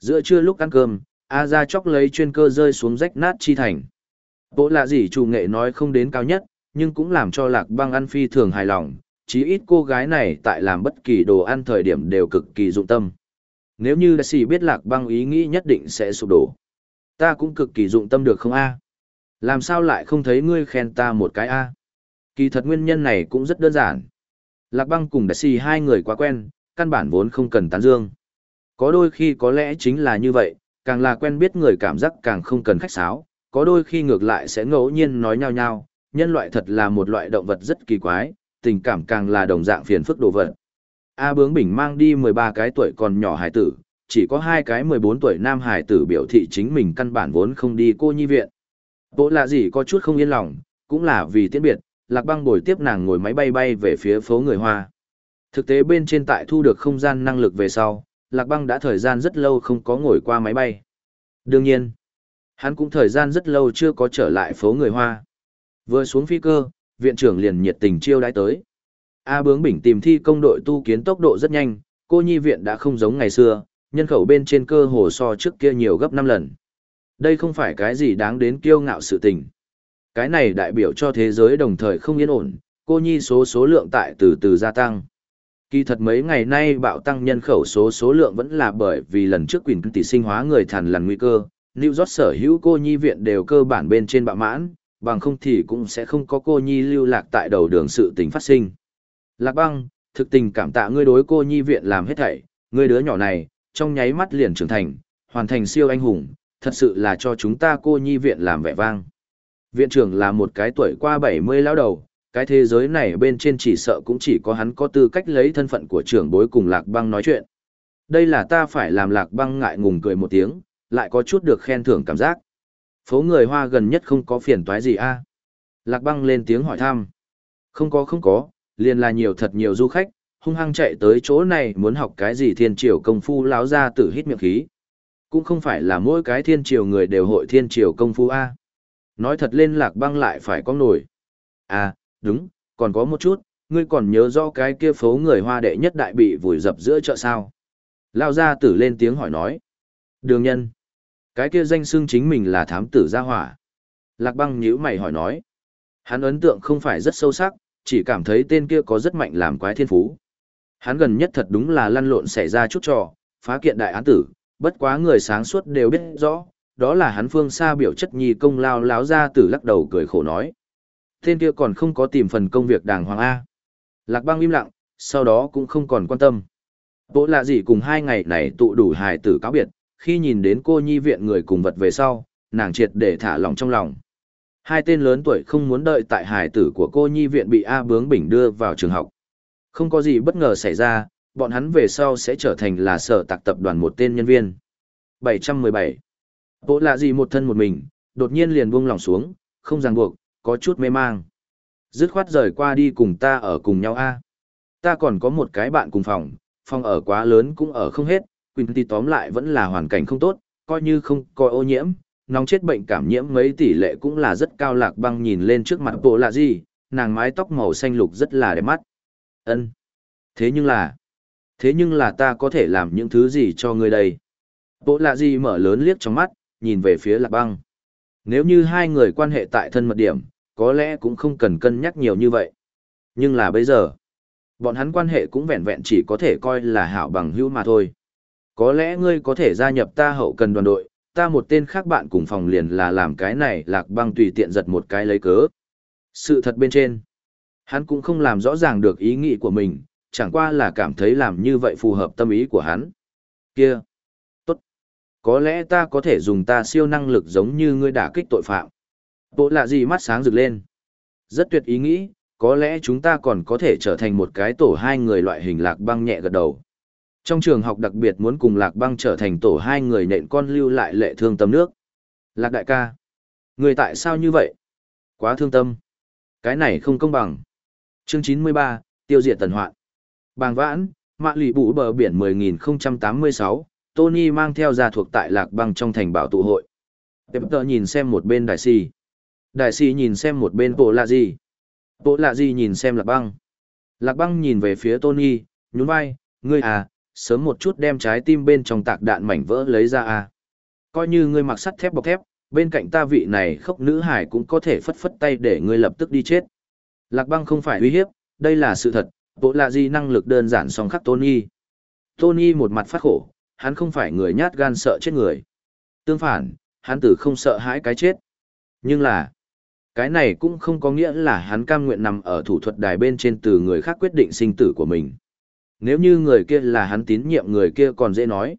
Giữa trưa lúc ăn cơm, A ra chóc lấy chuyên cơ rơi xuống rách nát chi thành. Bộ lạ gì chủ nghệ nói không đến cao nhất, nhưng cũng làm cho lạc băng ăn phi thường hài lòng, chí ít cô gái này tại làm bất kỳ đồ ăn thời điểm đều cực kỳ dụng tâm. Nếu như Daisy biết lạc băng ý nghĩ nhất định sẽ sụp đổ. Ta cũng cực kỳ dụng tâm được không a? Làm sao lại không thấy ngươi khen ta một cái a? Kỳ thật nguyên nhân này cũng rất đơn giản. Lạc băng cùng Daisy hai người quá quen, căn bản vốn không cần tán dương. Có đôi khi có lẽ chính là như vậy, càng là quen biết người cảm giác càng không cần khách sáo, có đôi khi ngược lại sẽ ngẫu nhiên nói nhau nhau, nhân loại thật là một loại động vật rất kỳ quái, tình cảm càng là đồng dạng phiền phức đồ vật. A bướng bình mang đi 13 cái tuổi còn nhỏ hải tử, chỉ có hai cái 14 tuổi nam hải tử biểu thị chính mình căn bản vốn không đi cô nhi viện. Bộ là gì có chút không yên lòng, cũng là vì tiễn biệt, lạc băng bồi tiếp nàng ngồi máy bay bay về phía phố người Hoa. Thực tế bên trên tại thu được không gian năng lực về sau, lạc băng đã thời gian rất lâu không có ngồi qua máy bay. Đương nhiên, hắn cũng thời gian rất lâu chưa có trở lại phố người Hoa. Vừa xuống phi cơ, viện trưởng liền nhiệt tình chiêu đãi tới. A bướng bình tìm thi công đội tu kiến tốc độ rất nhanh, cô nhi viện đã không giống ngày xưa, nhân khẩu bên trên cơ hồ so trước kia nhiều gấp 5 lần. Đây không phải cái gì đáng đến kiêu ngạo sự tình. Cái này đại biểu cho thế giới đồng thời không yên ổn, cô nhi số số lượng tại từ từ gia tăng. Kỳ thật mấy ngày nay bạo tăng nhân khẩu số số lượng vẫn là bởi vì lần trước quyền tỷ sinh hóa người thần lần nguy cơ, New York sở hữu cô nhi viện đều cơ bản bên trên bạo mãn, bằng không thì cũng sẽ không có cô nhi lưu lạc tại đầu đường sự tình phát sinh. Lạc băng, thực tình cảm tạ ngươi đối cô nhi viện làm hết thảy, ngươi đứa nhỏ này, trong nháy mắt liền trưởng thành, hoàn thành siêu anh hùng, thật sự là cho chúng ta cô nhi viện làm vẻ vang. Viện trưởng là một cái tuổi qua 70 lão đầu, cái thế giới này bên trên chỉ sợ cũng chỉ có hắn có tư cách lấy thân phận của trưởng bối cùng lạc băng nói chuyện. Đây là ta phải làm lạc băng ngại ngùng cười một tiếng, lại có chút được khen thưởng cảm giác. Phố người Hoa gần nhất không có phiền toái gì a Lạc băng lên tiếng hỏi thăm. Không có không có, liền là nhiều thật nhiều du khách, hung hăng chạy tới chỗ này muốn học cái gì thiên triều công phu láo ra tự hít miệng khí. Cũng không phải là mỗi cái thiên triều người đều hội thiên triều công phu A. Nói thật lên lạc băng lại phải có nổi. À, đúng, còn có một chút, ngươi còn nhớ rõ cái kia phố người hoa đệ nhất đại bị vùi dập giữa chợ sao. Lao gia tử lên tiếng hỏi nói. Đường nhân. Cái kia danh xưng chính mình là thám tử gia hỏa. Lạc băng nhíu mày hỏi nói. Hắn ấn tượng không phải rất sâu sắc, chỉ cảm thấy tên kia có rất mạnh làm quái thiên phú. Hắn gần nhất thật đúng là lăn lộn xảy ra chút trò, phá kiện đại án tử, bất quá người sáng suốt đều biết rõ, đó là hắn phương xa biểu chất nhi công lao láo ra tử lắc đầu cười khổ nói. Tên kia còn không có tìm phần công việc đàng hoàng A. Lạc băng im lặng, sau đó cũng không còn quan tâm. Bộ lạ gì cùng hai ngày này tụ đủ hài tử cáo biệt, khi nhìn đến cô nhi viện người cùng vật về sau, nàng triệt để thả lòng trong lòng. Hai tên lớn tuổi không muốn đợi tại hài tử của cô nhi viện bị A bướng bình đưa vào trường học. Không có gì bất ngờ xảy ra, bọn hắn về sau sẽ trở thành là sở tạc tập đoàn một tên nhân viên. 717. Bộ lạ gì một thân một mình, đột nhiên liền buông lòng xuống, không ràng buộc, có chút mê mang. Dứt khoát rời qua đi cùng ta ở cùng nhau a. Ta còn có một cái bạn cùng phòng, phòng ở quá lớn cũng ở không hết, Quinty tóm lại vẫn là hoàn cảnh không tốt, coi như không coi ô nhiễm, nóng chết bệnh cảm nhiễm mấy tỷ lệ cũng là rất cao lạc băng nhìn lên trước mặt bộ lạ gì, nàng mái tóc màu xanh lục rất là đẹp mắt. ân Thế nhưng là, thế nhưng là ta có thể làm những thứ gì cho ngươi đây? Bộ lạ gì mở lớn liếc trong mắt, nhìn về phía lạc băng. Nếu như hai người quan hệ tại thân mật điểm, có lẽ cũng không cần cân nhắc nhiều như vậy. Nhưng là bây giờ, bọn hắn quan hệ cũng vẹn vẹn chỉ có thể coi là hảo bằng hữu mà thôi. Có lẽ ngươi có thể gia nhập ta hậu cần đoàn đội, ta một tên khác bạn cùng phòng liền là làm cái này lạc băng tùy tiện giật một cái lấy cớ. Sự thật bên trên, hắn cũng không làm rõ ràng được ý nghĩ của mình, chẳng qua là cảm thấy làm như vậy phù hợp tâm ý của hắn. Kia, tốt, có lẽ ta có thể dùng ta siêu năng lực giống như ngươi đả kích tội phạm. Bộ lạ gì mắt sáng rực lên. Rất tuyệt ý nghĩ, có lẽ chúng ta còn có thể trở thành một cái tổ hai người loại hình lạc băng nhẹ gật đầu. Trong trường học đặc biệt muốn cùng lạc băng trở thành tổ hai người nện con lưu lại lệ thương tâm nước. Lạc đại ca. Người tại sao như vậy? Quá thương tâm. Cái này không công bằng. Chương chín mươi ba tiêu diệt tần hoạn. Bàng vãn, mạ lì bụ bờ biển 10086, Tony mang theo gia thuộc tại lạc băng trong thành bảo tụ hội. Tệp tờ nhìn xem một bên đại si. Đại sĩ nhìn xem một bên bộ lạ gì. Bộ lạ gì nhìn xem lạc băng. Lạc băng nhìn về phía Tony, nhún vai, ngươi à, sớm một chút đem trái tim bên trong tạc đạn mảnh vỡ lấy ra à, Coi như ngươi mặc sắt thép bọc thép, bên cạnh ta vị này khóc nữ hải cũng có thể phất phất tay để ngươi lập tức đi chết. Lạc băng không phải uy hiếp, đây là sự thật, bộ là gì năng lực đơn giản song khắc Tony. Tony một mặt phát khổ, hắn không phải người nhát gan sợ chết người. Tương phản, hắn tử không sợ hãi cái chết. Nhưng là, cái này cũng không có nghĩa là hắn cam nguyện nằm ở thủ thuật đài bên trên từ người khác quyết định sinh tử của mình. Nếu như người kia là hắn tín nhiệm người kia còn dễ nói.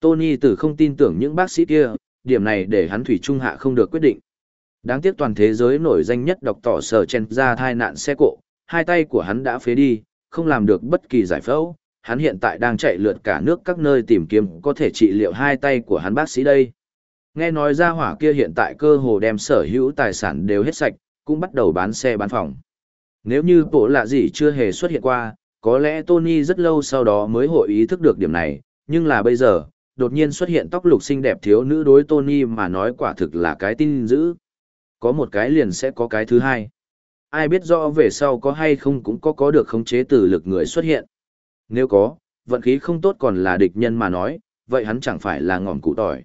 Tony tử không tin tưởng những bác sĩ kia, điểm này để hắn thủy trung hạ không được quyết định. Đáng tiếc toàn thế giới nổi danh nhất độc tỏ sở chen ra thai nạn xe cộ, hai tay của hắn đã phế đi, không làm được bất kỳ giải phẫu. Hắn hiện tại đang chạy lượt cả nước các nơi tìm kiếm có thể trị liệu hai tay của hắn bác sĩ đây. Nghe nói ra hỏa kia hiện tại cơ hồ đem sở hữu tài sản đều hết sạch, cũng bắt đầu bán xe bán phòng. Nếu như bộ lạ gì chưa hề xuất hiện qua, có lẽ Tony rất lâu sau đó mới hội ý thức được điểm này, nhưng là bây giờ, đột nhiên xuất hiện tóc lục xinh đẹp thiếu nữ đối Tony mà nói quả thực là cái tin dữ. Có một cái liền sẽ có cái thứ hai. Ai biết rõ về sau có hay không cũng có có được khống chế từ lực người xuất hiện. Nếu có, vận khí không tốt còn là địch nhân mà nói, vậy hắn chẳng phải là ngọn cụ tỏi.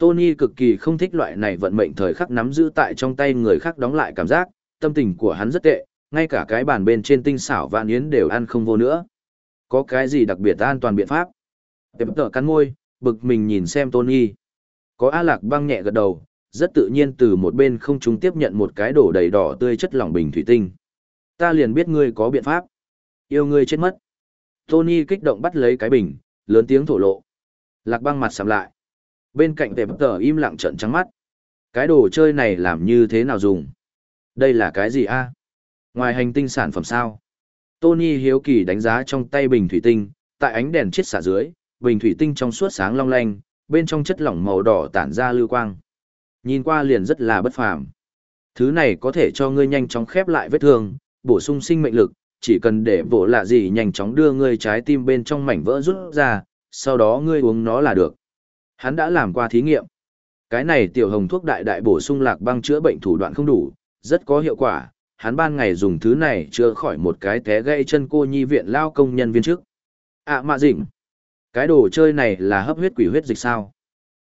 Tony cực kỳ không thích loại này vận mệnh thời khắc nắm giữ tại trong tay người khác đóng lại cảm giác, tâm tình của hắn rất tệ, ngay cả cái bàn bên trên tinh xảo vạn yến đều ăn không vô nữa. Có cái gì đặc biệt an toàn biện pháp? Tệp tở cắn môi, bực mình nhìn xem Tony. Có A Lạc băng nhẹ gật đầu, rất tự nhiên từ một bên không chúng tiếp nhận một cái đổ đầy đỏ tươi chất lỏng bình thủy tinh. Ta liền biết ngươi có biện pháp. Yêu ngươi chết mất. Tony kích động bắt lấy cái bình, lớn tiếng thổ lộ. Lạc băng mặt sầm lại. Bên cạnh tệp tờ im lặng trận trắng mắt. Cái đồ chơi này làm như thế nào dùng? Đây là cái gì a? Ngoài hành tinh sản phẩm sao? Tony hiếu kỳ đánh giá trong tay bình thủy tinh, tại ánh đèn chiết xả dưới, bình thủy tinh trong suốt sáng long lanh, bên trong chất lỏng màu đỏ tản ra lưu quang. Nhìn qua liền rất là bất phàm. Thứ này có thể cho ngươi nhanh chóng khép lại vết thương, bổ sung sinh mệnh lực, chỉ cần để vỗ lạ gì nhanh chóng đưa ngươi trái tim bên trong mảnh vỡ rút ra, sau đó ngươi uống nó là được. Hắn đã làm qua thí nghiệm. Cái này tiểu hồng thuốc đại đại bổ sung lạc băng chữa bệnh thủ đoạn không đủ, rất có hiệu quả. Hắn ban ngày dùng thứ này chữa khỏi một cái té gây chân cô nhi viện lao công nhân viên trước. À mạ dịnh. Cái đồ chơi này là hấp huyết quỷ huyết dịch sao?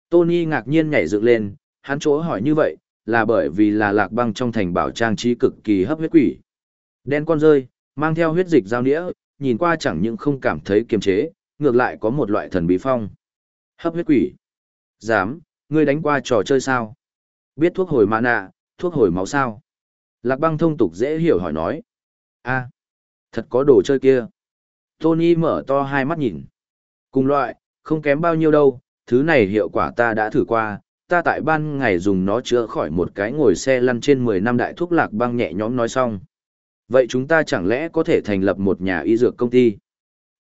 Tony ngạc nhiên nhảy dựng lên, hắn chỗ hỏi như vậy, là bởi vì là lạc băng trong thành bảo trang trí cực kỳ hấp huyết quỷ. Đen con rơi, mang theo huyết dịch giao nĩa, nhìn qua chẳng những không cảm thấy kiềm chế, ngược lại có một loại thần bí phong. Hấp huyết quỷ. Dám, ngươi đánh qua trò chơi sao? Biết thuốc hồi mã nạ, thuốc hồi máu sao? Lạc băng thông tục dễ hiểu hỏi nói. a thật có đồ chơi kia. Tony mở to hai mắt nhìn. Cùng loại, không kém bao nhiêu đâu, thứ này hiệu quả ta đã thử qua, ta tại ban ngày dùng nó chữa khỏi một cái ngồi xe lăn trên 10 năm đại thuốc lạc băng nhẹ nhõm nói xong. Vậy chúng ta chẳng lẽ có thể thành lập một nhà y dược công ty?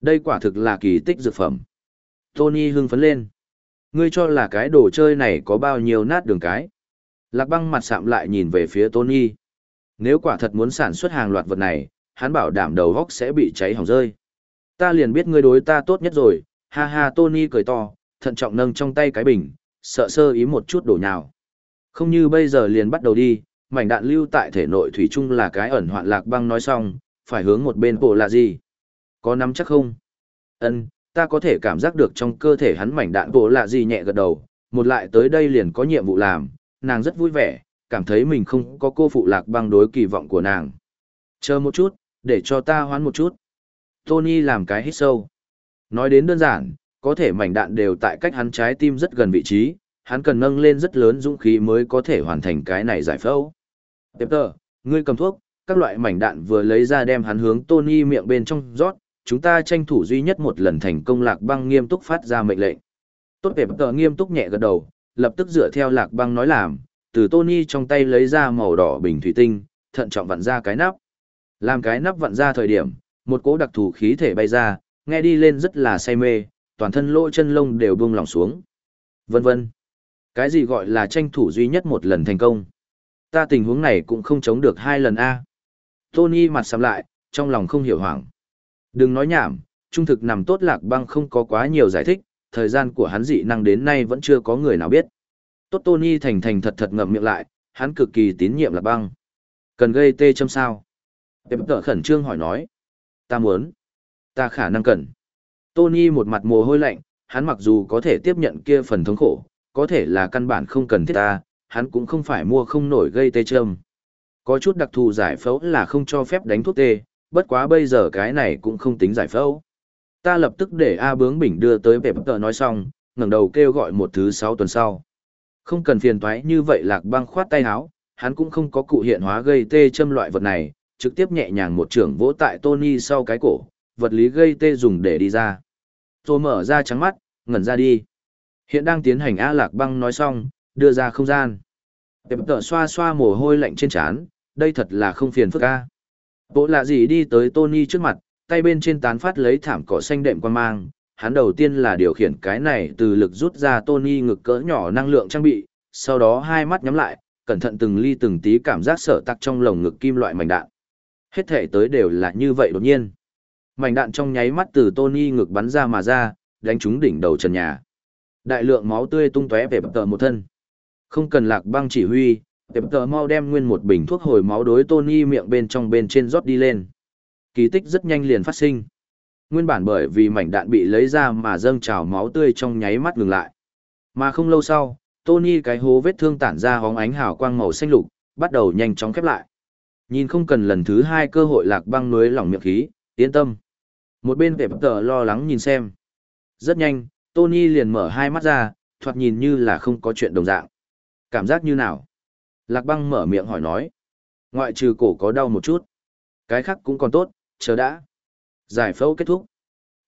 Đây quả thực là kỳ tích dược phẩm. Tony hưng phấn lên. Ngươi cho là cái đồ chơi này có bao nhiêu nát đường cái? Lạc băng mặt sạm lại nhìn về phía Tony. Nếu quả thật muốn sản xuất hàng loạt vật này, hắn bảo đảm đầu góc sẽ bị cháy hỏng rơi. Ta liền biết ngươi đối ta tốt nhất rồi, ha ha Tony cười to, thận trọng nâng trong tay cái bình, sợ sơ ý một chút đổ nhào. Không như bây giờ liền bắt đầu đi, mảnh đạn lưu tại thể nội thủy chung là cái ẩn hoạn lạc băng nói xong, phải hướng một bên bộ là gì? Có nắm chắc không? Ân, ta có thể cảm giác được trong cơ thể hắn mảnh đạn bộ lạ gì nhẹ gật đầu, một lại tới đây liền có nhiệm vụ làm, nàng rất vui vẻ, cảm thấy mình không có cô phụ lạc băng đối kỳ vọng của nàng. Chờ một chút, để cho ta hoán một chút. Tony làm cái hít sâu. Nói đến đơn giản, có thể mảnh đạn đều tại cách hắn trái tim rất gần vị trí, hắn cần nâng lên rất lớn dũng khí mới có thể hoàn thành cái này giải phẫu. Tiếp tờ, ngươi cầm thuốc, các loại mảnh đạn vừa lấy ra đem hắn hướng Tony miệng bên trong rót, chúng ta tranh thủ duy nhất một lần thành công lạc băng nghiêm túc phát ra mệnh lệnh. Tốt đẹp tờ nghiêm túc nhẹ gật đầu, lập tức dựa theo lạc băng nói làm, từ Tony trong tay lấy ra màu đỏ bình thủy tinh, thận trọng vặn ra cái nắp. Làm cái nắp vặn ra thời điểm, một cỗ đặc thù khí thể bay ra, nghe đi lên rất là say mê, toàn thân lỗ chân lông đều buông lỏng xuống. Vân vân. Cái gì gọi là tranh thủ duy nhất một lần thành công? Ta tình huống này cũng không chống được hai lần a. Tony mặt sầm lại, trong lòng không hiểu hoảng. Đừng nói nhảm, trung thực nằm tốt lạc băng không có quá nhiều giải thích, thời gian của hắn dị năng đến nay vẫn chưa có người nào biết. Tốt Tony thành thành thật thật ngậm miệng lại, hắn cực kỳ tín nhiệm lạc băng. Cần gây tê châm sao? Tệp tờ khẩn trương hỏi nói. Ta muốn. Ta khả năng cần. Tony một mặt mồ hôi lạnh, hắn mặc dù có thể tiếp nhận kia phần thống khổ, có thể là căn bản không cần thiết ta, hắn cũng không phải mua không nổi gây tê châm. Có chút đặc thù giải phẫu là không cho phép đánh thuốc tê, bất quá bây giờ cái này cũng không tính giải phẫu. Ta lập tức để A bướng bình đưa tới bẹp tờ nói xong, ngẩng đầu kêu gọi một thứ sáu tuần sau. Không cần phiền toái như vậy lạc băng khoát tay áo, hắn cũng không có cụ hiện hóa gây tê châm loại vật này, trực tiếp nhẹ nhàng một trưởng vỗ tại Tony sau cái cổ, vật lý gây tê dùng để đi ra. Tôi mở ra trắng mắt, ngẩn ra đi. Hiện đang tiến hành A lạc băng nói xong, đưa ra không gian. Tệp tờ xoa xoa mồ hôi lạnh trên trán, đây thật là không phiền phức A. Bộ lạ gì đi tới Tony trước mặt, tay bên trên tán phát lấy thảm cỏ xanh đệm quan mang. Hắn đầu tiên là điều khiển cái này từ lực rút ra Tony ngực cỡ nhỏ năng lượng trang bị, sau đó hai mắt nhắm lại, cẩn thận từng ly từng tí cảm giác sợ tắc trong lồng ngực kim loại mảnh đạn. Hết thể tới đều là như vậy đột nhiên. Mảnh đạn trong nháy mắt từ Tony ngực bắn ra mà ra, đánh trúng đỉnh đầu trần nhà. Đại lượng máu tươi tung tóe về bập tờ một thân. Không cần lạc băng chỉ huy, Tệp tờ mau đem nguyên một bình thuốc hồi máu đối Tony miệng bên trong bên trên rót đi lên. Kỳ tích rất nhanh liền phát sinh. Nguyên bản bởi vì mảnh đạn bị lấy ra mà dâng trào máu tươi trong nháy mắt ngừng lại. Mà không lâu sau, Tony cái hố vết thương tản ra hóng ánh hào quang màu xanh lục, bắt đầu nhanh chóng khép lại. Nhìn không cần lần thứ hai cơ hội lạc băng núi lỏng miệng khí, yên tâm. Một bên Tệp tờ lo lắng nhìn xem. Rất nhanh, Tony liền mở hai mắt ra, thoạt nhìn như là không có chuyện đồng dạng. Cảm giác như nào? Lạc băng mở miệng hỏi nói. Ngoại trừ cổ có đau một chút. Cái khác cũng còn tốt, chờ đã. Giải phẫu kết thúc.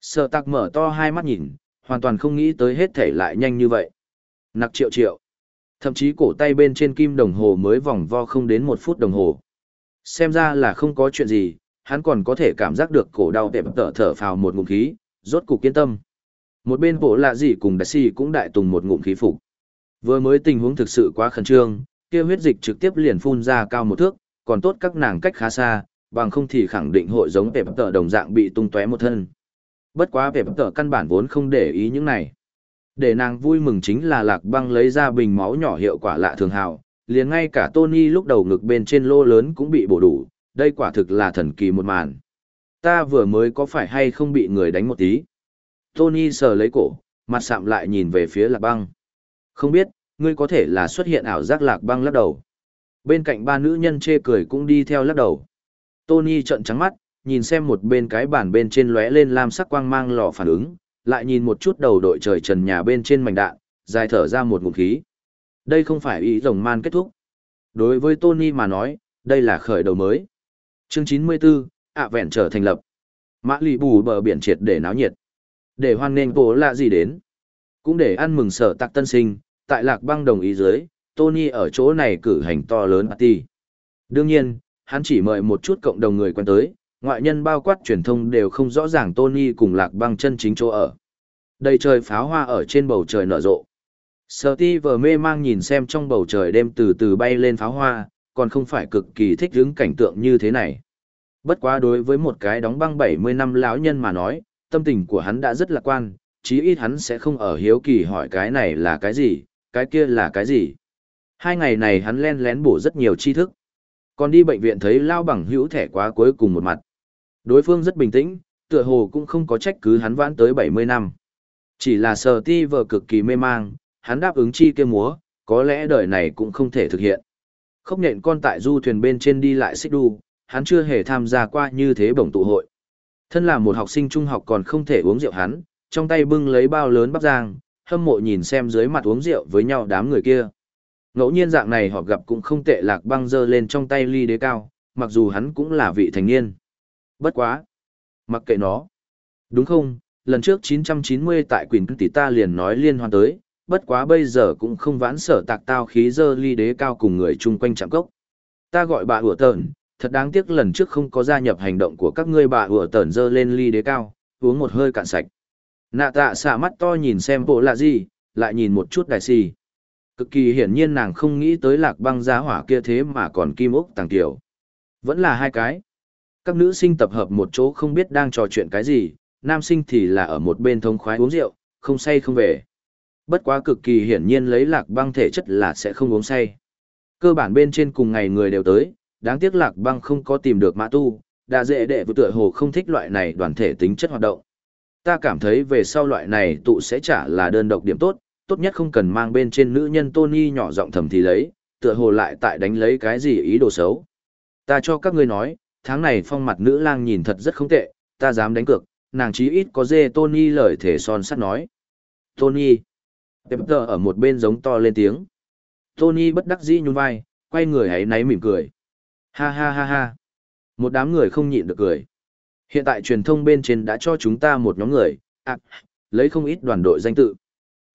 Sở Tạc mở to hai mắt nhìn, hoàn toàn không nghĩ tới hết thể lại nhanh như vậy. Nặc triệu triệu. Thậm chí cổ tay bên trên kim đồng hồ mới vòng vo không đến một phút đồng hồ. Xem ra là không có chuyện gì, hắn còn có thể cảm giác được cổ đau tệp tở thở phào một ngụm khí, rốt cục kiên tâm. Một bên bộ lạ gì cùng đại si cũng đại tùng một ngụm khí phục. Vừa mới tình huống thực sự quá khẩn trương, kia huyết dịch trực tiếp liền phun ra cao một thước, còn tốt các nàng cách khá xa, bằng không thì khẳng định hội giống pẹp tở đồng dạng bị tung tóe một thân. Bất quá pẹp tở căn bản vốn không để ý những này. Để nàng vui mừng chính là lạc băng lấy ra bình máu nhỏ hiệu quả lạ thường hào, liền ngay cả Tony lúc đầu ngực bên trên lô lớn cũng bị bổ đủ, đây quả thực là thần kỳ một màn. Ta vừa mới có phải hay không bị người đánh một tí? Tony sờ lấy cổ, mặt sạm lại nhìn về phía lạc băng. Không biết, ngươi có thể là xuất hiện ảo giác lạc băng lắc đầu. Bên cạnh ba nữ nhân chê cười cũng đi theo lắc đầu. Tony trợn trắng mắt, nhìn xem một bên cái bàn bên trên lóe lên lam sắc quang mang lò phản ứng, lại nhìn một chút đầu đội trời trần nhà bên trên mảnh đạn, dài thở ra một ngụm khí. Đây không phải ý rồng man kết thúc. Đối với Tony mà nói, đây là khởi đầu mới. Chương 94, ạ vẹn trở thành lập. Mã lì bù bờ biển triệt để náo nhiệt. Để hoan nghênh bố lạ gì đến. Cũng để ăn mừng sở tạc tân sinh, tại lạc băng đồng ý dưới, Tony ở chỗ này cử hành to lớn party. Đương nhiên, hắn chỉ mời một chút cộng đồng người quen tới, ngoại nhân bao quát truyền thông đều không rõ ràng Tony cùng lạc băng chân chính chỗ ở. Đầy trời pháo hoa ở trên bầu trời nở rộ. Steve mê mang nhìn xem trong bầu trời đêm từ từ bay lên pháo hoa, còn không phải cực kỳ thích hứng cảnh tượng như thế này. Bất quá đối với một cái đóng băng 70 năm lão nhân mà nói, tâm tình của hắn đã rất lạc quan, chí ít hắn sẽ không ở hiếu kỳ hỏi cái này là cái gì, cái kia là cái gì. Hai ngày này hắn len lén bổ rất nhiều tri thức. Còn đi bệnh viện thấy lao bằng hữu thẻ quá cuối cùng một mặt. Đối phương rất bình tĩnh, tựa hồ cũng không có trách cứ hắn vãn tới 70 năm. Chỉ là sờ ti vợ cực kỳ mê mang, hắn đáp ứng chi kia múa, có lẽ đời này cũng không thể thực hiện. Không nện con tại du thuyền bên trên đi lại xích đu, hắn chưa hề tham gia qua như thế bổng tụ hội. Thân là một học sinh trung học còn không thể uống rượu hắn, trong tay bưng lấy bao lớn bắp giang, hâm mộ nhìn xem dưới mặt uống rượu với nhau đám người kia. Ngẫu nhiên dạng này họ gặp cũng không tệ lạc băng dơ lên trong tay ly đế cao, mặc dù hắn cũng là vị thành niên. Bất quá. Mặc kệ nó. Đúng không, lần trước 990 tại Quỳnh Tỷ ta liền nói liên hoan tới, bất quá bây giờ cũng không vãn sở tạc tao khí dơ ly đế cao cùng người chung quanh chạm cốc. Ta gọi bà ủa tờn, thật đáng tiếc lần trước không có gia nhập hành động của các ngươi bà ủa tờn dơ lên ly đế cao, uống một hơi cạn sạch. Nạ tạ xạ mắt to nhìn xem bộ là gì, lại nhìn một chút đại xì Cực kỳ hiển nhiên nàng không nghĩ tới lạc băng giá hỏa kia thế mà còn kim ốc tàng tiểu. Vẫn là hai cái. Các nữ sinh tập hợp một chỗ không biết đang trò chuyện cái gì, nam sinh thì là ở một bên thông khoái uống rượu, không say không về. Bất quá cực kỳ hiển nhiên lấy lạc băng thể chất là sẽ không uống say. Cơ bản bên trên cùng ngày người đều tới, đáng tiếc lạc băng không có tìm được mã tu, đã dễ đệ vừa tựa hồ không thích loại này đoàn thể tính chất hoạt động. Ta cảm thấy về sau loại này tụ sẽ trả là đơn độc điểm tốt, tốt nhất không cần mang bên trên nữ nhân Tony nhỏ giọng thầm thì lấy, tựa hồ lại tại đánh lấy cái gì ý đồ xấu. Ta cho các ngươi nói, tháng này phong mặt nữ lang nhìn thật rất không tệ, ta dám đánh cược, nàng chí ít có dê Tony lời thể son sắt nói. Tony. Pepper ở một bên giống to lên tiếng. Tony bất đắc dĩ nhún vai, quay người hãy náy mỉm cười. Ha ha ha ha. Một đám người không nhịn được cười. Hiện tại truyền thông bên trên đã cho chúng ta một nhóm người, à, lấy không ít đoàn đội danh tự.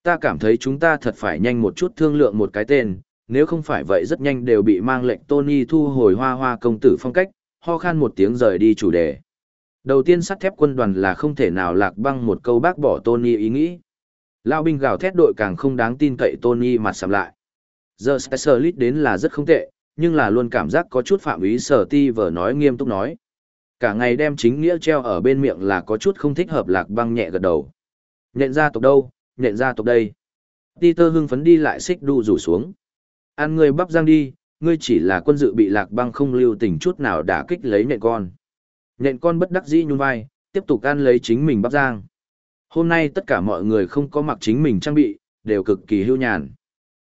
Ta cảm thấy chúng ta thật phải nhanh một chút thương lượng một cái tên, nếu không phải vậy rất nhanh đều bị mang lệnh Tony thu hồi hoa hoa công tử phong cách, ho khan một tiếng rời đi chủ đề. Đầu tiên sắt thép quân đoàn là không thể nào lạc băng một câu bác bỏ Tony ý nghĩ. Lao binh gào thét đội càng không đáng tin cậy Tony mặt sầm lại. Giờ Specialist đến là rất không tệ, nhưng là luôn cảm giác có chút phạm ý sở ti vở nói nghiêm túc nói. Cả ngày đem chính nghĩa treo ở bên miệng là có chút không thích hợp lạc băng nhẹ gật đầu. Nhận ra tộc đâu, nhận ra tộc đây. Peter hưng phấn đi lại xích đu rủ xuống. Ăn người bắp giang đi, ngươi chỉ là quân dự bị lạc băng không lưu tình chút nào đả kích lấy nhện con. Nhện con bất đắc dĩ nhún vai, tiếp tục ăn lấy chính mình bắp giang. Hôm nay tất cả mọi người không có mặc chính mình trang bị, đều cực kỳ hưu nhàn.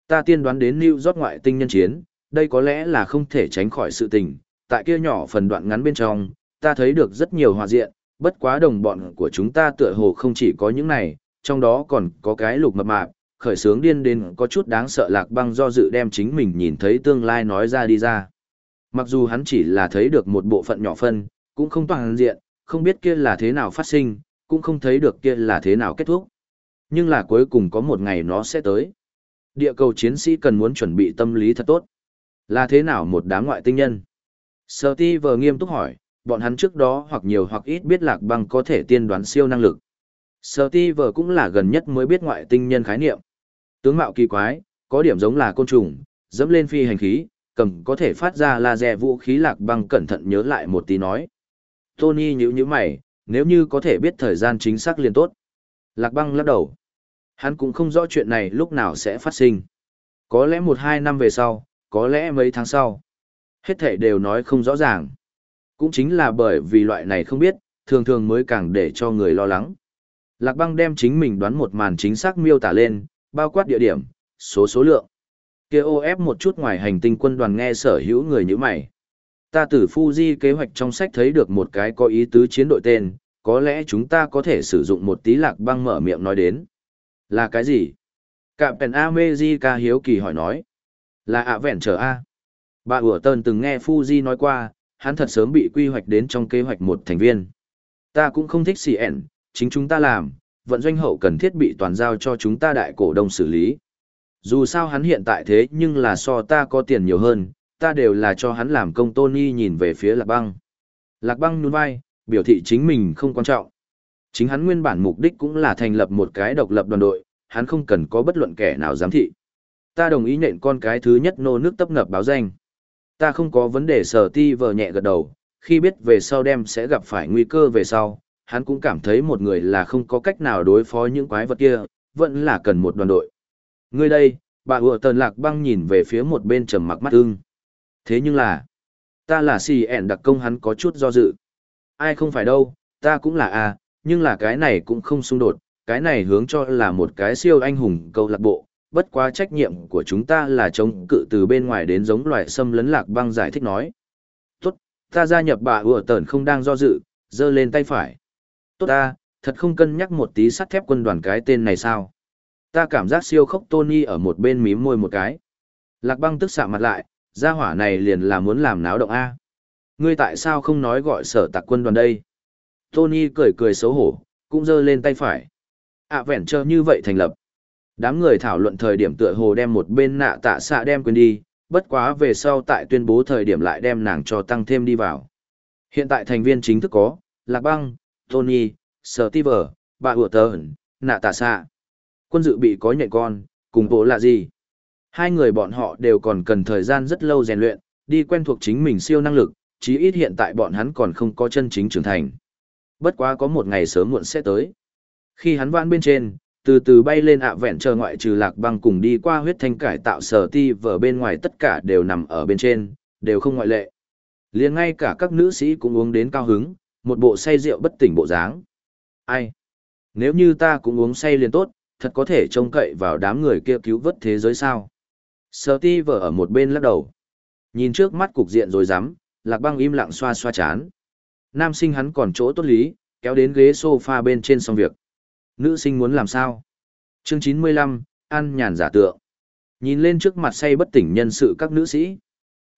Ta tiên đoán đến New York ngoại tinh nhân chiến, đây có lẽ là không thể tránh khỏi sự tình. Tại kia nhỏ phần đoạn ngắn bên trong, ta thấy được rất nhiều hòa diện, bất quá đồng bọn của chúng ta tựa hồ không chỉ có những này, trong đó còn có cái lục mập mạp, khởi sướng điên đến có chút đáng sợ lạc băng do dự đem chính mình nhìn thấy tương lai nói ra đi ra. Mặc dù hắn chỉ là thấy được một bộ phận nhỏ phân, cũng không toàn diện, không biết kia là thế nào phát sinh, cũng không thấy được kia là thế nào kết thúc. Nhưng là cuối cùng có một ngày nó sẽ tới. Địa cầu chiến sĩ cần muốn chuẩn bị tâm lý thật tốt. Là thế nào một đám ngoại tinh nhân? Sở ti vờ nghiêm túc hỏi, bọn hắn trước đó hoặc nhiều hoặc ít biết lạc băng có thể tiên đoán siêu năng lực. Sở ti vờ cũng là gần nhất mới biết ngoại tinh nhân khái niệm. Tướng mạo kỳ quái, có điểm giống là côn trùng, dẫm lên phi hành khí, cầm có thể phát ra laser vũ khí lạc băng cẩn thận nhớ lại một tí nói. Tony nhíu nhíu mày, nếu như có thể biết thời gian chính xác liền tốt. Lạc băng lắc đầu. Hắn cũng không rõ chuyện này lúc nào sẽ phát sinh. Có lẽ một hai năm về sau, có lẽ mấy tháng sau. Hết thể đều nói không rõ ràng. Cũng chính là bởi vì loại này không biết, thường thường mới càng để cho người lo lắng. Lạc băng đem chính mình đoán một màn chính xác miêu tả lên, bao quát địa điểm, số số lượng. Kêu ép một chút ngoài hành tinh quân đoàn nghe sở hữu người như mày. Ta từ Fuji kế hoạch trong sách thấy được một cái có ý tứ chiến đội tên, có lẽ chúng ta có thể sử dụng một tí lạc băng mở miệng nói đến. Là cái gì? Cạm Pèn ca hiếu kỳ hỏi nói. Là ạ vẹn trở A. Bà ủa tơn từng nghe Fuji nói qua, hắn thật sớm bị quy hoạch đến trong kế hoạch một thành viên. Ta cũng không thích CN, chính chúng ta làm, vận doanh hậu cần thiết bị toàn giao cho chúng ta đại cổ đông xử lý. Dù sao hắn hiện tại thế nhưng là so ta có tiền nhiều hơn, ta đều là cho hắn làm công Tony nhìn về phía Lạc Băng. Lạc Băng nhún vai, biểu thị chính mình không quan trọng. Chính hắn nguyên bản mục đích cũng là thành lập một cái độc lập đoàn đội, hắn không cần có bất luận kẻ nào giám thị. Ta đồng ý nện con cái thứ nhất nô nước tấp ngập báo danh. Ta không có vấn đề sở ti vờ nhẹ gật đầu, khi biết về sau đem sẽ gặp phải nguy cơ về sau, hắn cũng cảm thấy một người là không có cách nào đối phó những quái vật kia, vẫn là cần một đoàn đội. Ngươi đây, bà ủa tần lạc băng nhìn về phía một bên trầm mặc mắt ưng. Thế nhưng là, ta là si ẻn đặc công hắn có chút do dự. Ai không phải đâu, ta cũng là a nhưng là cái này cũng không xung đột, cái này hướng cho là một cái siêu anh hùng câu lạc bộ, bất quá trách nhiệm của chúng ta là chống cự từ bên ngoài đến giống loài xâm lấn lạc băng giải thích nói. Tốt, ta gia nhập bà ủa tờn không đang do dự, giơ lên tay phải. Tốt ta, thật không cân nhắc một tí sắt thép quân đoàn cái tên này sao. Ta cảm giác siêu khốc Tony ở một bên mím môi một cái. Lạc băng tức xạ mặt lại, gia hỏa này liền là muốn làm náo động A. Ngươi tại sao không nói gọi sở tạc quân đoàn đây? Tony cười cười xấu hổ, cũng giơ lên tay phải. À vẹn trơ như vậy thành lập. Đám người thảo luận thời điểm tựa hồ đem một bên nạ tạ xạ đem quên đi, bất quá về sau tại tuyên bố thời điểm lại đem nàng cho tăng thêm đi vào. Hiện tại thành viên chính thức có, Lạc Băng, Tony, Steve, bà Hùa Tờn, nạ tạ xạ. Quân dự bị có nhện con, cùng bộ là gì? Hai người bọn họ đều còn cần thời gian rất lâu rèn luyện, đi quen thuộc chính mình siêu năng lực, chí ít hiện tại bọn hắn còn không có chân chính trưởng thành. Bất quá có một ngày sớm muộn sẽ tới. Khi hắn vãn bên trên, từ từ bay lên ạ vẹn chờ ngoại trừ lạc băng cùng đi qua huyết thanh cải tạo sở ti vở bên ngoài tất cả đều nằm ở bên trên, đều không ngoại lệ. liền ngay cả các nữ sĩ cũng uống đến cao hứng, một bộ say rượu bất tỉnh bộ dáng. Ai? Nếu như ta cũng uống say liền tốt, thật có thể trông cậy vào đám người kia cứu vớt thế giới sao. Sở ti vở ở một bên lắc đầu. Nhìn trước mắt cục diện rồi dám, lạc băng im lặng xoa xoa chán. Nam sinh hắn còn chỗ tốt lý, kéo đến ghế sofa bên trên xong việc. Nữ sinh muốn làm sao? Chương chín mươi lăm, ăn nhàn giả tượng. Nhìn lên trước mặt say bất tỉnh nhân sự các nữ sĩ.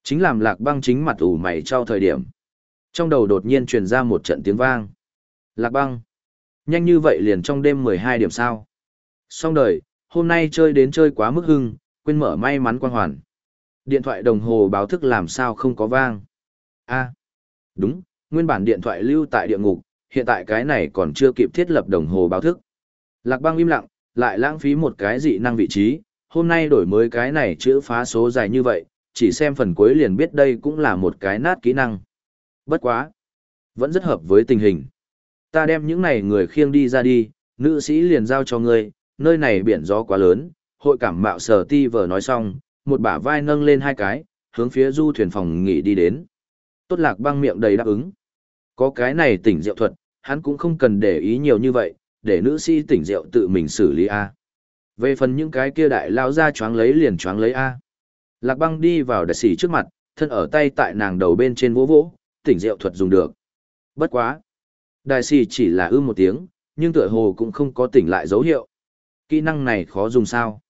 Chính làm lạc băng chính mặt ủ mày trao thời điểm. Trong đầu đột nhiên truyền ra một trận tiếng vang. Lạc băng. Nhanh như vậy liền trong đêm mười hai điểm sao. Xong đời, hôm nay chơi đến chơi quá mức hưng, quên mở may mắn quan hoàn. Điện thoại đồng hồ báo thức làm sao không có vang. a đúng, nguyên bản điện thoại lưu tại địa ngục, hiện tại cái này còn chưa kịp thiết lập đồng hồ báo thức. Lạc băng im lặng, lại lãng phí một cái dị năng vị trí, hôm nay đổi mới cái này chữ phá số dài như vậy, chỉ xem phần cuối liền biết đây cũng là một cái nát kỹ năng. Bất quá. Vẫn rất hợp với tình hình. Ta đem những này người khiêng đi ra đi, nữ sĩ liền giao cho ngươi, nơi này biển gió quá lớn, hội cảm mạo sở ti vờ nói xong, một bả vai nâng lên hai cái, hướng phía du thuyền phòng nghỉ đi đến. Tốt lạc băng miệng đầy đáp ứng. Có cái này tỉnh diệu thuật, hắn cũng không cần để ý nhiều như vậy, để nữ sĩ tỉnh rượu tự mình xử lý A. Về phần những cái kia đại lao ra choáng lấy liền choáng lấy A. Lạc băng đi vào đại sĩ trước mặt, thân ở tay tại nàng đầu bên trên vỗ vỗ, tỉnh rượu thuật dùng được. Bất quá. Đại sĩ chỉ là ư một tiếng, nhưng tựa hồ cũng không có tỉnh lại dấu hiệu. Kỹ năng này khó dùng sao?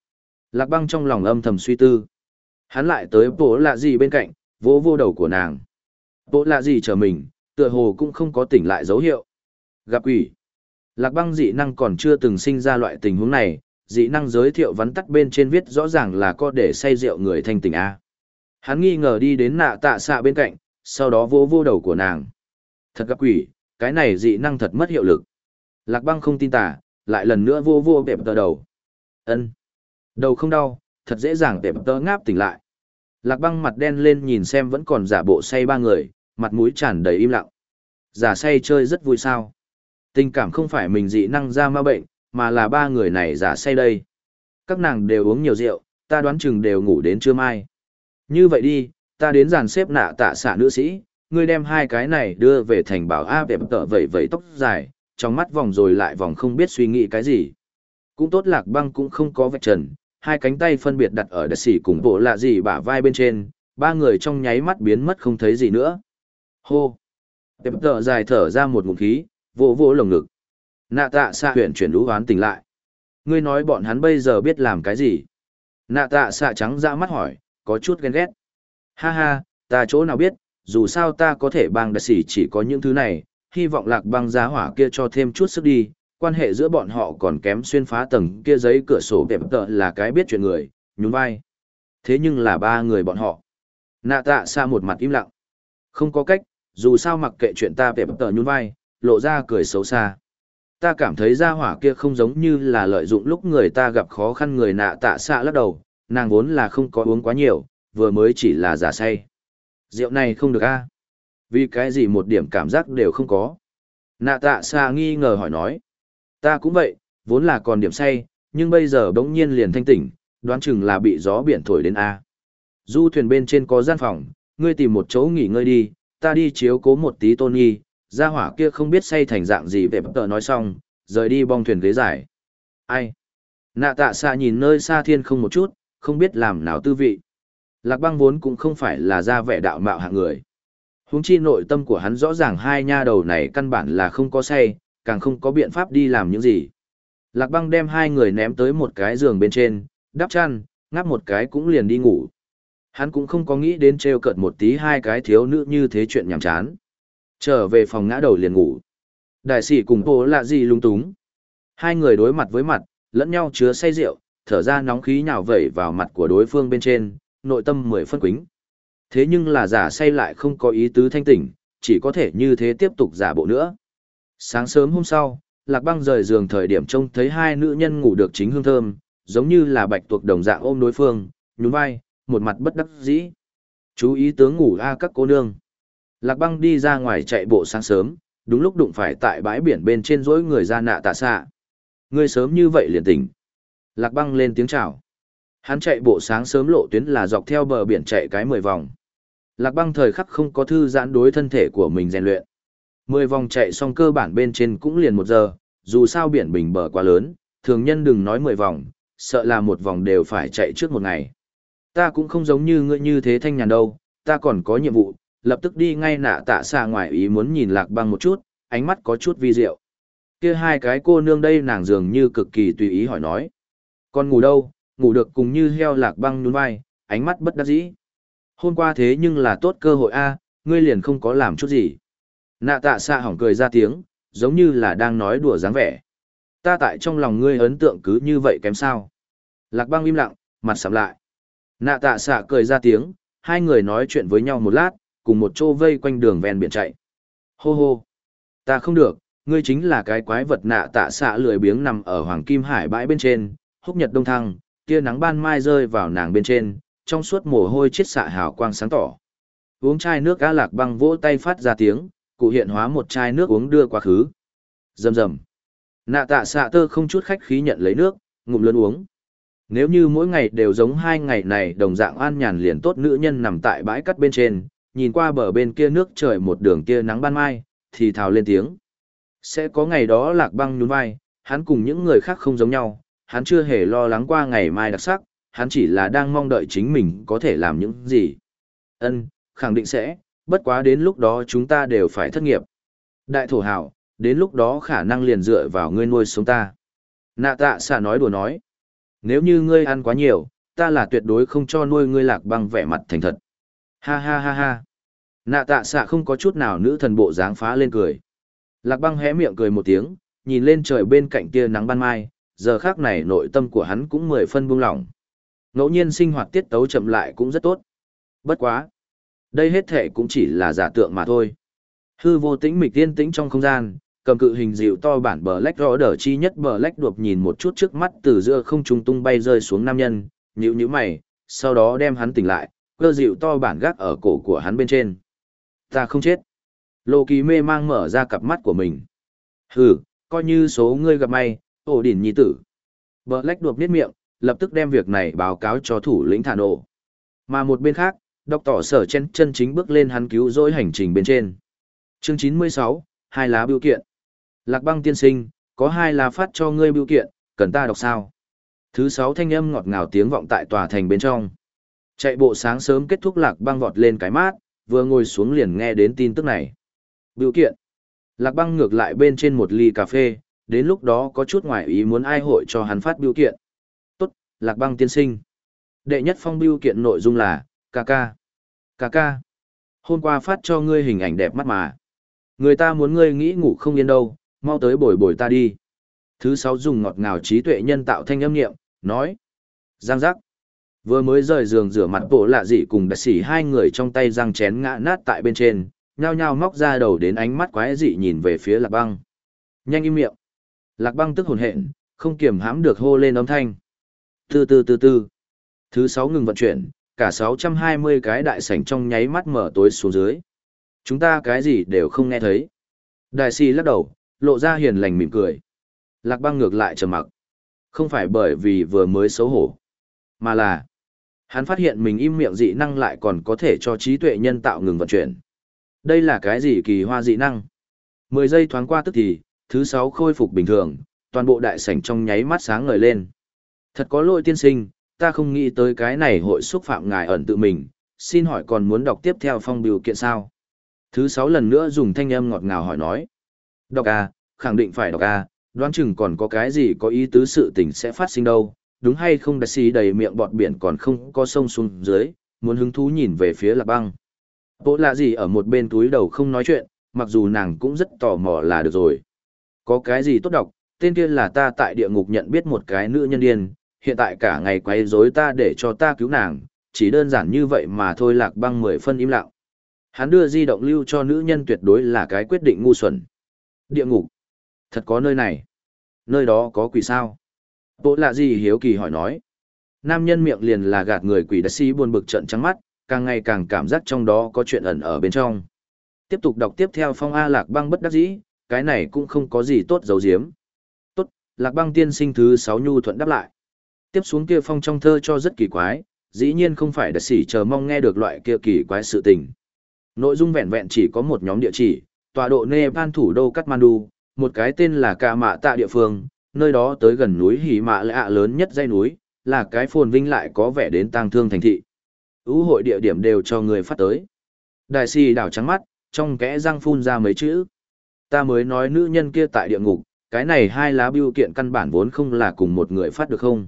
Lạc băng trong lòng âm thầm suy tư. Hắn lại tới bố lạ gì bên cạnh, vỗ vô đầu của nàng. Bố lạ gì chờ mình, tựa hồ cũng không có tỉnh lại dấu hiệu. Gặp quỷ. Lạc băng dị năng còn chưa từng sinh ra loại tình huống này, dị năng giới thiệu vắn tắt bên trên viết rõ ràng là có để say rượu người thanh tỉnh A. Hắn nghi ngờ đi đến nạ tạ xạ bên cạnh, sau đó vô vô đầu của nàng. Thật gặp quỷ, cái này dị năng thật mất hiệu lực. Lạc băng không tin tả, lại lần nữa vô vô bẹp tờ đầu. ân Đầu không đau, thật dễ dàng bẹp tờ ngáp tỉnh lại. Lạc băng mặt đen lên nhìn xem vẫn còn giả bộ say ba người, mặt mũi tràn đầy im lặng. Giả say chơi rất vui sao. Tình cảm không phải mình dị năng ra ma bệnh, mà là ba người này giả say đây. Các nàng đều uống nhiều rượu, ta đoán chừng đều ngủ đến trưa mai. Như vậy đi, ta đến dàn xếp nạ tạ xạ nữ sĩ, ngươi đem hai cái này đưa về thành bảo A đẹp tợ vẩy vẩy tóc dài, trong mắt vòng rồi lại vòng không biết suy nghĩ cái gì. Cũng tốt lạc băng cũng không có vạch trần, hai cánh tay phân biệt đặt ở đất xỉ cùng bộ lạ gì bả vai bên trên, ba người trong nháy mắt biến mất không thấy gì nữa. Hô! Đẹp tợ dài thở ra một ngụm khí, vỗ vỗ lồng ngực. Nạ tạ xạ huyện chuyển lũ oán tỉnh lại. Ngươi nói bọn hắn bây giờ biết làm cái gì? Nạ tạ xạ trắng ra mắt hỏi, có chút ghen ghét. Ha ha, ta chỗ nào biết, dù sao ta có thể bang đặc xỉ chỉ có những thứ này, hy vọng lạc băng giá hỏa kia cho thêm chút sức đi, quan hệ giữa bọn họ còn kém xuyên phá tầng kia giấy cửa sổ đẹp tợ là cái biết chuyện người, nhún vai. Thế nhưng là ba người bọn họ. Nạ tạ xa một mặt im lặng. Không có cách, dù sao mặc kệ chuyện ta đẹp tợ nhún vai, lộ ra cười xấu xa. Ta cảm thấy gia hỏa kia không giống như là lợi dụng lúc người ta gặp khó khăn người nạ tạ xạ lắc đầu, nàng vốn là không có uống quá nhiều, vừa mới chỉ là giả say. Rượu này không được a Vì cái gì một điểm cảm giác đều không có. Nạ tạ xạ nghi ngờ hỏi nói. Ta cũng vậy, vốn là còn điểm say, nhưng bây giờ bỗng nhiên liền thanh tỉnh, đoán chừng là bị gió biển thổi đến A. Du thuyền bên trên có gian phòng, ngươi tìm một chỗ nghỉ ngơi đi, ta đi chiếu cố một tí Tony, gia hỏa kia không biết say thành dạng gì về bất tờ nói xong, rời đi bong thuyền ghế dài. Ai? Nạ tạ xạ nhìn nơi xa thiên không một chút, không biết làm nào tư vị. Lạc băng vốn cũng không phải là ra vẻ đạo mạo hạng người. Huống chi nội tâm của hắn rõ ràng hai nha đầu này căn bản là không có say, càng không có biện pháp đi làm những gì. Lạc băng đem hai người ném tới một cái giường bên trên, đắp chăn, ngáp một cái cũng liền đi ngủ. Hắn cũng không có nghĩ đến treo cợt một tí hai cái thiếu nữ như thế chuyện nhảm chán. Trở về phòng ngã đầu liền ngủ. Đại sĩ cùng bố lạ gì lung túng. Hai người đối mặt với mặt, lẫn nhau chứa say rượu, thở ra nóng khí nhào vẩy vào mặt của đối phương bên trên, nội tâm mười phân quính. Thế nhưng là giả say lại không có ý tứ thanh tỉnh, chỉ có thể như thế tiếp tục giả bộ nữa. Sáng sớm hôm sau, Lạc Băng rời giường thời điểm trông thấy hai nữ nhân ngủ được chính hương thơm, giống như là bạch tuộc đồng dạng ôm đối phương, nhún vai, một mặt bất đắc dĩ. Chú ý tướng ngủ a các cô nương. Lạc Băng đi ra ngoài chạy bộ sáng sớm, đúng lúc đụng phải tại bãi biển bên trên rỗi người ra nạ tạ xạ. Ngươi sớm như vậy liền tỉnh. Lạc Băng lên tiếng chào. Hắn chạy bộ sáng sớm lộ tuyến là dọc theo bờ biển chạy cái mười vòng. Lạc Băng thời khắc không có thư giãn đối thân thể của mình rèn luyện. Mười vòng chạy xong cơ bản bên trên cũng liền một giờ, dù sao biển bình bờ quá lớn, thường nhân đừng nói 10 vòng, sợ là một vòng đều phải chạy trước một ngày. Ta cũng không giống như ngươi như thế thanh nhàn đâu, ta còn có nhiệm vụ, lập tức đi ngay nạ tạ xa ngoài ý muốn nhìn lạc băng một chút, ánh mắt có chút vi diệu. Kia hai cái cô nương đây nàng dường như cực kỳ tùy ý hỏi nói. con ngủ đâu, ngủ được cùng như heo lạc băng nhún vai, ánh mắt bất đắc dĩ. Hôm qua thế nhưng là tốt cơ hội a, ngươi liền không có làm chút gì. Nạ tạ xạ hỏng cười ra tiếng, giống như là đang nói đùa dáng vẻ. Ta tại trong lòng ngươi ấn tượng cứ như vậy kém sao. Lạc băng im lặng, mặt sầm lại. Nạ tạ xạ cười ra tiếng, hai người nói chuyện với nhau một lát, cùng một chỗ vây quanh đường ven biển chạy. Hô hô. Ta không được, ngươi chính là cái quái vật nạ tạ xạ lười biếng nằm ở hoàng kim hải bãi bên trên, húc nhật đông thăng, tia nắng ban mai rơi vào nàng bên trên, trong suốt mồ hôi chiết xạ hào quang sáng tỏ. Uống chai nước cá lạc băng vỗ tay phát ra tiếng, cụ hiện hóa một chai nước uống đưa quá khứ. Rầm rầm. Nạ tạ xạ tơ không chút khách khí nhận lấy nước, ngụm lớn uống. Nếu như mỗi ngày đều giống hai ngày này đồng dạng an nhàn liền tốt nữ nhân nằm tại bãi cắt bên trên, nhìn qua bờ bên kia nước trời một đường kia nắng ban mai, thì thào lên tiếng. Sẽ có ngày đó lạc băng nhún vai, hắn cùng những người khác không giống nhau, hắn chưa hề lo lắng qua ngày mai đặc sắc, hắn chỉ là đang mong đợi chính mình có thể làm những gì. Ân, khẳng định sẽ, bất quá đến lúc đó chúng ta đều phải thất nghiệp. Đại thổ hảo, đến lúc đó khả năng liền dựa vào ngươi nuôi sống ta. Nạ tạ xà nói đùa nói. Nếu như ngươi ăn quá nhiều, ta là tuyệt đối không cho nuôi ngươi lạc băng vẻ mặt thành thật. Ha ha ha ha. Nạ tạ xạ không có chút nào nữ thần bộ dáng phá lên cười. Lạc băng hé miệng cười một tiếng, nhìn lên trời bên cạnh kia nắng ban mai, giờ khác này nội tâm của hắn cũng mười phân buông lỏng. Ngẫu nhiên sinh hoạt tiết tấu chậm lại cũng rất tốt. Bất quá. Đây hết thể cũng chỉ là giả tượng mà thôi. Hư vô tĩnh mịch tiên tĩnh trong không gian, cầm cự hình dịu to bản bờ lách rõ đỡ chi nhất bờ lách đuộc nhìn một chút trước mắt từ giữa không trung tung bay rơi xuống nam nhân, nhíu nhíu mày, sau đó đem hắn tỉnh lại, cơ dịu to bản gác ở cổ của hắn bên trên. Ta không chết. Lô kỳ mê mang mở ra cặp mắt của mình. Hừ, coi như số ngươi gặp may, ổ điển nhi tử. Bờ lách đột biết miệng, lập tức đem việc này báo cáo cho thủ lĩnh thả nổ. Mà một bên khác, đọc tỏ sở chân chân chính bước lên hắn cứu rỗi hành trình bên trên. Chương 96, hai lá biểu kiện. Lạc băng tiên sinh, có hai lá phát cho ngươi biểu kiện, cần ta đọc sao? Thứ sáu thanh âm ngọt ngào tiếng vọng tại tòa thành bên trong. Chạy bộ sáng sớm kết thúc lạc băng vọt lên cái mát, vừa ngồi xuống liền nghe đến tin tức này. Biểu kiện. Lạc băng ngược lại bên trên một ly cà phê, đến lúc đó có chút ngoài ý muốn ai hội cho hắn phát biểu kiện. Tốt, lạc băng tiên sinh. Đệ nhất phong biểu kiện nội dung là, ca ca. Ca ca. Hôm qua phát cho ngươi hình ảnh đẹp mắt mà. Người ta muốn ngươi nghĩ ngủ không yên đâu, mau tới bồi bồi ta đi. Thứ sáu dùng ngọt ngào trí tuệ nhân tạo thanh âm nghiệm, nói. Giang giác. Vừa mới rời giường rửa mặt bộ lạ dị cùng đặc sĩ hai người trong tay răng chén ngã nát tại bên trên, nhao nhao móc ra đầu đến ánh mắt quái dị nhìn về phía lạc băng. Nhanh im miệng. Lạc băng tức hồn hện, không kiềm hãm được hô lên âm thanh. Từ từ từ từ. Thứ sáu ngừng vận chuyển, cả 620 cái đại sảnh trong nháy mắt mở tối xuống dưới. Chúng ta cái gì đều không nghe thấy. Đại sĩ lắc đầu, lộ ra hiền lành mỉm cười. Lạc băng ngược lại trầm mặc. Không phải bởi vì vừa mới xấu hổ, mà là hắn phát hiện mình im miệng dị năng lại còn có thể cho trí tuệ nhân tạo ngừng vận chuyển. Đây là cái gì kỳ hoa dị năng? 10 giây thoáng qua tức thì, thứ 6 khôi phục bình thường, toàn bộ đại sảnh trong nháy mắt sáng ngời lên. Thật có lỗi tiên sinh, ta không nghĩ tới cái này hội xúc phạm ngài ẩn tự mình, xin hỏi còn muốn đọc tiếp theo phong biểu kiện sao? Thứ 6 lần nữa dùng thanh âm ngọt ngào hỏi nói. Đọc à, khẳng định phải đọc à, đoán chừng còn có cái gì có ý tứ sự tình sẽ phát sinh đâu, đúng hay không đại xì đầy miệng bọt biển còn không có sông xuống dưới, muốn hứng thú nhìn về phía lạc băng. Bộ lạ gì ở một bên túi đầu không nói chuyện, mặc dù nàng cũng rất tò mò là được rồi. Có cái gì tốt đọc, tên kia là ta tại địa ngục nhận biết một cái nữ nhân điên, hiện tại cả ngày quay rối ta để cho ta cứu nàng, chỉ đơn giản như vậy mà thôi lạc băng mười phân im lặng. Hắn đưa di động lưu cho nữ nhân tuyệt đối là cái quyết định ngu xuẩn. Địa ngục. Thật có nơi này. Nơi đó có quỷ sao? Bộ lạ gì hiếu kỳ hỏi nói. Nam nhân miệng liền là gạt người quỷ đặc sĩ buồn bực trận trắng mắt, càng ngày càng cảm giác trong đó có chuyện ẩn ở bên trong. Tiếp tục đọc tiếp theo phong A lạc băng bất đắc dĩ, cái này cũng không có gì tốt giấu giếm. Tốt, lạc băng tiên sinh thứ sáu nhu thuận đáp lại. Tiếp xuống kia phong trong thơ cho rất kỳ quái, dĩ nhiên không phải đặc sĩ chờ mong nghe được loại kia kỳ quái sự tình. Nội dung vẹn vẹn chỉ có một nhóm địa chỉ, tọa độ Nepal thủ đô Kathmandu, một cái tên là Ca Mạ Tạ địa phương, nơi đó tới gần núi Hỉ Mạ Lạ lớn nhất dây núi, là cái phồn vinh lại có vẻ đến tang thương thành thị. Ú hội địa điểm đều cho người phát tới. Đại sĩ đảo trắng mắt, trong kẽ răng phun ra mấy chữ. Ta mới nói nữ nhân kia tại địa ngục, cái này hai lá biêu kiện căn bản vốn không là cùng một người phát được không.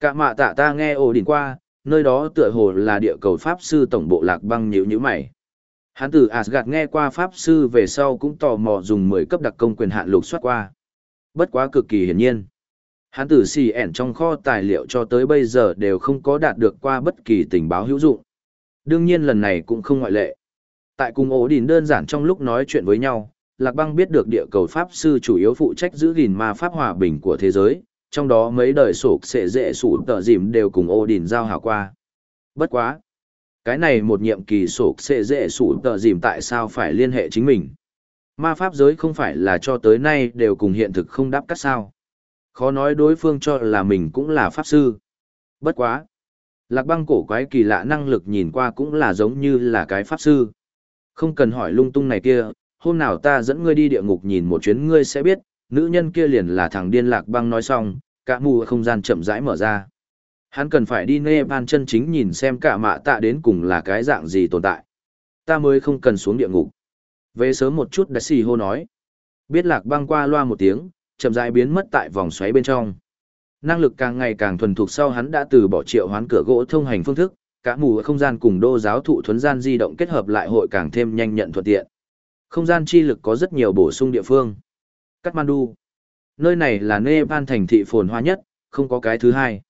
Cả mạ tạ ta nghe ổ đỉnh qua, nơi đó tựa hồ là địa cầu Pháp sư tổng bộ lạc băng nhữ nhíu mày. Hắn từ Asgard nghe qua Pháp sư về sau cũng tò mò dùng 10 cấp đặc công quyền hạn lục soát qua. Bất quá cực kỳ hiển nhiên. Hắn từ ẻn trong kho tài liệu cho tới bây giờ đều không có đạt được qua bất kỳ tình báo hữu dụng. Đương nhiên lần này cũng không ngoại lệ. Tại cùng ổ đình đơn giản trong lúc nói chuyện với nhau, Lạc Băng biết được địa cầu Pháp sư chủ yếu phụ trách giữ gìn ma pháp hòa bình của thế giới, trong đó mấy đời sổ sẽ dễ sủ tờ dìm đều cùng ổ đình giao hảo qua. Bất quá. Cái này một nhiệm kỳ sổ sẽ dễ sủ tờ dìm tại sao phải liên hệ chính mình. Ma pháp giới không phải là cho tới nay đều cùng hiện thực không đáp cắt sao. Khó nói đối phương cho là mình cũng là pháp sư. Bất quá. Lạc băng cổ quái kỳ lạ năng lực nhìn qua cũng là giống như là cái pháp sư. Không cần hỏi lung tung này kia, hôm nào ta dẫn ngươi đi địa ngục nhìn một chuyến ngươi sẽ biết, nữ nhân kia liền là thằng điên lạc băng nói xong, cả mù không gian chậm rãi mở ra. Hắn cần phải đi nê ban chân chính nhìn xem cả mạ tạ đến cùng là cái dạng gì tồn tại. Ta mới không cần xuống địa ngục. Về sớm một chút đã xì hô nói. Biết lạc băng qua loa một tiếng, chậm rãi biến mất tại vòng xoáy bên trong. Năng lực càng ngày càng thuần thục sau hắn đã từ bỏ triệu hoán cửa gỗ thông hành phương thức, cả mù không gian cùng đô giáo thụ thuấn gian di động kết hợp lại hội càng thêm nhanh nhận thuận tiện. Không gian chi lực có rất nhiều bổ sung địa phương. Kathmandu. Nơi này là Nepal thành thị phồn hoa nhất, không có cái thứ hai.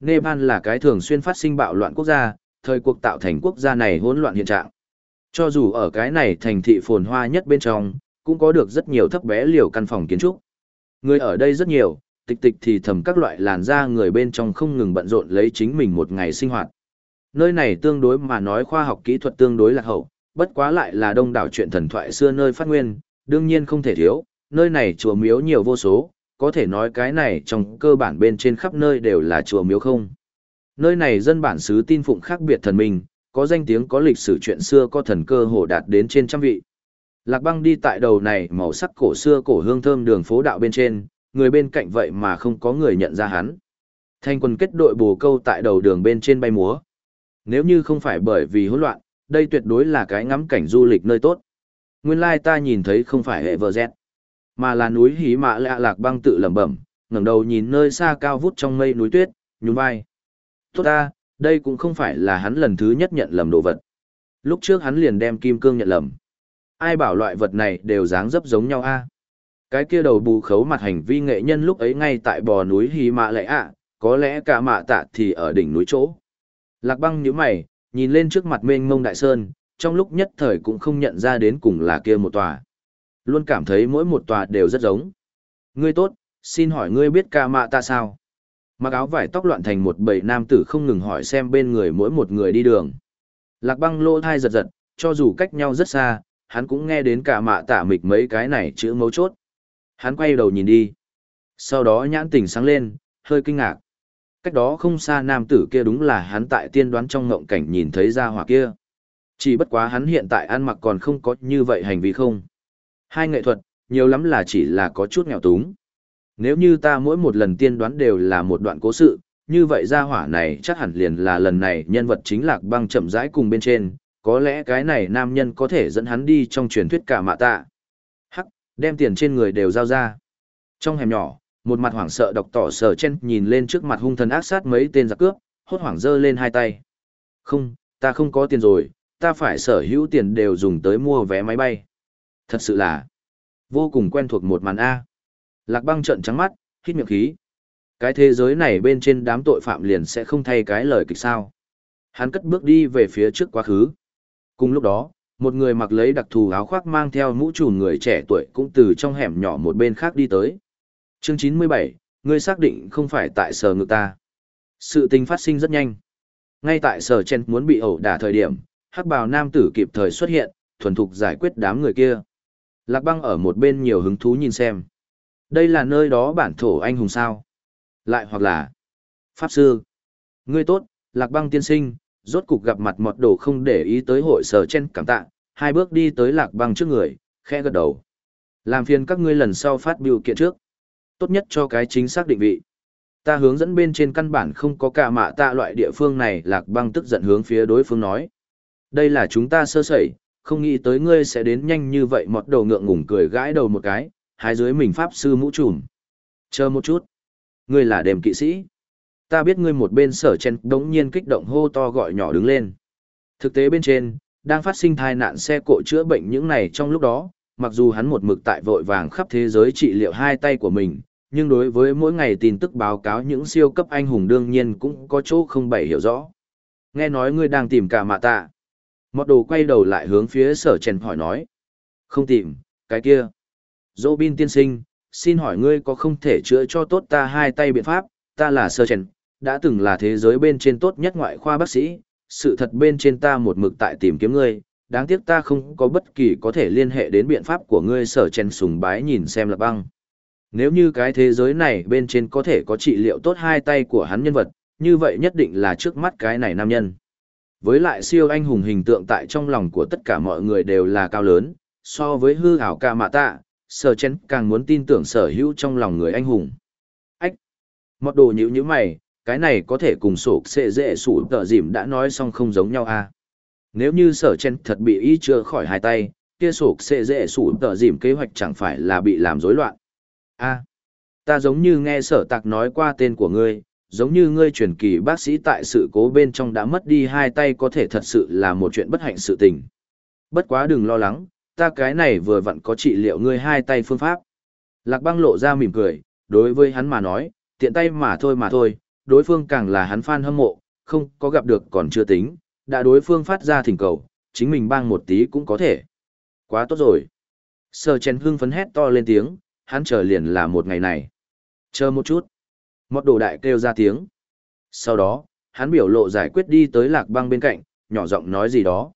Nepal là cái thường xuyên phát sinh bạo loạn quốc gia, thời cuộc tạo thành quốc gia này hỗn loạn hiện trạng. Cho dù ở cái này thành thị phồn hoa nhất bên trong, cũng có được rất nhiều thấp bé liều căn phòng kiến trúc. Người ở đây rất nhiều, tịch tịch thì thầm các loại làn da người bên trong không ngừng bận rộn lấy chính mình một ngày sinh hoạt. Nơi này tương đối mà nói khoa học kỹ thuật tương đối lạc hậu, bất quá lại là đông đảo chuyện thần thoại xưa nơi phát nguyên, đương nhiên không thể thiếu, nơi này chùa miếu nhiều vô số, có thể nói cái này trong cơ bản bên trên khắp nơi đều là chùa miếu không. Nơi này dân bản xứ tin phụng khác biệt thần minh, có danh tiếng có lịch sử chuyện xưa có thần cơ hồ đạt đến trên trăm vị. Lạc băng đi tại đầu này màu sắc cổ xưa cổ hương thơm đường phố đạo bên trên, người bên cạnh vậy mà không có người nhận ra hắn. Thanh quân kết đội bồ câu tại đầu đường bên trên bay múa. Nếu như không phải bởi vì hỗn loạn, đây tuyệt đối là cái ngắm cảnh du lịch nơi tốt. Nguyên lai ta nhìn thấy không phải hệ vợ dẹt, mà là núi hí mạ lạ lạc băng tự lẩm bẩm, ngẩng đầu nhìn nơi xa cao vút trong mây núi tuyết, nhún vai. Tốt ta, đây cũng không phải là hắn lần thứ nhất nhận lầm đồ vật. Lúc trước hắn liền đem kim cương nhận lầm. Ai bảo loại vật này đều dáng dấp giống nhau a? Cái kia đầu bù khấu mặt hành vi nghệ nhân lúc ấy ngay tại bò núi Hy mạ lệ ạ, có lẽ cả mạ tạ thì ở đỉnh núi chỗ. Lạc băng nhíu mày, nhìn lên trước mặt mênh mông đại sơn, trong lúc nhất thời cũng không nhận ra đến cùng là kia một tòa. Luôn cảm thấy mỗi một tòa đều rất giống. Ngươi tốt, xin hỏi ngươi biết ca mạ ta sao? Mặc áo vải tóc loạn thành một bầy nam tử không ngừng hỏi xem bên người mỗi một người đi đường. Lạc băng lô thai giật giật, cho dù cách nhau rất xa, hắn cũng nghe đến cả mạ tả mịch mấy cái này chữ mấu chốt. Hắn quay đầu nhìn đi. Sau đó nhãn tỉnh sáng lên, hơi kinh ngạc. Cách đó không xa nam tử kia đúng là hắn tại tiên đoán trong ngộng cảnh nhìn thấy ra hỏa kia. Chỉ bất quá hắn hiện tại ăn mặc còn không có như vậy hành vi không. Hai nghệ thuật, nhiều lắm là chỉ là có chút nghèo túng. Nếu như ta mỗi một lần tiên đoán đều là một đoạn cố sự, như vậy ra hỏa này chắc hẳn liền là lần này nhân vật chính lạc băng chậm rãi cùng bên trên, có lẽ cái này nam nhân có thể dẫn hắn đi trong truyền thuyết cả mạ tạ. Hắc, đem tiền trên người đều giao ra. Trong hẻm nhỏ, một mặt hoảng sợ độc tỏ sở chen nhìn lên trước mặt hung thần ác sát mấy tên giặc cướp, hốt hoảng giơ lên hai tay. Không, ta không có tiền rồi, ta phải sở hữu tiền đều dùng tới mua vé máy bay. Thật sự là vô cùng quen thuộc một màn A. Lạc băng trợn trắng mắt, hít miệng khí. Cái thế giới này bên trên đám tội phạm liền sẽ không thay cái lời kịch sao. Hắn cất bước đi về phía trước quá khứ. Cùng lúc đó, một người mặc lấy đặc thù áo khoác mang theo mũ trùm người trẻ tuổi cũng từ trong hẻm nhỏ một bên khác đi tới. Chương 97, ngươi xác định không phải tại sở ngự ta. Sự tình phát sinh rất nhanh. Ngay tại sở chen muốn bị ẩu đả thời điểm, hắc bào nam tử kịp thời xuất hiện, thuần thục giải quyết đám người kia. Lạc băng ở một bên nhiều hứng thú nhìn xem. Đây là nơi đó bản thổ anh hùng sao. Lại hoặc là Pháp Sư. Ngươi tốt, Lạc băng tiên sinh, rốt cục gặp mặt mọt đồ không để ý tới hội sở chen cảm tạ, hai bước đi tới Lạc băng trước người, khẽ gật đầu. Làm phiền các ngươi lần sau phát biểu kiện trước. Tốt nhất cho cái chính xác định vị. Ta hướng dẫn bên trên căn bản không có cả mạ tạ loại địa phương này lạc băng tức giận hướng phía đối phương nói. Đây là chúng ta sơ sẩy, không nghĩ tới ngươi sẽ đến nhanh như vậy mọt đầu ngượng ngủng cười gãi đầu một cái, hai dưới mình pháp sư mũ trùm. Chờ một chút. Ngươi là đềm kỵ sĩ. Ta biết ngươi một bên sở chen đống nhiên kích động hô to gọi nhỏ đứng lên. Thực tế bên trên, đang phát sinh thai nạn xe cộ chữa bệnh những này trong lúc đó, mặc dù hắn một mực tại vội vàng khắp thế giới trị liệu hai tay của mình, nhưng đối với mỗi ngày tin tức báo cáo những siêu cấp anh hùng đương nhiên cũng có chỗ không bày hiểu rõ. Nghe nói ngươi đang tìm cả mạ tạ. Mọt đồ quay đầu lại hướng phía sở chèn hỏi nói. Không tìm, cái kia. Dô bin tiên sinh, xin hỏi ngươi có không thể chữa cho tốt ta hai tay biện pháp, ta là sơ chèn, đã từng là thế giới bên trên tốt nhất ngoại khoa bác sĩ, sự thật bên trên ta một mực tại tìm kiếm ngươi, đáng tiếc ta không có bất kỳ có thể liên hệ đến biện pháp của ngươi sở chèn sùng bái nhìn xem lập băng. Nếu như cái thế giới này bên trên có thể có trị liệu tốt hai tay của hắn nhân vật, như vậy nhất định là trước mắt cái này nam nhân. Với lại siêu anh hùng hình tượng tại trong lòng của tất cả mọi người đều là cao lớn, so với hư ảo ca mạ tạ, sở chén càng muốn tin tưởng sở hữu trong lòng người anh hùng. Ách! Mọt đồ nhữ như mày, cái này có thể cùng sổ xệ dễ sủ tờ dìm đã nói xong không giống nhau à. Nếu như sở chen thật bị y chữa khỏi hai tay, kia sổ xệ dễ sủ tờ dìm kế hoạch chẳng phải là bị làm rối loạn. a à, ta giống như nghe sở tạc nói qua tên của ngươi, giống như ngươi truyền kỳ bác sĩ tại sự cố bên trong đã mất đi hai tay có thể thật sự là một chuyện bất hạnh sự tình. Bất quá đừng lo lắng, ta cái này vừa vặn có trị liệu ngươi hai tay phương pháp. Lạc băng lộ ra mỉm cười, đối với hắn mà nói, tiện tay mà thôi mà thôi, đối phương càng là hắn fan hâm mộ, không có gặp được còn chưa tính, đã đối phương phát ra thỉnh cầu, chính mình bang một tí cũng có thể. Quá tốt rồi. Sơ chén hưng phấn hét to lên tiếng, hắn chờ liền là một ngày này. Chờ một chút. Mọt đồ đại kêu ra tiếng. Sau đó, hắn biểu lộ giải quyết đi tới lạc băng bên cạnh, nhỏ giọng nói gì đó.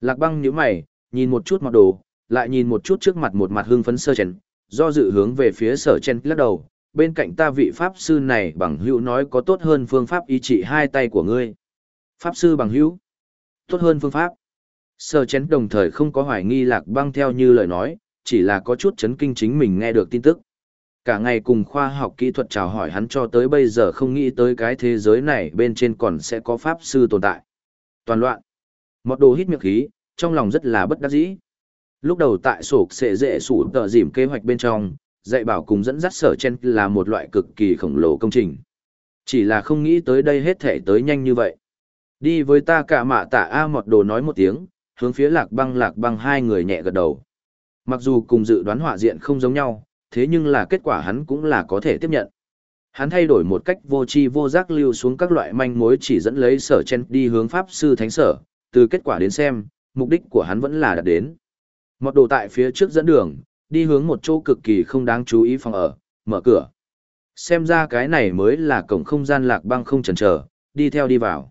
Lạc băng nhíu mày, nhìn một chút mọt đồ, lại nhìn một chút trước mặt một mặt hưng phấn sơ chén, do dự hướng về phía sở chen lắc đầu, bên cạnh ta vị pháp sư này bằng hữu nói có tốt hơn phương pháp ý trị hai tay của ngươi. Pháp sư bằng hữu? Tốt hơn phương pháp. Sở chén đồng thời không có hoài nghi lạc băng theo như lời nói, chỉ là có chút chấn kinh chính mình nghe được tin tức. Cả ngày cùng khoa học kỹ thuật chào hỏi hắn cho tới bây giờ không nghĩ tới cái thế giới này bên trên còn sẽ có pháp sư tồn tại. Toàn loạn. Một đồ hít miệng khí, trong lòng rất là bất đắc dĩ. Lúc đầu tại sổ sẽ dễ sủ tờ dìm kế hoạch bên trong, dạy bảo cùng dẫn dắt sở chen là một loại cực kỳ khổng lồ công trình. Chỉ là không nghĩ tới đây hết thể tới nhanh như vậy. Đi với ta cả mạ tạ A một đồ nói một tiếng, hướng phía lạc băng lạc băng hai người nhẹ gật đầu. Mặc dù cùng dự đoán họa diện không giống nhau, thế nhưng là kết quả hắn cũng là có thể tiếp nhận. Hắn thay đổi một cách vô tri vô giác lưu xuống các loại manh mối chỉ dẫn lấy sở chen đi hướng pháp sư thánh sở, từ kết quả đến xem, mục đích của hắn vẫn là đạt đến. Một đồ tại phía trước dẫn đường, đi hướng một chỗ cực kỳ không đáng chú ý phòng ở, mở cửa. Xem ra cái này mới là cổng không gian lạc băng không chần chờ, đi theo đi vào.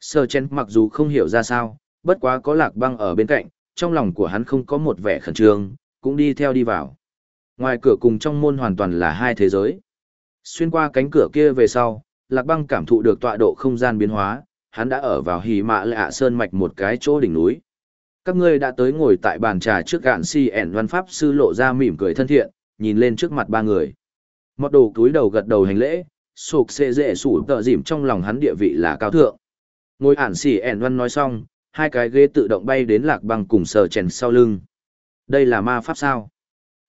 Sơ chen mặc dù không hiểu ra sao, bất quá có lạc băng ở bên cạnh, trong lòng của hắn không có một vẻ khẩn trương, cũng đi theo đi vào. Ngoài cửa cùng trong môn hoàn toàn là hai thế giới. Xuyên qua cánh cửa kia về sau, Lạc Băng cảm thụ được tọa độ không gian biến hóa, hắn đã ở vào hỉ mạ lạ sơn mạch một cái chỗ đỉnh núi. Các ngươi đã tới ngồi tại bàn trà trước gạn si ẻn văn pháp sư lộ ra mỉm cười thân thiện, nhìn lên trước mặt ba người. Một đồ túi đầu gật đầu hành lễ, sụp xệ dễ sủ tợ dìm trong lòng hắn địa vị là cao thượng. Ngồi ản xỉ ẻn văn nói xong, hai cái ghế tự động bay đến lạc băng cùng sờ chèn sau lưng. Đây là ma pháp sao?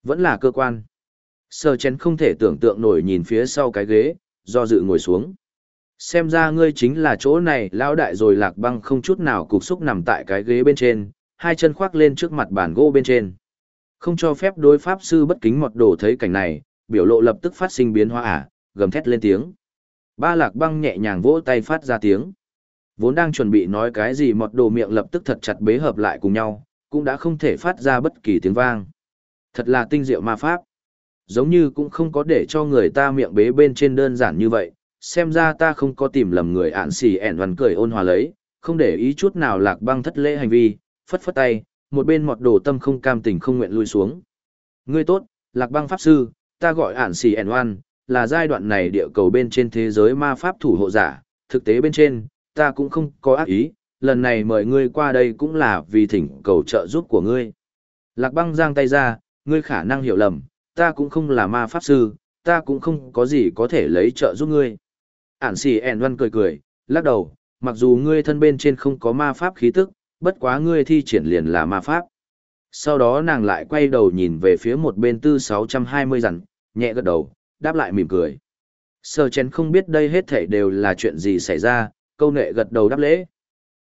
Vẫn là cơ quan. Sờ chèn không thể tưởng tượng nổi nhìn phía sau cái ghế, do dự ngồi xuống. Xem ra ngươi chính là chỗ này lão đại rồi lạc băng không chút nào cục xúc nằm tại cái ghế bên trên, hai chân khoác lên trước mặt bàn gỗ bên trên. Không cho phép đối pháp sư bất kính mọt đồ thấy cảnh này, biểu lộ lập tức phát sinh biến hóa ả, gầm thét lên tiếng. Ba lạc băng nhẹ nhàng vỗ tay phát ra tiếng. Vốn đang chuẩn bị nói cái gì mọt đồ miệng lập tức thật chặt bế hợp lại cùng nhau, cũng đã không thể phát ra bất kỳ tiếng vang. Thật là tinh diệu ma pháp. Giống như cũng không có để cho người ta miệng bế bên trên đơn giản như vậy, xem ra ta không có tìm lầm người ạn xì ẻn văn cười ôn hòa lấy, không để ý chút nào lạc băng thất lễ hành vi, phất phất tay, một bên mọt đồ tâm không cam tình không nguyện lui xuống. Ngươi tốt, lạc băng pháp sư, ta gọi ản xì ẻn oan, là giai đoạn này địa cầu bên trên thế giới ma pháp thủ hộ giả, thực tế bên trên, ta cũng không có ác ý, lần này mời ngươi qua đây cũng là vì thỉnh cầu trợ giúp của ngươi. Lạc băng giang tay ra, ngươi khả năng hiểu lầm, ta cũng không là ma pháp sư, ta cũng không có gì có thể lấy trợ giúp ngươi. Ản xì ẻn oan cười cười, lắc đầu, mặc dù ngươi thân bên trên không có ma pháp khí tức, bất quá ngươi thi triển liền là ma pháp. Sau đó nàng lại quay đầu nhìn về phía một bên tư 620 dặn, nhẹ gật đầu, đáp lại mỉm cười. Sơ chén không biết đây hết thảy đều là chuyện gì xảy ra, câu nệ gật đầu đáp lễ.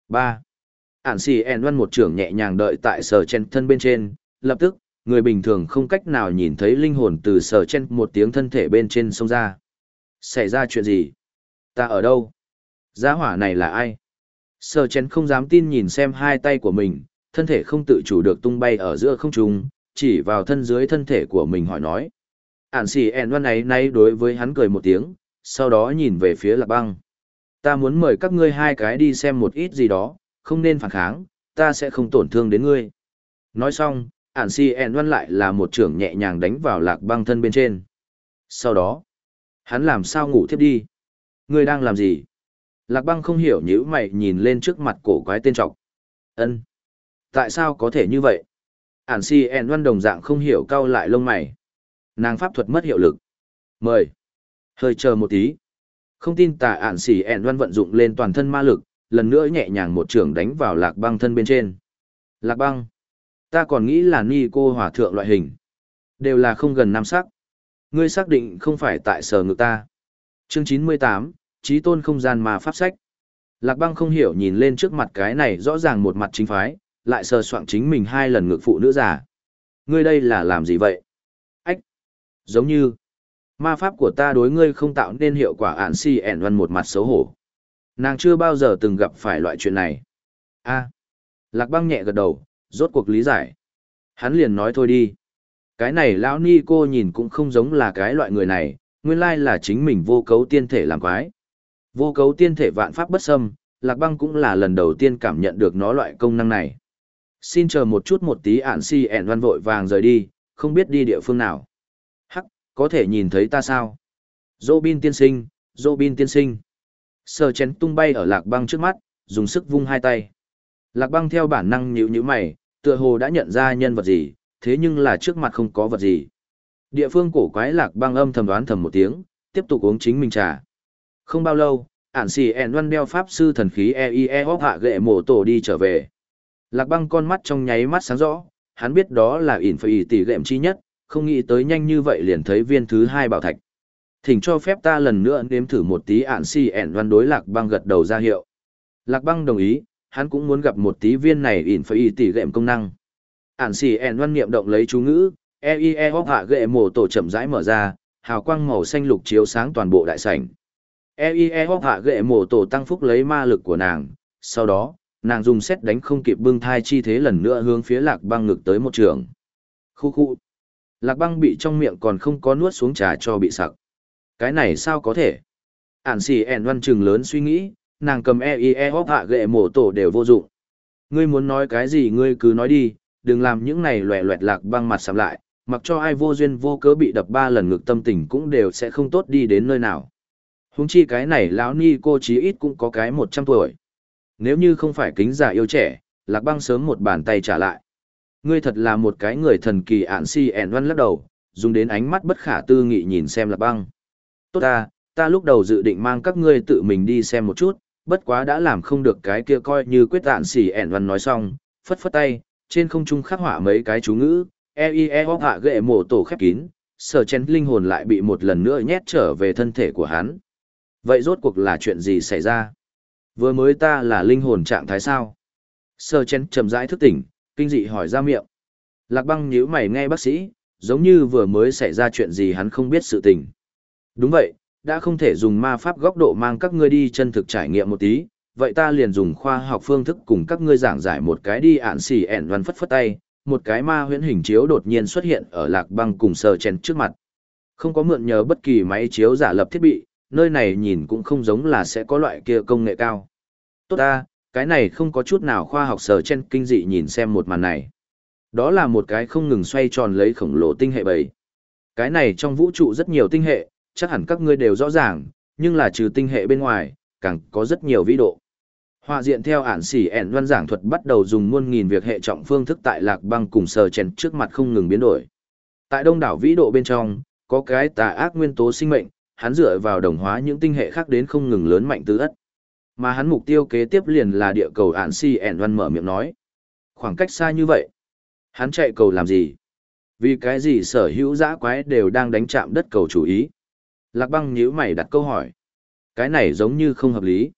3. Ản xì en văn một trưởng nhẹ nhàng đợi tại sờ chen thân bên trên, lập tức, người bình thường không cách nào nhìn thấy linh hồn từ sờ chen một tiếng thân thể bên trên sông ra. Xảy ra chuyện gì? Ta ở đâu? Giá hỏa này là ai? Sở chén không dám tin nhìn xem hai tay của mình, thân thể không tự chủ được tung bay ở giữa không trung, chỉ vào thân dưới thân thể của mình hỏi nói. Ản xì ẹn văn ấy nay đối với hắn cười một tiếng, sau đó nhìn về phía lạc băng. Ta muốn mời các ngươi hai cái đi xem một ít gì đó, không nên phản kháng, ta sẽ không tổn thương đến ngươi. Nói xong, ản xì ẹn văn lại là một trưởng nhẹ nhàng đánh vào lạc băng thân bên trên. Sau đó, hắn làm sao ngủ thiếp đi? Ngươi đang làm gì? Lạc băng không hiểu nhữ mày nhìn lên trước mặt cổ quái tên trọc. ân Tại sao có thể như vậy? Ản si En văn đồng dạng không hiểu cau lại lông mày. Nàng pháp thuật mất hiệu lực. Mời. Hơi chờ một tí. Không tin tà ản si En văn vận dụng lên toàn thân ma lực, lần nữa nhẹ nhàng một trường đánh vào lạc băng thân bên trên. Lạc băng. Ta còn nghĩ là ni cô hỏa thượng loại hình. Đều là không gần nam sắc. Ngươi xác định không phải tại sở ngực ta. Chương chín mươi tám, trí tôn không gian mà pháp sách. Lạc băng không hiểu nhìn lên trước mặt cái này rõ ràng một mặt chính phái, lại sờ soạn chính mình hai lần ngược phụ nữ giả. Ngươi đây là làm gì vậy? Ách! Giống như, ma pháp của ta đối ngươi không tạo nên hiệu quả ản si ẻn văn một mặt xấu hổ. Nàng chưa bao giờ từng gặp phải loại chuyện này. a Lạc băng nhẹ gật đầu, rốt cuộc lý giải. Hắn liền nói thôi đi. Cái này lão ni cô nhìn cũng không giống là cái loại người này, nguyên lai là chính mình vô cấu tiên thể làm quái. Vô cấu tiên thể vạn pháp bất xâm, lạc băng cũng là lần đầu tiên cảm nhận được nó loại công năng này. Xin chờ một chút một tí ản si ẻn văn vội vàng rời đi, không biết đi địa phương nào. Hắc, có thể nhìn thấy ta sao? Dô bin tiên sinh, dô bin tiên sinh. Sờ chén tung bay ở lạc băng trước mắt, dùng sức vung hai tay. Lạc băng theo bản năng nhíu nhíu mày, tựa hồ đã nhận ra nhân vật gì, thế nhưng là trước mặt không có vật gì. Địa phương cổ quái lạc băng âm thầm đoán thầm một tiếng, tiếp tục uống chính mình trà. Không bao lâu, ản xì ẻn văn đeo pháp sư thần khí EIE hóc hạ gệ mổ tổ đi trở về. Lạc băng con mắt trong nháy mắt sáng rõ, hắn biết đó là ỉn phải tỷ gệm chi nhất, không nghĩ tới nhanh như vậy liền thấy viên thứ hai bảo thạch. Thỉnh cho phép ta lần nữa nếm thử một tí ản xì ẻn văn đối lạc băng gật đầu ra hiệu. Lạc băng đồng ý, hắn cũng muốn gặp một tí viên này ỉn phải tỷ gệm công năng. Ản xì ẻn văn niệm động lấy chú ngữ, EIE i hạ gệ mổ tổ chậm rãi mở ra, hào quang màu xanh lục chiếu sáng toàn bộ đại sảnh. EIE hóc hạ gệ mổ tổ tăng phúc lấy ma lực của nàng, sau đó, nàng dùng xét đánh không kịp bưng thai chi thế lần nữa hướng phía lạc băng ngực tới một trường. Khu khu. Lạc băng bị trong miệng còn không có nuốt xuống trà cho bị sặc. Cái này sao có thể? Ản xì ẻn văn trừng lớn suy nghĩ, nàng cầm EIE hóc hạ gệ mổ tổ đều vô dụng. Ngươi muốn nói cái gì ngươi cứ nói đi, đừng làm những này loẹ loẹt lạc băng mặt sạm lại, mặc cho ai vô duyên vô cớ bị đập ba lần ngực tâm tình cũng đều sẽ không tốt đi đến nơi nào. Húng chi cái này lão ni cô chí ít cũng có cái một trăm tuổi. Nếu như không phải kính giả yêu trẻ, lạc băng sớm một bàn tay trả lại. Ngươi thật là một cái người thần kỳ ạn si ẻn văn lắc đầu, dùng đến ánh mắt bất khả tư nghị nhìn xem lạc băng. Tốt ta, ta lúc đầu dự định mang các ngươi tự mình đi xem một chút, bất quá đã làm không được cái kia coi như quyết tạn xỉ ẻn văn nói xong, phất phất tay, trên không trung khắc họa mấy cái chú ngữ, e i e hóc hạ ghệ mổ tổ khép kín, sở chén linh hồn lại bị một lần nữa nhét trở về thân thể của hắn. Vậy rốt cuộc là chuyện gì xảy ra? Vừa mới ta là linh hồn trạng thái sao? Sơ chén chậm rãi thức tỉnh, kinh dị hỏi ra miệng. Lạc băng nhíu mày nghe bác sĩ, giống như vừa mới xảy ra chuyện gì hắn không biết sự tình. Đúng vậy, đã không thể dùng ma pháp góc độ mang các ngươi đi chân thực trải nghiệm một tí, vậy ta liền dùng khoa học phương thức cùng các ngươi giảng giải một cái đi ạn xì ẻn văn phất phất tay, một cái ma huyễn hình chiếu đột nhiên xuất hiện ở lạc băng cùng sờ chén trước mặt. Không có mượn nhờ bất kỳ máy chiếu giả lập thiết bị, nơi này nhìn cũng không giống là sẽ có loại kia công nghệ cao. Tốt ta, cái này không có chút nào khoa học sở trên kinh dị nhìn xem một màn này. Đó là một cái không ngừng xoay tròn lấy khổng lồ tinh hệ bầy. Cái này trong vũ trụ rất nhiều tinh hệ, chắc hẳn các ngươi đều rõ ràng, nhưng là trừ tinh hệ bên ngoài, càng có rất nhiều vĩ độ. Họa diện theo ản xỉ ẻn văn giảng thuật bắt đầu dùng muôn nghìn việc hệ trọng phương thức tại lạc băng cùng sờ chèn trước mặt không ngừng biến đổi. Tại đông đảo vĩ độ bên trong, có cái tà ác nguyên tố sinh mệnh, hắn dựa vào đồng hóa những tinh hệ khác đến không ngừng lớn mạnh tứ ất. Mà hắn mục tiêu kế tiếp liền là địa cầu ản si ẻn văn mở miệng nói. Khoảng cách xa như vậy. Hắn chạy cầu làm gì? Vì cái gì sở hữu dã quái đều đang đánh chạm đất cầu chủ ý? Lạc băng nhíu mày đặt câu hỏi. Cái này giống như không hợp lý.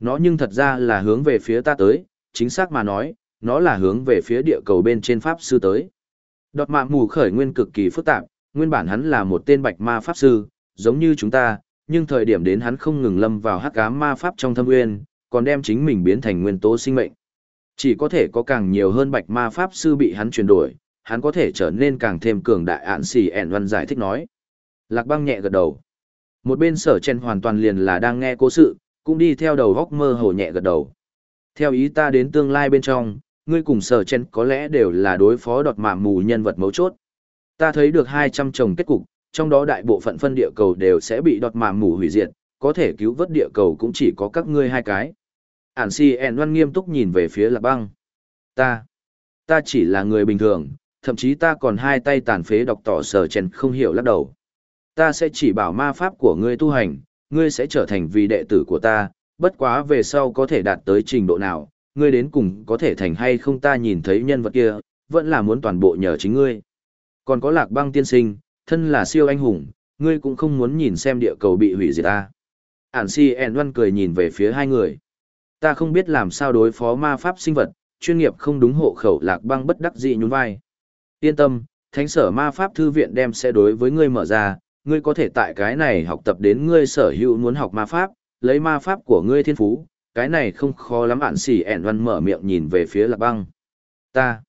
Nó nhưng thật ra là hướng về phía ta tới, chính xác mà nói, nó là hướng về phía địa cầu bên trên Pháp Sư tới. Đọt mạng mù khởi nguyên cực kỳ phức tạp, nguyên bản hắn là một tên bạch ma Pháp Sư, giống như chúng ta, nhưng thời điểm đến hắn không ngừng lâm vào hắc ám ma Pháp trong thâm nguyên, còn đem chính mình biến thành nguyên tố sinh mệnh. Chỉ có thể có càng nhiều hơn bạch ma Pháp Sư bị hắn chuyển đổi, hắn có thể trở nên càng thêm cường đại ạn xì ẻn văn giải thích nói. Lạc băng nhẹ gật đầu. Một bên sở chen hoàn toàn liền là đang nghe cố sự, cũng đi theo đầu góc mơ hồ nhẹ gật đầu. Theo ý ta đến tương lai bên trong, ngươi cùng sở chen có lẽ đều là đối phó đọt mạ mù nhân vật mấu chốt. Ta thấy được 200 chồng kết cục, trong đó đại bộ phận phân địa cầu đều sẽ bị đọt mà mù hủy diệt, có thể cứu vớt địa cầu cũng chỉ có các ngươi hai cái. Ản si en văn nghiêm túc nhìn về phía lạc băng. Ta, ta chỉ là người bình thường, thậm chí ta còn hai tay tàn phế đọc tỏ sở chèn không hiểu lắc đầu. Ta sẽ chỉ bảo ma pháp của ngươi tu hành, ngươi sẽ trở thành vị đệ tử của ta, bất quá về sau có thể đạt tới trình độ nào, ngươi đến cùng có thể thành hay không ta nhìn thấy nhân vật kia, vẫn là muốn toàn bộ nhờ chính ngươi. Còn có lạc băng tiên sinh, thân là siêu anh hùng, ngươi cũng không muốn nhìn xem địa cầu bị hủy diệt ta. Ản si ẹn văn cười nhìn về phía hai người. Ta không biết làm sao đối phó ma pháp sinh vật, chuyên nghiệp không đúng hộ khẩu lạc băng bất đắc dị nhún vai. Yên tâm, thánh sở ma pháp thư viện đem sẽ đối với ngươi mở ra, ngươi có thể tại cái này học tập đến ngươi sở hữu muốn học ma pháp, lấy ma pháp của ngươi thiên phú, cái này không khó lắm ản xỉ ẻn văn mở miệng nhìn về phía lạc băng. Ta,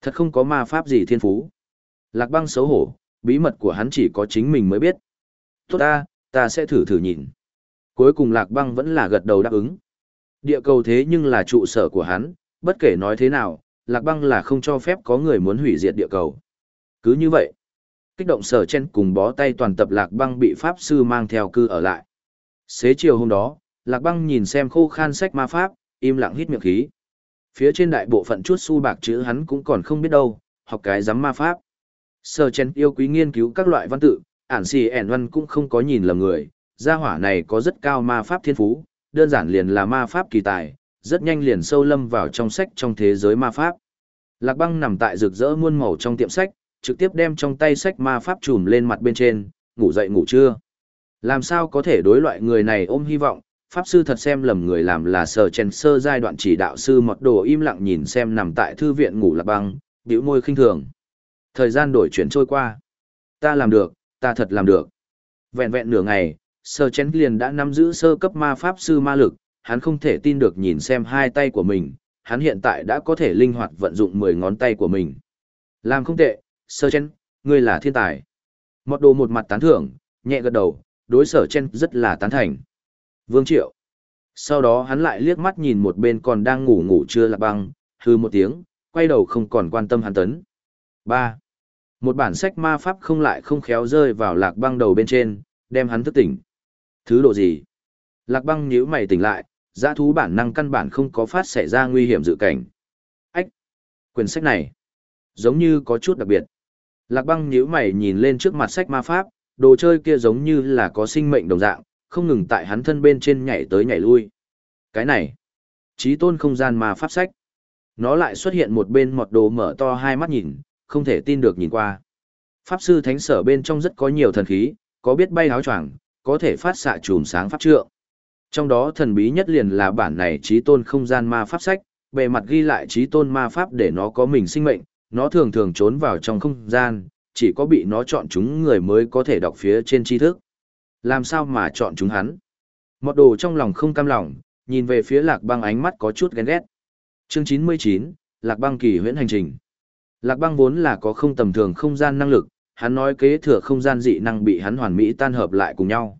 thật không có ma pháp gì thiên phú. Lạc băng xấu hổ, bí mật của hắn chỉ có chính mình mới biết. Tốt ta, ta sẽ thử thử nhìn. Cuối cùng lạc băng vẫn là gật đầu đáp ứng. Địa cầu thế nhưng là trụ sở của hắn, bất kể nói thế nào, lạc băng là không cho phép có người muốn hủy diệt địa cầu. Cứ như vậy, kích động sở chen cùng bó tay toàn tập lạc băng bị pháp sư mang theo cư ở lại. Xế chiều hôm đó, lạc băng nhìn xem khô khan sách ma pháp, im lặng hít miệng khí. Phía trên đại bộ phận chút su bạc chữ hắn cũng còn không biết đâu, học cái giám ma pháp. Sơ chen yêu quý nghiên cứu các loại văn tự, ản xì ẻn văn cũng không có nhìn lầm người, gia hỏa này có rất cao ma pháp thiên phú, đơn giản liền là ma pháp kỳ tài, rất nhanh liền sâu lâm vào trong sách trong thế giới ma pháp. Lạc băng nằm tại rực rỡ muôn màu trong tiệm sách, trực tiếp đem trong tay sách ma pháp trùm lên mặt bên trên, ngủ dậy ngủ trưa. Làm sao có thể đối loại người này ôm hy vọng, pháp sư thật xem lầm người làm là sở chèn sơ giai đoạn chỉ đạo sư mọt đồ im lặng nhìn xem nằm tại thư viện ngủ lạc băng, bĩu môi khinh thường. Thời gian đổi chuyển trôi qua. Ta làm được, ta thật làm được. Vẹn vẹn nửa ngày, sơ chén liền đã nắm giữ sơ cấp ma pháp sư ma lực, hắn không thể tin được nhìn xem hai tay của mình, hắn hiện tại đã có thể linh hoạt vận dụng 10 ngón tay của mình. Làm không tệ, sơ chén, ngươi là thiên tài. Mọt đồ một mặt tán thưởng, nhẹ gật đầu, đối sở chen rất là tán thành. Vương Triệu. Sau đó hắn lại liếc mắt nhìn một bên còn đang ngủ ngủ chưa là băng, hư một tiếng, quay đầu không còn quan tâm hắn tấn. 3. Một bản sách ma pháp không lại không khéo rơi vào lạc băng đầu bên trên, đem hắn thức tỉnh. Thứ độ gì? Lạc băng nhíu mày tỉnh lại, giã thú bản năng căn bản không có phát xảy ra nguy hiểm dự cảnh. Ách! Quyển sách này, giống như có chút đặc biệt. Lạc băng nhíu mày nhìn lên trước mặt sách ma pháp, đồ chơi kia giống như là có sinh mệnh đồng dạng, không ngừng tại hắn thân bên trên nhảy tới nhảy lui. Cái này, trí tôn không gian ma pháp sách. Nó lại xuất hiện một bên mọt đồ mở to hai mắt nhìn, không thể tin được nhìn qua. Pháp sư thánh sở bên trong rất có nhiều thần khí, có biết bay áo choàng, có thể phát xạ chùm sáng pháp trượng. Trong đó thần bí nhất liền là bản này trí tôn không gian ma pháp sách, bề mặt ghi lại trí tôn ma pháp để nó có mình sinh mệnh, nó thường thường trốn vào trong không gian, chỉ có bị nó chọn chúng người mới có thể đọc phía trên tri thức. Làm sao mà chọn chúng hắn? Mọt đồ trong lòng không cam lòng, nhìn về phía lạc băng ánh mắt có chút ghen ghét. Chương 99, Lạc băng kỳ huyễn hành trình. Lạc băng vốn là có không tầm thường không gian năng lực, hắn nói kế thừa không gian dị năng bị hắn hoàn mỹ tan hợp lại cùng nhau.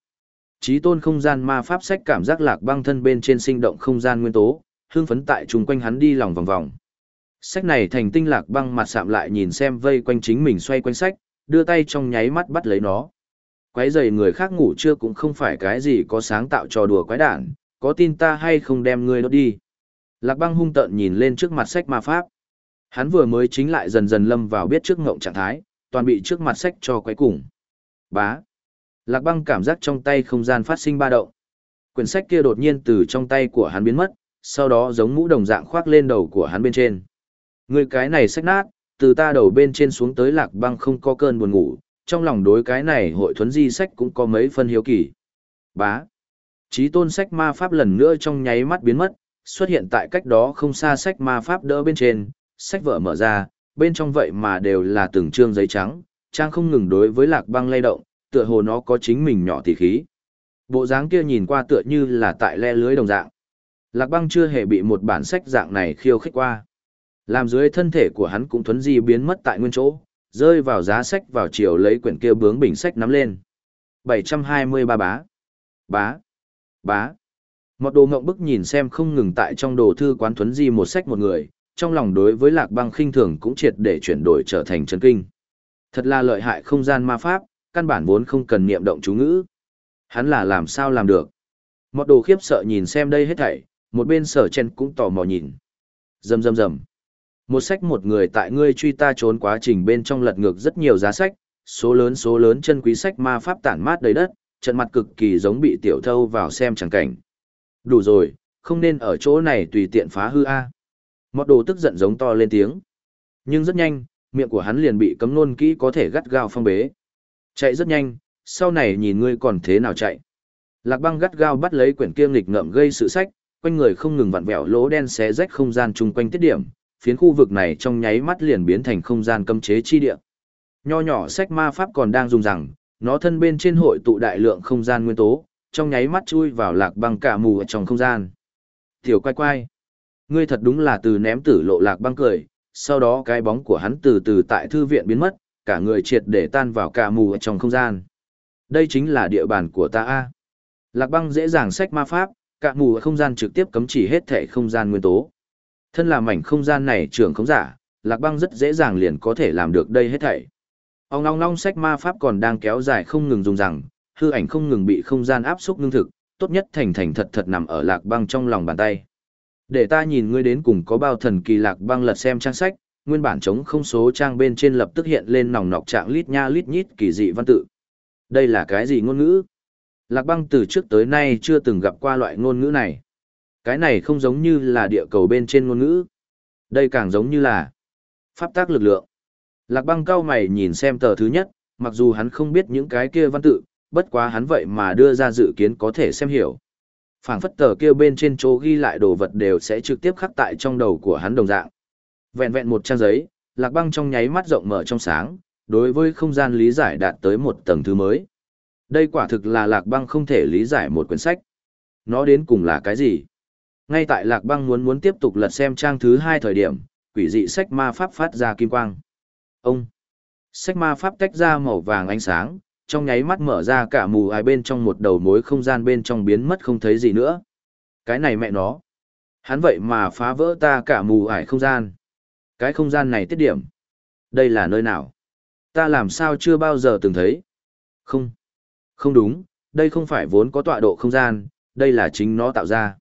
Chí tôn không gian ma pháp sách cảm giác lạc băng thân bên trên sinh động không gian nguyên tố, hương phấn tại chung quanh hắn đi lòng vòng vòng. Sách này thành tinh lạc băng mặt sạm lại nhìn xem vây quanh chính mình xoay quanh sách, đưa tay trong nháy mắt bắt lấy nó. Quái giày người khác ngủ chưa cũng không phải cái gì có sáng tạo trò đùa quái đản, có tin ta hay không đem ngươi đốt đi. Lạc băng hung tợn nhìn lên trước mặt sách ma pháp. Hắn vừa mới chính lại dần dần lâm vào biết trước ngộng trạng thái, toàn bị trước mặt sách cho quấy cùng. Bá. Lạc băng cảm giác trong tay không gian phát sinh ba động. Quyển sách kia đột nhiên từ trong tay của hắn biến mất, sau đó giống mũ đồng dạng khoác lên đầu của hắn bên trên. Người cái này sách nát, từ ta đầu bên trên xuống tới lạc băng không có cơn buồn ngủ, trong lòng đối cái này hội thuấn di sách cũng có mấy phân hiếu kỳ. Bá. Chí tôn sách ma pháp lần nữa trong nháy mắt biến mất, xuất hiện tại cách đó không xa sách ma pháp đỡ bên trên, sách vở mở ra, bên trong vậy mà đều là từng trương giấy trắng, trang không ngừng đối với lạc băng lay động, tựa hồ nó có chính mình nhỏ tỉ khí. Bộ dáng kia nhìn qua tựa như là tại le lưới đồng dạng. Lạc băng chưa hề bị một bản sách dạng này khiêu khích qua. Làm dưới thân thể của hắn cũng thuấn di biến mất tại nguyên chỗ, rơi vào giá sách vào chiều lấy quyển kia bướng bình sách nắm lên. 723 bá. Bá. Bá. Một đồ ngộng bức nhìn xem không ngừng tại trong đồ thư quán thuấn di một sách một người, trong lòng đối với lạc băng khinh thường cũng triệt để chuyển đổi trở thành chân kinh. Thật là lợi hại không gian ma pháp, căn bản vốn không cần niệm động chú ngữ. Hắn là làm sao làm được. Một đồ khiếp sợ nhìn xem đây hết thảy, một bên sở chen cũng tò mò nhìn. Rầm rầm rầm. Một sách một người tại ngươi truy ta trốn quá trình bên trong lật ngược rất nhiều giá sách, số lớn số lớn chân quý sách ma pháp tản mát đầy đất, trận mặt cực kỳ giống bị tiểu thâu vào xem chẳng cảnh. Đủ rồi, không nên ở chỗ này tùy tiện phá hư a. Mọt đồ tức giận giống to lên tiếng. Nhưng rất nhanh, miệng của hắn liền bị cấm nôn kỹ có thể gắt gao phong bế. Chạy rất nhanh, sau này nhìn ngươi còn thế nào chạy. Lạc băng gắt gao bắt lấy quyển kia nghịch ngợm gây sự sách, quanh người không ngừng vặn vẹo lỗ đen xé rách không gian chung quanh tiết điểm, phiến khu vực này trong nháy mắt liền biến thành không gian cấm chế chi địa. Nho nhỏ sách ma pháp còn đang dùng rằng, nó thân bên trên hội tụ đại lượng không gian nguyên tố, trong nháy mắt chui vào lạc băng cả mù ở trong không gian. Tiểu quay quay, ngươi thật đúng là từ ném tử lộ lạc băng cười, sau đó cái bóng của hắn từ từ tại thư viện biến mất, cả người triệt để tan vào cả mù trong không gian. Đây chính là địa bàn của ta a. Lạc băng dễ dàng sách ma pháp, cả mù ở không gian trực tiếp cấm chỉ hết thể không gian nguyên tố. Thân là mảnh không gian này trưởng không giả, lạc băng rất dễ dàng liền có thể làm được đây hết thảy. Ông long long sách ma pháp còn đang kéo dài không ngừng dùng rằng, hư ảnh không ngừng bị không gian áp xúc ngưng thực, tốt nhất thành thành thật thật nằm ở lạc băng trong lòng bàn tay. Để ta nhìn ngươi đến cùng có bao thần kỳ lạc băng lật xem trang sách, nguyên bản chống không số trang bên trên lập tức hiện lên nòng nọc trạng lít nha lít nhít kỳ dị văn tự. Đây là cái gì ngôn ngữ? Lạc băng từ trước tới nay chưa từng gặp qua loại ngôn ngữ này. Cái này không giống như là địa cầu bên trên ngôn ngữ. Đây càng giống như là pháp tác lực lượng. Lạc băng cao mày nhìn xem tờ thứ nhất, mặc dù hắn không biết những cái kia văn tự, bất quá hắn vậy mà đưa ra dự kiến có thể xem hiểu phảng phất tờ kia bên trên chỗ ghi lại đồ vật đều sẽ trực tiếp khắc tại trong đầu của hắn đồng dạng. Vẹn vẹn một trang giấy, lạc băng trong nháy mắt rộng mở trong sáng, đối với không gian lý giải đạt tới một tầng thứ mới. Đây quả thực là lạc băng không thể lý giải một quyển sách. Nó đến cùng là cái gì? Ngay tại lạc băng muốn muốn tiếp tục lật xem trang thứ hai thời điểm, quỷ dị sách ma pháp phát ra kim quang. Ông! Sách ma pháp tách ra màu vàng ánh sáng, trong nháy mắt mở ra cả mù ai bên trong một đầu mối không gian bên trong biến mất không thấy gì nữa. Cái này mẹ nó! Hắn vậy mà phá vỡ ta cả mù ải không gian. Cái không gian này tiết điểm. Đây là nơi nào? Ta làm sao chưa bao giờ từng thấy? Không. Không đúng, đây không phải vốn có tọa độ không gian, đây là chính nó tạo ra.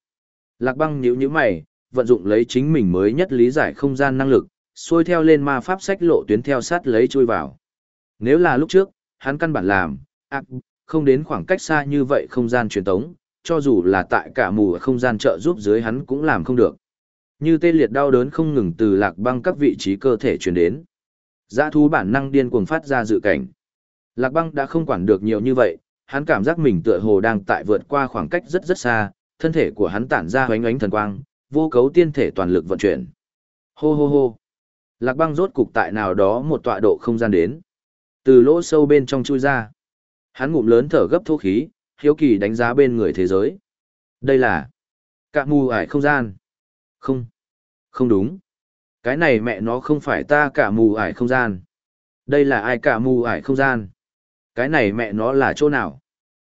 Lạc băng nhíu nhíu mày, vận dụng lấy chính mình mới nhất lý giải không gian năng lực, xuôi theo lên ma pháp sách lộ tuyến theo sát lấy chui vào. Nếu là lúc trước, hắn căn bản làm, à, không đến khoảng cách xa như vậy không gian truyền tống, cho dù là tại cả mù không gian trợ giúp dưới hắn cũng làm không được. Như tê liệt đau đớn không ngừng từ lạc băng các vị trí cơ thể truyền đến. Giã thú bản năng điên cuồng phát ra dự cảnh. Lạc băng đã không quản được nhiều như vậy, hắn cảm giác mình tựa hồ đang tại vượt qua khoảng cách rất rất xa, thân thể của hắn tản ra hoánh ánh thần quang, vô cấu tiên thể toàn lực vận chuyển. Hô hô hô. Lạc băng rốt cục tại nào đó một tọa độ không gian đến. Từ lỗ sâu bên trong chui ra. Hắn ngụm lớn thở gấp thô khí, hiếu kỳ đánh giá bên người thế giới. Đây là cả mù ải không gian. Không. Không đúng. Cái này mẹ nó không phải ta cả mù ải không gian. Đây là ai cả mù ải không gian. Cái này mẹ nó là chỗ nào?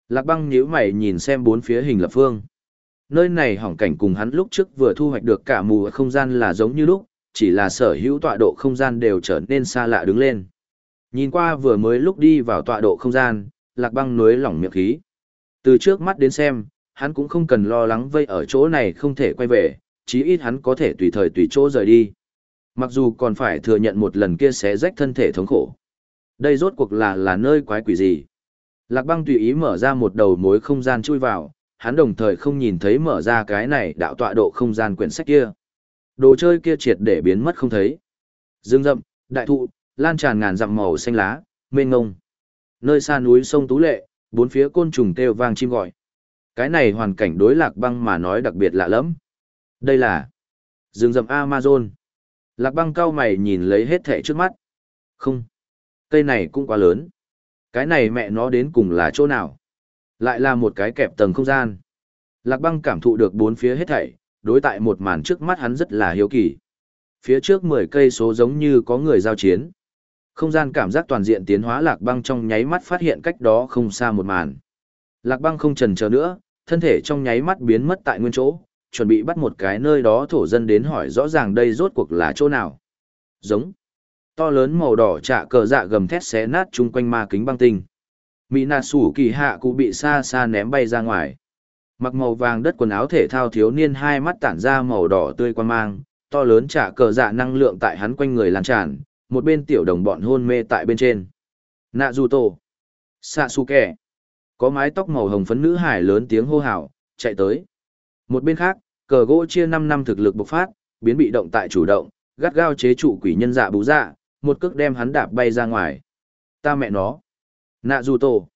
Lạc băng nhíu mày nhìn xem bốn phía hình lập phương. Nơi này hỏng cảnh cùng hắn lúc trước vừa thu hoạch được cả mù không gian là giống như lúc, chỉ là sở hữu tọa độ không gian đều trở nên xa lạ đứng lên. Nhìn qua vừa mới lúc đi vào tọa độ không gian, lạc băng núi lỏng miệng khí. Từ trước mắt đến xem, hắn cũng không cần lo lắng vây ở chỗ này không thể quay về, chí ít hắn có thể tùy thời tùy chỗ rời đi. Mặc dù còn phải thừa nhận một lần kia xé rách thân thể thống khổ. Đây rốt cuộc là là nơi quái quỷ gì? Lạc băng tùy ý mở ra một đầu mối không gian chui vào, hắn đồng thời không nhìn thấy mở ra cái này đạo tọa độ không gian quyển sách kia. Đồ chơi kia triệt để biến mất không thấy. Dương rậm, đại thụ, lan tràn ngàn dặm màu xanh lá, mênh ngông. Nơi xa núi sông Tú Lệ, bốn phía côn trùng kêu vang chim gọi. Cái này hoàn cảnh đối lạc băng mà nói đặc biệt lạ lắm. Đây là rừng rậm Amazon. Lạc băng cao mày nhìn lấy hết thẻ trước mắt. Không. Cây này cũng quá lớn. Cái này mẹ nó đến cùng là chỗ nào? Lại là một cái kẹp tầng không gian. Lạc băng cảm thụ được bốn phía hết thảy, đối tại một màn trước mắt hắn rất là hiếu kỳ. Phía trước 10 cây số giống như có người giao chiến. Không gian cảm giác toàn diện tiến hóa lạc băng trong nháy mắt phát hiện cách đó không xa một màn. Lạc băng không trần chờ nữa, thân thể trong nháy mắt biến mất tại nguyên chỗ, chuẩn bị bắt một cái nơi đó thổ dân đến hỏi rõ ràng đây rốt cuộc là chỗ nào. Giống. To lớn màu đỏ chạ cờ dạ gầm thét xé nát chung quanh ma kính băng tinh. Mỹ nà sủ kỳ hạ cụ bị xa xa ném bay ra ngoài. Mặc màu vàng đất quần áo thể thao thiếu niên hai mắt tản ra màu đỏ tươi quan mang, to lớn trả cờ dạ năng lượng tại hắn quanh người lan tràn, một bên tiểu đồng bọn hôn mê tại bên trên. Nạ dù tổ. xạ su kẻ. Có mái tóc màu hồng phấn nữ hải lớn tiếng hô hào, chạy tới. Một bên khác, cờ gỗ chia 5 năm thực lực bộc phát, biến bị động tại chủ động, gắt gao chế trụ quỷ nhân dạ bú dạ, một cước đem hắn đạp bay ra ngoài. Ta mẹ nó. Nạ dù tổ.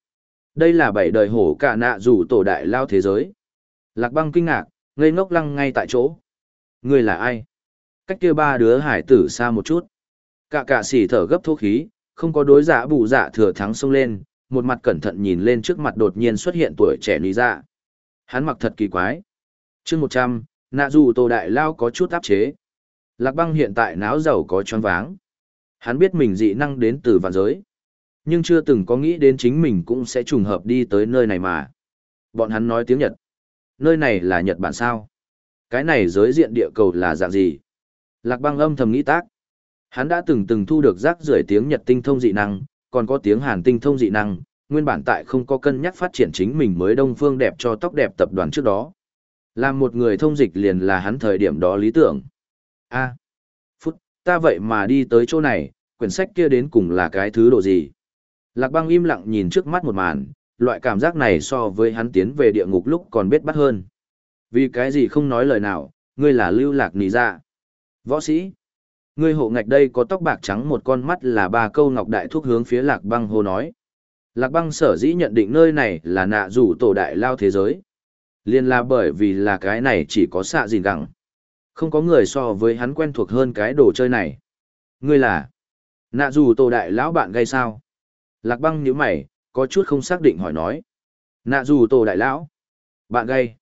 Đây là bảy đời hổ cả nạ dù tổ đại lao thế giới. Lạc băng kinh ngạc, ngây ngốc lăng ngay tại chỗ. Người là ai? Cách kia ba đứa hải tử xa một chút. Cả cả xỉ thở gấp thô khí, không có đối giả bù dạ thừa thắng xông lên, một mặt cẩn thận nhìn lên trước mặt đột nhiên xuất hiện tuổi trẻ lý dạ. Hắn mặc thật kỳ quái. chương một trăm, nạ dù tổ đại lao có chút áp chế. Lạc băng hiện tại náo giàu có choáng váng. Hắn biết mình dị năng đến từ vạn giới. Nhưng chưa từng có nghĩ đến chính mình cũng sẽ trùng hợp đi tới nơi này mà. Bọn hắn nói tiếng Nhật. Nơi này là Nhật Bản sao? Cái này giới diện địa cầu là dạng gì? Lạc băng âm thầm nghĩ tác. Hắn đã từng từng thu được rác rưởi tiếng Nhật tinh thông dị năng, còn có tiếng Hàn tinh thông dị năng, nguyên bản tại không có cân nhắc phát triển chính mình mới đông phương đẹp cho tóc đẹp tập đoàn trước đó. Làm một người thông dịch liền là hắn thời điểm đó lý tưởng. a phút, ta vậy mà đi tới chỗ này, quyển sách kia đến cùng là cái thứ độ gì? Lạc băng im lặng nhìn trước mắt một màn, loại cảm giác này so với hắn tiến về địa ngục lúc còn biết bắt hơn. Vì cái gì không nói lời nào, ngươi là lưu lạc nì ra. Võ sĩ. Ngươi hộ ngạch đây có tóc bạc trắng một con mắt là ba câu ngọc đại thuốc hướng phía lạc băng hô nói. Lạc băng sở dĩ nhận định nơi này là nạ rủ tổ đại lao thế giới. Liên là bởi vì là cái này chỉ có xạ gìn gẳng. Không có người so với hắn quen thuộc hơn cái đồ chơi này. Ngươi là nạ rủ tổ đại lão bạn gây sao? Lạc băng nhíu mày, có chút không xác định hỏi nói. Nạ rủ tổ đại lão. Bạn gây.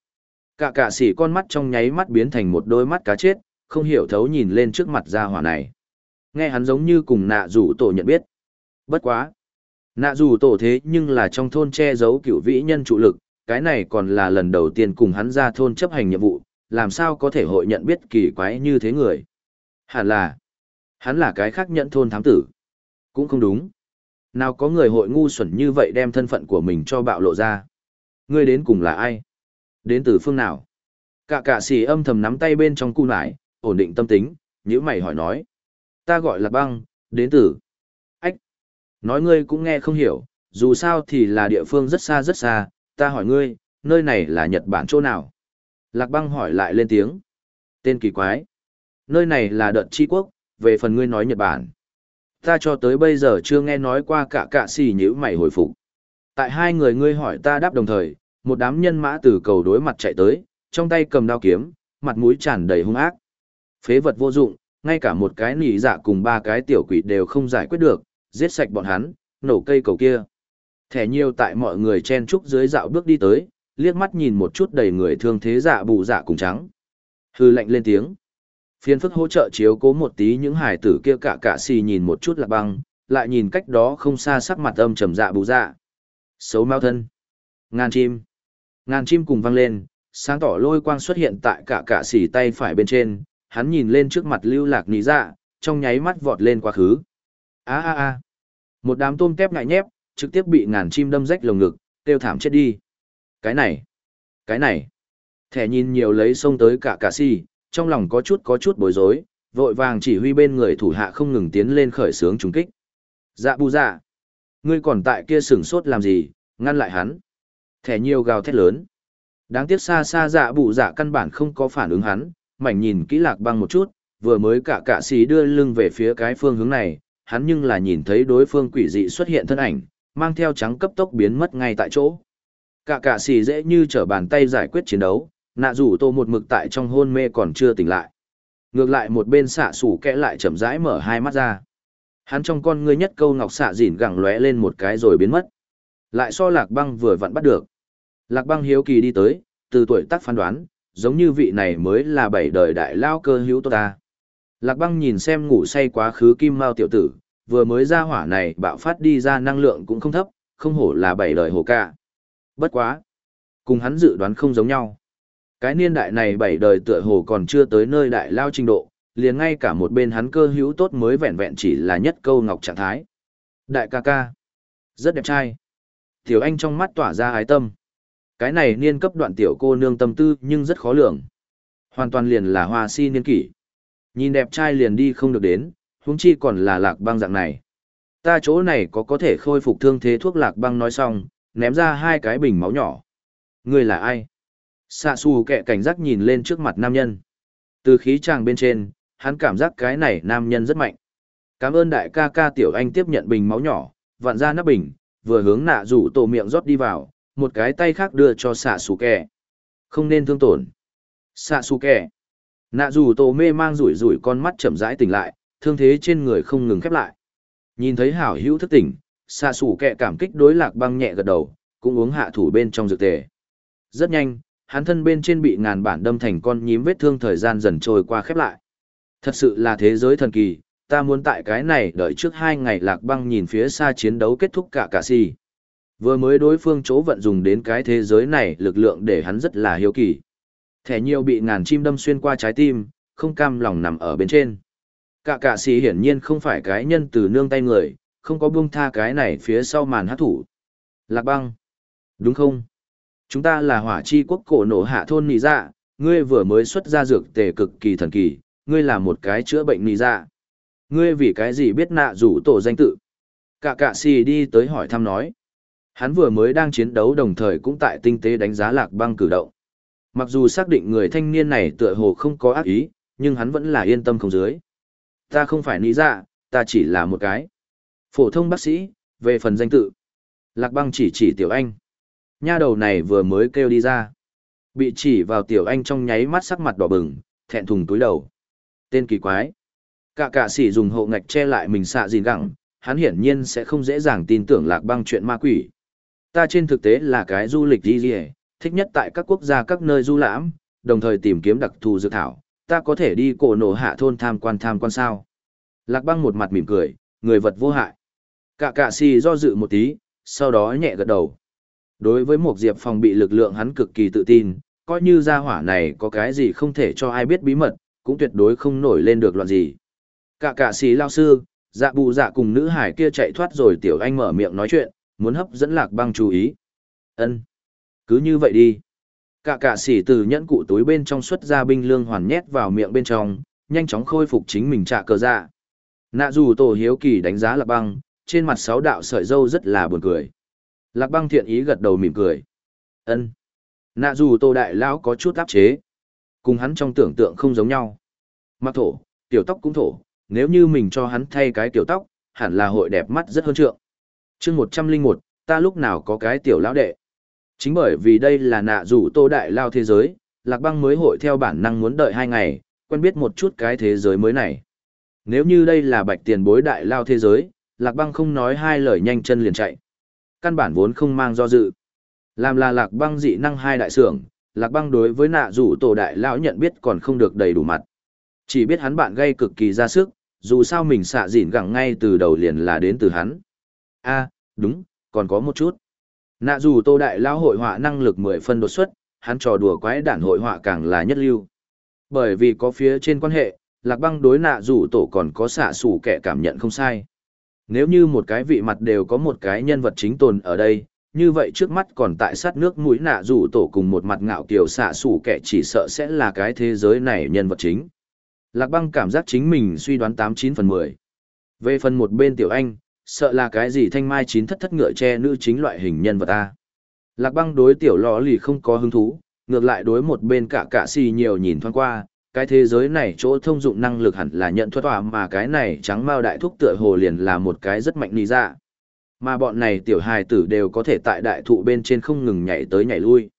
Cả cả sỉ con mắt trong nháy mắt biến thành một đôi mắt cá chết, không hiểu thấu nhìn lên trước mặt gia hỏa này. Nghe hắn giống như cùng nạ rủ tổ nhận biết. Bất quá. Nạ rủ tổ thế nhưng là trong thôn che giấu cựu vĩ nhân trụ lực, cái này còn là lần đầu tiên cùng hắn ra thôn chấp hành nhiệm vụ, làm sao có thể hội nhận biết kỳ quái như thế người. Hẳn là, hắn là cái khác nhận thôn thám tử. Cũng không đúng. Nào có người hội ngu xuẩn như vậy đem thân phận của mình cho bạo lộ ra. Ngươi đến cùng là ai? Đến từ phương nào? Cả cả xì âm thầm nắm tay bên trong cu nải, ổn định tâm tính, nhữ mày hỏi nói. Ta gọi là băng, đến từ. Ách. Nói ngươi cũng nghe không hiểu, dù sao thì là địa phương rất xa rất xa, ta hỏi ngươi, nơi này là Nhật Bản chỗ nào? Lạc băng hỏi lại lên tiếng. Tên kỳ quái. Nơi này là đợt chi quốc, về phần ngươi nói Nhật Bản. Ta cho tới bây giờ chưa nghe nói qua cả cạ xì nhữ mày hồi phục. Tại hai người ngươi hỏi ta đáp đồng thời, một đám nhân mã từ cầu đối mặt chạy tới, trong tay cầm đao kiếm, mặt mũi tràn đầy hung ác. Phế vật vô dụng, ngay cả một cái nỉ dạ cùng ba cái tiểu quỷ đều không giải quyết được, giết sạch bọn hắn, nổ cây cầu kia. Thẻ nhiều tại mọi người chen trúc dưới dạo bước đi tới, liếc mắt nhìn một chút đầy người thương thế dạ bù dạ cùng trắng. Hư lạnh lên tiếng. Phiên phức hỗ trợ chiếu cố một tí những hải tử kia cả cả xì nhìn một chút là băng, lại nhìn cách đó không xa sắc mặt âm trầm dạ bù dạ. Xấu mau thân. Ngàn chim. Ngàn chim cùng vang lên, sáng tỏ lôi quang xuất hiện tại cả cả xì tay phải bên trên, hắn nhìn lên trước mặt lưu lạc nỉ dạ, trong nháy mắt vọt lên quá khứ. a a a Một đám tôm tép ngại nhép, trực tiếp bị ngàn chim đâm rách lồng ngực, kêu thảm chết đi. Cái này, cái này. Thẻ nhìn nhiều lấy xông tới cả cả si, trong lòng có chút có chút bối rối, vội vàng chỉ huy bên người thủ hạ không ngừng tiến lên khởi sướng trùng kích. Dạ bù dạ, Ngươi còn tại kia sửng sốt làm gì, ngăn lại hắn. Thẻ nhiều gào thét lớn. Đáng tiếc xa xa dạ bụ dạ căn bản không có phản ứng hắn, mảnh nhìn kỹ lạc băng một chút, vừa mới cả cạ xì đưa lưng về phía cái phương hướng này, hắn nhưng là nhìn thấy đối phương quỷ dị xuất hiện thân ảnh, mang theo trắng cấp tốc biến mất ngay tại chỗ. Cả cạ xì dễ như trở bàn tay giải quyết chiến đấu, nạ rủ tô một mực tại trong hôn mê còn chưa tỉnh lại. Ngược lại một bên xạ sủ kẽ lại chậm rãi mở hai mắt ra. Hắn trong con ngươi nhất câu ngọc xạ dỉn gẳng lóe lên một cái rồi biến mất. Lại so lạc băng vừa vặn bắt được. Lạc băng hiếu kỳ đi tới, từ tuổi tác phán đoán, giống như vị này mới là bảy đời đại lao cơ hữu tốt ta. Lạc băng nhìn xem ngủ say quá khứ kim mao tiểu tử, vừa mới ra hỏa này bạo phát đi ra năng lượng cũng không thấp, không hổ là bảy đời hồ ca. Bất quá. Cùng hắn dự đoán không giống nhau. Cái niên đại này bảy đời tựa hồ còn chưa tới nơi đại lao trình độ, liền ngay cả một bên hắn cơ hữu tốt mới vẹn vẹn chỉ là nhất câu ngọc trạng thái. Đại ca ca. Rất đẹp trai. Tiểu anh trong mắt tỏa ra ái tâm. Cái này niên cấp đoạn tiểu cô nương tâm tư nhưng rất khó lường. Hoàn toàn liền là hoa si niên kỷ. Nhìn đẹp trai liền đi không được đến, huống chi còn là lạc băng dạng này. Ta chỗ này có có thể khôi phục thương thế thuốc lạc băng nói xong, ném ra hai cái bình máu nhỏ. Người là ai? Xạ xù kẹ cảnh giác nhìn lên trước mặt nam nhân. Từ khí tràng bên trên, hắn cảm giác cái này nam nhân rất mạnh. Cảm ơn đại ca ca tiểu anh tiếp nhận bình máu nhỏ, vặn ra nắp bình, vừa hướng nạ rủ tổ miệng rót đi vào, một cái tay khác đưa cho xạ xù kẹ. Không nên thương tổn. Xạ xù kẹ. Nạ Dù tổ mê mang rủi rủi con mắt chậm rãi tỉnh lại, thương thế trên người không ngừng khép lại. Nhìn thấy hảo hữu thức tỉnh, xạ xù kẹ cảm kích đối lạc băng nhẹ gật đầu, cũng uống hạ thủ bên trong dược tề. Rất nhanh, hắn thân bên trên bị ngàn bản đâm thành con nhím vết thương thời gian dần trôi qua khép lại. Thật sự là thế giới thần kỳ, ta muốn tại cái này đợi trước hai ngày lạc băng nhìn phía xa chiến đấu kết thúc cả cả si. Vừa mới đối phương chỗ vận dùng đến cái thế giới này lực lượng để hắn rất là hiếu kỳ. Thẻ nhiều bị ngàn chim đâm xuyên qua trái tim, không cam lòng nằm ở bên trên. Cả cả sĩ hiển nhiên không phải cái nhân từ nương tay người, không có buông tha cái này phía sau màn hát thủ. Lạc băng. Đúng không? Chúng ta là hỏa chi quốc cổ nổ hạ thôn nì dạ, ngươi vừa mới xuất ra dược tề cực kỳ thần kỳ, ngươi là một cái chữa bệnh nì dạ. Ngươi vì cái gì biết nạ rủ tổ danh tự? Cả cả sĩ đi tới hỏi thăm nói. Hắn vừa mới đang chiến đấu đồng thời cũng tại tinh tế đánh giá lạc băng cử động. Mặc dù xác định người thanh niên này tựa hồ không có ác ý, nhưng hắn vẫn là yên tâm không dưới. Ta không phải lý dạ, ta chỉ là một cái. Phổ thông bác sĩ, về phần danh tự. Lạc băng chỉ chỉ tiểu anh. Nha đầu này vừa mới kêu đi ra. Bị chỉ vào tiểu anh trong nháy mắt sắc mặt đỏ bừng, thẹn thùng túi đầu. Tên kỳ quái. Cả cả sĩ dùng hộ ngạch che lại mình xạ gìn gẳng, hắn hiển nhiên sẽ không dễ dàng tin tưởng lạc băng chuyện ma quỷ. Ta trên thực tế là cái du lịch đi gì thích nhất tại các quốc gia các nơi du lãm, đồng thời tìm kiếm đặc thù dược thảo, ta có thể đi cổ nổ hạ thôn tham quan tham quan sao. Lạc băng một mặt mỉm cười, người vật vô hại. Cả cạ si do dự một tí, sau đó nhẹ gật đầu. Đối với một diệp phòng bị lực lượng hắn cực kỳ tự tin, coi như gia hỏa này có cái gì không thể cho ai biết bí mật, cũng tuyệt đối không nổi lên được loạn gì. Cả cả sĩ lao sư, dạ bù dạ cùng nữ hải kia chạy thoát rồi tiểu anh mở miệng nói chuyện, muốn hấp dẫn lạc băng chú ý. ân Cứ như vậy đi. Cả cả sỉ từ nhẫn cụ túi bên trong xuất ra binh lương hoàn nhét vào miệng bên trong, nhanh chóng khôi phục chính mình trả cờ dạ. Nạ dù tổ hiếu kỳ đánh giá lạc băng, trên mặt sáu đạo sợi dâu rất là buồn cười. Lạc băng thiện ý gật đầu mỉm cười. ân Nạ dù tô đại lão có chút áp chế. Cùng hắn trong tưởng tượng không giống nhau. Mặc thổ, tiểu tóc cũng thổ, nếu như mình cho hắn thay cái tiểu tóc, hẳn là hội đẹp mắt rất hơn trượng chương một trăm linh một ta lúc nào có cái tiểu lão đệ. Chính bởi vì đây là nạ rủ tô đại lao thế giới, lạc băng mới hội theo bản năng muốn đợi hai ngày, quen biết một chút cái thế giới mới này. Nếu như đây là bạch tiền bối đại lao thế giới, lạc băng không nói hai lời nhanh chân liền chạy. Căn bản vốn không mang do dự. Làm là lạc băng dị năng hai đại sưởng, lạc băng đối với nạ rủ tổ đại lão nhận biết còn không được đầy đủ mặt. Chỉ biết hắn bạn gây cực kỳ ra sức, dù sao mình xạ dịn gẳng ngay từ đầu liền là đến từ hắn a đúng, còn có một chút. Nạ dù tô đại lão hội họa năng lực mười phân đột xuất, hắn trò đùa quái đản hội họa càng là nhất lưu. Bởi vì có phía trên quan hệ, lạc băng đối nạ dù tổ còn có xạ sủ kẻ cảm nhận không sai. Nếu như một cái vị mặt đều có một cái nhân vật chính tồn ở đây, như vậy trước mắt còn tại sát nước mũi nạ rủ tổ cùng một mặt ngạo kiều xạ sủ kẻ chỉ sợ sẽ là cái thế giới này nhân vật chính. Lạc băng cảm giác chính mình suy đoán tám chín phần mười Về phần một bên tiểu anh, Sợ là cái gì thanh mai chín thất thất ngựa che nữ chính loại hình nhân vật ta. Lạc băng đối tiểu lò lì không có hứng thú, ngược lại đối một bên cả cả xì nhiều nhìn thoáng qua, cái thế giới này chỗ thông dụng năng lực hẳn là nhận thuật tỏa mà cái này trắng mao đại thúc tựa hồ liền là một cái rất mạnh nì ra. Dạ. Mà bọn này tiểu hài tử đều có thể tại đại thụ bên trên không ngừng nhảy tới nhảy lui.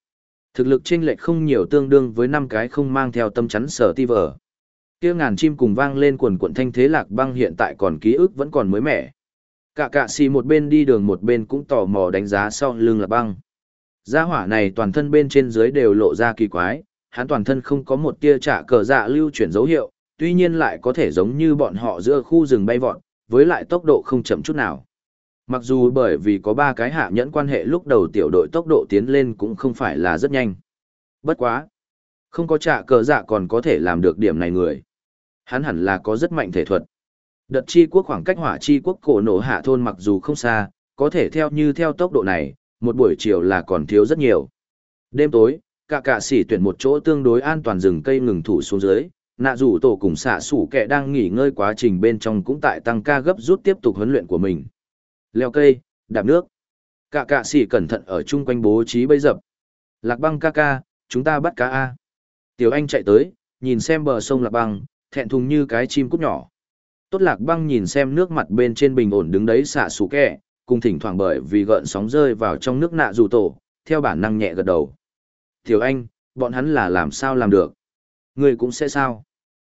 Thực lực chênh lệch không nhiều tương đương với năm cái không mang theo tâm chắn sở ti vở. Kia ngàn chim cùng vang lên quần quần thanh thế lạc băng hiện tại còn ký ức vẫn còn mới mẻ. Cả cạ xì một bên đi đường một bên cũng tò mò đánh giá sau lưng là băng. Gia hỏa này toàn thân bên trên dưới đều lộ ra kỳ quái, hắn toàn thân không có một tia trả cờ dạ lưu chuyển dấu hiệu, tuy nhiên lại có thể giống như bọn họ giữa khu rừng bay vọt, với lại tốc độ không chậm chút nào. Mặc dù bởi vì có ba cái hạ nhẫn quan hệ lúc đầu tiểu đội tốc độ tiến lên cũng không phải là rất nhanh. Bất quá. Không có trả cờ dạ còn có thể làm được điểm này người. Hắn hẳn là có rất mạnh thể thuật. Đợt chi quốc khoảng cách hỏa chi quốc cổ nổ hạ thôn mặc dù không xa, có thể theo như theo tốc độ này, một buổi chiều là còn thiếu rất nhiều. Đêm tối, cả cả sĩ tuyển một chỗ tương đối an toàn rừng cây ngừng thủ xuống dưới, nạ rủ tổ cùng xạ sủ kẻ đang nghỉ ngơi quá trình bên trong cũng tại tăng ca gấp rút tiếp tục huấn luyện của mình. Leo cây, đạp nước. Cả cả sĩ cẩn thận ở chung quanh bố trí bấy dập. Lạc băng ca ca, chúng ta bắt cá A. Tiểu anh chạy tới, nhìn xem bờ sông lạc băng, thẹn thùng như cái chim cút nhỏ. Tốt lạc băng nhìn xem nước mặt bên trên bình ổn đứng đấy xạ sủ kẹ, cùng thỉnh thoảng bởi vì gợn sóng rơi vào trong nước nạ dù tổ, theo bản năng nhẹ gật đầu. Tiểu anh, bọn hắn là làm sao làm được? Người cũng sẽ sao?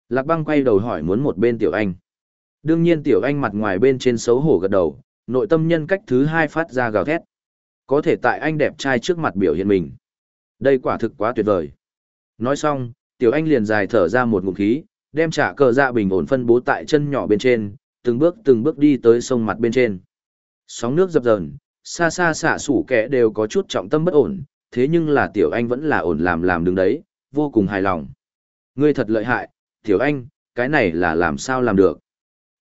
Lạc băng quay đầu hỏi muốn một bên tiểu anh. Đương nhiên tiểu anh mặt ngoài bên trên xấu hổ gật đầu, nội tâm nhân cách thứ hai phát ra gào thét. Có thể tại anh đẹp trai trước mặt biểu hiện mình. Đây quả thực quá tuyệt vời. Nói xong, tiểu anh liền dài thở ra một ngụm khí, đem trả cờ dạ bình ổn phân bố tại chân nhỏ bên trên, từng bước từng bước đi tới sông mặt bên trên. Sóng nước dập dờn, xa xa xả sủ kẻ đều có chút trọng tâm bất ổn, thế nhưng là tiểu anh vẫn là ổn làm làm đứng đấy, vô cùng hài lòng. Ngươi thật lợi hại, tiểu anh, cái này là làm sao làm được.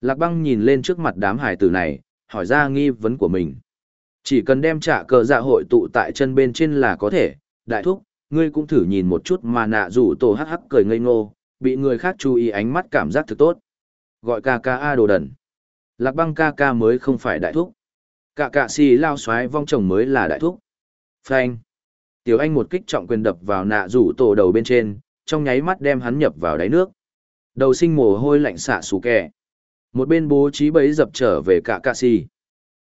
Lạc băng nhìn lên trước mặt đám hải tử này, hỏi ra nghi vấn của mình. Chỉ cần đem trả cờ dạ hội tụ tại chân bên trên là có thể, đại thúc, ngươi cũng thử nhìn một chút mà nạ rủ tổ hắc hắc cười ngây ngô, bị người khác chú ý ánh mắt cảm giác thực tốt. Gọi ca ca A đồ đần. Lạc băng ca ca mới không phải đại thúc. Cả cạ xì lao xoái vong chồng mới là đại thúc. Frank Tiểu Anh một kích trọng quyền đập vào nạ rủ tổ đầu bên trên, trong nháy mắt đem hắn nhập vào đáy nước. Đầu sinh mồ hôi lạnh xả xù kẹ. Một bên bố trí bấy dập trở về cả cạ xì.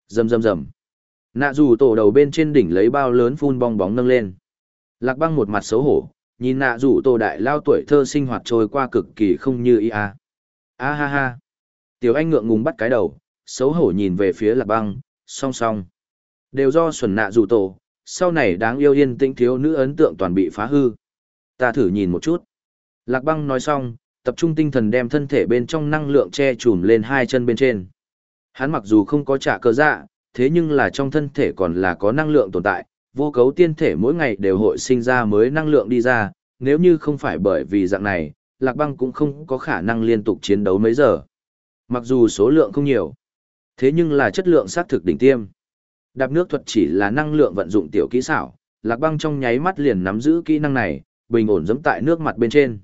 Rầm rầm rầm. Nạ rủ tổ đầu bên trên đỉnh lấy bao lớn phun bong bóng nâng lên. Lạc băng một mặt xấu hổ, nhìn nạ rủ tổ đại lao tuổi thơ sinh hoạt trôi qua cực kỳ không như ý a. A ha ha. Tiểu Anh ngượng ngùng bắt cái đầu, xấu hổ nhìn về phía lạc băng, song song. Đều do xuẩn nạ rủ tổ, sau này đáng yêu yên tĩnh thiếu nữ ấn tượng toàn bị phá hư. Ta thử nhìn một chút. Lạc băng nói xong, tập trung tinh thần đem thân thể bên trong năng lượng che chùm lên hai chân bên trên. Hắn mặc dù không có trả cơ dạ, thế nhưng là trong thân thể còn là có năng lượng tồn tại, vô cấu tiên thể mỗi ngày đều hội sinh ra mới năng lượng đi ra, nếu như không phải bởi vì dạng này, Lạc băng cũng không có khả năng liên tục chiến đấu mấy giờ. Mặc dù số lượng không nhiều, thế nhưng là chất lượng xác thực đỉnh tiêm. Đạp nước thuật chỉ là năng lượng vận dụng tiểu kỹ xảo, Lạc Băng trong nháy mắt liền nắm giữ kỹ năng này, bình ổn giẫm tại nước mặt bên trên.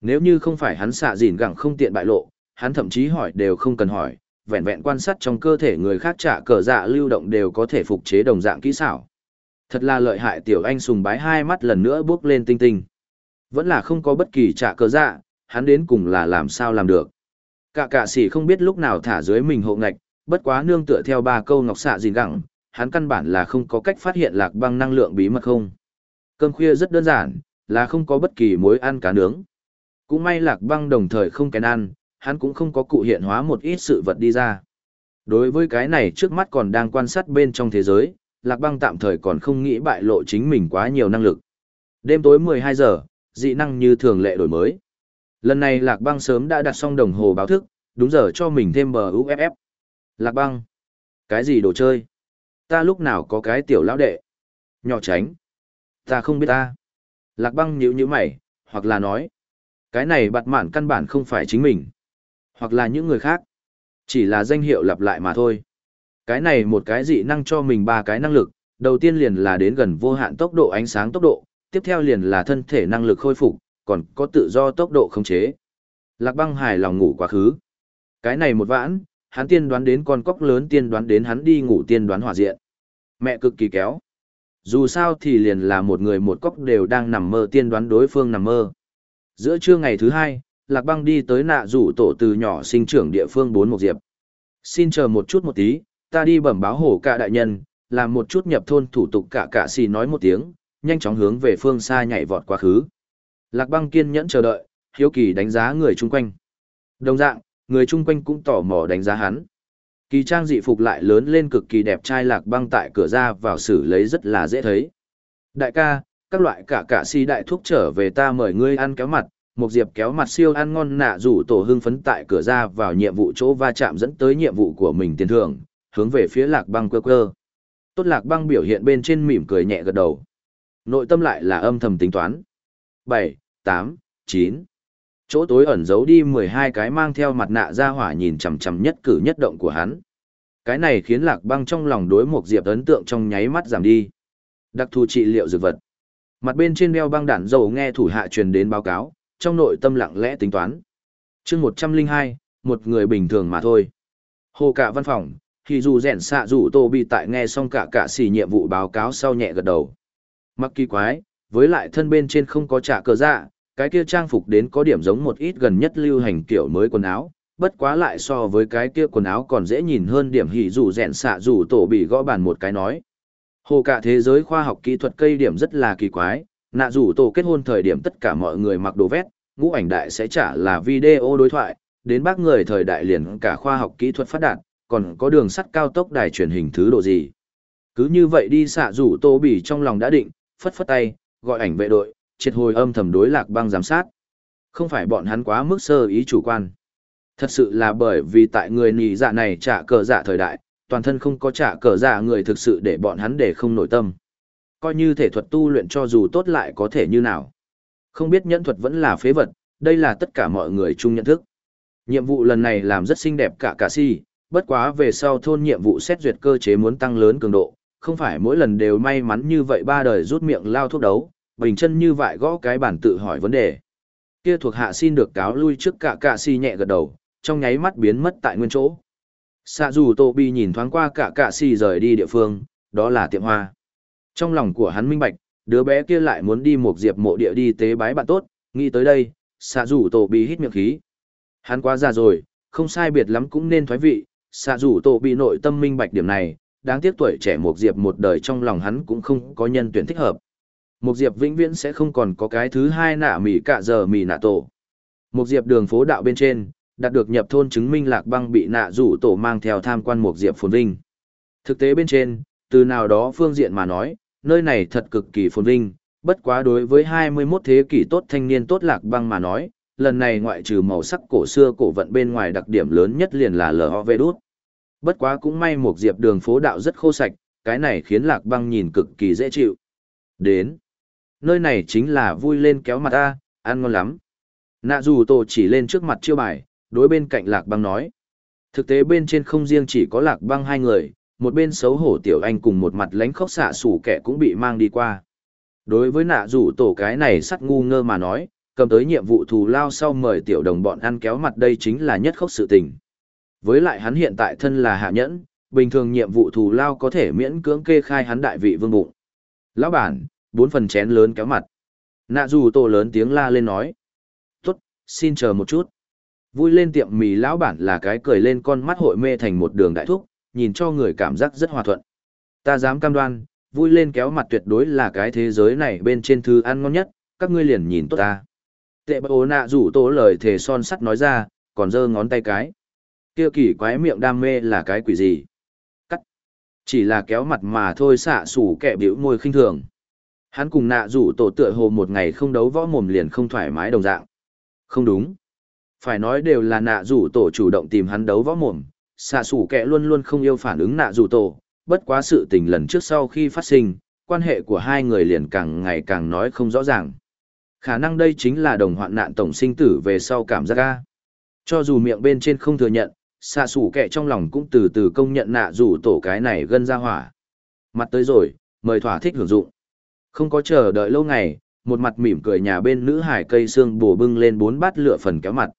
Nếu như không phải hắn xạ dìn gẳng không tiện bại lộ, hắn thậm chí hỏi đều không cần hỏi, vẹn vẹn quan sát trong cơ thể người khác trả cờ dạ lưu động đều có thể phục chế đồng dạng kỹ xảo. Thật là lợi hại tiểu anh sùng bái hai mắt lần nữa bước lên tinh tinh. Vẫn là không có bất kỳ trả cờ dạ, hắn đến cùng là làm sao làm được. Cả cả sĩ không biết lúc nào thả dưới mình hộ ngạch, bất quá nương tựa theo ba câu ngọc xạ dìn gẳng, hắn căn bản là không có cách phát hiện lạc băng năng lượng bí mật không. Cơm khuya rất đơn giản, là không có bất kỳ mối ăn cá nướng. Cũng may lạc băng đồng thời không kén ăn, hắn cũng không có cụ hiện hóa một ít sự vật đi ra. Đối với cái này trước mắt còn đang quan sát bên trong thế giới, lạc băng tạm thời còn không nghĩ bại lộ chính mình quá nhiều năng lực. Đêm tối 12 giờ, dị năng như thường lệ đổi mới. Lần này lạc băng sớm đã đặt xong đồng hồ báo thức, đúng giờ cho mình thêm bờ UFF. Lạc băng. Cái gì đồ chơi? Ta lúc nào có cái tiểu lão đệ? Nhỏ tránh. Ta không biết ta. Lạc băng nhíu nhíu mày, hoặc là nói. Cái này bạt mạn căn bản không phải chính mình. Hoặc là những người khác. Chỉ là danh hiệu lặp lại mà thôi. Cái này một cái dị năng cho mình ba cái năng lực. Đầu tiên liền là đến gần vô hạn tốc độ ánh sáng tốc độ. Tiếp theo liền là thân thể năng lực khôi phục, còn có tự do tốc độ khống chế. Lạc băng hài lòng ngủ quá khứ. Cái này một vãn, hắn tiên đoán đến con cóc lớn tiên đoán đến hắn đi ngủ tiên đoán hỏa diện. Mẹ cực kỳ kéo. Dù sao thì liền là một người một cóc đều đang nằm mơ tiên đoán đối phương nằm mơ. Giữa trưa ngày thứ hai, Lạc Băng đi tới nạ rủ tổ từ nhỏ sinh trưởng địa phương bốn một diệp. Xin chờ một chút một tí, ta đi bẩm báo hổ cả đại nhân, làm một chút nhập thôn thủ tục cả cả xì nói một tiếng, nhanh chóng hướng về phương xa nhảy vọt quá khứ. Lạc Băng kiên nhẫn chờ đợi, hiếu kỳ đánh giá người chung quanh. Đồng dạng, người chung quanh cũng tò mò đánh giá hắn. Kỳ trang dị phục lại lớn lên cực kỳ đẹp trai lạc băng tại cửa ra vào xử lấy rất là dễ thấy. Đại ca, các loại cả cả si đại thuốc trở về ta mời ngươi ăn kéo mặt, một diệp kéo mặt siêu ăn ngon nạ rủ tổ hưng phấn tại cửa ra vào nhiệm vụ chỗ va chạm dẫn tới nhiệm vụ của mình tiền thưởng, hướng về phía lạc băng quơ quơ. Tốt lạc băng biểu hiện bên trên mỉm cười nhẹ gật đầu. Nội tâm lại là âm thầm tính toán. 7, 8, 9. Chỗ tối ẩn giấu đi 12 cái mang theo mặt nạ ra hỏa nhìn chằm chằm nhất cử nhất động của hắn. Cái này khiến Lạc Băng trong lòng đối một Diệp ấn tượng trong nháy mắt giảm đi. Đặc thù trị liệu dược vật. Mặt bên trên đeo băng đạn dầu nghe thủ hạ truyền đến báo cáo, trong nội tâm lặng lẽ tính toán. chương 102, một người bình thường mà thôi. Hồ cả văn phòng, thì dù rèn xạ dù tô bị tại nghe xong cả cả xỉ nhiệm vụ báo cáo sau nhẹ gật đầu. Mặc kỳ quái, với lại thân bên trên không có trả cờ dạ, cái kia trang phục đến có điểm giống một ít gần nhất lưu hành kiểu mới quần áo, bất quá lại so với cái kia quần áo còn dễ nhìn hơn điểm hỉ dù rèn xạ dù tổ bị gõ bàn một cái nói. Hồ cả thế giới khoa học kỹ thuật cây điểm rất là kỳ quái, nạ dù tổ kết hôn thời điểm tất cả mọi người mặc đồ vét, ngũ ảnh đại sẽ trả là video đối thoại, đến bác người thời đại liền cả khoa học kỹ thuật phát đạt, còn có đường sắt cao tốc đài truyền hình thứ độ gì. Cứ như vậy đi xạ rủ tô bỉ trong lòng đã định, phất phất tay, gọi ảnh vệ đội, triệt hồi âm thầm đối lạc băng giám sát. Không phải bọn hắn quá mức sơ ý chủ quan. Thật sự là bởi vì tại người nì dạ này trả cờ dạ thời đại, toàn thân không có trả cờ dạ người thực sự để bọn hắn để không nổi tâm. Coi như thể thuật tu luyện cho dù tốt lại có thể như nào. Không biết nhẫn thuật vẫn là phế vật, đây là tất cả mọi người chung nhận thức. Nhiệm vụ lần này làm rất xinh đẹp cả cả si, bất quá về sau thôn nhiệm vụ xét duyệt cơ chế muốn tăng lớn cường độ, không phải mỗi lần đều may mắn như vậy ba đời rút miệng lao thuốc đấu, bình chân như vậy gõ cái bản tự hỏi vấn đề. Kia thuộc hạ xin được cáo lui trước cả cả si nhẹ gật đầu, trong nháy mắt biến mất tại nguyên chỗ. Xạ dù Tô Bi nhìn thoáng qua cả cả si rời đi địa phương, đó là tiệm hoa. Trong lòng của hắn minh bạch, đứa bé kia lại muốn đi một diệp mộ địa đi tế bái bạn tốt, nghĩ tới đây, xạ dù Tô Bi hít miệng khí. Hắn quá già rồi, không sai biệt lắm cũng nên thoái vị, xạ dù tổ bị nội tâm minh bạch điểm này, đáng tiếc tuổi trẻ một diệp một đời trong lòng hắn cũng không có nhân tuyển thích hợp. Một diệp vĩnh viễn sẽ không còn có cái thứ hai nạ mỉ cả giờ mỉ nạ tổ. Một diệp đường phố đạo bên trên, đạt được nhập thôn chứng minh lạc băng bị nạ rủ tổ mang theo tham quan một diệp phồn vinh. Thực tế bên trên, từ nào đó phương diện mà nói, nơi này thật cực kỳ phồn vinh, bất quá đối với 21 thế kỷ tốt thanh niên tốt lạc băng mà nói, lần này ngoại trừ màu sắc cổ xưa cổ vận bên ngoài đặc điểm lớn nhất liền là LOV đút. Bất quá cũng may một diệp đường phố đạo rất khô sạch, cái này khiến lạc băng nhìn cực kỳ dễ chịu. Đến nơi này chính là vui lên kéo mặt ta, ăn ngon lắm. Nạ dù tổ chỉ lên trước mặt chiêu bài, đối bên cạnh lạc băng nói. Thực tế bên trên không riêng chỉ có lạc băng hai người, một bên xấu hổ tiểu anh cùng một mặt lánh khóc xạ sủ kẻ cũng bị mang đi qua. Đối với nạ rủ tổ cái này sắt ngu ngơ mà nói, cầm tới nhiệm vụ thù lao sau mời tiểu đồng bọn ăn kéo mặt đây chính là nhất khóc sự tình. Với lại hắn hiện tại thân là hạ nhẫn, bình thường nhiệm vụ thù lao có thể miễn cưỡng kê khai hắn đại vị vương bụng. Lão bản, bốn phần chén lớn kéo mặt. Nạ dù tổ lớn tiếng la lên nói. Tốt, xin chờ một chút. Vui lên tiệm mì lão bản là cái cười lên con mắt hội mê thành một đường đại thúc, nhìn cho người cảm giác rất hòa thuận. Ta dám cam đoan, vui lên kéo mặt tuyệt đối là cái thế giới này bên trên thư ăn ngon nhất, các ngươi liền nhìn tốt ta. Tệ bố nạ rủ tổ lời thề son sắt nói ra, còn giơ ngón tay cái. Kia kỳ quái miệng đam mê là cái quỷ gì? Cắt. Chỉ là kéo mặt mà thôi xạ sủ kẻ biểu môi khinh thường. Hắn cùng nạ rủ tổ tựa hồ một ngày không đấu võ mồm liền không thoải mái đồng dạng. Không đúng. Phải nói đều là nạ rủ tổ chủ động tìm hắn đấu võ mồm, xạ sủ kẻ luôn luôn không yêu phản ứng nạ rủ tổ, bất quá sự tình lần trước sau khi phát sinh, quan hệ của hai người liền càng ngày càng nói không rõ ràng. Khả năng đây chính là đồng hoạn nạn tổng sinh tử về sau cảm giác ca Cho dù miệng bên trên không thừa nhận, xạ sủ kẻ trong lòng cũng từ từ công nhận nạ rủ tổ cái này gân ra hỏa. Mặt tới rồi, mời thỏa thích hưởng dụng. Không có chờ đợi lâu ngày, một mặt mỉm cười nhà bên nữ hải cây xương bổ bưng lên bốn bát lửa phần kéo mặt.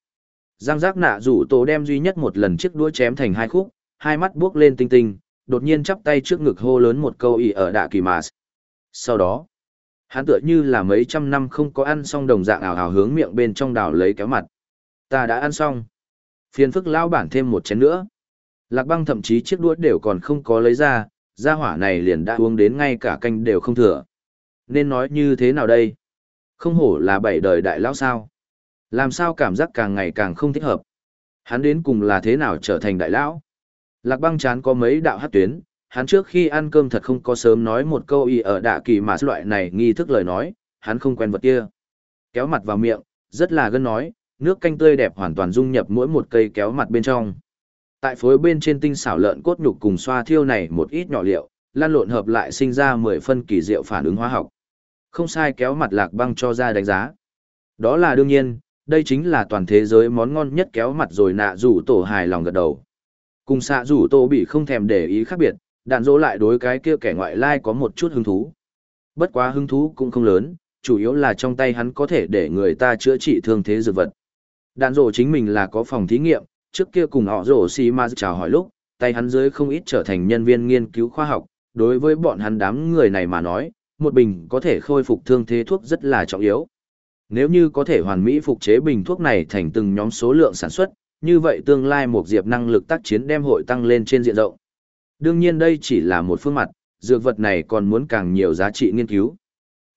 Giang giác nạ rủ tổ đem duy nhất một lần chiếc đũa chém thành hai khúc, hai mắt buốc lên tinh tinh, đột nhiên chắp tay trước ngực hô lớn một câu ỉ ở đạ kỳ mà. Sau đó, hắn tựa như là mấy trăm năm không có ăn xong đồng dạng ảo ảo hướng miệng bên trong đảo lấy kéo mặt. Ta đã ăn xong. Phiền phức lao bản thêm một chén nữa. Lạc băng thậm chí chiếc đũa đều còn không có lấy ra, gia hỏa này liền đã uống đến ngay cả canh đều không thừa. Nên nói như thế nào đây? Không hổ là bảy đời đại lão sao? Làm sao cảm giác càng ngày càng không thích hợp? Hắn đến cùng là thế nào trở thành đại lão? Lạc băng chán có mấy đạo hát tuyến, hắn trước khi ăn cơm thật không có sớm nói một câu y ở đạ kỳ mà loại này nghi thức lời nói, hắn không quen vật kia. Kéo mặt vào miệng, rất là gân nói, nước canh tươi đẹp hoàn toàn dung nhập mỗi một cây kéo mặt bên trong. Tại phối bên trên tinh xảo lợn cốt nhục cùng xoa thiêu này một ít nhỏ liệu, lan lộn hợp lại sinh ra 10 phân kỳ diệu phản ứng hóa học. Không sai kéo mặt lạc băng cho ra đánh giá. Đó là đương nhiên, đây chính là toàn thế giới món ngon nhất kéo mặt rồi nạ rủ tổ hài lòng gật đầu. Cùng xạ rủ tổ bị không thèm để ý khác biệt, đạn dỗ lại đối cái kia kẻ ngoại lai có một chút hứng thú. Bất quá hứng thú cũng không lớn, chủ yếu là trong tay hắn có thể để người ta chữa trị thương thế dược vật. Đạn rổ chính mình là có phòng thí nghiệm, trước kia cùng họ rổ xì ma chào hỏi lúc, tay hắn dưới không ít trở thành nhân viên nghiên cứu khoa học, đối với bọn hắn đám người này mà nói, một bình có thể khôi phục thương thế thuốc rất là trọng yếu. Nếu như có thể hoàn mỹ phục chế bình thuốc này thành từng nhóm số lượng sản xuất, như vậy tương lai một diệp năng lực tác chiến đem hội tăng lên trên diện rộng. Đương nhiên đây chỉ là một phương mặt, dược vật này còn muốn càng nhiều giá trị nghiên cứu.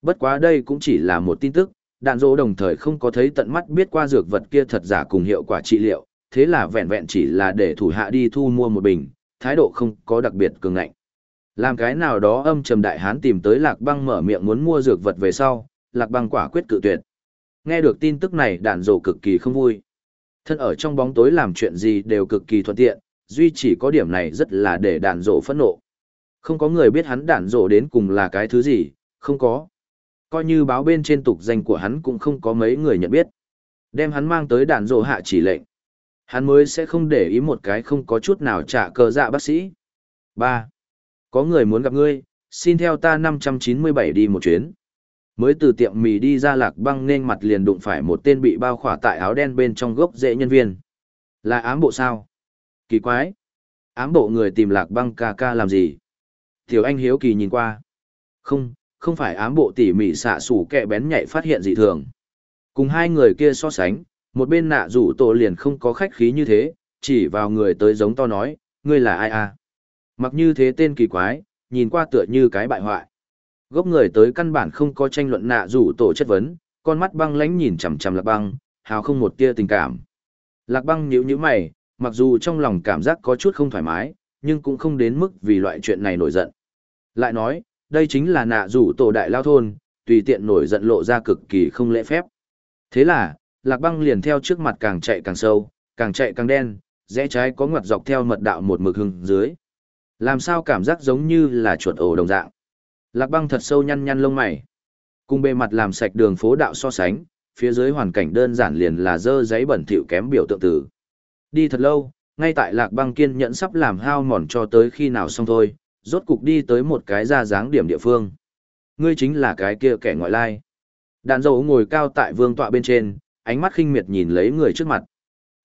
Bất quá đây cũng chỉ là một tin tức, đạn dỗ đồng thời không có thấy tận mắt biết qua dược vật kia thật giả cùng hiệu quả trị liệu, thế là vẹn vẹn chỉ là để thủ hạ đi thu mua một bình, thái độ không có đặc biệt cường ngạnh. Làm cái nào đó âm trầm đại hán tìm tới lạc băng mở miệng muốn mua dược vật về sau, lạc băng quả quyết cự tuyệt. Nghe được tin tức này đạn dỗ cực kỳ không vui. Thân ở trong bóng tối làm chuyện gì đều cực kỳ thuận tiện, duy chỉ có điểm này rất là để đạn dỗ phẫn nộ. Không có người biết hắn đạn dỗ đến cùng là cái thứ gì, không có. Coi như báo bên trên tục danh của hắn cũng không có mấy người nhận biết. Đem hắn mang tới đàn rồ hạ chỉ lệnh. Hắn mới sẽ không để ý một cái không có chút nào trả cờ dạ bác sĩ. 3. Có người muốn gặp ngươi, xin theo ta 597 đi một chuyến. Mới từ tiệm mì đi ra lạc băng nên mặt liền đụng phải một tên bị bao khỏa tại áo đen bên trong gốc rễ nhân viên. Là ám bộ sao? Kỳ quái. Ám bộ người tìm lạc băng ca ca làm gì? Tiểu anh hiếu kỳ nhìn qua. Không, không phải ám bộ tỉ mỉ xạ sủ kẹ bén nhạy phát hiện dị thường. Cùng hai người kia so sánh, một bên nạ rủ tổ liền không có khách khí như thế, chỉ vào người tới giống to nói, ngươi là ai à? Mặc như thế tên kỳ quái, nhìn qua tựa như cái bại hoại. Gốc người tới căn bản không có tranh luận nạ rủ tổ chất vấn, con mắt băng lánh nhìn chằm chằm lạc băng, hào không một tia tình cảm. Lạc băng nhíu nhíu mày, mặc dù trong lòng cảm giác có chút không thoải mái, nhưng cũng không đến mức vì loại chuyện này nổi giận. Lại nói, đây chính là nạ rủ tổ đại lao thôn, tùy tiện nổi giận lộ ra cực kỳ không lễ phép. Thế là, lạc băng liền theo trước mặt càng chạy càng sâu, càng chạy càng đen, rẽ trái có ngoặt dọc theo mật đạo một mực hưng dưới. Làm sao cảm giác giống như là chuột ổ đồng dạng. Lạc băng thật sâu nhăn nhăn lông mày. Cùng bề mặt làm sạch đường phố đạo so sánh, phía dưới hoàn cảnh đơn giản liền là dơ giấy bẩn thỉu kém biểu tượng tử. Đi thật lâu, ngay tại lạc băng kiên nhẫn sắp làm hao mòn cho tới khi nào xong thôi, rốt cục đi tới một cái ra dáng điểm địa phương. Ngươi chính là cái kia kẻ ngoại lai. Đàn dầu ngồi cao tại vương tọa bên trên, ánh mắt khinh miệt nhìn lấy người trước mặt.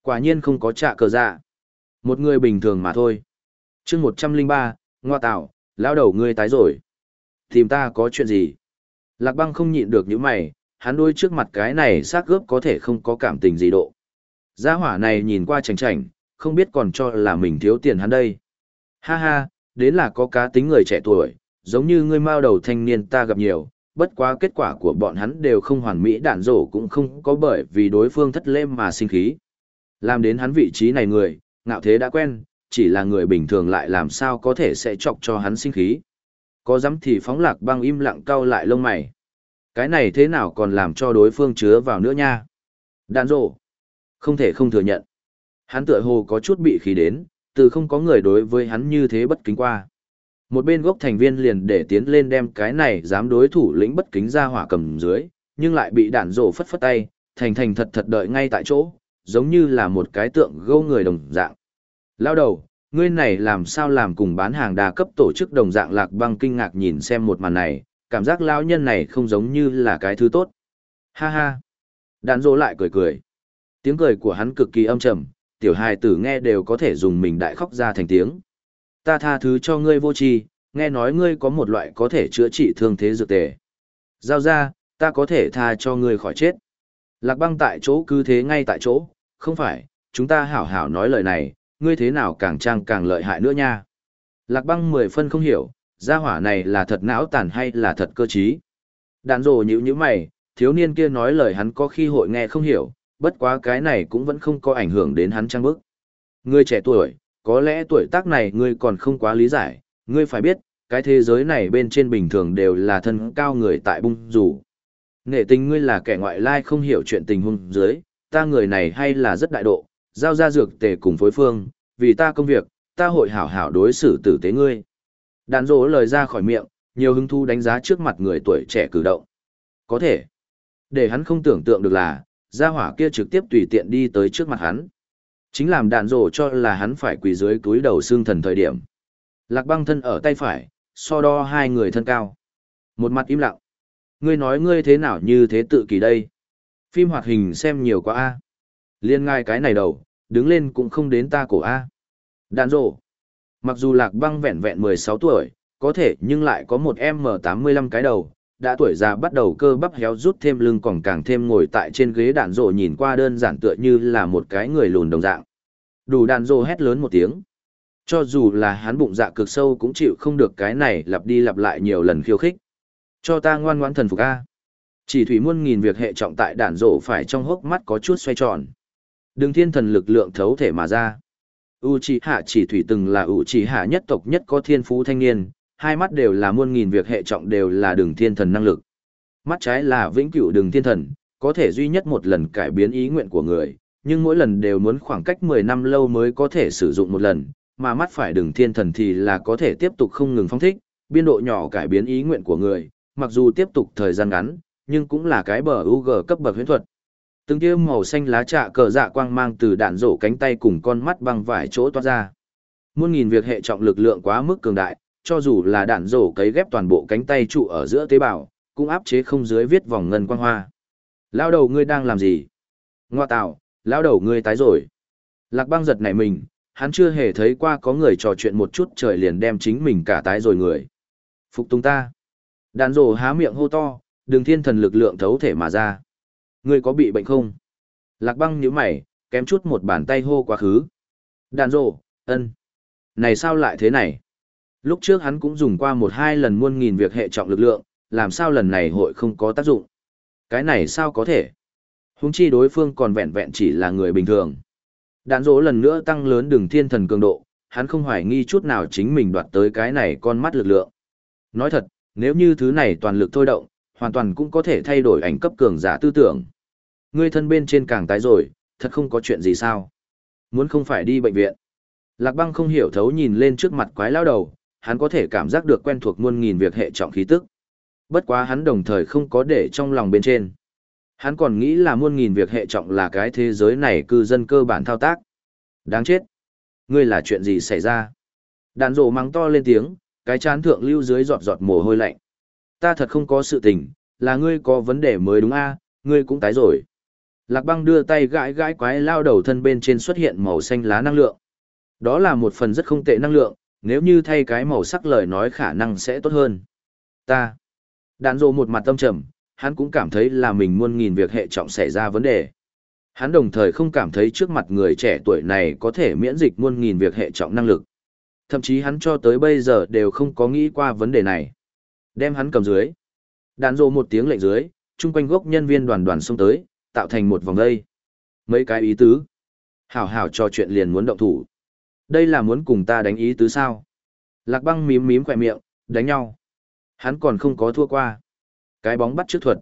Quả nhiên không có trạ cờ dạ. Một người bình thường mà thôi. chương 103, ngoa tạo, lao đầu ngươi tái rồi. Tìm ta có chuyện gì? Lạc băng không nhịn được những mày, hắn đôi trước mặt cái này xác gớp có thể không có cảm tình gì độ. Gia hỏa này nhìn qua chảnh chảnh, không biết còn cho là mình thiếu tiền hắn đây. Ha ha, đến là có cá tính người trẻ tuổi, giống như ngươi mao đầu thanh niên ta gặp nhiều, bất quá kết quả của bọn hắn đều không hoàn mỹ đạn rổ cũng không có bởi vì đối phương thất lễ mà sinh khí. Làm đến hắn vị trí này người, ngạo thế đã quen, chỉ là người bình thường lại làm sao có thể sẽ chọc cho hắn sinh khí. Có dám thì phóng lạc băng im lặng cau lại lông mày. Cái này thế nào còn làm cho đối phương chứa vào nữa nha. Đạn rổ. Không thể không thừa nhận. Hắn tựa hồ có chút bị khí đến, từ không có người đối với hắn như thế bất kính qua. Một bên gốc thành viên liền để tiến lên đem cái này dám đối thủ lĩnh bất kính ra hỏa cầm dưới, nhưng lại bị đạn rổ phất phất tay, thành thành thật thật đợi ngay tại chỗ, giống như là một cái tượng gâu người đồng dạng. Lao đầu, ngươi này làm sao làm cùng bán hàng đa cấp tổ chức đồng dạng lạc băng kinh ngạc nhìn xem một màn này, cảm giác lao nhân này không giống như là cái thứ tốt. Ha ha. Đạn rổ lại cười cười. Tiếng cười của hắn cực kỳ âm trầm, tiểu hài tử nghe đều có thể dùng mình đại khóc ra thành tiếng. Ta tha thứ cho ngươi vô tri, nghe nói ngươi có một loại có thể chữa trị thương thế dược tề. Giao ra, ta có thể tha cho ngươi khỏi chết. Lạc băng tại chỗ cứ thế ngay tại chỗ, không phải, chúng ta hảo hảo nói lời này, ngươi thế nào càng trang càng lợi hại nữa nha. Lạc băng mười phân không hiểu, gia hỏa này là thật não tàn hay là thật cơ trí. Đàn rồ nhữ như mày, thiếu niên kia nói lời hắn có khi hội nghe không hiểu, bất quá cái này cũng vẫn không có ảnh hưởng đến hắn trang bức. Ngươi trẻ tuổi, có lẽ tuổi tác này ngươi còn không quá lý giải, ngươi phải biết, cái thế giới này bên trên bình thường đều là thân cao người tại bung rủ. Nghệ tình ngươi là kẻ ngoại lai không hiểu chuyện tình huống dưới, ta người này hay là rất đại độ, giao ra dược tề cùng phối phương, vì ta công việc, ta hội hảo hảo đối xử tử tế ngươi. Đàn rỗ lời ra khỏi miệng, nhiều hứng thu đánh giá trước mặt người tuổi trẻ cử động. Có thể, để hắn không tưởng tượng được là, gia hỏa kia trực tiếp tùy tiện đi tới trước mặt hắn. Chính làm đàn rổ cho là hắn phải quỳ dưới túi đầu xương thần thời điểm. Lạc băng thân ở tay phải, so đo hai người thân cao. Một mặt im lặng. Ngươi nói ngươi thế nào như thế tự kỳ đây? Phim hoạt hình xem nhiều quá a. Liên ngai cái này đầu, đứng lên cũng không đến ta cổ a. Đàn rổ. Mặc dù lạc băng vẹn vẹn 16 tuổi, có thể nhưng lại có một M85 cái đầu, đã tuổi già bắt đầu cơ bắp héo rút thêm lưng còn càng thêm ngồi tại trên ghế đạn rộ nhìn qua đơn giản tựa như là một cái người lùn đồng dạng. Đủ đạn rộ hét lớn một tiếng. Cho dù là hắn bụng dạ cực sâu cũng chịu không được cái này lặp đi lặp lại nhiều lần khiêu khích. Cho ta ngoan ngoãn thần phục A. Chỉ thủy muôn nghìn việc hệ trọng tại đạn rộ phải trong hốc mắt có chút xoay tròn. Đừng thiên thần lực lượng thấu thể mà ra. U chỉ hạ chỉ thủy từng là u hạ nhất tộc nhất có thiên phú thanh niên, hai mắt đều là muôn nghìn việc hệ trọng đều là đường thiên thần năng lực. Mắt trái là vĩnh cửu đường thiên thần, có thể duy nhất một lần cải biến ý nguyện của người, nhưng mỗi lần đều muốn khoảng cách 10 năm lâu mới có thể sử dụng một lần, mà mắt phải đường thiên thần thì là có thể tiếp tục không ngừng phong thích, biên độ nhỏ cải biến ý nguyện của người, mặc dù tiếp tục thời gian ngắn, nhưng cũng là cái bờ UG cấp bậc huyễn thuật. Từng tia màu xanh lá trạ cờ dạ quang mang từ đạn rổ cánh tay cùng con mắt băng vải chỗ toát ra. Muôn nghìn việc hệ trọng lực lượng quá mức cường đại, cho dù là đạn rổ cấy ghép toàn bộ cánh tay trụ ở giữa tế bào, cũng áp chế không dưới viết vòng ngân quang hoa. Lao đầu ngươi đang làm gì? Ngoa tạo, lao đầu ngươi tái rồi. Lạc băng giật nảy mình, hắn chưa hề thấy qua có người trò chuyện một chút trời liền đem chính mình cả tái rồi người. Phục tùng ta. Đạn rổ há miệng hô to, đường thiên thần lực lượng thấu thể mà ra. Ngươi có bị bệnh không? Lạc băng nhíu mày, kém chút một bàn tay hô quá khứ. Đạn rổ, ân. Này sao lại thế này? Lúc trước hắn cũng dùng qua một hai lần muôn nghìn việc hệ trọng lực lượng, làm sao lần này hội không có tác dụng. Cái này sao có thể? Húng chi đối phương còn vẹn vẹn chỉ là người bình thường. Đạn dỗ lần nữa tăng lớn đường thiên thần cường độ, hắn không hoài nghi chút nào chính mình đoạt tới cái này con mắt lực lượng. Nói thật, nếu như thứ này toàn lực thôi động, hoàn toàn cũng có thể thay đổi ảnh cấp cường giả tư tưởng. Ngươi thân bên trên càng tái rồi, thật không có chuyện gì sao. Muốn không phải đi bệnh viện. Lạc băng không hiểu thấu nhìn lên trước mặt quái lao đầu, hắn có thể cảm giác được quen thuộc muôn nghìn việc hệ trọng khí tức. Bất quá hắn đồng thời không có để trong lòng bên trên. Hắn còn nghĩ là muôn nghìn việc hệ trọng là cái thế giới này cư dân cơ bản thao tác. Đáng chết. Ngươi là chuyện gì xảy ra? Đàn rổ mắng to lên tiếng, cái chán thượng lưu dưới giọt giọt mồ hôi lạnh. Ta thật không có sự tình, là ngươi có vấn đề mới đúng a, ngươi cũng tái rồi. Lạc băng đưa tay gãi gãi quái lao đầu thân bên trên xuất hiện màu xanh lá năng lượng. Đó là một phần rất không tệ năng lượng, nếu như thay cái màu sắc lời nói khả năng sẽ tốt hơn. Ta. Đàn rồ một mặt tâm trầm, hắn cũng cảm thấy là mình muôn nghìn việc hệ trọng xảy ra vấn đề. Hắn đồng thời không cảm thấy trước mặt người trẻ tuổi này có thể miễn dịch muôn nghìn việc hệ trọng năng lực. Thậm chí hắn cho tới bây giờ đều không có nghĩ qua vấn đề này. Đem hắn cầm dưới. Đàn rồ một tiếng lệnh dưới, chung quanh gốc nhân viên đoàn đoàn xông tới, tạo thành một vòng dây. Mấy cái ý tứ. Hảo hảo cho chuyện liền muốn động thủ. Đây là muốn cùng ta đánh ý tứ sao? Lạc băng mím mím khỏe miệng, đánh nhau. Hắn còn không có thua qua. Cái bóng bắt trước thuật.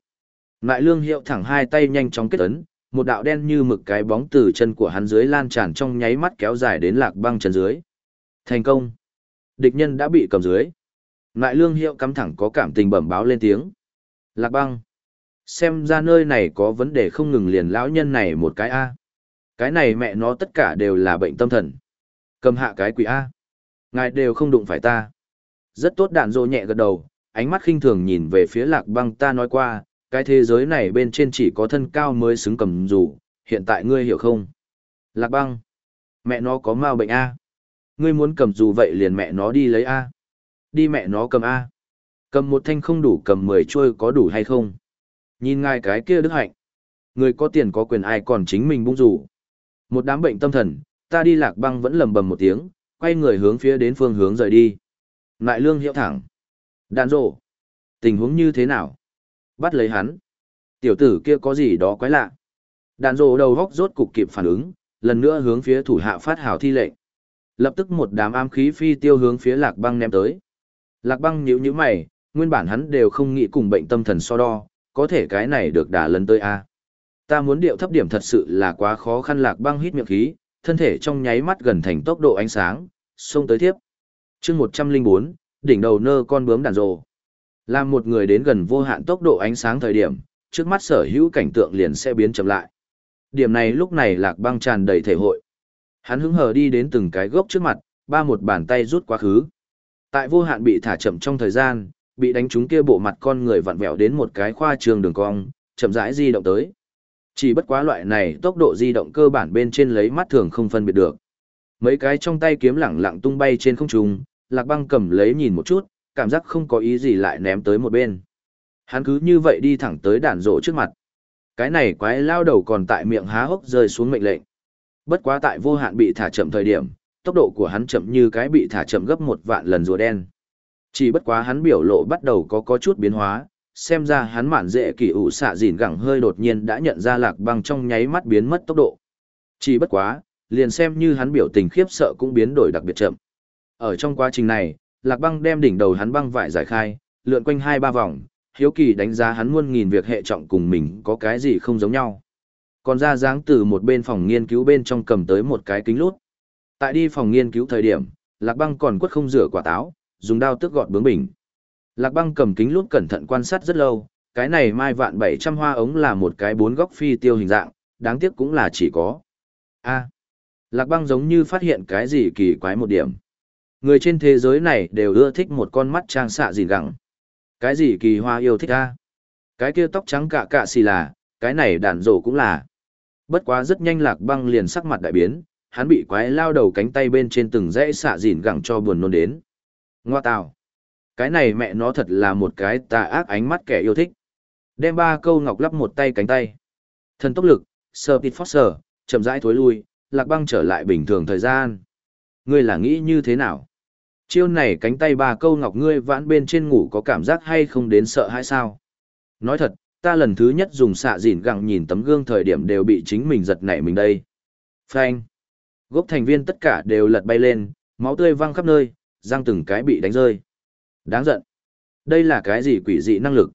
Nại lương hiệu thẳng hai tay nhanh chóng kết ấn, một đạo đen như mực cái bóng từ chân của hắn dưới lan tràn trong nháy mắt kéo dài đến lạc băng chân dưới. Thành công. Địch nhân đã bị cầm dưới. Nại lương hiệu cắm thẳng có cảm tình bẩm báo lên tiếng. Lạc băng. Xem ra nơi này có vấn đề không ngừng liền lão nhân này một cái A. Cái này mẹ nó tất cả đều là bệnh tâm thần. Cầm hạ cái quỷ A. Ngài đều không đụng phải ta. Rất tốt đạn dô nhẹ gật đầu, ánh mắt khinh thường nhìn về phía lạc băng ta nói qua, cái thế giới này bên trên chỉ có thân cao mới xứng cầm dù, hiện tại ngươi hiểu không? Lạc băng. Mẹ nó có mau bệnh A. Ngươi muốn cầm dù vậy liền mẹ nó đi lấy A. Đi mẹ nó cầm A. Cầm một thanh không đủ cầm mười trôi có đủ hay không? Nhìn ngài cái kia đức hạnh. Người có tiền có quyền ai còn chính mình bung rủ. Một đám bệnh tâm thần, ta đi lạc băng vẫn lầm bầm một tiếng, quay người hướng phía đến phương hướng rời đi. Nại lương hiệu thẳng. Đạn rộ. Tình huống như thế nào? Bắt lấy hắn. Tiểu tử kia có gì đó quái lạ. Đạn rộ đầu góc rốt cục kịp phản ứng, lần nữa hướng phía thủ hạ phát hào thi lệnh. Lập tức một đám am khí phi tiêu hướng phía lạc băng ném tới. Lạc băng nhíu nhíu mày, nguyên bản hắn đều không nghĩ cùng bệnh tâm thần so đo, có thể cái này được đả lần tới a. Ta muốn điệu thấp điểm thật sự là quá khó khăn lạc băng hít miệng khí, thân thể trong nháy mắt gần thành tốc độ ánh sáng, xông tới tiếp. chương 104, đỉnh đầu nơ con bướm đàn rồ. Làm một người đến gần vô hạn tốc độ ánh sáng thời điểm, trước mắt sở hữu cảnh tượng liền sẽ biến chậm lại. Điểm này lúc này lạc băng tràn đầy thể hội. Hắn hứng hờ đi đến từng cái gốc trước mặt, ba một bàn tay rút quá khứ. Tại vô hạn bị thả chậm trong thời gian, bị đánh trúng kia bộ mặt con người vặn vẹo đến một cái khoa trường đường cong, chậm rãi di động tới. Chỉ bất quá loại này tốc độ di động cơ bản bên trên lấy mắt thường không phân biệt được. Mấy cái trong tay kiếm lẳng lặng tung bay trên không trung, Lạc Băng cầm lấy nhìn một chút, cảm giác không có ý gì lại ném tới một bên. Hắn cứ như vậy đi thẳng tới đạn rộ trước mặt. Cái này quái lao đầu còn tại miệng há hốc rơi xuống mệnh lệnh. Bất quá tại vô hạn bị thả chậm thời điểm, tốc độ của hắn chậm như cái bị thả chậm gấp một vạn lần rùa đen. Chỉ bất quá hắn biểu lộ bắt đầu có có chút biến hóa, xem ra hắn mạn dễ kỳ ủ xạ dìn gẳng hơi đột nhiên đã nhận ra lạc băng trong nháy mắt biến mất tốc độ. Chỉ bất quá, liền xem như hắn biểu tình khiếp sợ cũng biến đổi đặc biệt chậm. Ở trong quá trình này, lạc băng đem đỉnh đầu hắn băng vải giải khai, lượn quanh hai ba vòng, hiếu kỳ đánh giá hắn muôn nghìn việc hệ trọng cùng mình có cái gì không giống nhau. Còn ra dáng từ một bên phòng nghiên cứu bên trong cầm tới một cái kính lút. Tại đi phòng nghiên cứu thời điểm, lạc băng còn quất không rửa quả táo, dùng dao tước gọt bướng bình. Lạc băng cầm kính lút cẩn thận quan sát rất lâu, cái này mai vạn 700 hoa ống là một cái bốn góc phi tiêu hình dạng, đáng tiếc cũng là chỉ có. a Lạc băng giống như phát hiện cái gì kỳ quái một điểm. Người trên thế giới này đều ưa thích một con mắt trang xạ gì gẳng. Cái gì kỳ hoa yêu thích a Cái kia tóc trắng cạ cạ xì là, cái này đàn rổ cũng là. Bất quá rất nhanh lạc băng liền sắc mặt đại biến, hắn bị quái lao đầu cánh tay bên trên từng dãy xạ dìn gẳng cho buồn nôn đến. Ngoa tào. Cái này mẹ nó thật là một cái tà ác ánh mắt kẻ yêu thích. Đem ba câu ngọc lắp một tay cánh tay. Thần tốc lực, sờ tịt phót sờ, chậm rãi thối lui, lạc băng trở lại bình thường thời gian. Ngươi là nghĩ như thế nào? Chiêu này cánh tay ba câu ngọc ngươi vãn bên trên ngủ có cảm giác hay không đến sợ hay sao? Nói thật, ta lần thứ nhất dùng xạ dịn gặng nhìn tấm gương thời điểm đều bị chính mình giật nảy mình đây. Phanh. Gốc thành viên tất cả đều lật bay lên, máu tươi văng khắp nơi, răng từng cái bị đánh rơi. Đáng giận. Đây là cái gì quỷ dị năng lực?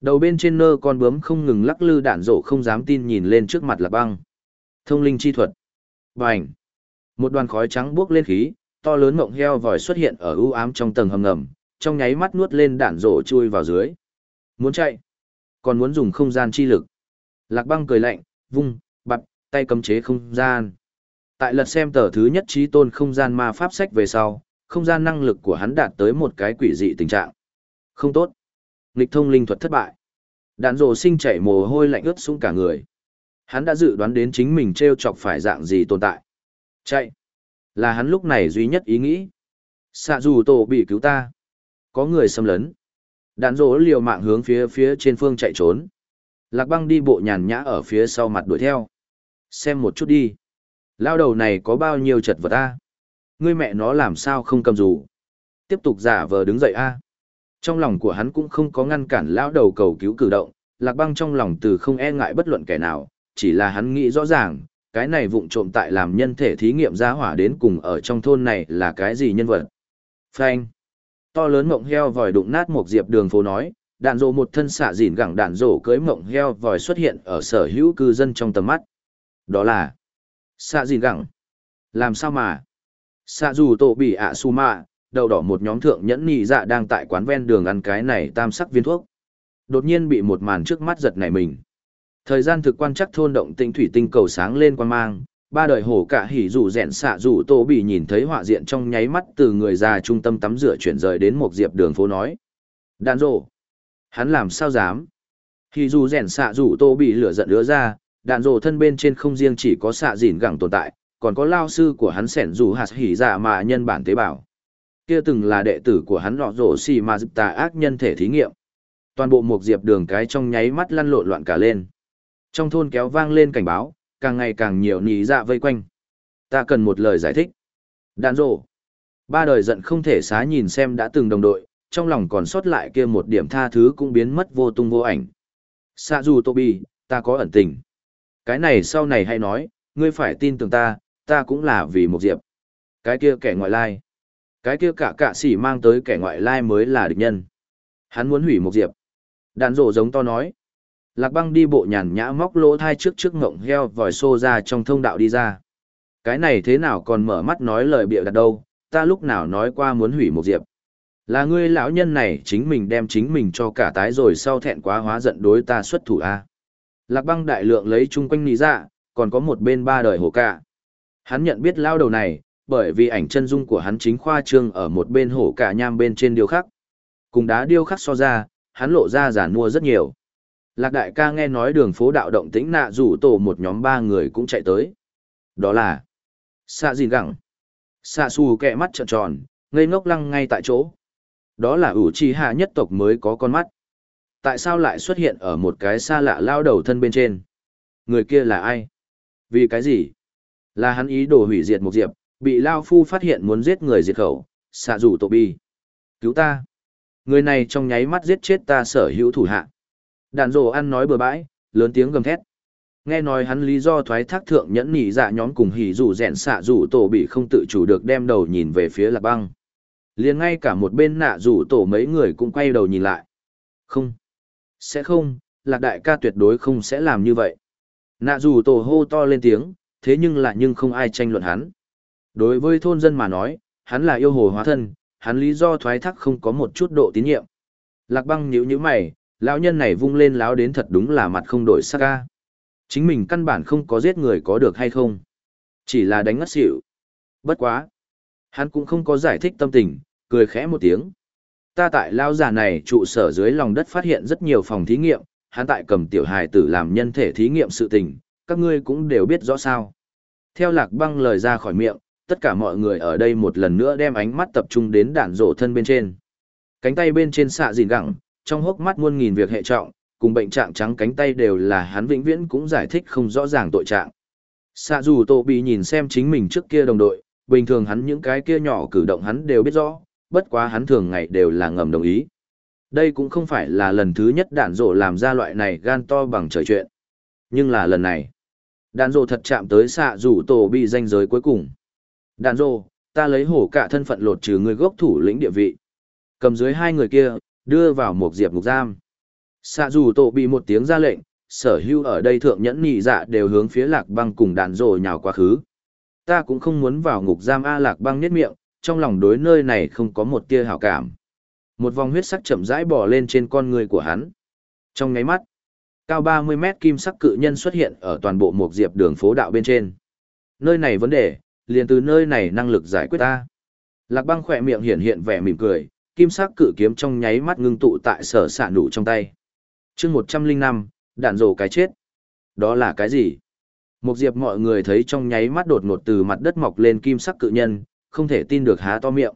Đầu bên trên nơ con bướm không ngừng lắc lư đạn rổ không dám tin nhìn lên trước mặt là băng. Thông linh chi thuật. Bành. Một đoàn khói trắng buốc lên khí, to lớn mộng heo vòi xuất hiện ở u ám trong tầng hầm ngầm, trong nháy mắt nuốt lên đạn rổ chui vào dưới. Muốn chạy, còn muốn dùng không gian chi lực. Lạc băng cười lạnh, vung, bập, tay cấm chế không gian. Tại lật xem tờ thứ nhất trí tôn không gian ma pháp sách về sau, không gian năng lực của hắn đạt tới một cái quỷ dị tình trạng. Không tốt. Nghịch thông linh thuật thất bại. Đạn rồ sinh chảy mồ hôi lạnh ướt xuống cả người. Hắn đã dự đoán đến chính mình treo chọc phải dạng gì tồn tại. Chạy. Là hắn lúc này duy nhất ý nghĩ. Xạ dù tổ bị cứu ta. Có người xâm lấn. Đạn rồ liều mạng hướng phía phía trên phương chạy trốn. Lạc băng đi bộ nhàn nhã ở phía sau mặt đuổi theo. Xem một chút đi. Lao đầu này có bao nhiêu chật vật ta? Ngươi mẹ nó làm sao không cầm dù? Tiếp tục giả vờ đứng dậy a. Trong lòng của hắn cũng không có ngăn cản lão đầu cầu cứu cử động, lạc băng trong lòng từ không e ngại bất luận kẻ nào, chỉ là hắn nghĩ rõ ràng, cái này vụng trộm tại làm nhân thể thí nghiệm ra hỏa đến cùng ở trong thôn này là cái gì nhân vật. Phanh. To lớn mộng heo vòi đụng nát một diệp đường phố nói, đạn rộ một thân xạ dìn gẳng đạn rổ cưới mộng heo vòi xuất hiện ở sở hữu cư dân trong tầm mắt. Đó là xạ dìn gẳng. Làm sao mà? Xạ dù tổ bị ạ su mạ, đầu đỏ một nhóm thượng nhẫn nhị dạ đang tại quán ven đường ăn cái này tam sắc viên thuốc. Đột nhiên bị một màn trước mắt giật nảy mình. Thời gian thực quan chắc thôn động tinh thủy tinh cầu sáng lên quan mang, ba đời hổ cả hỉ rủ rẽn xạ rủ Tô bị nhìn thấy họa diện trong nháy mắt từ người già trung tâm tắm rửa chuyển rời đến một diệp đường phố nói. Đàn rộ. Hắn làm sao dám? Hỉ rủ rẽn xạ rủ Tô bị lửa giận lứa ra, đạn rổ thân bên trên không riêng chỉ có xạ dìn gẳng tồn tại, còn có lao sư của hắn sẻn dù hạt hỉ dạ mà nhân bản tế bào. Kia từng là đệ tử của hắn lọ rổ xì mà dịp tà ác nhân thể thí nghiệm. Toàn bộ một diệp đường cái trong nháy mắt lăn lộn loạn cả lên. Trong thôn kéo vang lên cảnh báo, càng ngày càng nhiều nhì dạ vây quanh. Ta cần một lời giải thích. Đạn rổ. Ba đời giận không thể xá nhìn xem đã từng đồng đội, trong lòng còn sót lại kia một điểm tha thứ cũng biến mất vô tung vô ảnh. xa dù Tobi, ta có ẩn tình. Cái này sau này hay nói, ngươi phải tin tưởng ta, ta cũng là vì một diệp. Cái kia kẻ ngoại lai. Cái kia cả cạ sỉ mang tới kẻ ngoại lai mới là địch nhân. Hắn muốn hủy một diệp. Đàn rổ giống to nói. Lạc băng đi bộ nhàn nhã móc lỗ thai trước trước ngộng heo vòi xô ra trong thông đạo đi ra. Cái này thế nào còn mở mắt nói lời bịa đặt đâu, ta lúc nào nói qua muốn hủy một diệp. Là ngươi lão nhân này chính mình đem chính mình cho cả tái rồi sau thẹn quá hóa giận đối ta xuất thủ a. Lạc băng đại lượng lấy chung quanh nì dạ, còn có một bên ba đời hổ cả. Hắn nhận biết lao đầu này, bởi vì ảnh chân dung của hắn chính khoa trương ở một bên hổ cả nham bên trên điêu khắc. Cùng đá điêu khắc so ra, hắn lộ ra giàn mua rất nhiều. Lạc đại ca nghe nói đường phố đạo động tĩnh nạ rủ tổ một nhóm ba người cũng chạy tới. Đó là xạ dìn gẳng. xạ xù kẹ mắt trợn tròn, ngây ngốc lăng ngay tại chỗ. Đó là ủ trì hạ nhất tộc mới có con mắt. Tại sao lại xuất hiện ở một cái xa lạ lao đầu thân bên trên? Người kia là ai? Vì cái gì? Là hắn ý đồ hủy diệt một diệp, bị Lao Phu phát hiện muốn giết người diệt khẩu, xạ rủ tổ bi. Cứu ta! Người này trong nháy mắt giết chết ta sở hữu thủ hạ. Đàn rồ ăn nói bừa bãi, lớn tiếng gầm thét. Nghe nói hắn lý do thoái thác thượng nhẫn nhị dạ nhóm cùng hỉ rủ rèn xạ rủ tổ bị không tự chủ được đem đầu nhìn về phía lạc băng liền ngay cả một bên nạ rủ tổ mấy người cũng quay đầu nhìn lại không sẽ không lạc đại ca tuyệt đối không sẽ làm như vậy nạ rủ tổ hô to lên tiếng thế nhưng lại nhưng không ai tranh luận hắn. Đối với thôn dân mà nói hắn là yêu hồ hóa thân hắn lý do thoái thác không có một chút độ tín nhiệm. Lạc băng nhíu nhíu mày lão nhân này vung lên láo đến thật đúng là mặt không đổi sắc ca chính mình căn bản không có giết người có được hay không? Chỉ là đánh ngất xỉu. Bất quá. Hắn cũng không có giải thích tâm tình cười khẽ một tiếng. Ta tại lao giả này trụ sở dưới lòng đất phát hiện rất nhiều phòng thí nghiệm, hắn tại cầm tiểu hài tử làm nhân thể thí nghiệm sự tình, các ngươi cũng đều biết rõ sao. Theo lạc băng lời ra khỏi miệng, tất cả mọi người ở đây một lần nữa đem ánh mắt tập trung đến đạn rổ thân bên trên. Cánh tay bên trên xạ dìn gẳng, trong hốc mắt muôn nghìn việc hệ trọng, cùng bệnh trạng trắng cánh tay đều là hắn vĩnh viễn cũng giải thích không rõ ràng tội trạng. Xạ dù tổ bị nhìn xem chính mình trước kia đồng đội, bình thường hắn những cái kia nhỏ cử động hắn đều biết rõ, bất quá hắn thường ngày đều là ngầm đồng ý. Đây cũng không phải là lần thứ nhất đạn rổ làm ra loại này gan to bằng trời chuyện. Nhưng là lần này, đàn rộ thật chạm tới xạ rủ tổ bị danh giới cuối cùng. đàn rộ, ta lấy hổ cả thân phận lột trừ người gốc thủ lĩnh địa vị. Cầm dưới hai người kia, đưa vào một diệp ngục giam. Xạ rủ tổ bị một tiếng ra lệnh, sở hữu ở đây thượng nhẫn nhị dạ đều hướng phía lạc băng cùng đàn rộ nhào quá khứ. Ta cũng không muốn vào ngục giam A lạc băng niết miệng, trong lòng đối nơi này không có một tia hảo cảm. Một vòng huyết sắc chậm rãi bò lên trên con người của hắn. Trong ngáy mắt, cao 30 mét kim sắc cự nhân xuất hiện ở toàn bộ một diệp đường phố đạo bên trên. Nơi này vấn đề, liền từ nơi này năng lực giải quyết ta. Lạc băng khỏe miệng hiện hiện vẻ mỉm cười, kim sắc cự kiếm trong nháy mắt ngưng tụ tại sở xạ nụ trong tay. chương 105, đạn rổ cái chết. Đó là cái gì? Một diệp mọi người thấy trong nháy mắt đột ngột từ mặt đất mọc lên kim sắc cự nhân, không thể tin được há to miệng.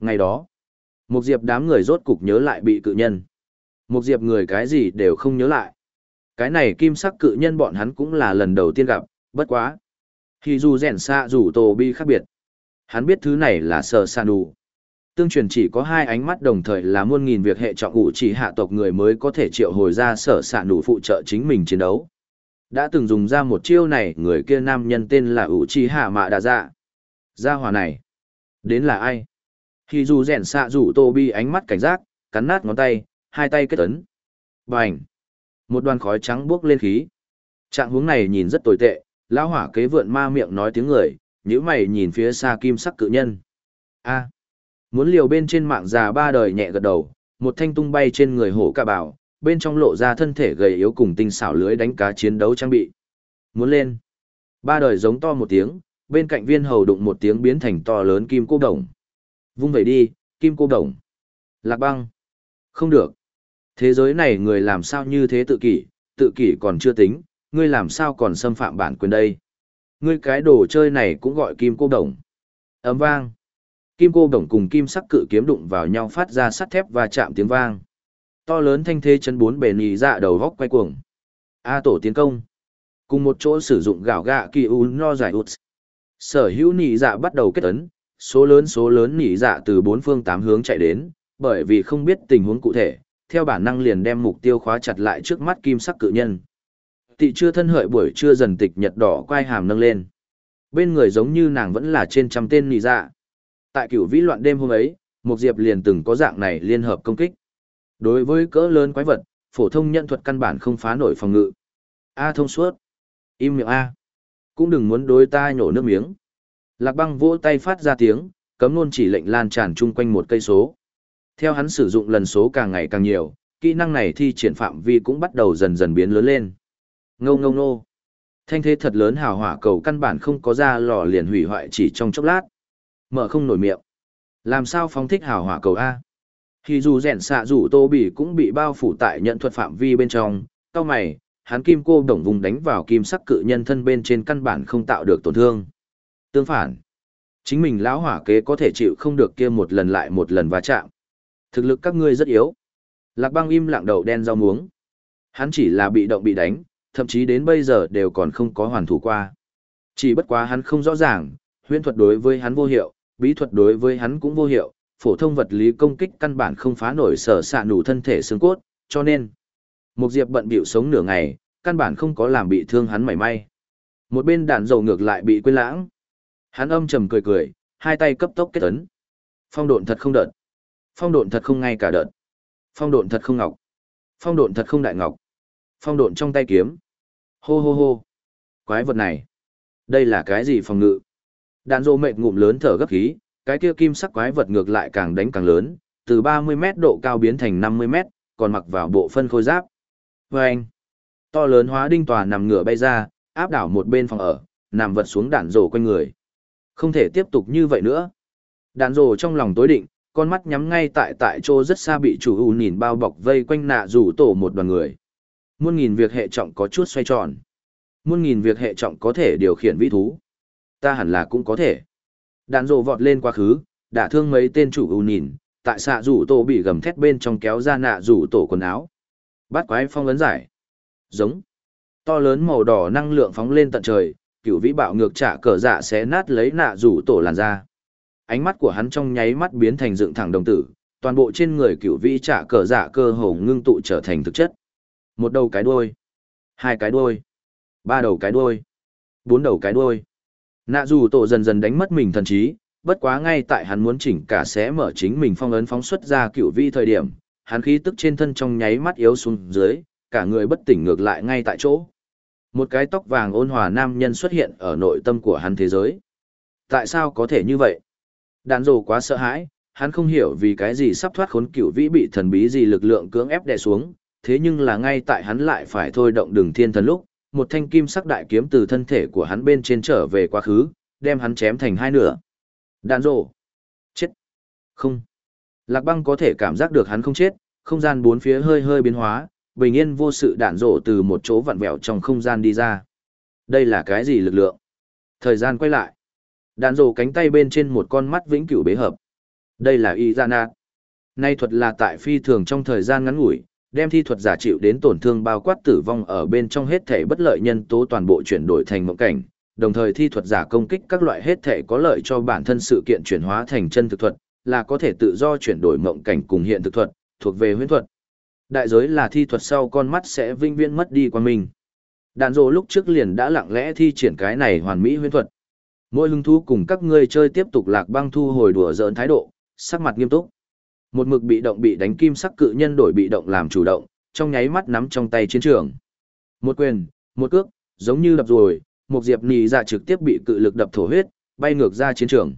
Ngày đó, một diệp đám người rốt cục nhớ lại bị cự nhân. Một diệp người cái gì đều không nhớ lại. Cái này kim sắc cự nhân bọn hắn cũng là lần đầu tiên gặp, bất quá. Thì dù rèn xa dù tổ bi khác biệt. Hắn biết thứ này là sờ san đủ. Tương truyền chỉ có hai ánh mắt đồng thời là muôn nghìn việc hệ trọng ủ chỉ hạ tộc người mới có thể triệu hồi ra sở sạn đủ phụ trợ chính mình chiến đấu. Đã từng dùng ra một chiêu này người kia nam nhân tên là ủ chỉ hạ mạ đà dạ. Gia hỏa này. Đến là ai? Khi dù rèn xạ rủ tô bi ánh mắt cảnh giác, cắn nát ngón tay, hai tay kết ấn. Bành. Một đoàn khói trắng bước lên khí. Trạng huống này nhìn rất tồi tệ, lão hỏa kế vượn ma miệng nói tiếng người, nhíu mày nhìn phía xa kim sắc cự nhân. A. Muốn liều bên trên mạng già ba đời nhẹ gật đầu, một thanh tung bay trên người hổ ca bảo, bên trong lộ ra thân thể gầy yếu cùng tinh xảo lưới đánh cá chiến đấu trang bị. Muốn lên. Ba đời giống to một tiếng, bên cạnh viên hầu đụng một tiếng biến thành to lớn kim cô đồng. Vung về đi, kim cô đồng. Lạc băng. Không được. Thế giới này người làm sao như thế tự kỷ, tự kỷ còn chưa tính, ngươi làm sao còn xâm phạm bản quyền đây? Ngươi cái đồ chơi này cũng gọi kim cô đồng. Ấm vang. Kim cô đồng cùng kim sắc cự kiếm đụng vào nhau phát ra sắt thép và chạm tiếng vang. To lớn thanh thế chân bốn bề nhì dạ đầu góc quay cuồng. A tổ tiến công. Cùng một chỗ sử dụng gạo gạ kỳ u no giải ụt. Sở hữu nhị dạ bắt đầu kết ấn, số lớn số lớn nhị dạ từ bốn phương tám hướng chạy đến, bởi vì không biết tình huống cụ thể, theo bản năng liền đem mục tiêu khóa chặt lại trước mắt kim sắc cự nhân. Tị chưa thân hợi buổi trưa dần tịch nhật đỏ quay hàm nâng lên. Bên người giống như nàng vẫn là trên trăm tên nì dạ. Tại cửu vĩ loạn đêm hôm ấy, một diệp liền từng có dạng này liên hợp công kích. Đối với cỡ lớn quái vật, phổ thông nhận thuật căn bản không phá nổi phòng ngự. A thông suốt. Im miệng A. Cũng đừng muốn đối ta nhổ nước miếng. Lạc băng vỗ tay phát ra tiếng, cấm luôn chỉ lệnh lan tràn chung quanh một cây số. Theo hắn sử dụng lần số càng ngày càng nhiều, kỹ năng này thi triển phạm vi cũng bắt đầu dần dần biến lớn lên. Ngâu ngâu nô. Thanh thế thật lớn hào hỏa cầu căn bản không có ra lò liền hủy hoại chỉ trong chốc lát. Mở không nổi miệng. Làm sao phóng thích hào hỏa cầu A? Khi dù rèn xạ rủ tô bỉ cũng bị bao phủ tại nhận thuật phạm vi bên trong, cao mày, hắn kim cô đồng vùng đánh vào kim sắc cự nhân thân bên trên căn bản không tạo được tổn thương. Tương phản, chính mình lão hỏa kế có thể chịu không được kia một lần lại một lần va chạm. Thực lực các ngươi rất yếu. Lạc băng im lặng đầu đen rau muống. Hắn chỉ là bị động bị đánh, thậm chí đến bây giờ đều còn không có hoàn thủ qua. Chỉ bất quá hắn không rõ ràng, huyễn thuật đối với hắn vô hiệu, bí thuật đối với hắn cũng vô hiệu, phổ thông vật lý công kích căn bản không phá nổi sở xạ nủ thân thể xương cốt, cho nên một diệp bận bịu sống nửa ngày, căn bản không có làm bị thương hắn mảy may. Một bên đạn dầu ngược lại bị quên lãng. Hắn âm trầm cười cười, hai tay cấp tốc kết ấn. Phong độn thật không đợt. Phong độn thật không ngay cả đợt. Phong độn thật không ngọc. Phong độn thật không đại ngọc. Phong độn trong tay kiếm. Hô hô hô. Quái vật này. Đây là cái gì phòng ngự? Đạn dầu mệt ngụm lớn thở gấp khí, cái kia kim sắc quái vật ngược lại càng đánh càng lớn, từ 30 mét độ cao biến thành 50 mét, còn mặc vào bộ phân khôi giáp. Vâng! To lớn hóa đinh tòa nằm ngửa bay ra, áp đảo một bên phòng ở, nằm vật xuống đạn rổ quanh người. Không thể tiếp tục như vậy nữa. Đạn rổ trong lòng tối định, con mắt nhắm ngay tại tại chỗ rất xa bị chủ u nhìn bao bọc vây quanh nạ rủ tổ một đoàn người. Muôn nghìn việc hệ trọng có chút xoay tròn. Muôn nghìn việc hệ trọng có thể điều khiển vĩ thú. Ta hẳn là cũng có thể. Đạn rộ vọt lên quá khứ, đã thương mấy tên chủ u nhìn, tại xạ rủ tổ bị gầm thét bên trong kéo ra nạ rủ tổ quần áo. Bắt quái phong ấn giải. Giống. To lớn màu đỏ năng lượng phóng lên tận trời, Cựu vĩ bạo ngược trả cờ dạ xé nát lấy nạ rủ tổ làn da. Ánh mắt của hắn trong nháy mắt biến thành dựng thẳng đồng tử, toàn bộ trên người cửu vĩ trả cờ dạ cơ hồ ngưng tụ trở thành thực chất. Một đầu cái đuôi, hai cái đuôi, ba đầu cái đuôi, bốn đầu cái đuôi. Nạ Dù tổ dần dần đánh mất mình thần trí, bất quá ngay tại hắn muốn chỉnh cả xé mở chính mình phong ấn phóng xuất ra cửu vĩ thời điểm, hắn khí tức trên thân trong nháy mắt yếu xuống dưới, cả người bất tỉnh ngược lại ngay tại chỗ. Một cái tóc vàng ôn hòa nam nhân xuất hiện ở nội tâm của hắn thế giới. Tại sao có thể như vậy? Đàn rồ quá sợ hãi, hắn không hiểu vì cái gì sắp thoát khốn cửu vĩ bị thần bí gì lực lượng cưỡng ép đè xuống, thế nhưng là ngay tại hắn lại phải thôi động đường thiên thần lúc, một thanh kim sắc đại kiếm từ thân thể của hắn bên trên trở về quá khứ, đem hắn chém thành hai nửa. Đàn rồ. Chết. Không. Lạc băng có thể cảm giác được hắn không chết, không gian bốn phía hơi hơi biến hóa, bình yên vô sự đạn rổ từ một chỗ vặn vẹo trong không gian đi ra. Đây là cái gì lực lượng? Thời gian quay lại. Đạn rổ cánh tay bên trên một con mắt vĩnh cửu bế hợp. Đây là y ra nạt. Nay thuật là tại phi thường trong thời gian ngắn ngủi, đem thi thuật giả chịu đến tổn thương bao quát tử vong ở bên trong hết thể bất lợi nhân tố toàn bộ chuyển đổi thành mộng cảnh, đồng thời thi thuật giả công kích các loại hết thể có lợi cho bản thân sự kiện chuyển hóa thành chân thực thuật, là có thể tự do chuyển đổi mộng cảnh cùng hiện thực thuật, thuộc về huyễn thuật. Đại giới là thi thuật sau con mắt sẽ vinh viễn mất đi qua mình. đạn rồ lúc trước liền đã lặng lẽ thi triển cái này hoàn mỹ huyễn thuật. Mỗi hứng thú cùng các ngươi chơi tiếp tục lạc băng thu hồi đùa giỡn thái độ, sắc mặt nghiêm túc. Một mực bị động bị đánh kim sắc cự nhân đổi bị động làm chủ động, trong nháy mắt nắm trong tay chiến trường. Một quyền, một cước, giống như đập rồi, một diệp nì dạ trực tiếp bị cự lực đập thổ huyết, bay ngược ra chiến trường.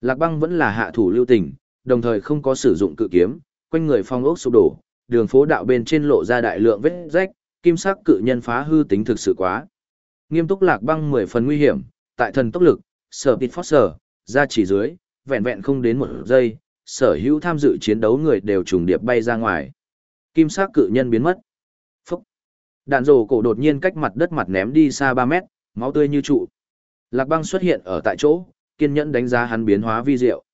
Lạc băng vẫn là hạ thủ lưu tình, đồng thời không có sử dụng cự kiếm, quanh người phong ốc sụp đổ, đường phố đạo bên trên lộ ra đại lượng vết rách, kim sắc cự nhân phá hư tính thực sự quá. Nghiêm túc lạc băng 10 phần nguy hiểm, tại thần tốc lực, sở tịt phót sở, ra chỉ dưới, vẹn vẹn không đến một giây, sở hữu tham dự chiến đấu người đều trùng điệp bay ra ngoài. Kim sắc cự nhân biến mất. Phúc. Đạn rồ cổ đột nhiên cách mặt đất mặt ném đi xa 3 mét, máu tươi như trụ. Lạc băng xuất hiện ở tại chỗ, kiên nhẫn đánh giá hắn biến hóa vi diệu.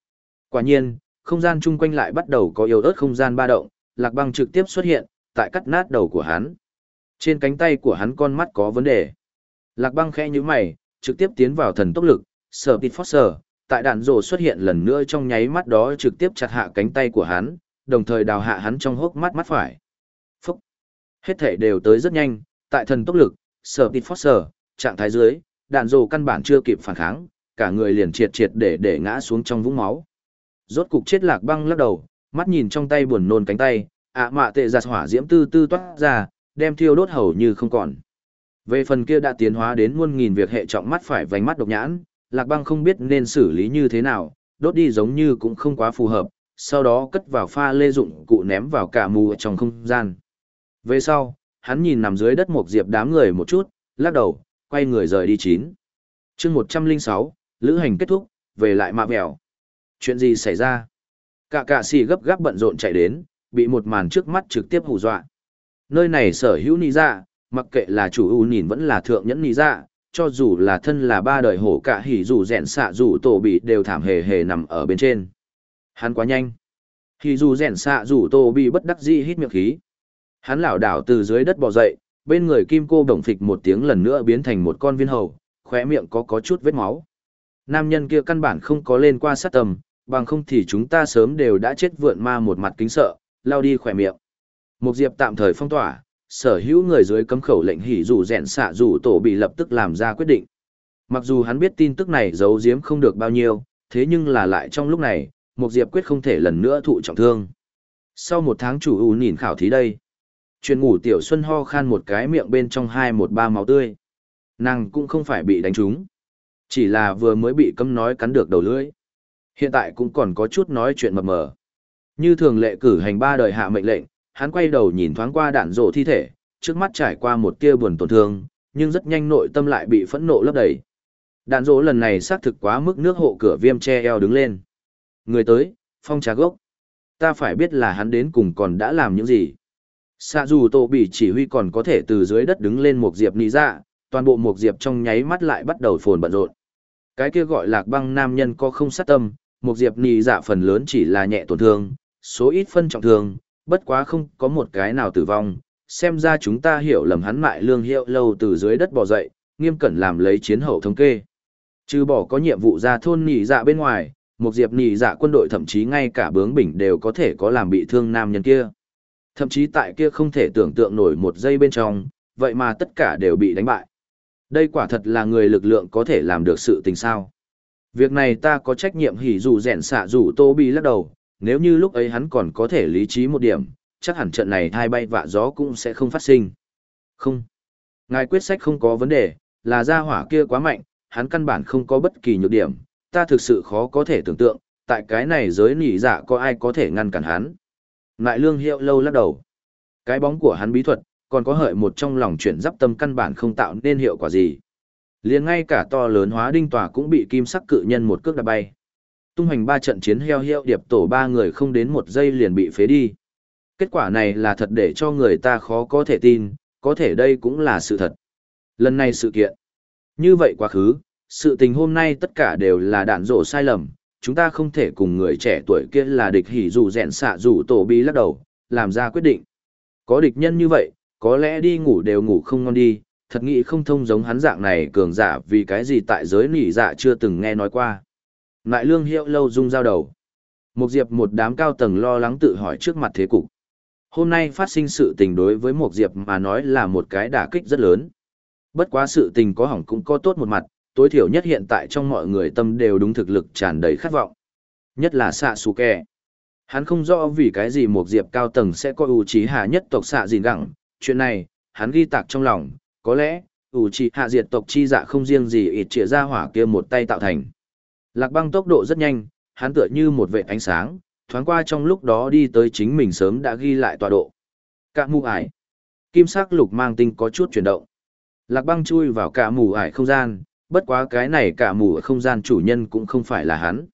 Quả nhiên, không gian chung quanh lại bắt đầu có yếu ớt không gian ba động, lạc băng trực tiếp xuất hiện, tại cắt nát đầu của hắn. Trên cánh tay của hắn con mắt có vấn đề. Lạc băng khẽ như mày, trực tiếp tiến vào thần tốc lực, sở bịt phót sở, tại đạn rổ xuất hiện lần nữa trong nháy mắt đó trực tiếp chặt hạ cánh tay của hắn, đồng thời đào hạ hắn trong hốc mắt mắt phải. Phúc! Hết thể đều tới rất nhanh, tại thần tốc lực, sở bịt phót sở, trạng thái dưới, đạn rổ căn bản chưa kịp phản kháng, cả người liền triệt triệt để để ngã xuống trong vũng máu. Rốt cục chết lạc băng lắc đầu, mắt nhìn trong tay buồn nôn cánh tay, ạ mạ tệ giặt hỏa diễm tư tư toát ra, đem thiêu đốt hầu như không còn. Về phần kia đã tiến hóa đến muôn nghìn việc hệ trọng mắt phải vành mắt độc nhãn, lạc băng không biết nên xử lý như thế nào, đốt đi giống như cũng không quá phù hợp, sau đó cất vào pha lê dụng cụ ném vào cả mù trong không gian. Về sau, hắn nhìn nằm dưới đất một diệp đám người một chút, lắc đầu, quay người rời đi chín. chương một trăm linh sáu lữ hành kết thúc, về lại mạ vẹo. Chuyện gì xảy ra? Cả cả xì gấp gáp bận rộn chạy đến, bị một màn trước mắt trực tiếp hù dọa. Nơi này sở hữu nì ra dạ, mặc kệ là chủ ưu nhìn vẫn là thượng nhẫn nhị dạ, cho dù là thân là ba đời hổ cả hỉ dù rèn xạ dù tổ bị đều thảm hề hề nằm ở bên trên. Hắn quá nhanh. Hỉ dù rèn xạ dù tổ bị bất đắc dĩ hít miệng khí. Hắn lảo đảo từ dưới đất bò dậy, bên người kim cô đồng phịch một tiếng lần nữa biến thành một con viên hầu, khóe miệng có có chút vết máu. Nam nhân kia căn bản không có lên qua sát tầm, bằng không thì chúng ta sớm đều đã chết vượn ma một mặt kính sợ, lao đi khỏe miệng. Một diệp tạm thời phong tỏa, sở hữu người dưới cấm khẩu lệnh hỉ dù rèn xạ dù tổ bị lập tức làm ra quyết định. Mặc dù hắn biết tin tức này giấu giếm không được bao nhiêu, thế nhưng là lại trong lúc này, một diệp quyết không thể lần nữa thụ trọng thương. Sau một tháng chủ ưu nhìn khảo thí đây. Chuyện ngủ tiểu xuân ho khan một cái miệng bên trong hai một ba máu tươi. Nàng cũng không phải bị đánh trúng. Chỉ là vừa mới bị cấm nói cắn được đầu lưỡi. Hiện tại cũng còn có chút nói chuyện mập mờ. Như thường lệ cử hành ba đời hạ mệnh lệnh, hắn quay đầu nhìn thoáng qua đạn rổ thi thể, trước mắt trải qua một tia buồn tổn thương, nhưng rất nhanh nội tâm lại bị phẫn nộ lấp đầy. Đạn rổ lần này xác thực quá mức nước hộ cửa viêm che eo đứng lên. Người tới, phong trà gốc. Ta phải biết là hắn đến cùng còn đã làm những gì. Xa dù tổ bị chỉ huy còn có thể từ dưới đất đứng lên một diệp nì ra, dạ, toàn bộ một diệp trong nháy mắt lại bắt đầu phồn bận rộn. Cái kia gọi lạc băng nam nhân có không sát tâm, một diệp nì dạ phần lớn chỉ là nhẹ tổn thương, số ít phân trọng thương, bất quá không có một cái nào tử vong. Xem ra chúng ta hiểu lầm hắn mại lương hiệu lâu từ dưới đất bò dậy, nghiêm cẩn làm lấy chiến hậu thống kê. Trừ bỏ có nhiệm vụ ra thôn nỉ dạ bên ngoài, một diệp nỉ dạ quân đội thậm chí ngay cả bướng bỉnh đều có thể có làm bị thương nam nhân kia. Thậm chí tại kia không thể tưởng tượng nổi một giây bên trong, vậy mà tất cả đều bị đánh bại. Đây quả thật là người lực lượng có thể làm được sự tình sao. Việc này ta có trách nhiệm hỉ dù rèn xạ dù tô bi lắc đầu, nếu như lúc ấy hắn còn có thể lý trí một điểm, chắc hẳn trận này thai bay vạ gió cũng sẽ không phát sinh. Không. Ngài quyết sách không có vấn đề, là gia hỏa kia quá mạnh, hắn căn bản không có bất kỳ nhược điểm, ta thực sự khó có thể tưởng tượng, tại cái này giới nỉ dạ có ai có thể ngăn cản hắn. Ngại lương hiệu lâu lắc đầu. Cái bóng của hắn bí thuật, còn có hợi một trong lòng chuyển dắp tâm căn bản không tạo nên hiệu quả gì. liền ngay cả to lớn hóa đinh tòa cũng bị kim sắc cự nhân một cước đạp bay. Tung hành ba trận chiến heo heo điệp tổ ba người không đến một giây liền bị phế đi. Kết quả này là thật để cho người ta khó có thể tin, có thể đây cũng là sự thật. Lần này sự kiện. Như vậy quá khứ, sự tình hôm nay tất cả đều là đạn rổ sai lầm, chúng ta không thể cùng người trẻ tuổi kia là địch hỉ dù rèn xạ dù tổ bi lắc đầu, làm ra quyết định. Có địch nhân như vậy, có lẽ đi ngủ đều ngủ không ngon đi, thật nghĩ không thông giống hắn dạng này cường giả vì cái gì tại giới nỉ dạ chưa từng nghe nói qua. Ngại lương hiệu lâu rung giao đầu. Một diệp một đám cao tầng lo lắng tự hỏi trước mặt thế cục. Hôm nay phát sinh sự tình đối với một diệp mà nói là một cái đả kích rất lớn. Bất quá sự tình có hỏng cũng có tốt một mặt, tối thiểu nhất hiện tại trong mọi người tâm đều đúng thực lực tràn đầy khát vọng. Nhất là xạ xù kè. Hắn không rõ vì cái gì một diệp cao tầng sẽ coi ưu trí hạ nhất tộc xạ gìn gẳng. Chuyện này, hắn ghi tạc trong lòng, có lẽ, ưu trí hạ diệt tộc chi dạ không riêng gì ít trịa ra hỏa kia một tay tạo thành. Lạc băng tốc độ rất nhanh, hắn tựa như một vệ ánh sáng, thoáng qua trong lúc đó đi tới chính mình sớm đã ghi lại tọa độ. Cả mù ải. Kim sắc lục mang tinh có chút chuyển động. Lạc băng chui vào cả mù ải không gian, bất quá cái này cả mù không gian chủ nhân cũng không phải là hắn.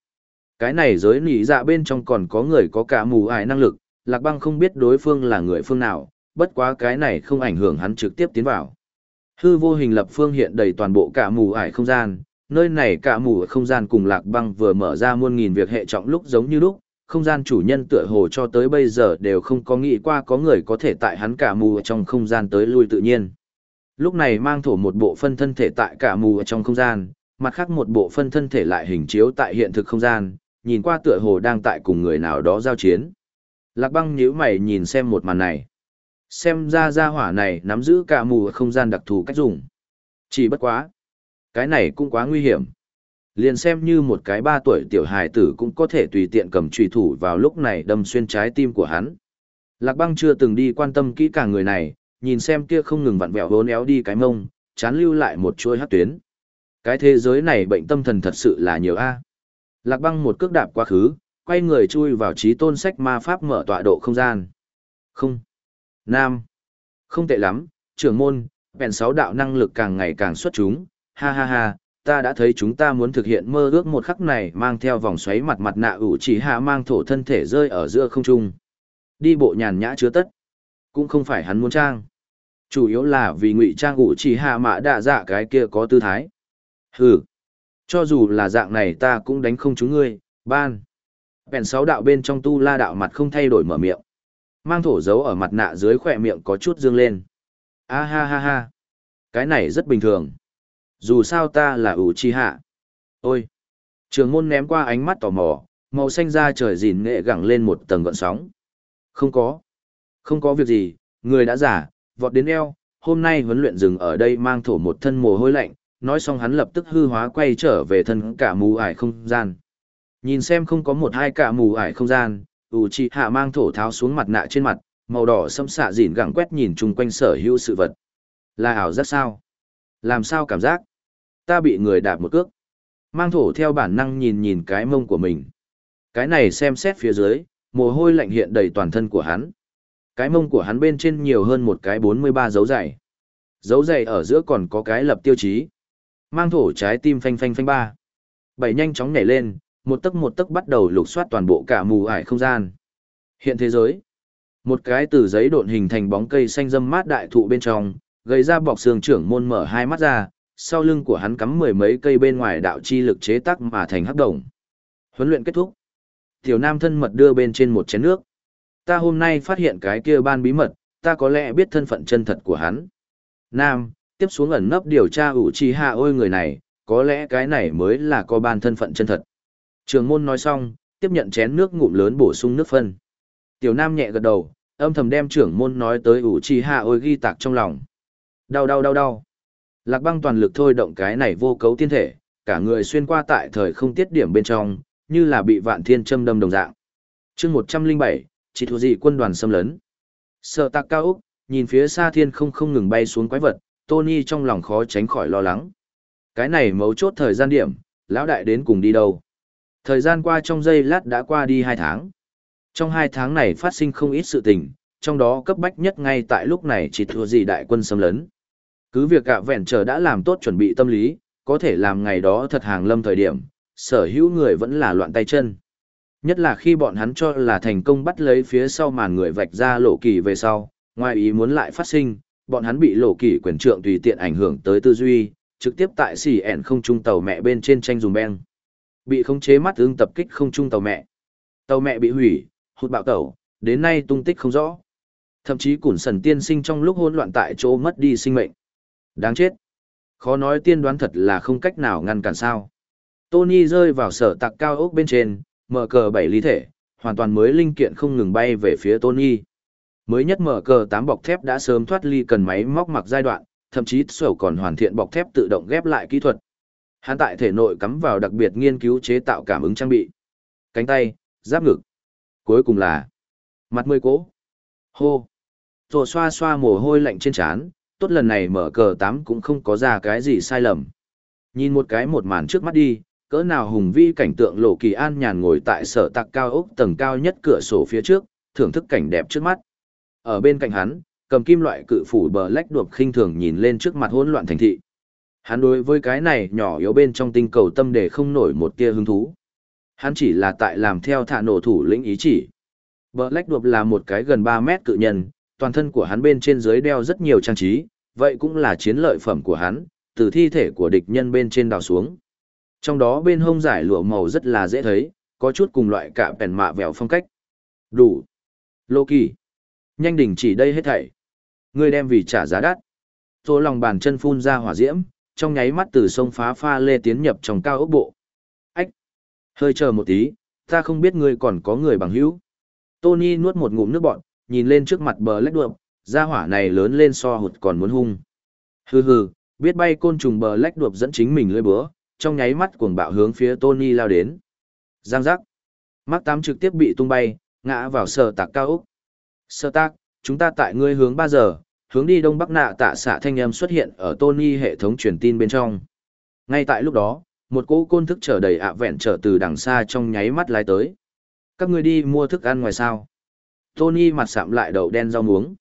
Cái này giới nỉ dạ bên trong còn có người có cả mù ải năng lực, lạc băng không biết đối phương là người phương nào, bất quá cái này không ảnh hưởng hắn trực tiếp tiến vào. Hư vô hình lập phương hiện đầy toàn bộ cả mù ải không gian, nơi này cả mù không gian cùng lạc băng vừa mở ra muôn nghìn việc hệ trọng lúc giống như lúc, không gian chủ nhân tựa hồ cho tới bây giờ đều không có nghĩ qua có người có thể tại hắn cả mù trong không gian tới lui tự nhiên. Lúc này mang thổ một bộ phân thân thể tại cả mù trong không gian, mặt khác một bộ phân thân thể lại hình chiếu tại hiện thực không gian, nhìn qua tựa hồ đang tại cùng người nào đó giao chiến. Lạc băng nhíu mày nhìn xem một màn này. Xem ra gia hỏa này nắm giữ cả mù không gian đặc thù cách dùng. Chỉ bất quá. Cái này cũng quá nguy hiểm. Liền xem như một cái ba tuổi tiểu hài tử cũng có thể tùy tiện cầm trùy thủ vào lúc này đâm xuyên trái tim của hắn. Lạc băng chưa từng đi quan tâm kỹ càng người này, nhìn xem kia không ngừng vặn vẹo hôn éo đi cái mông, chán lưu lại một chuôi hát tuyến. Cái thế giới này bệnh tâm thần thật sự là nhiều a. Lạc băng một cước đạp quá khứ, quay người chui vào trí tôn sách ma pháp mở tọa độ không gian. Không. Nam. Không tệ lắm, trưởng môn, bèn sáu đạo năng lực càng ngày càng xuất chúng, ha ha ha, ta đã thấy chúng ta muốn thực hiện mơ ước một khắc này mang theo vòng xoáy mặt mặt nạ ủ chỉ hạ mang thổ thân thể rơi ở giữa không trung. Đi bộ nhàn nhã chứa tất. Cũng không phải hắn muốn trang. Chủ yếu là vì ngụy trang ủ chỉ hạ mạ đạ dạ cái kia có tư thái. Hừ. Cho dù là dạng này ta cũng đánh không chúng ngươi, ban. Bèn sáu đạo bên trong tu la đạo mặt không thay đổi mở miệng. Mang thổ dấu ở mặt nạ dưới khỏe miệng có chút dương lên. A ha ha ha. Cái này rất bình thường. Dù sao ta là ủ chi hạ. Ôi! Trường môn ném qua ánh mắt tò mò, màu xanh da trời dìn nghệ gẳng lên một tầng gọn sóng. Không có. Không có việc gì, người đã giả, vọt đến eo, hôm nay huấn luyện dừng ở đây mang thổ một thân mồ hôi lạnh, nói xong hắn lập tức hư hóa quay trở về thân cả mù ải không gian. Nhìn xem không có một hai cả mù ải không gian, ủ trì hạ mang thổ tháo xuống mặt nạ trên mặt, màu đỏ xâm xạ dìn gẳng quét nhìn chung quanh sở hữu sự vật. Là ảo giác sao? Làm sao cảm giác? Ta bị người đạp một cước. Mang thổ theo bản năng nhìn nhìn cái mông của mình. Cái này xem xét phía dưới, mồ hôi lạnh hiện đầy toàn thân của hắn. Cái mông của hắn bên trên nhiều hơn một cái 43 dấu dày. Dấu dày ở giữa còn có cái lập tiêu chí. Mang thổ trái tim phanh phanh phanh ba. Bảy nhanh chóng nhảy lên, một tấc một tấc bắt đầu lục soát toàn bộ cả mù ải không gian. Hiện thế giới. Một cái từ giấy độn hình thành bóng cây xanh dâm mát đại thụ bên trong, gây ra bọc xương trưởng môn mở hai mắt ra, sau lưng của hắn cắm mười mấy cây bên ngoài đạo chi lực chế tác mà thành hắc đồng. Huấn luyện kết thúc. Tiểu Nam thân mật đưa bên trên một chén nước. Ta hôm nay phát hiện cái kia ban bí mật, ta có lẽ biết thân phận chân thật của hắn. Nam, tiếp xuống ẩn nấp điều tra ủ chi hạ ôi người này, có lẽ cái này mới là có ban thân phận chân thật. Trường môn nói xong, tiếp nhận chén nước ngụm lớn bổ sung nước phân. Tiểu Nam nhẹ gật đầu, âm thầm đem trưởng môn nói tới ủ chi hạ ôi ghi tạc trong lòng. Đau đau đau đau. Lạc băng toàn lực thôi động cái này vô cấu tiên thể, cả người xuyên qua tại thời không tiết điểm bên trong, như là bị vạn thiên châm đâm đồng dạng. chương 107, chỉ thuộc gì quân đoàn xâm lấn. Sợ tạc cao Úc, nhìn phía xa thiên không không ngừng bay xuống quái vật, Tony trong lòng khó tránh khỏi lo lắng. Cái này mấu chốt thời gian điểm, lão đại đến cùng đi đâu. Thời gian qua trong giây lát đã qua đi hai tháng. Trong hai tháng này phát sinh không ít sự tình, trong đó cấp bách nhất ngay tại lúc này chỉ thua gì đại quân xâm lấn. Cứ việc gạ vẹn trở đã làm tốt chuẩn bị tâm lý, có thể làm ngày đó thật hàng lâm thời điểm, sở hữu người vẫn là loạn tay chân. Nhất là khi bọn hắn cho là thành công bắt lấy phía sau màn người vạch ra lộ kỳ về sau, ngoài ý muốn lại phát sinh, bọn hắn bị lộ kỳ quyền trượng tùy tiện ảnh hưởng tới tư duy, trực tiếp tại xỉ ẻn không trung tàu mẹ bên trên tranh dùng beng. Bị khống chế mắt ương tập kích không trung tàu mẹ. Tàu mẹ bị hủy, hụt bạo tàu, đến nay tung tích không rõ. Thậm chí củn sần tiên sinh trong lúc hỗn loạn tại chỗ mất đi sinh mệnh. Đáng chết. Khó nói tiên đoán thật là không cách nào ngăn cản sao. Tony rơi vào sở tạc cao ốc bên trên, mở cờ bảy lý thể, hoàn toàn mới linh kiện không ngừng bay về phía Tony. Mới nhất mở cờ tám bọc thép đã sớm thoát ly cần máy móc mặc giai đoạn, thậm chí sổ còn hoàn thiện bọc thép tự động ghép lại kỹ thuật. Hắn tại thể nội cắm vào đặc biệt nghiên cứu chế tạo cảm ứng trang bị. Cánh tay, giáp ngực. Cuối cùng là mặt mươi cố. Hô. Rồi xoa xoa mồ hôi lạnh trên trán, tốt lần này mở cờ tám cũng không có ra cái gì sai lầm. Nhìn một cái một màn trước mắt đi, cỡ nào hùng vi cảnh tượng lộ kỳ an nhàn ngồi tại sở tạc cao ốc tầng cao nhất cửa sổ phía trước, thưởng thức cảnh đẹp trước mắt. Ở bên cạnh hắn, cầm kim loại cự phủ bờ lách đuộc khinh thường nhìn lên trước mặt hỗn loạn thành thị. Hắn đối với cái này nhỏ yếu bên trong tinh cầu tâm để không nổi một tia hứng thú. Hắn chỉ là tại làm theo thả nổ thủ lĩnh ý chỉ. Bờ lách đuộc là một cái gần 3 mét cự nhân, toàn thân của hắn bên trên dưới đeo rất nhiều trang trí, vậy cũng là chiến lợi phẩm của hắn, từ thi thể của địch nhân bên trên đào xuống. Trong đó bên hông giải lụa màu rất là dễ thấy, có chút cùng loại cả bèn mạ vèo phong cách. Đủ. Lô kỳ. Nhanh đỉnh chỉ đây hết thảy. Ngươi đem vì trả giá đắt. Tô lòng bàn chân phun ra hỏa diễm, trong nháy mắt từ sông phá pha lê tiến nhập trong cao ốc bộ. Ách! Hơi chờ một tí, ta không biết ngươi còn có người bằng hữu. Tony nuốt một ngụm nước bọt, nhìn lên trước mặt bờ lách đuộm, gia hỏa này lớn lên so hụt còn muốn hung. Hừ hừ, biết bay côn trùng bờ lách đuộm dẫn chính mình lưỡi búa, trong nháy mắt cuồng bạo hướng phía Tony lao đến. Giang giác. Mark tám trực tiếp bị tung bay, ngã vào sở tạc cao ốc. Sở tạc, chúng ta tại ngươi hướng 3 giờ, hướng đi đông bắc nạ tạ xạ thanh âm xuất hiện ở Tony hệ thống truyền tin bên trong. Ngay tại lúc đó, một cỗ côn thức trở đầy ạ vẹn trở từ đằng xa trong nháy mắt lái tới. Các ngươi đi mua thức ăn ngoài sao? Tony mặt sạm lại đầu đen rau muống.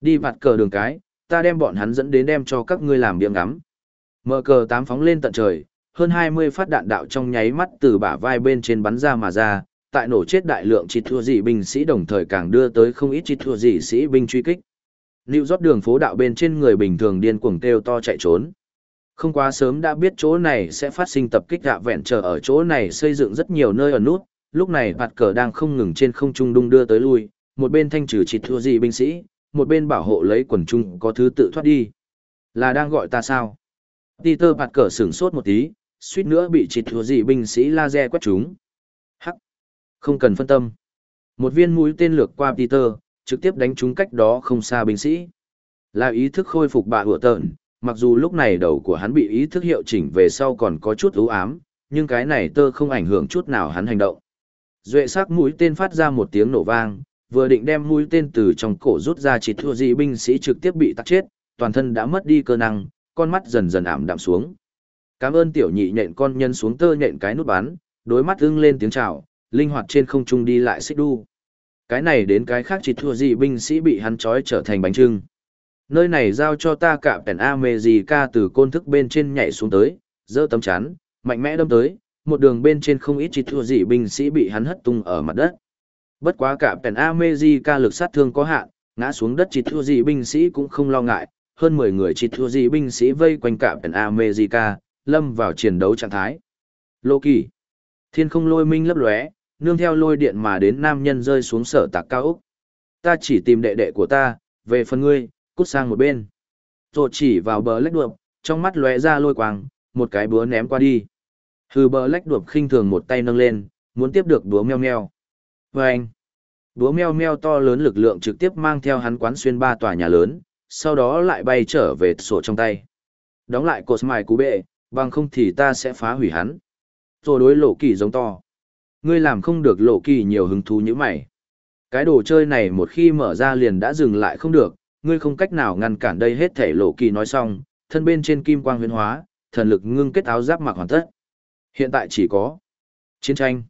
Đi vặt cờ đường cái, ta đem bọn hắn dẫn đến đem cho các ngươi làm biếng ngắm. Mở cờ tám phóng lên tận trời, hơn 20 phát đạn đạo trong nháy mắt từ bả vai bên trên bắn ra mà ra, tại nổ chết đại lượng chỉ thua dị binh sĩ đồng thời càng đưa tới không ít chỉ thua dị sĩ binh truy kích. Lưu rót đường phố đạo bên trên người bình thường điên cuồng kêu to chạy trốn. Không quá sớm đã biết chỗ này sẽ phát sinh tập kích gạ vẹn chờ ở chỗ này xây dựng rất nhiều nơi ở nút, lúc này bạt cờ đang không ngừng trên không trung đung đưa tới lui, một bên thanh trừ chỉ thua gì binh sĩ, một bên bảo hộ lấy quần chúng có thứ tự thoát đi. Là đang gọi ta sao? Peter bạt cờ sửng sốt một tí, suýt nữa bị chỉ thua gì binh sĩ laser quét chúng. Hắc! Không cần phân tâm. Một viên mũi tên lược qua Peter, trực tiếp đánh trúng cách đó không xa binh sĩ. Là ý thức khôi phục bạ hựa tợn, mặc dù lúc này đầu của hắn bị ý thức hiệu chỉnh về sau còn có chút ưu ám, nhưng cái này tơ không ảnh hưởng chút nào hắn hành động. Duệ sắc mũi tên phát ra một tiếng nổ vang, vừa định đem mũi tên từ trong cổ rút ra chỉ thua gì binh sĩ trực tiếp bị tắt chết, toàn thân đã mất đi cơ năng, con mắt dần dần ảm đạm xuống. Cảm ơn tiểu nhị nhện con nhân xuống tơ nhện cái nút bắn, đối mắt ưng lên tiếng chào, linh hoạt trên không trung đi lại xích đu. Cái này đến cái khác chỉ thua gì binh sĩ bị hắn trói trở thành bánh trưng. Nơi này giao cho ta cả pèn America từ côn thức bên trên nhảy xuống tới, dơ tấm chắn, mạnh mẽ đâm tới, một đường bên trên không ít chỉ thua gì binh sĩ bị hắn hất tung ở mặt đất. Bất quá cả pèn America lực sát thương có hạn, ngã xuống đất chỉ thua gì binh sĩ cũng không lo ngại, hơn 10 người chỉ thua gì binh sĩ vây quanh cả pèn America, lâm vào chiến đấu trạng thái. Lô kỳ. Thiên không lôi minh lấp lóe, nương theo lôi điện mà đến nam nhân rơi xuống sở tạc cao ốc. Ta chỉ tìm đệ đệ của ta, về phần ngươi, cút sang một bên. Rồi chỉ vào bờ lách đuộm, trong mắt lóe ra lôi quang, một cái búa ném qua đi. Hừ bờ lách đuộm khinh thường một tay nâng lên, muốn tiếp được búa meo meo. Và anh, búa meo meo to lớn lực lượng trực tiếp mang theo hắn quán xuyên ba tòa nhà lớn, sau đó lại bay trở về sổ trong tay. Đóng lại cột mài cú bệ, bằng không thì ta sẽ phá hủy hắn. Rồi đối lộ kỳ giống to. Ngươi làm không được lộ kỳ nhiều hứng thú như mày. Cái đồ chơi này một khi mở ra liền đã dừng lại không được, ngươi không cách nào ngăn cản đây hết thể lộ kỳ nói xong, thân bên trên kim quang huyễn hóa, thần lực ngưng kết áo giáp mặc hoàn tất. Hiện tại chỉ có chiến tranh.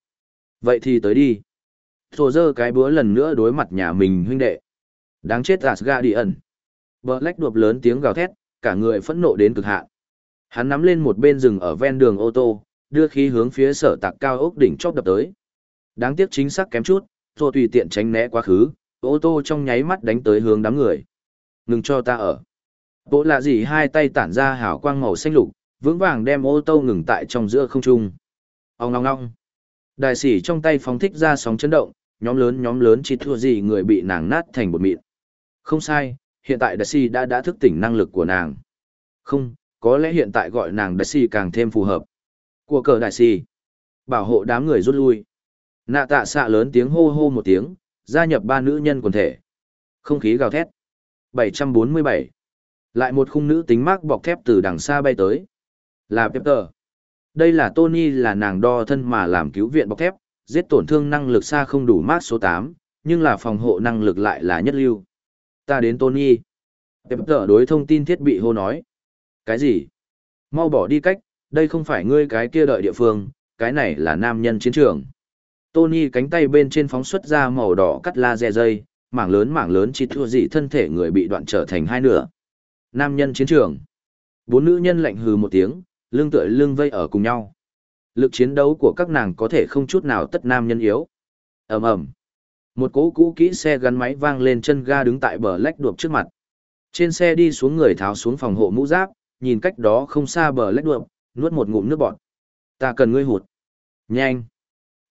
Vậy thì tới đi. Thổ dơ cái búa lần nữa đối mặt nhà mình huynh đệ. Đáng chết Asgardian. Black đột lớn tiếng gào thét, cả người phẫn nộ đến cực hạn. Hắn nắm lên một bên rừng ở ven đường ô tô, đưa khí hướng phía sở tạc cao ốc đỉnh chóp đập tới. Đáng tiếc chính xác kém chút, rồi tùy tiện tránh né quá khứ, ô tô trong nháy mắt đánh tới hướng đám người. Ngừng cho ta ở. Bộ lạ gì hai tay tản ra hào quang màu xanh lục, vững vàng đem ô tô ngừng tại trong giữa không trung. Ông ngong ngong. Đại sĩ trong tay phóng thích ra sóng chấn động, nhóm lớn nhóm lớn chỉ thua gì người bị nàng nát thành bột mịn. Không sai, hiện tại đại sĩ đã đã thức tỉnh năng lực của nàng. Không, có lẽ hiện tại gọi nàng đại sĩ càng thêm phù hợp. Của cờ đại sĩ. Bảo hộ đám người rút lui. Nạ tạ xạ lớn tiếng hô hô một tiếng, gia nhập ba nữ nhân quần thể. Không khí gào thét. 747. Lại một khung nữ tính mác bọc thép từ đằng xa bay tới. Là Pepper. Đây là Tony là nàng đo thân mà làm cứu viện bọc thép, giết tổn thương năng lực xa không đủ mát số 8, nhưng là phòng hộ năng lực lại là nhất lưu. Ta đến Tony. Pepper đối thông tin thiết bị hô nói. Cái gì? Mau bỏ đi cách, đây không phải ngươi cái kia đợi địa phương, cái này là nam nhân chiến trường. Tony cánh tay bên trên phóng xuất ra màu đỏ cắt laser dây, mảng lớn mảng lớn chỉ thua gì thân thể người bị đoạn trở thành hai nửa. Nam nhân chiến trường. Bốn nữ nhân lạnh hừ một tiếng, lưng tựa lưng vây ở cùng nhau. Lực chiến đấu của các nàng có thể không chút nào tất nam nhân yếu. ầm ầm Một cỗ cũ kỹ xe gắn máy vang lên chân ga đứng tại bờ lách đuộc trước mặt. Trên xe đi xuống người tháo xuống phòng hộ mũ giáp, nhìn cách đó không xa bờ lách đuộc, nuốt một ngụm nước bọt. Ta cần ngươi hụt. Nhanh.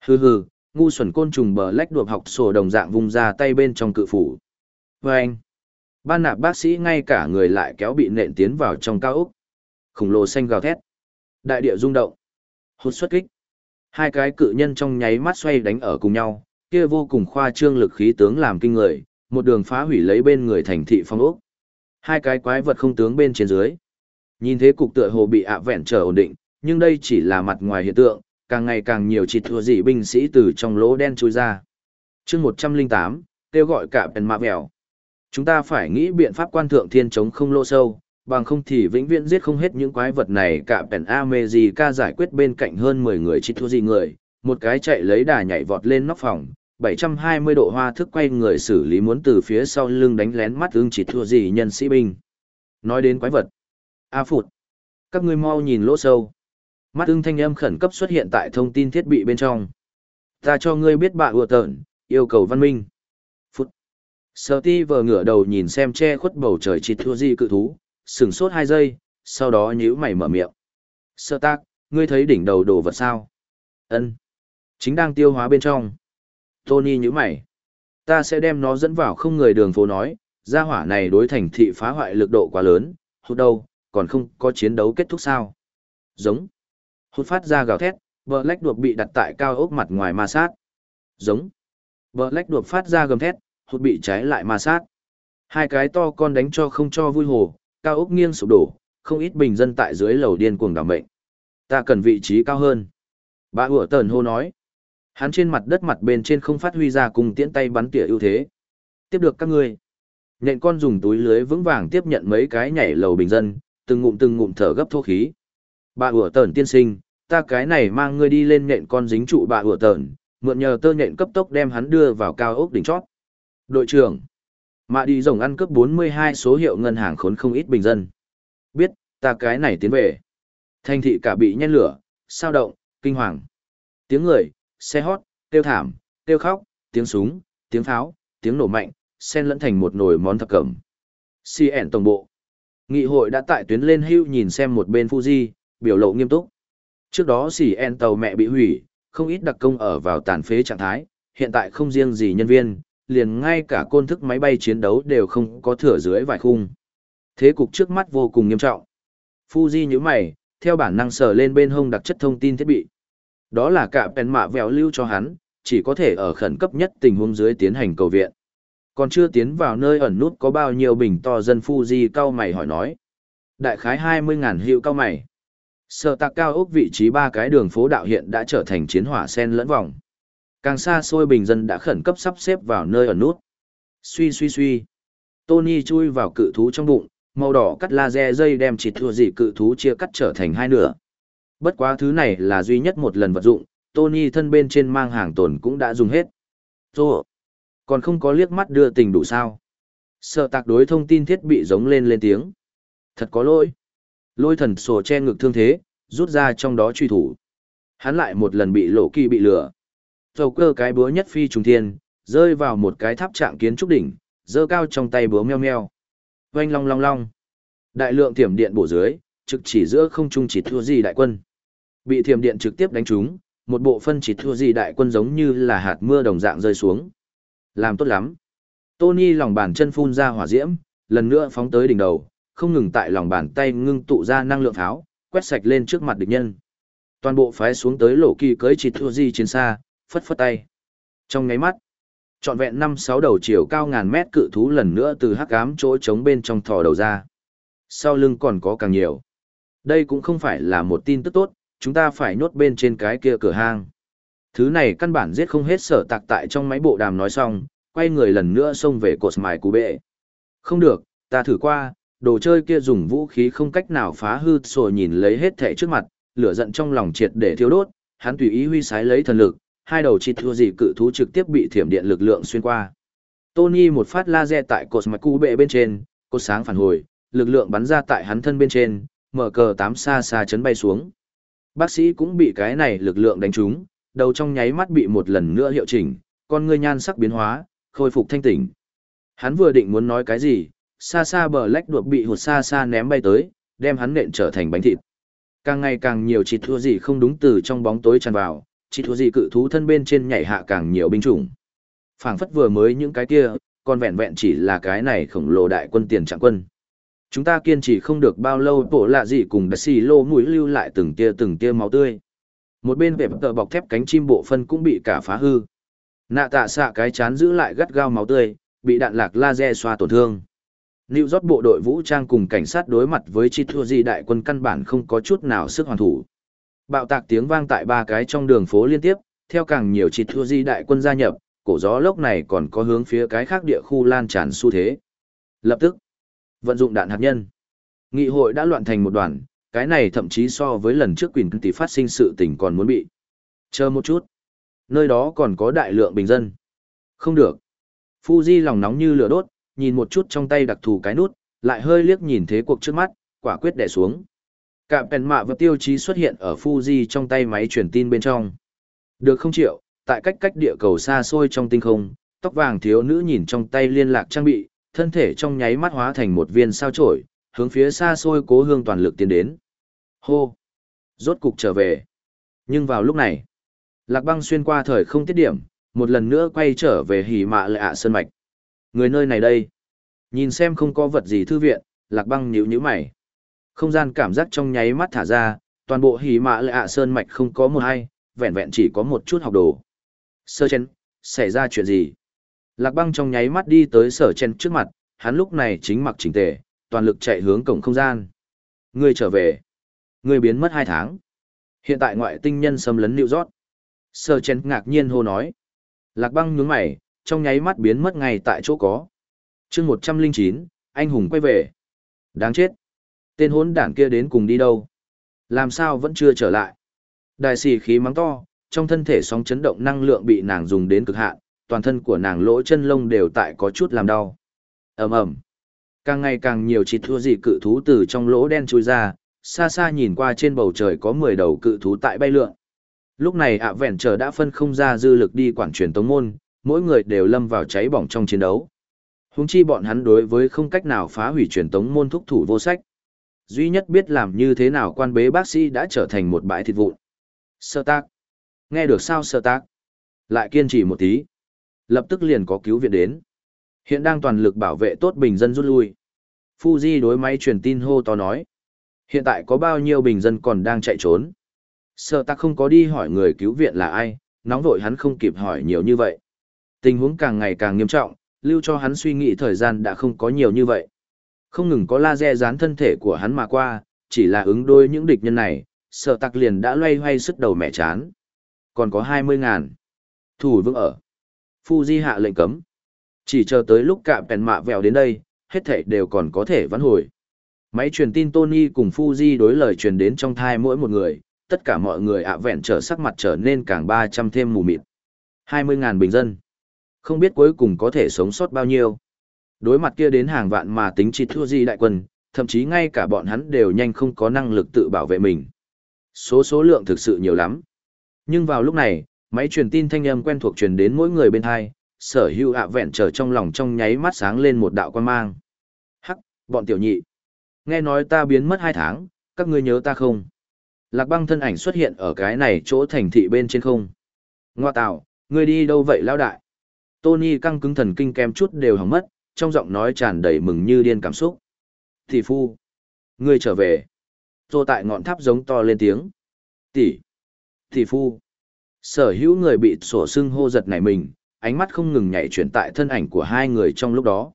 Hừ hừ, ngu xuẩn côn trùng bờ lách đuộc học sổ đồng dạng vùng ra tay bên trong cự phủ. Và anh. Ban nạp bác sĩ ngay cả người lại kéo bị nện tiến vào trong cao ốc. Khổng lồ xanh gào thét. Đại địa rung động. Hút xuất kích. Hai cái cự nhân trong nháy mắt xoay đánh ở cùng nhau, kia vô cùng khoa trương lực khí tướng làm kinh người, một đường phá hủy lấy bên người thành thị phong ốc. Hai cái quái vật không tướng bên trên dưới. Nhìn thế cục tựa hồ bị ạ vẹn trở ổn định, nhưng đây chỉ là mặt ngoài hiện tượng, càng ngày càng nhiều chỉ thua dị binh sĩ từ trong lỗ đen chui ra. chương 108, kêu gọi cả bèn mạ vèo. Chúng ta phải nghĩ biện pháp quan thượng thiên chống không lỗ sâu, bằng không thì vĩnh viễn giết không hết những quái vật này cả pèn a mê gì ca giải quyết bên cạnh hơn 10 người chỉ thua gì người, một cái chạy lấy đà nhảy vọt lên nóc phòng, 720 độ hoa thức quay người xử lý muốn từ phía sau lưng đánh lén mắt ưng chỉ thua gì nhân sĩ binh. Nói đến quái vật. A phụt. Các ngươi mau nhìn lỗ sâu. Mắt ưng thanh âm khẩn cấp xuất hiện tại thông tin thiết bị bên trong. Ta cho ngươi biết bạ ùa tợn, yêu cầu văn minh. Phút. Sở ti vờ ngửa đầu nhìn xem che khuất bầu trời chỉ thua gì cự thú, sừng sốt hai giây, sau đó nhíu mày mở miệng. Sơ tác, ngươi thấy đỉnh đầu đồ vật sao? Ân, Chính đang tiêu hóa bên trong. Tony nhíu mày. Ta sẽ đem nó dẫn vào không người đường phố nói, gia hỏa này đối thành thị phá hoại lực độ quá lớn, hút đâu, còn không có chiến đấu kết thúc sao. Giống. Hút phát ra gào thét, vợ lách đuộc bị đặt tại cao ốc mặt ngoài ma sát. Giống. Vợ lách đuộc phát ra gầm thét, hút bị cháy lại ma sát. Hai cái to con đánh cho không cho vui hồ, cao ốc nghiêng sụp đổ, không ít bình dân tại dưới lầu điên cuồng đảm mệnh. Ta cần vị trí cao hơn. Bà ủa tờn hô nói. Hắn trên mặt đất mặt bên trên không phát huy ra cùng tiễn tay bắn tỉa ưu thế. Tiếp được các ngươi. Nhện con dùng túi lưới vững vàng tiếp nhận mấy cái nhảy lầu bình dân, từng ngụm từng ngụm thở gấp thô khí. Bà ủa tờn tiên sinh, ta cái này mang ngươi đi lên nhện con dính trụ bà ủa tờn, mượn nhờ tơ nhện cấp tốc đem hắn đưa vào cao ốc đỉnh chót. Đội trưởng, Mạ đi rồng ăn cướp 42 số hiệu ngân hàng khốn không ít bình dân. Biết, ta cái này tiến về. Thành thị cả bị nhen lửa, sao động, kinh hoàng. Tiếng người, xe hót, tiêu thảm, tiêu khóc, tiếng súng, tiếng pháo, tiếng nổ mạnh, xen lẫn thành một nồi món thập cẩm. CN tổng bộ. Nghị hội đã tại tuyến lên hưu nhìn xem một bên Fuji, biểu lộ nghiêm túc. Trước đó CN tàu mẹ bị hủy, không ít đặc công ở vào tàn phế trạng thái, hiện tại không riêng gì nhân viên, liền ngay cả côn thức máy bay chiến đấu đều không có thừa dưới vài khung. Thế cục trước mắt vô cùng nghiêm trọng. Fuji như mày, theo bản năng sờ lên bên hông đặc chất thông tin thiết bị. Đó là cả pèn mạ vèo lưu cho hắn, chỉ có thể ở khẩn cấp nhất tình huống dưới tiến hành cầu viện. Còn chưa tiến vào nơi ẩn nút có bao nhiêu bình to dân Fuji cao mày hỏi nói. Đại khái 20.000 hiệu cao mày. Sở tạc cao ốc vị trí ba cái đường phố đạo hiện đã trở thành chiến hỏa sen lẫn vòng. Càng xa xôi bình dân đã khẩn cấp sắp xếp vào nơi ở nút. Suy suy suy. Tony chui vào cự thú trong bụng, màu đỏ cắt laser dây đem chỉ thua dị cự thú chia cắt trở thành hai nửa. Bất quá thứ này là duy nhất một lần vật dụng, Tony thân bên trên mang hàng tồn cũng đã dùng hết. Rồi, còn không có liếc mắt đưa tình đủ sao. Sợ tạc đối thông tin thiết bị giống lên lên tiếng. Thật có lỗi. Lôi thần sổ che ngực thương thế, rút ra trong đó truy thủ. Hắn lại một lần bị lộ kỳ bị lừa. Dầu cơ cái búa nhất phi trùng thiên, rơi vào một cái tháp trạng kiến trúc đỉnh, dơ cao trong tay búa meo meo. Oanh long long long. Đại lượng thiểm điện bổ dưới, trực chỉ giữa không trung chỉ thua gì đại quân. Bị thiểm điện trực tiếp đánh trúng, một bộ phân chỉ thua gì đại quân giống như là hạt mưa đồng dạng rơi xuống. Làm tốt lắm. Tony lòng bàn chân phun ra hỏa diễm, lần nữa phóng tới đỉnh đầu, không ngừng tại lòng bàn tay ngưng tụ ra năng lượng pháo, quét sạch lên trước mặt địch nhân. Toàn bộ phái xuống tới lỗ kỳ cưới chỉ thua gì trên xa, phất phất tay. Trong ngáy mắt, trọn vẹn năm sáu đầu chiều cao ngàn mét cự thú lần nữa từ hắc ám chỗ trống bên trong thò đầu ra. Sau lưng còn có càng nhiều. Đây cũng không phải là một tin tức tốt, chúng ta phải nhốt bên trên cái kia cửa hang. Thứ này căn bản giết không hết sở tạc tại trong máy bộ đàm nói xong, quay người lần nữa xông về cột mài cú bệ. Không được, ta thử qua, đồ chơi kia dùng vũ khí không cách nào phá hư sổ nhìn lấy hết thẻ trước mặt, lửa giận trong lòng triệt để thiêu đốt, hắn tùy ý huy sái lấy thần lực, hai đầu chi thua gì cự thú trực tiếp bị thiểm điện lực lượng xuyên qua. Tony một phát laser tại cột mạch cú bệ bên trên, cột sáng phản hồi, lực lượng bắn ra tại hắn thân bên trên, mở cờ tám xa xa chấn bay xuống. Bác sĩ cũng bị cái này lực lượng đánh trúng, đầu trong nháy mắt bị một lần nữa hiệu chỉnh, con ngươi nhan sắc biến hóa, khôi phục thanh tỉnh. Hắn vừa định muốn nói cái gì, xa xa bờ lách đuộc bị hụt xa xa ném bay tới, đem hắn nện trở thành bánh thịt. Càng ngày càng nhiều chỉ thua gì không đúng từ trong bóng tối tràn vào, chỉ thua gì cự thú thân bên trên nhảy hạ càng nhiều binh chủng. phảng phất vừa mới những cái kia, còn vẹn vẹn chỉ là cái này khổng lồ đại quân tiền trạng quân. Chúng ta kiên trì không được bao lâu bộ lạ gì cùng đặc xì lô mũi lưu lại từng tia từng tia máu tươi. Một bên vẹp tờ bọc thép cánh chim bộ phân cũng bị cả phá hư. Nạ tạ xạ cái chán giữ lại gắt gao máu tươi, bị đạn lạc laser xoa tổn thương. Lưu rót bộ đội vũ trang cùng cảnh sát đối mặt với chi thua gì đại quân căn bản không có chút nào sức hoàn thủ. Bạo tạc tiếng vang tại ba cái trong đường phố liên tiếp, theo càng nhiều chi thua di đại quân gia nhập, cổ gió lốc này còn có hướng phía cái khác địa khu lan tràn xu thế. Lập tức, vận dụng đạn hạt nhân. Nghị hội đã loạn thành một đoàn, cái này thậm chí so với lần trước quyền tỷ phát sinh sự tình còn muốn bị. Chờ một chút. Nơi đó còn có đại lượng bình dân. Không được. Fuji lòng nóng như lửa đốt, nhìn một chút trong tay đặc thù cái nút, lại hơi liếc nhìn thế cuộc trước mắt, quả quyết đè xuống. Cả pèn mạ và tiêu chí xuất hiện ở Fuji trong tay máy truyền tin bên trong. Được không chịu, tại cách cách địa cầu xa xôi trong tinh không, tóc vàng thiếu nữ nhìn trong tay liên lạc trang bị, thân thể trong nháy mắt hóa thành một viên sao chổi, hướng phía xa xôi cố hương toàn lực tiến đến. Hô! Rốt cục trở về. Nhưng vào lúc này, Lạc băng xuyên qua thời không tiết điểm, một lần nữa quay trở về hỉ mạ lệ ạ sơn mạch. Người nơi này đây. Nhìn xem không có vật gì thư viện, lạc băng nhíu nhíu mày. Không gian cảm giác trong nháy mắt thả ra, toàn bộ hỉ mạ lạ sơn mạch không có một hay, vẹn vẹn chỉ có một chút học đồ. Sơ chen, xảy ra chuyện gì? Lạc băng trong nháy mắt đi tới sở chen trước mặt, hắn lúc này chính mặc chỉnh tề, toàn lực chạy hướng cổng không gian. Ngươi trở về. Ngươi biến mất hai tháng. Hiện tại ngoại tinh nhân xâm lấn New York. Sở chen ngạc nhiên hô nói. Lạc băng nhướng mày, trong nháy mắt biến mất ngay tại chỗ có. chương một trăm linh chín, anh hùng quay về. Đáng chết. Tên hốn đảng kia đến cùng đi đâu? Làm sao vẫn chưa trở lại? Đại sĩ khí mắng to, trong thân thể sóng chấn động năng lượng bị nàng dùng đến cực hạn, toàn thân của nàng lỗ chân lông đều tại có chút làm đau. ầm ầm Càng ngày càng nhiều chỉ thua dị cự thú từ trong lỗ đen chui ra, xa xa nhìn qua trên bầu trời có 10 đầu cự thú tại bay lượn. Lúc này ạ vẹn chờ đã phân không ra dư lực đi quản truyền tống môn, mỗi người đều lâm vào cháy bỏng trong chiến đấu. Húng chi bọn hắn đối với không cách nào phá hủy truyền tống môn thúc thủ vô sách. Duy nhất biết làm như thế nào quan bế bác sĩ đã trở thành một bãi thịt vụn. Sơ tác. Nghe được sao sơ tác? Lại kiên trì một tí. Lập tức liền có cứu viện đến. Hiện đang toàn lực bảo vệ tốt bình dân rút lui. Fuji đối máy truyền tin hô to nói. Hiện tại có bao nhiêu bình dân còn đang chạy trốn? sơ ta không có đi hỏi người cứu viện là ai, nóng vội hắn không kịp hỏi nhiều như vậy. Tình huống càng ngày càng nghiêm trọng, lưu cho hắn suy nghĩ thời gian đã không có nhiều như vậy. Không ngừng có laser dán thân thể của hắn mà qua, chỉ là ứng đôi những địch nhân này, sợ tặc liền đã loay hoay sức đầu mẹ chán. Còn có 20 ngàn. Thủ vững ở. Fuji hạ lệnh cấm. Chỉ chờ tới lúc cạm bèn mạ vèo đến đây, hết thảy đều còn có thể vãn hồi. Máy truyền tin Tony cùng Fuji đối lời truyền đến trong thai mỗi một người, tất cả mọi người ạ vẹn trở sắc mặt trở nên càng 300 thêm mù mịt. 20.000 bình dân. Không biết cuối cùng có thể sống sót bao nhiêu. Đối mặt kia đến hàng vạn mà tính chỉ thua gì đại quân, thậm chí ngay cả bọn hắn đều nhanh không có năng lực tự bảo vệ mình. Số số lượng thực sự nhiều lắm. Nhưng vào lúc này, máy truyền tin thanh âm quen thuộc truyền đến mỗi người bên hai, sở hữu ạ vẹn trở trong lòng trong nháy mắt sáng lên một đạo quan mang. Hắc, bọn tiểu nhị. Nghe nói ta biến mất hai tháng, các ngươi nhớ ta không? Lạc băng thân ảnh xuất hiện ở cái này chỗ thành thị bên trên không. Ngoa tạo, ngươi đi đâu vậy lao đại? Tony căng cứng thần kinh kem chút đều hỏng mất, trong giọng nói tràn đầy mừng như điên cảm xúc. Tỷ phu, ngươi trở về. Tô tại ngọn tháp giống to lên tiếng. Tỷ, tỷ phu. Sở hữu người bị sổ sưng hô giật nảy mình, ánh mắt không ngừng nhảy chuyển tại thân ảnh của hai người trong lúc đó.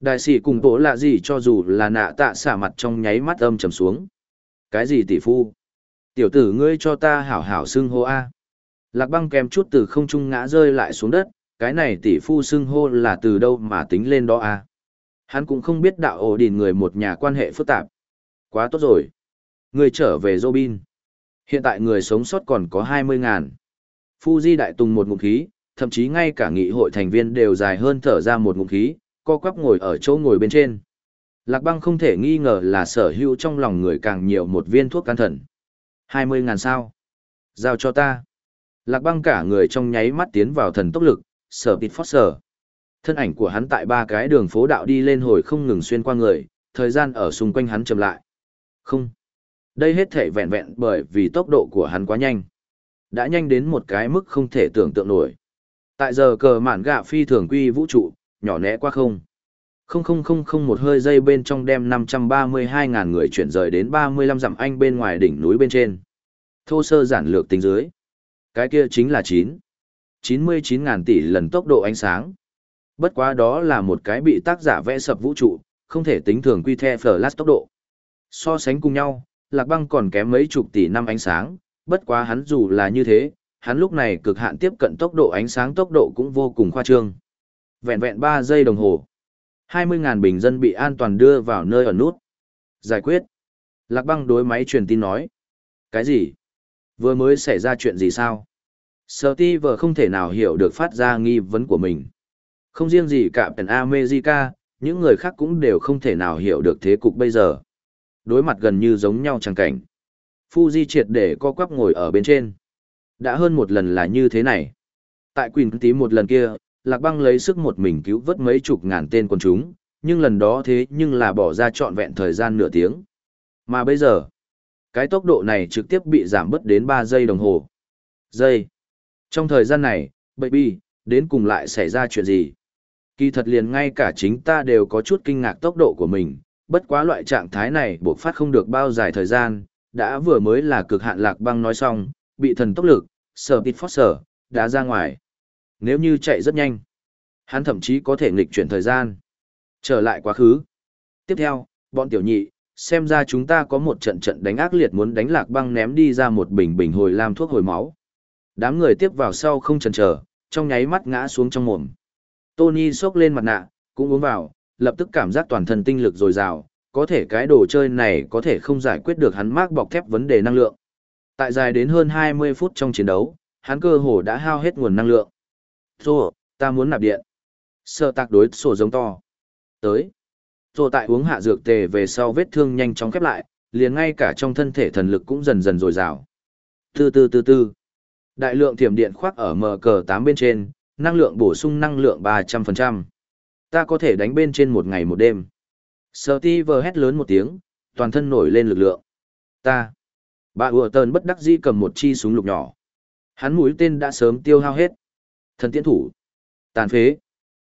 Đại sĩ cùng tổ lạ gì cho dù là nạ tạ xả mặt trong nháy mắt âm trầm xuống. Cái gì tỷ phu? Tiểu tử ngươi cho ta hảo hảo xưng hô A. Lạc băng kèm chút từ không trung ngã rơi lại xuống đất, cái này tỷ phu xưng hô là từ đâu mà tính lên đó à? Hắn cũng không biết đạo ổ đìn người một nhà quan hệ phức tạp. Quá tốt rồi. người trở về Robin. Hiện tại người sống sót còn có hai mươi ngàn. Fuji đại tùng một ngụm khí, thậm chí ngay cả nghị hội thành viên đều dài hơn thở ra một ngụm khí, co quắp ngồi ở chỗ ngồi bên trên. Lạc băng không thể nghi ngờ là sở hữu trong lòng người càng nhiều một viên thuốc can thần. Hai mươi ngàn sao. Giao cho ta. Lạc băng cả người trong nháy mắt tiến vào thần tốc lực, sở bịt phót sở. Thân ảnh của hắn tại ba cái đường phố đạo đi lên hồi không ngừng xuyên qua người, thời gian ở xung quanh hắn chậm lại. Không. Đây hết thể vẹn vẹn bởi vì tốc độ của hắn quá nhanh. Đã nhanh đến một cái mức không thể tưởng tượng nổi. Tại giờ cờ mạn gạ phi thường quy vũ trụ, nhỏ nẽ qua không. Không không không không một hơi dây bên trong đem 532.000 người chuyển rời đến 35 dặm anh bên ngoài đỉnh núi bên trên. Thô sơ giản lược tính dưới. Cái kia chính là 9. 99.000 tỷ lần tốc độ ánh sáng. Bất quá đó là một cái bị tác giả vẽ sập vũ trụ, không thể tính thường quy the flash tốc độ. So sánh cùng nhau, Lạc Băng còn kém mấy chục tỷ năm ánh sáng, bất quá hắn dù là như thế, hắn lúc này cực hạn tiếp cận tốc độ ánh sáng tốc độ cũng vô cùng khoa trương. Vẹn vẹn 3 giây đồng hồ. 20.000 bình dân bị an toàn đưa vào nơi ở nút. Giải quyết. Lạc băng đối máy truyền tin nói. Cái gì? Vừa mới xảy ra chuyện gì sao? Sở ti vừa không thể nào hiểu được phát ra nghi vấn của mình. Không riêng gì cả Penn America, những người khác cũng đều không thể nào hiểu được thế cục bây giờ. Đối mặt gần như giống nhau chẳng cảnh. Fuji triệt để co quắp ngồi ở bên trên. Đã hơn một lần là như thế này. Tại Quỳnh tí một lần kia, Lạc Băng lấy sức một mình cứu vớt mấy chục ngàn tên quân chúng, nhưng lần đó thế nhưng là bỏ ra trọn vẹn thời gian nửa tiếng. Mà bây giờ, cái tốc độ này trực tiếp bị giảm bớt đến 3 giây đồng hồ. Giây. Trong thời gian này, baby, đến cùng lại xảy ra chuyện gì? Kỳ thật liền ngay cả chính ta đều có chút kinh ngạc tốc độ của mình, bất quá loại trạng thái này buộc phát không được bao dài thời gian, đã vừa mới là cực hạn lạc băng nói xong, bị thần tốc lực, sở tịt phót sở, đã ra ngoài. Nếu như chạy rất nhanh, hắn thậm chí có thể nghịch chuyển thời gian. Trở lại quá khứ. Tiếp theo, bọn tiểu nhị, xem ra chúng ta có một trận trận đánh ác liệt muốn đánh lạc băng ném đi ra một bình bình hồi lam thuốc hồi máu. Đám người tiếp vào sau không chần chờ, trong nháy mắt ngã xuống trong mồm. Tony xốc lên mặt nạ, cũng uống vào, lập tức cảm giác toàn thân tinh lực dồi dào, có thể cái đồ chơi này có thể không giải quyết được hắn mác bọc thép vấn đề năng lượng. Tại dài đến hơn 20 phút trong chiến đấu, hắn cơ hồ đã hao hết nguồn năng lượng. Rô, ta muốn nạp điện. Sợ tạc đối sổ giống to. Tới. Rô tại uống hạ dược tề về sau vết thương nhanh chóng khép lại, liền ngay cả trong thân thể thần lực cũng dần dần dồi dào. Từ từ từ từ. Đại lượng thiểm điện khoác ở mờ cờ 8 bên trên, năng lượng bổ sung năng lượng 300%. Ta có thể đánh bên trên một ngày một đêm. Sở ti vờ hét lớn một tiếng, toàn thân nổi lên lực lượng. Ta. Bà ùa tờn bất đắc dĩ cầm một chi súng lục nhỏ. Hắn mũi tên đã sớm tiêu hao hết. Thần tiễn thủ. Tàn phế.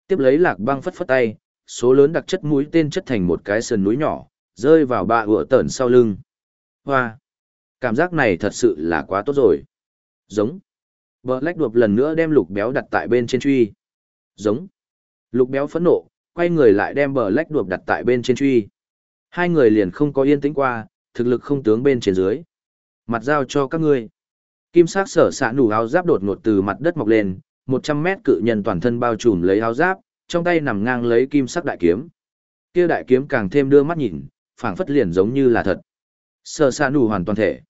Tiếp lấy lạc băng phất phất tay, số lớn đặc chất mũi tên chất thành một cái sườn núi nhỏ, rơi vào bà ùa tờn sau lưng. Hoa. Cảm giác này thật sự là quá tốt rồi. Giống. Bờ lách đột lần nữa đem lục béo đặt tại bên trên truy. Giống. Lục béo phẫn nộ, quay người lại đem bờ lách đột đặt tại bên trên truy. Hai người liền không có yên tĩnh qua, thực lực không tướng bên trên dưới. Mặt giao cho các ngươi. Kim sắc sở xạ nủ áo giáp đột ngột từ mặt đất mọc lên, một trăm mét cự nhân toàn thân bao trùm lấy áo giáp, trong tay nằm ngang lấy kim sắc đại kiếm. Kia đại kiếm càng thêm đưa mắt nhìn, phảng phất liền giống như là thật. Sở xạ nủ hoàn toàn thể.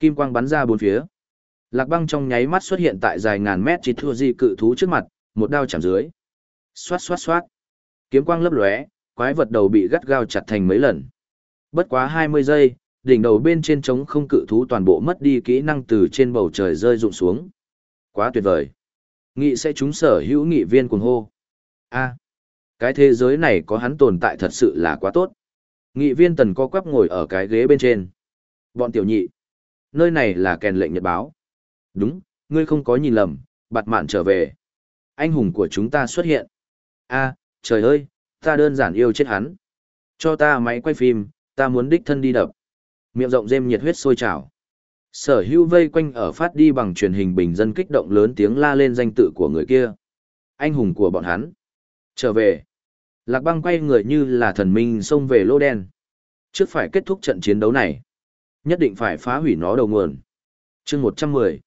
Kim quang bắn ra bốn phía. Lạc băng trong nháy mắt xuất hiện tại dài ngàn mét chỉ thua di cự thú trước mặt, một đao chạm dưới. Xoát xoát xoát. Kiếm quang lấp lóe, quái vật đầu bị gắt gao chặt thành mấy lần. Bất quá 20 giây, đỉnh đầu bên trên trống không cự thú toàn bộ mất đi kỹ năng từ trên bầu trời rơi rụng xuống. Quá tuyệt vời. Nghị sẽ chúng sở hữu nghị viên cuồng hô. a cái thế giới này có hắn tồn tại thật sự là quá tốt. Nghị viên tần co quắp ngồi ở cái ghế bên trên. Bọn tiểu nhị. Nơi này là kèn lệnh nhật báo. Đúng, ngươi không có nhìn lầm, bạt mạn trở về. Anh hùng của chúng ta xuất hiện. a trời ơi, ta đơn giản yêu chết hắn. Cho ta máy quay phim, ta muốn đích thân đi đập. Miệng rộng rêm nhiệt huyết sôi trào. Sở hữu vây quanh ở phát đi bằng truyền hình bình dân kích động lớn tiếng la lên danh tự của người kia. Anh hùng của bọn hắn. Trở về. Lạc băng quay người như là thần minh xông về lô đen. Trước phải kết thúc trận chiến đấu này. Nhất định phải phá hủy nó đầu nguồn. chương 110.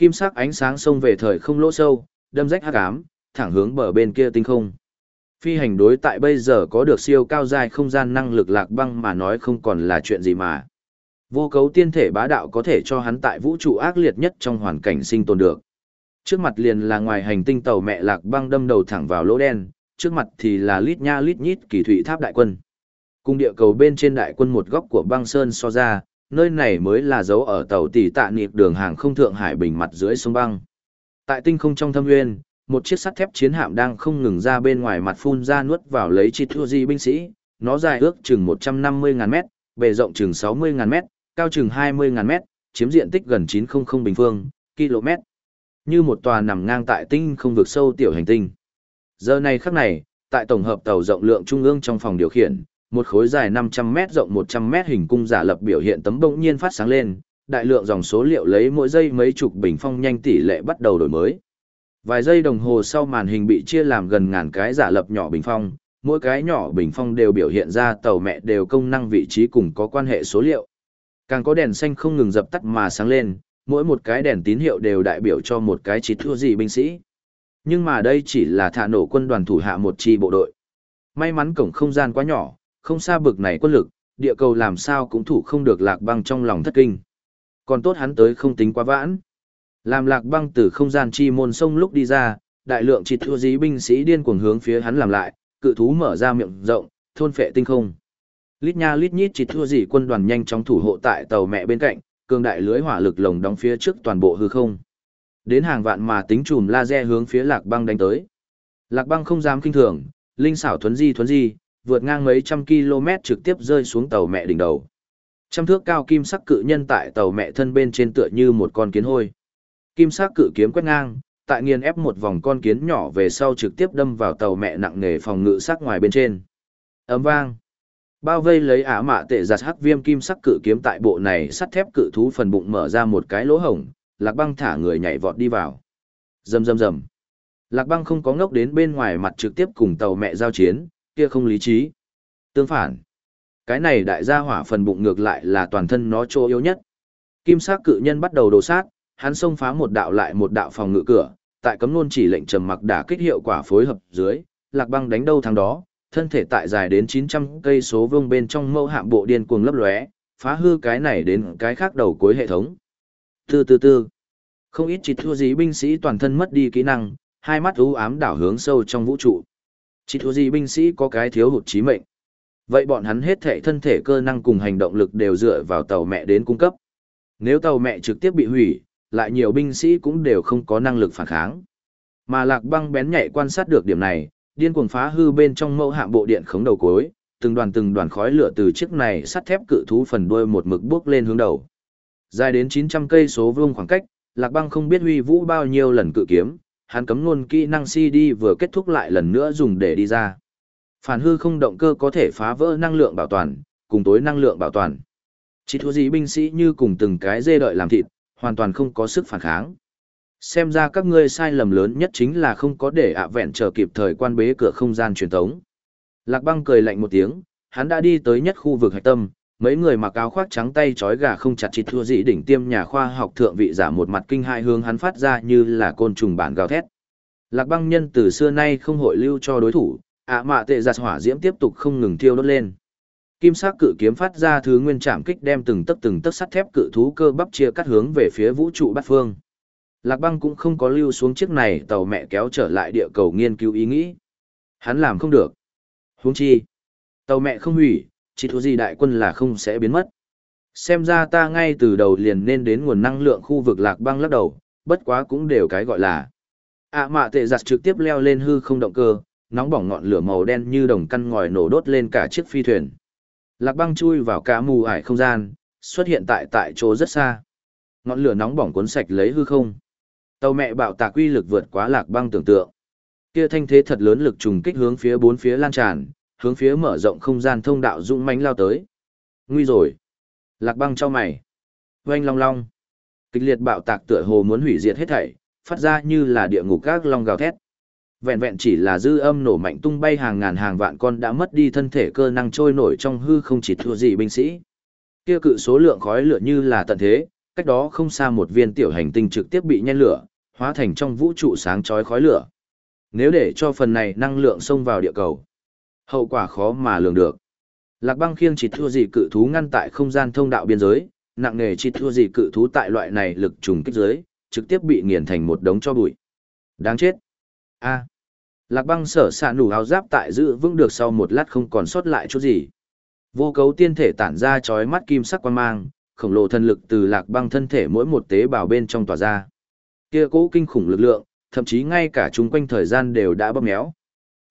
Kim sắc ánh sáng xông về thời không lỗ sâu, đâm rách hắc ám, thẳng hướng bờ bên kia tinh không. Phi hành đối tại bây giờ có được siêu cao dài không gian năng lực lạc băng mà nói không còn là chuyện gì mà. Vô cấu tiên thể bá đạo có thể cho hắn tại vũ trụ ác liệt nhất trong hoàn cảnh sinh tồn được. Trước mặt liền là ngoài hành tinh tàu mẹ lạc băng đâm đầu thẳng vào lỗ đen, trước mặt thì là lít nha lít nhít kỳ thủy tháp đại quân. Cung địa cầu bên trên đại quân một góc của băng sơn so ra, nơi này mới là dấu ở tàu tỷ tạ nịp đường hàng không thượng hải bình mặt dưới sông băng. Tại tinh không trong thâm nguyên, một chiếc sắt thép chiến hạm đang không ngừng ra bên ngoài mặt phun ra nuốt vào lấy chi thua di binh sĩ, nó dài ước chừng 150.000 mét, bề rộng chừng 60.000 mét, cao chừng 20.000 mét, chiếm diện tích gần 900 bình phương, km. Như một tòa nằm ngang tại tinh không vực sâu tiểu hành tinh. Giờ này khắc này, tại tổng hợp tàu rộng lượng trung ương trong phòng điều khiển, một khối dài 500 mét rộng 100 mét hình cung giả lập biểu hiện tấm bỗng nhiên phát sáng lên, đại lượng dòng số liệu lấy mỗi giây mấy chục bình phong nhanh tỷ lệ bắt đầu đổi mới. Vài giây đồng hồ sau màn hình bị chia làm gần ngàn cái giả lập nhỏ bình phong, mỗi cái nhỏ bình phong đều biểu hiện ra tàu mẹ đều công năng vị trí cùng có quan hệ số liệu. Càng có đèn xanh không ngừng dập tắt mà sáng lên, mỗi một cái đèn tín hiệu đều đại biểu cho một cái chỉ thua gì binh sĩ. Nhưng mà đây chỉ là thả nổ quân đoàn thủ hạ một chi bộ đội. May mắn cổng không gian quá nhỏ, không xa bực này quân lực, địa cầu làm sao cũng thủ không được lạc băng trong lòng thất kinh. Còn tốt hắn tới không tính quá vãn. Làm lạc băng từ không gian chi môn sông lúc đi ra, đại lượng chỉ thua dí binh sĩ điên cuồng hướng phía hắn làm lại, cự thú mở ra miệng rộng, thôn phệ tinh không. Lít nha lít nhít chỉ thua dí quân đoàn nhanh chóng thủ hộ tại tàu mẹ bên cạnh, cường đại lưới hỏa lực lồng đóng phía trước toàn bộ hư không. Đến hàng vạn mà tính chùm laser hướng phía Lạc Băng đánh tới. Lạc Băng không dám kinh thường, linh xảo thuấn di thuấn di, vượt ngang mấy trăm km trực tiếp rơi xuống tàu mẹ đỉnh đầu. Trăm thước cao kim sắc cự nhân tại tàu mẹ thân bên trên tựa như một con kiến hôi. Kim sắc cự kiếm quét ngang, tại nghiền ép một vòng con kiến nhỏ về sau trực tiếp đâm vào tàu mẹ nặng nề phòng ngự sắc ngoài bên trên. Ấm vang. Bao vây lấy ả mạ tệ giặt hắc viêm kim sắc cự kiếm tại bộ này sắt thép cự thú phần bụng mở ra một cái lỗ hổng, lạc băng thả người nhảy vọt đi vào. Rầm rầm rầm. Lạc băng không có ngốc đến bên ngoài mặt trực tiếp cùng tàu mẹ giao chiến, kia không lý trí. Tương phản. Cái này đại gia hỏa phần bụng ngược lại là toàn thân nó chỗ yếu nhất. Kim sắc cự nhân bắt đầu đồ sát, hắn xông phá một đạo lại một đạo phòng ngự cửa, tại cấm luôn chỉ lệnh trầm mặc đả kích hiệu quả phối hợp dưới, lạc băng đánh đâu thắng đó, thân thể tại dài đến 900 cây số vương bên trong mâu hạm bộ điên cuồng lấp lóe, phá hư cái này đến cái khác đầu cuối hệ thống. Từ từ từ, không ít chỉ thua gì binh sĩ toàn thân mất đi kỹ năng, hai mắt u ám đảo hướng sâu trong vũ trụ. Chỉ thua gì binh sĩ có cái thiếu hụt trí mệnh. Vậy bọn hắn hết thể thân thể cơ năng cùng hành động lực đều dựa vào tàu mẹ đến cung cấp. Nếu tàu mẹ trực tiếp bị hủy, lại nhiều binh sĩ cũng đều không có năng lực phản kháng. Mà lạc băng bén nhạy quan sát được điểm này, điên cuồng phá hư bên trong mẫu hạm bộ điện khống đầu cối, từng đoàn từng đoàn khói lửa từ chiếc này sắt thép cự thú phần đuôi một mực bước lên hướng đầu. Dài đến 900 cây số vuông khoảng cách, Lạc Băng không biết huy vũ bao nhiêu lần cự kiếm, hắn cấm luôn kỹ năng CD vừa kết thúc lại lần nữa dùng để đi ra. Phản hư không động cơ có thể phá vỡ năng lượng bảo toàn, cùng tối năng lượng bảo toàn. Chỉ thua gì binh sĩ như cùng từng cái dê đợi làm thịt, hoàn toàn không có sức phản kháng. Xem ra các ngươi sai lầm lớn nhất chính là không có để ạ vẹn chờ kịp thời quan bế cửa không gian truyền thống. Lạc băng cười lạnh một tiếng, hắn đã đi tới nhất khu vực hạch tâm, mấy người mặc áo khoác trắng tay trói gà không chặt chịt thua dị đỉnh tiêm nhà khoa học thượng vị giả một mặt kinh hai hướng hắn phát ra như là côn trùng bản gào thét. Lạc băng nhân từ xưa nay không hội lưu cho đối thủ, ạ mạ tệ giặt hỏa diễm tiếp tục không ngừng thiêu đốt lên. Kim sắc cự kiếm phát ra thứ nguyên trảm kích đem từng tấc từng tấc sắt thép cự thú cơ bắp chia cắt hướng về phía vũ trụ bát phương. Lạc băng cũng không có lưu xuống chiếc này tàu mẹ kéo trở lại địa cầu nghiên cứu ý nghĩ. Hắn làm không được. Huống chi. Tàu mẹ không hủy, chỉ thua gì đại quân là không sẽ biến mất. Xem ra ta ngay từ đầu liền nên đến nguồn năng lượng khu vực lạc băng lắc đầu, bất quá cũng đều cái gọi là. ạ mạ tệ giặt trực tiếp leo lên hư không động cơ, nóng bỏng ngọn lửa màu đen như đồng căn ngòi nổ đốt lên cả chiếc phi thuyền. Lạc băng chui vào cả mù ải không gian, xuất hiện tại tại chỗ rất xa. Ngọn lửa nóng bỏng cuốn sạch lấy hư không. Tàu mẹ bạo tạc uy lực vượt quá lạc băng tưởng tượng. Kia thanh thế thật lớn lực trùng kích hướng phía bốn phía lan tràn, hướng phía mở rộng không gian thông đạo dũng mãnh lao tới. Nguy rồi. Lạc băng cho mày. Oanh long long. Kịch liệt bạo tạc tựa hồ muốn hủy diệt hết thảy, phát ra như là địa ngục các long gào thét. Vẹn vẹn chỉ là dư âm nổ mạnh tung bay hàng ngàn hàng vạn con đã mất đi thân thể cơ năng trôi nổi trong hư không chỉ thua gì binh sĩ. Kia cự số lượng khói lửa như là tận thế, cách đó không xa một viên tiểu hành tinh trực tiếp bị nhen lửa, hóa thành trong vũ trụ sáng chói khói lửa. Nếu để cho phần này năng lượng xông vào địa cầu, hậu quả khó mà lường được. Lạc băng khiêng chỉ thua gì cự thú ngăn tại không gian thông đạo biên giới, nặng nề chỉ thua gì cự thú tại loại này lực trùng kích giới, trực tiếp bị nghiền thành một đống cho bụi. Đáng chết. A. Lạc băng sở xạ nủ áo giáp tại giữ vững được sau một lát không còn sót lại chút gì. Vô cấu tiên thể tản ra chói mắt kim sắc quan mang, khổng lồ thần lực từ lạc băng thân thể mỗi một tế bào bên trong tỏa ra kia cố kinh khủng lực lượng, thậm chí ngay cả chúng quanh thời gian đều đã bóp méo.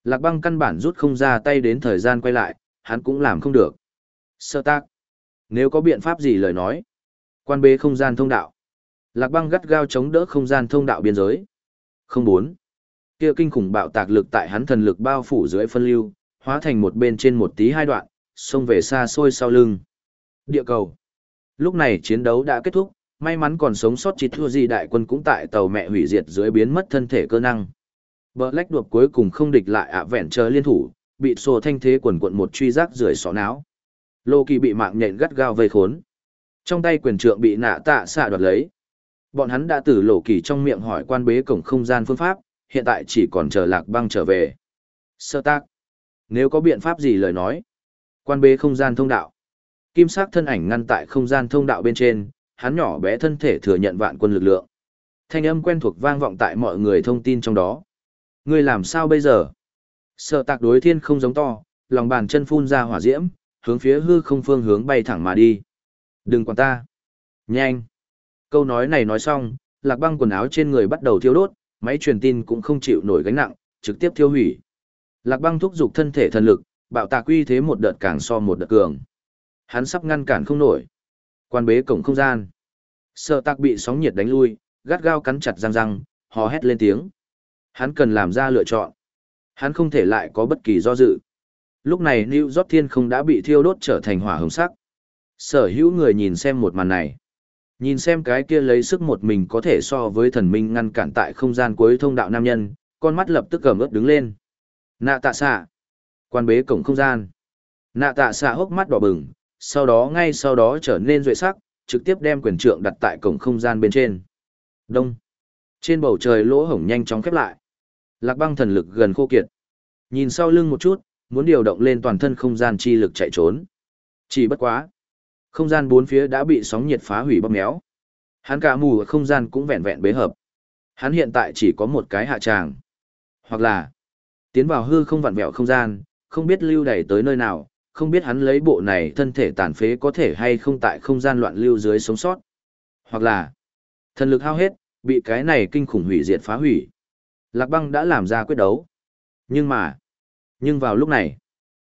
Lạc băng căn bản rút không ra tay đến thời gian quay lại, hắn cũng làm không được. Sơ tác. Nếu có biện pháp gì lời nói. Quan bế không gian thông đạo. Lạc băng gắt gao chống đỡ không gian thông đạo biên giới. Không bốn. Kia kinh khủng bạo tạc lực tại hắn thần lực bao phủ dưới phân lưu, hóa thành một bên trên một tí hai đoạn, xông về xa xôi sau lưng. Địa cầu. Lúc này chiến đấu đã kết thúc, may mắn còn sống sót chỉ thua gì đại quân cũng tại tàu mẹ hủy diệt dưới biến mất thân thể cơ năng. Bờ lách cuối cùng không địch lại ạ vẹn chờ liên thủ, bị sổ thanh thế quần quận một truy giác rưởi sọ não. Lô kỳ bị mạng nhện gắt gao vây khốn. Trong tay quyền trượng bị nạ tạ xạ đoạt lấy. Bọn hắn đã từ lộ kỳ trong miệng hỏi quan bế cổng không gian phương pháp, hiện tại chỉ còn chờ lạc băng trở về. Sơ tác. Nếu có biện pháp gì lời nói. Quan bế không gian thông đạo. Kim sắc thân ảnh ngăn tại không gian thông đạo bên trên, hắn nhỏ bé thân thể thừa nhận vạn quân lực lượng. Thanh âm quen thuộc vang vọng tại mọi người thông tin trong đó. Ngươi làm sao bây giờ? Sợ tạc đối thiên không giống to, lòng bàn chân phun ra hỏa diễm, hướng phía hư không phương hướng bay thẳng mà đi. Đừng quản ta. Nhanh. Câu nói này nói xong, lạc băng quần áo trên người bắt đầu thiêu đốt, máy truyền tin cũng không chịu nổi gánh nặng, trực tiếp thiêu hủy. Lạc băng thúc giục thân thể thần lực, bạo tạc uy thế một đợt càng so một đợt cường. Hắn sắp ngăn cản không nổi. Quan bế cổng không gian. Sợ tạc bị sóng nhiệt đánh lui, gắt gao cắn chặt răng răng, hò hét lên tiếng. Hắn cần làm ra lựa chọn. Hắn không thể lại có bất kỳ do dự. Lúc này New York Thiên không đã bị thiêu đốt trở thành hỏa hồng sắc. Sở hữu người nhìn xem một màn này. Nhìn xem cái kia lấy sức một mình có thể so với thần minh ngăn cản tại không gian cuối thông đạo nam nhân, con mắt lập tức cầm ướt đứng lên. Nạ tạ xạ. Quan bế cổng không gian. Nạ tạ xạ hốc mắt đỏ bừng, sau đó ngay sau đó trở nên duệ sắc, trực tiếp đem quyền trượng đặt tại cổng không gian bên trên. Đông. Trên bầu trời lỗ hổng nhanh chóng khép lại. Lạc băng thần lực gần khô kiệt. Nhìn sau lưng một chút, muốn điều động lên toàn thân không gian chi lực chạy trốn. Chỉ bất quá. Không gian bốn phía đã bị sóng nhiệt phá hủy bóp méo. Hắn cả mù ở không gian cũng vẹn vẹn bế hợp. Hắn hiện tại chỉ có một cái hạ tràng. Hoặc là, tiến vào hư không vặn vẹo không gian, không biết lưu đẩy tới nơi nào, không biết hắn lấy bộ này thân thể tàn phế có thể hay không tại không gian loạn lưu dưới sống sót. Hoặc là, thần lực hao hết, bị cái này kinh khủng hủy diệt phá hủy. Lạc băng đã làm ra quyết đấu. Nhưng mà, nhưng vào lúc này,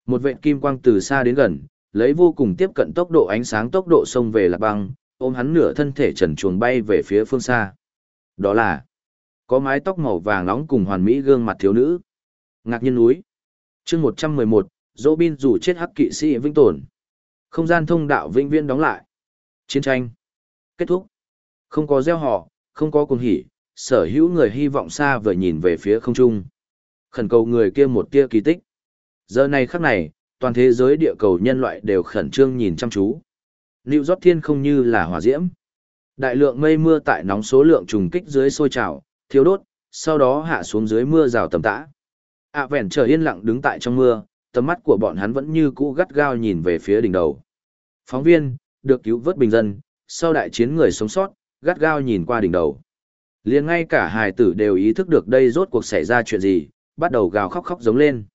một vệ kim quang từ xa đến gần, lấy vô cùng tiếp cận tốc độ ánh sáng tốc độ xông về lạc băng, ôm hắn nửa thân thể trần chuồng bay về phía phương xa. Đó là, có mái tóc màu vàng nóng cùng hoàn mỹ gương mặt thiếu nữ. Ngạc nhiên núi. chương 111, dỗ bin dù chết hắc kỵ sĩ vĩnh tồn. Không gian thông đạo vĩnh viễn đóng lại. Chiến tranh. Kết thúc. Không có gieo họ, không có cùng hỉ, sở hữu người hy vọng xa vời nhìn về phía không trung. Khẩn cầu người kia một tia kỳ tích. Giờ này khắc này, toàn thế giới địa cầu nhân loại đều khẩn trương nhìn chăm chú. Lưu rót thiên không như là hỏa diễm. Đại lượng mây mưa tại nóng số lượng trùng kích dưới sôi trào, thiếu đốt, sau đó hạ xuống dưới mưa rào tầm tã. À vẹn trở yên lặng đứng tại trong mưa, tầm mắt của bọn hắn vẫn như cũ gắt gao nhìn về phía đỉnh đầu. Phóng viên, được cứu vớt bình dân, sau đại chiến người sống sót, gắt gao nhìn qua đỉnh đầu liền ngay cả hài tử đều ý thức được đây rốt cuộc xảy ra chuyện gì, bắt đầu gào khóc khóc giống lên.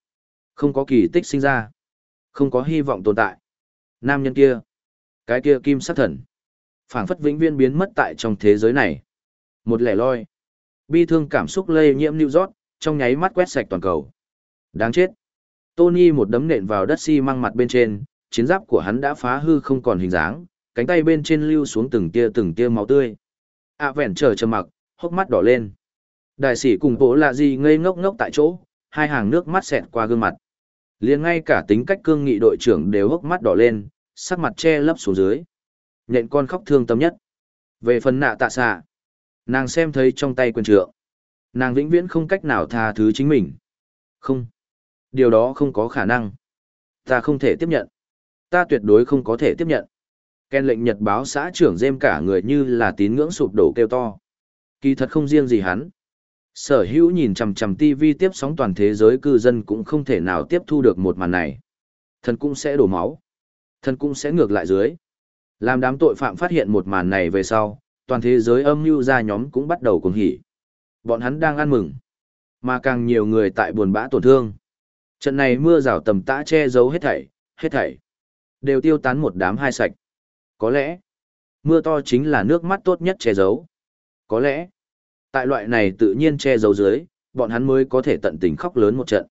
Không có kỳ tích sinh ra. Không có hy vọng tồn tại. Nam nhân kia. Cái kia kim sát thần. phảng phất vĩnh viên biến mất tại trong thế giới này. Một lẻ loi. Bi thương cảm xúc lây nhiễm New York, trong nháy mắt quét sạch toàn cầu. Đáng chết. Tony một đấm nện vào đất xi si măng mặt bên trên, chiến giáp của hắn đã phá hư không còn hình dáng, cánh tay bên trên lưu xuống từng tia từng tia máu tươi. À vẹn trở trầm mặc, hốc mắt đỏ lên. Đại sĩ cùng bố là gì ngây ngốc ngốc tại chỗ, hai hàng nước mắt xẹt qua gương mặt. Liền ngay cả tính cách cương nghị đội trưởng đều hốc mắt đỏ lên sắc mặt che lấp xuống dưới. Nhện con khóc thương tâm nhất. Về phần nạ tạ xạ nàng xem thấy trong tay quyền trượng. Nàng vĩnh viễn không cách nào tha thứ chính mình. Không. Điều đó không có khả năng. Ta không thể tiếp nhận. Ta tuyệt đối không có thể tiếp nhận. Ken lệnh nhật báo xã trưởng dêm cả người như là tín ngưỡng sụp đổ kêu to kỳ thật không riêng gì hắn Sở hữu nhìn chằm chằm TV tiếp sóng toàn thế giới cư dân cũng không thể nào tiếp thu được một màn này. Thần cũng sẽ đổ máu. Thần cũng sẽ ngược lại dưới. Làm đám tội phạm phát hiện một màn này về sau, toàn thế giới âm mưu ra nhóm cũng bắt đầu cuồng hỉ. Bọn hắn đang ăn mừng. Mà càng nhiều người tại buồn bã tổn thương. Trận này mưa rào tầm tã che giấu hết thảy, hết thảy. Đều tiêu tán một đám hai sạch. Có lẽ, mưa to chính là nước mắt tốt nhất che giấu. Có lẽ, Tại loại này tự nhiên che giấu dưới, bọn hắn mới có thể tận tình khóc lớn một trận.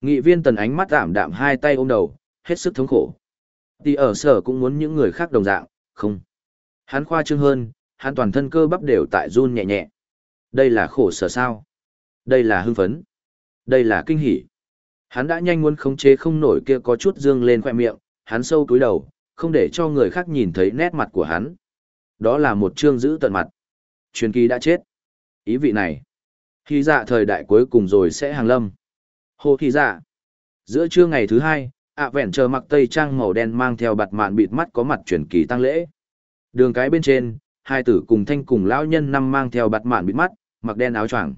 Nghị viên tần ánh mắt ảm đạm hai tay ôm đầu, hết sức thống khổ. Thì ở sở cũng muốn những người khác đồng dạng, không. Hắn khoa trương hơn, hắn toàn thân cơ bắp đều tại run nhẹ nhẹ. Đây là khổ sở sao? Đây là hưng phấn. Đây là kinh hỉ. Hắn đã nhanh muốn khống chế không nổi kia có chút dương lên khoe miệng, hắn sâu cúi đầu, không để cho người khác nhìn thấy nét mặt của hắn. Đó là một trương giữ tận mặt. Truyền kỳ đã chết. Ý vị này. Khi dạ thời đại cuối cùng rồi sẽ hàng lâm. Hồ khi dạ. Giữa trưa ngày thứ hai, ạ vẹn chờ mặc tây trang màu đen mang theo bạt mạn bịt mắt có mặt truyền kỳ tăng lễ. Đường cái bên trên, hai tử cùng thanh cùng lão nhân năm mang theo bạt mạn bịt mắt, mặc đen áo choàng.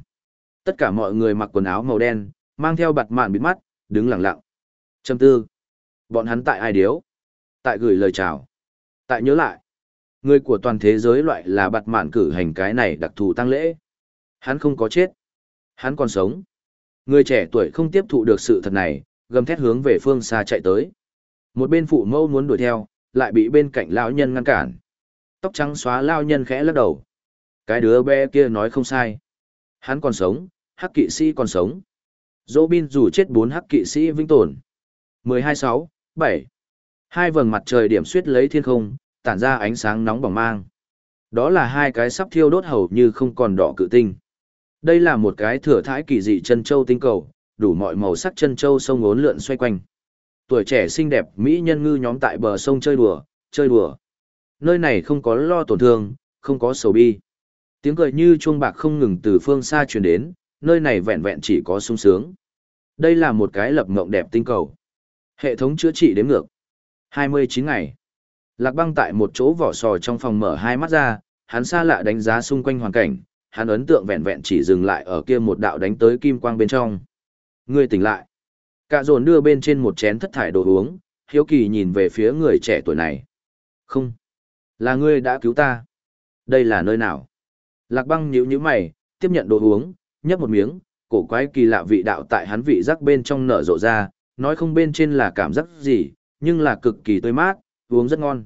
Tất cả mọi người mặc quần áo màu đen, mang theo bạt mạn bịt mắt, đứng lặng lặng. Châm tư. Bọn hắn tại ai điếu? Tại gửi lời chào. Tại nhớ lại. Người của toàn thế giới loại là bạt mạn cử hành cái này đặc thù tăng lễ. Hắn không có chết. Hắn còn sống. Người trẻ tuổi không tiếp thụ được sự thật này, gầm thét hướng về phương xa chạy tới. Một bên phụ mâu muốn đuổi theo, lại bị bên cạnh lão nhân ngăn cản. Tóc trắng xóa lão nhân khẽ lắc đầu. Cái đứa bé kia nói không sai. Hắn còn sống, hắc kỵ sĩ còn sống. Dỗ bin dù chết bốn hắc kỵ sĩ vĩnh tồn. 12-6, 7. Hai vầng mặt trời điểm suyết lấy thiên không, tản ra ánh sáng nóng bỏng mang. Đó là hai cái sắp thiêu đốt hầu như không còn đỏ cự tinh. Đây là một cái thừa thải kỳ dị chân châu tinh cầu, đủ mọi màu sắc chân châu sông ngốn lượn xoay quanh. Tuổi trẻ xinh đẹp mỹ nhân ngư nhóm tại bờ sông chơi đùa, chơi đùa. Nơi này không có lo tổn thương, không có sầu bi. Tiếng cười như chuông bạc không ngừng từ phương xa truyền đến, nơi này vẹn vẹn chỉ có sung sướng. Đây là một cái lập ngộng đẹp tinh cầu. Hệ thống chữa trị đếm ngược. 29 ngày. Lạc băng tại một chỗ vỏ sò trong phòng mở hai mắt ra, hắn xa lạ đánh giá xung quanh hoàn cảnh, hắn ấn tượng vẹn vẹn chỉ dừng lại ở kia một đạo đánh tới kim quang bên trong. Ngươi tỉnh lại. Cả dồn đưa bên trên một chén thất thải đồ uống, hiếu kỳ nhìn về phía người trẻ tuổi này. Không. Là ngươi đã cứu ta. Đây là nơi nào? Lạc băng nhíu nhíu mày, tiếp nhận đồ uống, nhấp một miếng, cổ quái kỳ lạ vị đạo tại hắn vị giác bên trong nở rộ ra, nói không bên trên là cảm giác gì, nhưng là cực kỳ tươi mát, uống rất ngon.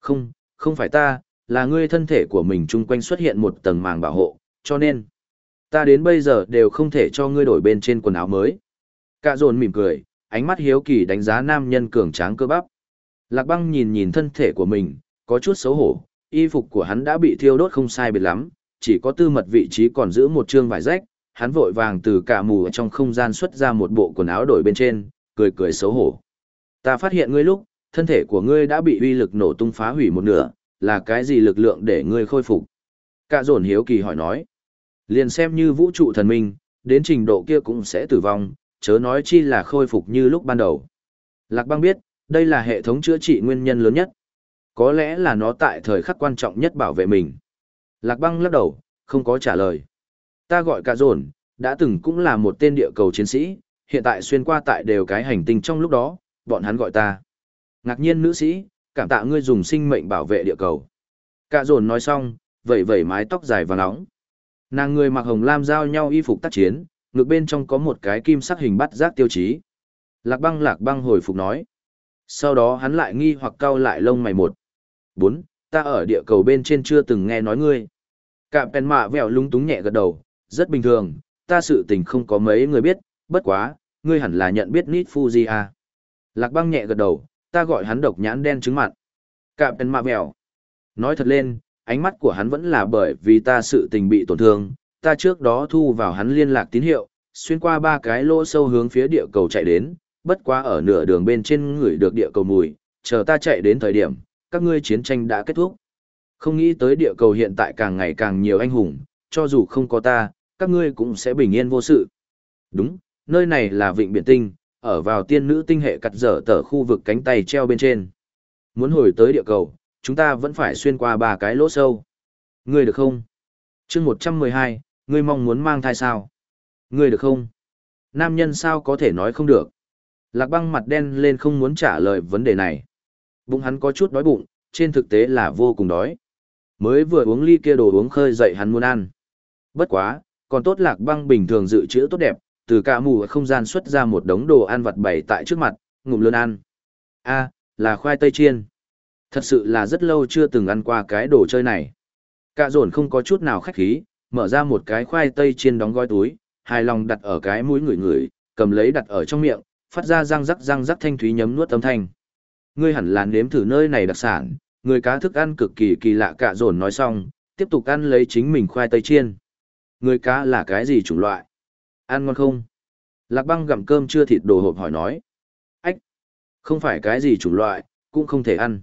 Không, không phải ta, là ngươi thân thể của mình chung quanh xuất hiện một tầng màng bảo hộ, cho nên, ta đến bây giờ đều không thể cho ngươi đổi bên trên quần áo mới. Cạ dồn mỉm cười, ánh mắt hiếu kỳ đánh giá nam nhân cường tráng cơ bắp. Lạc băng nhìn nhìn thân thể của mình, có chút xấu hổ, y phục của hắn đã bị thiêu đốt không sai biệt lắm, chỉ có tư mật vị trí còn giữ một chương vải rách, hắn vội vàng từ cả mù trong không gian xuất ra một bộ quần áo đổi bên trên, cười cười xấu hổ. Ta phát hiện ngươi lúc, thân thể của ngươi đã bị uy lực nổ tung phá hủy một nửa, là cái gì lực lượng để ngươi khôi phục? Cả dồn hiếu kỳ hỏi nói. Liền xem như vũ trụ thần minh, đến trình độ kia cũng sẽ tử vong, chớ nói chi là khôi phục như lúc ban đầu. Lạc băng biết, đây là hệ thống chữa trị nguyên nhân lớn nhất. Có lẽ là nó tại thời khắc quan trọng nhất bảo vệ mình. Lạc băng lắc đầu, không có trả lời. Ta gọi cả dồn, đã từng cũng là một tên địa cầu chiến sĩ, hiện tại xuyên qua tại đều cái hành tinh trong lúc đó, bọn hắn gọi ta. Ngạc nhiên nữ sĩ, cảm tạ ngươi dùng sinh mệnh bảo vệ địa cầu. Cả dồn nói xong, vẩy vẩy mái tóc dài và nóng. Nàng người mặc hồng lam giao nhau y phục tác chiến, ngực bên trong có một cái kim sắc hình bắt giác tiêu chí. Lạc băng lạc băng hồi phục nói. Sau đó hắn lại nghi hoặc cau lại lông mày một. Bốn, ta ở địa cầu bên trên chưa từng nghe nói ngươi. Cạm pèn mạ vẹo lung túng nhẹ gật đầu, rất bình thường, ta sự tình không có mấy người biết, bất quá, ngươi hẳn là nhận biết Nít Fuji à. Lạc băng nhẹ gật đầu, ta gọi hắn độc nhãn đen trứng mặn. Cạm pèn mạ vẹo. Nói thật lên, ánh mắt của hắn vẫn là bởi vì ta sự tình bị tổn thương, ta trước đó thu vào hắn liên lạc tín hiệu, xuyên qua ba cái lỗ sâu hướng phía địa cầu chạy đến, bất quá ở nửa đường bên trên người được địa cầu mùi, chờ ta chạy đến thời điểm, các ngươi chiến tranh đã kết thúc. Không nghĩ tới địa cầu hiện tại càng ngày càng nhiều anh hùng, cho dù không có ta, các ngươi cũng sẽ bình yên vô sự. Đúng, nơi này là vịnh biển tinh, ở vào tiên nữ tinh hệ cắt dở tờ khu vực cánh tay treo bên trên. Muốn hồi tới địa cầu, chúng ta vẫn phải xuyên qua ba cái lỗ sâu. Ngươi được không? chương 112, ngươi mong muốn mang thai sao? Ngươi được không? Nam nhân sao có thể nói không được? Lạc băng mặt đen lên không muốn trả lời vấn đề này. Bụng hắn có chút đói bụng, trên thực tế là vô cùng đói. Mới vừa uống ly kia đồ uống khơi dậy hắn muốn ăn. Bất quá, còn tốt lạc băng bình thường dự trữ tốt đẹp, từ cả mù không gian xuất ra một đống đồ ăn vặt bày tại trước mặt, ngụm lớn ăn. a là khoai tây chiên. Thật sự là rất lâu chưa từng ăn qua cái đồ chơi này. Cả dồn không có chút nào khách khí, mở ra một cái khoai tây chiên đóng gói túi, hài lòng đặt ở cái mũi người người, cầm lấy đặt ở trong miệng, phát ra răng rắc răng rắc thanh thúy nhấm nuốt âm thanh. Ngươi hẳn là nếm thử nơi này đặc sản, người cá thức ăn cực kỳ kỳ lạ cả dồn nói xong, tiếp tục ăn lấy chính mình khoai tây chiên. Người cá là cái gì chủng loại? Ăn ngon không? Lạc băng gặm cơm chưa thịt đồ hộp hỏi nói. Ách! Không phải cái gì chủng loại, cũng không thể ăn.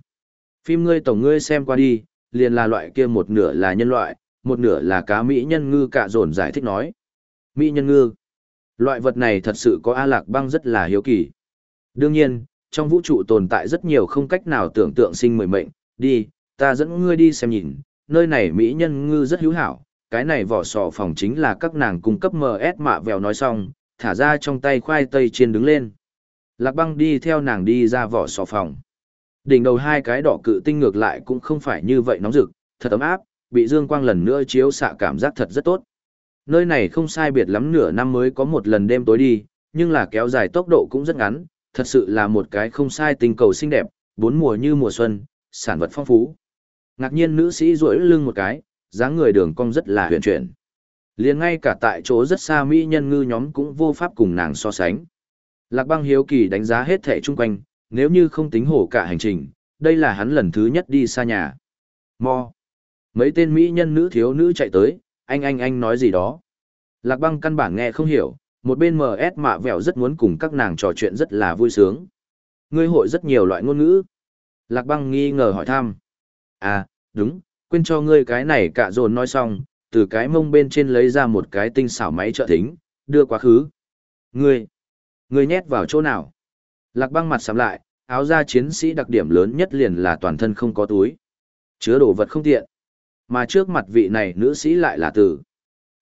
Phim ngươi tổng ngươi xem qua đi, liền là loại kia một nửa là nhân loại, một nửa là cá mỹ nhân ngư cạ dồn giải thích nói. Mỹ nhân ngư. Loại vật này thật sự có A Lạc băng rất là hiếu kỳ. Đương nhiên, trong vũ trụ tồn tại rất nhiều không cách nào tưởng tượng sinh mười mệnh, đi, ta dẫn ngươi đi xem nhìn, nơi này Mỹ nhân ngư rất hữu hảo, cái này vỏ sò phòng chính là các nàng cung cấp MS mạ vèo nói xong, thả ra trong tay khoai tây chiên đứng lên. Lạc băng đi theo nàng đi ra vỏ sò phòng. Đỉnh đầu hai cái đỏ cự tinh ngược lại cũng không phải như vậy nóng rực, thật ấm áp, bị dương quang lần nữa chiếu xạ cảm giác thật rất tốt. Nơi này không sai biệt lắm nửa năm mới có một lần đêm tối đi, nhưng là kéo dài tốc độ cũng rất ngắn, thật sự là một cái không sai tình cầu xinh đẹp, bốn mùa như mùa xuân, sản vật phong phú. Ngạc nhiên nữ sĩ duỗi lưng một cái, dáng người đường cong rất là huyền chuyển. Liền ngay cả tại chỗ rất xa mỹ nhân ngư nhóm cũng vô pháp cùng nàng so sánh. Lạc băng hiếu kỳ đánh giá hết thẻ chung quanh, nếu như không tính hổ cả hành trình, đây là hắn lần thứ nhất đi xa nhà. Mo. Mấy tên mỹ nhân nữ thiếu nữ chạy tới, anh anh anh nói gì đó. Lạc băng căn bản nghe không hiểu, một bên MS mạ vẻo rất muốn cùng các nàng trò chuyện rất là vui sướng. Ngươi hội rất nhiều loại ngôn ngữ. Lạc băng nghi ngờ hỏi thăm. À, đúng, quên cho ngươi cái này cả dồn nói xong, từ cái mông bên trên lấy ra một cái tinh xảo máy trợ thính, đưa quá khứ. Ngươi, ngươi nhét vào chỗ nào? Lạc băng mặt sắm lại, áo da chiến sĩ đặc điểm lớn nhất liền là toàn thân không có túi. Chứa đồ vật không tiện. Mà trước mặt vị này nữ sĩ lại là từ.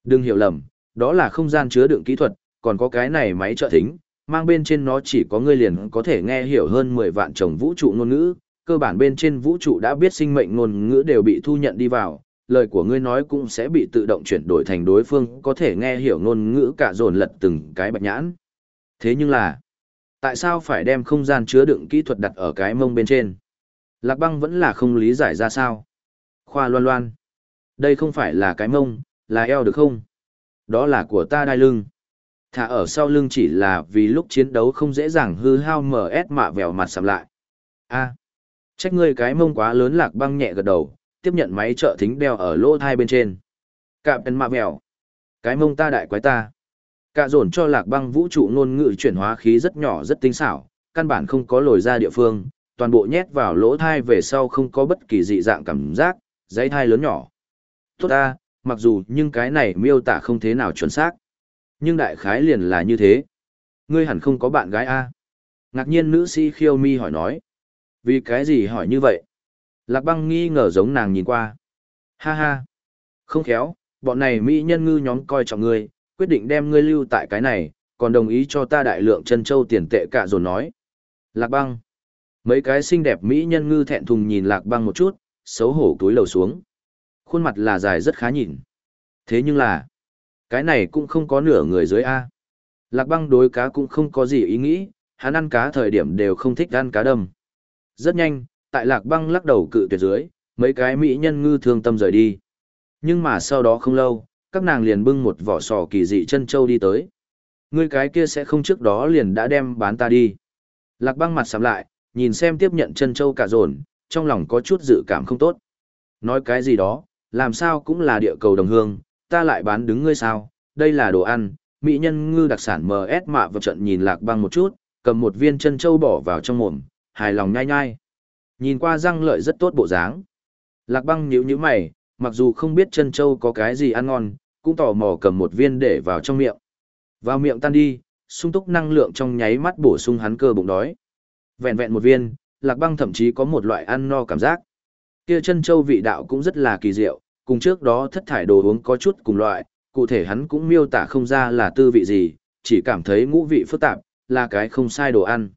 Đừng hiểu lầm, đó là không gian chứa đựng kỹ thuật, còn có cái này máy trợ thính, mang bên trên nó chỉ có ngươi liền có thể nghe hiểu hơn 10 vạn chồng vũ trụ ngôn ngữ, cơ bản bên trên vũ trụ đã biết sinh mệnh ngôn ngữ đều bị thu nhận đi vào, lời của ngươi nói cũng sẽ bị tự động chuyển đổi thành đối phương có thể nghe hiểu ngôn ngữ cả dồn lật từng cái bạch nhãn. Thế nhưng là, tại sao phải đem không gian chứa đựng kỹ thuật đặt ở cái mông bên trên? Lạc băng vẫn là không lý giải ra sao. Khoa loan loan. Đây không phải là cái mông, là eo được không? Đó là của ta đai lưng. Thả ở sau lưng chỉ là vì lúc chiến đấu không dễ dàng hư hao MS mạ vèo mặt sầm lại. a trách ngươi cái mông quá lớn lạc băng nhẹ gật đầu, tiếp nhận máy trợ thính đeo ở lỗ thai bên trên. Cạm ấn mạ vèo. Cái mông ta đại quái ta. Cả dồn cho lạc băng vũ trụ ngôn ngữ chuyển hóa khí rất nhỏ rất tinh xảo, căn bản không có lồi ra địa phương, toàn bộ nhét vào lỗ thai về sau không có bất kỳ dị dạng cảm giác, giấy thai lớn nhỏ. Tốt ta, mặc dù nhưng cái này miêu tả không thế nào chuẩn xác. Nhưng đại khái liền là như thế. Ngươi hẳn không có bạn gái a Ngạc nhiên nữ sĩ khiêu mi hỏi nói. Vì cái gì hỏi như vậy? Lạc băng nghi ngờ giống nàng nhìn qua. Ha ha. Không khéo, bọn này mỹ nhân ngư nhóm coi trọng ngươi, quyết định đem ngươi lưu tại cái này, còn đồng ý cho ta đại lượng chân châu tiền tệ cả rồi nói. Lạc băng. Mấy cái xinh đẹp mỹ nhân ngư thẹn thùng nhìn lạc băng một chút, xấu hổ túi lầu xuống. Khuôn mặt là dài rất khá nhìn. Thế nhưng là, cái này cũng không có nửa người dưới A. Lạc băng đối cá cũng không có gì ý nghĩ, hắn ăn cá thời điểm đều không thích ăn cá đâm. Rất nhanh, tại lạc băng lắc đầu cự tuyệt dưới, mấy cái mỹ nhân ngư thương tâm rời đi. Nhưng mà sau đó không lâu, các nàng liền bưng một vỏ sò kỳ dị chân châu đi tới. Ngươi cái kia sẽ không trước đó liền đã đem bán ta đi. Lạc băng mặt sắm lại, nhìn xem tiếp nhận chân châu cả dồn, trong lòng có chút dự cảm không tốt. Nói cái gì đó, làm sao cũng là địa cầu đồng hương, ta lại bán đứng ngươi sao, đây là đồ ăn, mỹ nhân ngư đặc sản MS mạ vào trận nhìn lạc băng một chút, cầm một viên chân châu bỏ vào trong mồm, hài lòng nhai nhai. Nhìn qua răng lợi rất tốt bộ dáng. Lạc băng nhíu nhíu mày, mặc dù không biết chân châu có cái gì ăn ngon, cũng tò mò cầm một viên để vào trong miệng. Vào miệng tan đi, sung túc năng lượng trong nháy mắt bổ sung hắn cơ bụng đói. Vẹn vẹn một viên, lạc băng thậm chí có một loại ăn no cảm giác. Kia chân châu vị đạo cũng rất là kỳ diệu, cùng trước đó thất thải đồ uống có chút cùng loại, cụ thể hắn cũng miêu tả không ra là tư vị gì, chỉ cảm thấy ngũ vị phức tạp, là cái không sai đồ ăn.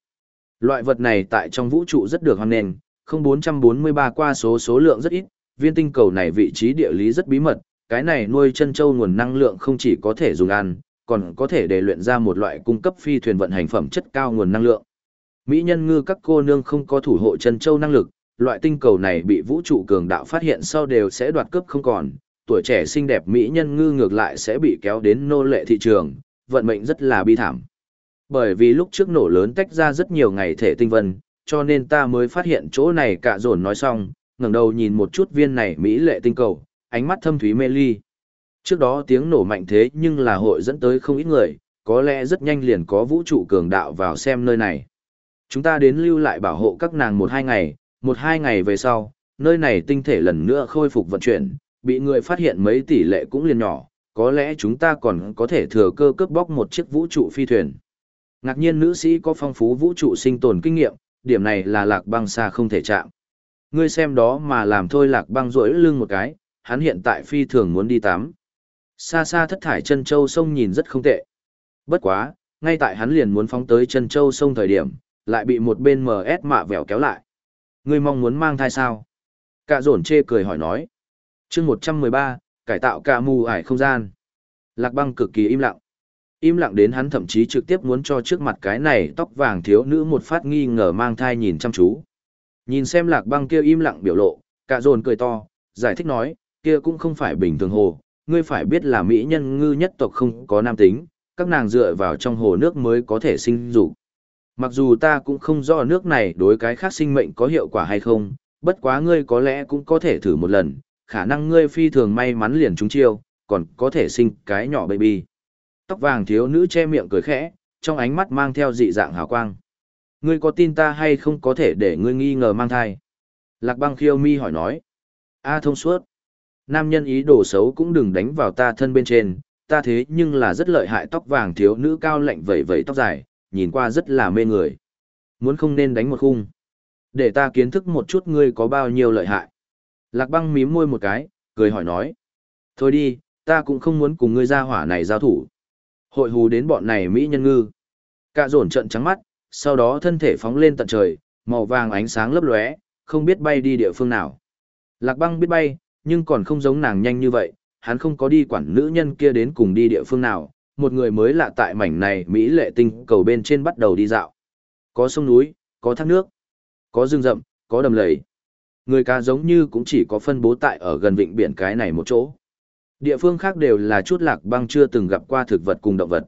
Loại vật này tại trong vũ trụ rất được hoan nền, không 443 qua số số lượng rất ít, viên tinh cầu này vị trí địa lý rất bí mật, cái này nuôi chân châu nguồn năng lượng không chỉ có thể dùng ăn, còn có thể để luyện ra một loại cung cấp phi thuyền vận hành phẩm chất cao nguồn năng lượng. Mỹ nhân ngư các cô nương không có thủ hộ chân châu năng lực, loại tinh cầu này bị vũ trụ cường đạo phát hiện sau đều sẽ đoạt cướp không còn, tuổi trẻ xinh đẹp mỹ nhân ngư ngược lại sẽ bị kéo đến nô lệ thị trường, vận mệnh rất là bi thảm. Bởi vì lúc trước nổ lớn tách ra rất nhiều ngày thể tinh vân, cho nên ta mới phát hiện chỗ này cả dồn nói xong, ngẩng đầu nhìn một chút viên này mỹ lệ tinh cầu, ánh mắt thâm thúy mê ly. Trước đó tiếng nổ mạnh thế nhưng là hội dẫn tới không ít người, có lẽ rất nhanh liền có vũ trụ cường đạo vào xem nơi này. Chúng ta đến lưu lại bảo hộ các nàng một hai ngày, một hai ngày về sau, nơi này tinh thể lần nữa khôi phục vận chuyển, bị người phát hiện mấy tỷ lệ cũng liền nhỏ, có lẽ chúng ta còn có thể thừa cơ cướp bóc một chiếc vũ trụ phi thuyền. Ngạc nhiên nữ sĩ có phong phú vũ trụ sinh tồn kinh nghiệm, điểm này là lạc băng xa không thể chạm. Ngươi xem đó mà làm thôi lạc băng rỗi lưng một cái, hắn hiện tại phi thường muốn đi tắm. Xa xa thất thải chân châu sông nhìn rất không tệ. Bất quá, ngay tại hắn liền muốn phóng tới chân châu sông thời điểm, lại bị một bên MS mạ vẻo kéo lại. Ngươi mong muốn mang thai sao? Cả dồn chê cười hỏi nói. chương 113, cải tạo cả mù ải không gian. Lạc băng cực kỳ im lặng. Im lặng đến hắn thậm chí trực tiếp muốn cho trước mặt cái này tóc vàng thiếu nữ một phát nghi ngờ mang thai nhìn chăm chú. Nhìn xem lạc băng kia im lặng biểu lộ, cả dồn cười to, giải thích nói, kia cũng không phải bình thường hồ, ngươi phải biết là mỹ nhân ngư nhất tộc không có nam tính, các nàng dựa vào trong hồ nước mới có thể sinh dục. Mặc dù ta cũng không rõ nước này đối cái khác sinh mệnh có hiệu quả hay không, bất quá ngươi có lẽ cũng có thể thử một lần, khả năng ngươi phi thường may mắn liền trúng chiêu, còn có thể sinh cái nhỏ baby. Tóc vàng thiếu nữ che miệng cười khẽ, trong ánh mắt mang theo dị dạng hào quang. Ngươi có tin ta hay không có thể để ngươi nghi ngờ mang thai? Lạc băng khiêu mi hỏi nói. A thông suốt. Nam nhân ý đồ xấu cũng đừng đánh vào ta thân bên trên, ta thế nhưng là rất lợi hại tóc vàng thiếu nữ cao lạnh vẩy vẩy tóc dài, nhìn qua rất là mê người. Muốn không nên đánh một khung. Để ta kiến thức một chút ngươi có bao nhiêu lợi hại. Lạc băng mím môi một cái, cười hỏi nói. Thôi đi, ta cũng không muốn cùng ngươi ra hỏa này giao thủ. Hội hù đến bọn này Mỹ nhân ngư. Cả dồn trận trắng mắt, sau đó thân thể phóng lên tận trời, màu vàng ánh sáng lấp lóe, không biết bay đi địa phương nào. Lạc băng biết bay, nhưng còn không giống nàng nhanh như vậy, hắn không có đi quản nữ nhân kia đến cùng đi địa phương nào, một người mới lạ tại mảnh này Mỹ lệ tinh cầu bên trên bắt đầu đi dạo. Có sông núi, có thác nước, có rừng rậm, có đầm lầy. Người cá giống như cũng chỉ có phân bố tại ở gần vịnh biển cái này một chỗ. Địa phương khác đều là chút lạc băng chưa từng gặp qua thực vật cùng động vật.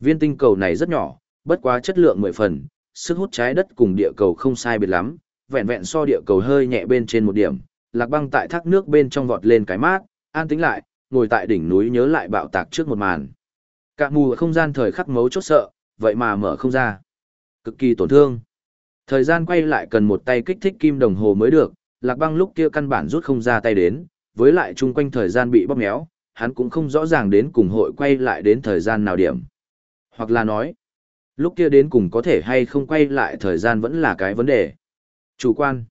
Viên tinh cầu này rất nhỏ, bất quá chất lượng mười phần, sức hút trái đất cùng địa cầu không sai biệt lắm, vẹn vẹn so địa cầu hơi nhẹ bên trên một điểm. Lạc băng tại thác nước bên trong vọt lên cái mát, an tĩnh lại, ngồi tại đỉnh núi nhớ lại bạo tạc trước một màn. Cả mù không gian thời khắc mấu chốt sợ, vậy mà mở không ra. Cực kỳ tổn thương. Thời gian quay lại cần một tay kích thích kim đồng hồ mới được, lạc băng lúc kia căn bản rút không ra tay đến, với lại chung quanh thời gian bị bóp méo, hắn cũng không rõ ràng đến cùng hội quay lại đến thời gian nào điểm. Hoặc là nói, lúc kia đến cùng có thể hay không quay lại thời gian vẫn là cái vấn đề. Chủ quan.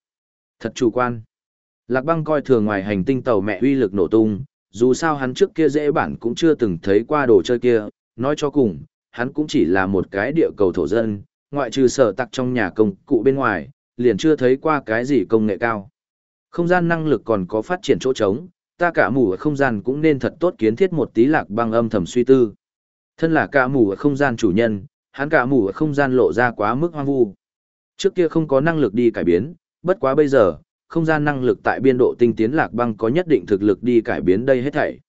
Thật chủ quan. Lạc băng coi thường ngoài hành tinh tàu mẹ uy lực nổ tung, dù sao hắn trước kia dễ bản cũng chưa từng thấy qua đồ chơi kia, nói cho cùng, hắn cũng chỉ là một cái địa cầu thổ dân, ngoại trừ sở tặc trong nhà công cụ bên ngoài, liền chưa thấy qua cái gì công nghệ cao. Không gian năng lực còn có phát triển chỗ trống, ta cả mù ở không gian cũng nên thật tốt kiến thiết một tí lạc băng âm thầm suy tư. Thân là cả mù ở không gian chủ nhân, hắn cả mù ở không gian lộ ra quá mức hoang vu. Trước kia không có năng lực đi cải biến, bất quá bây giờ, không gian năng lực tại biên độ tinh tiến lạc băng có nhất định thực lực đi cải biến đây hết thảy.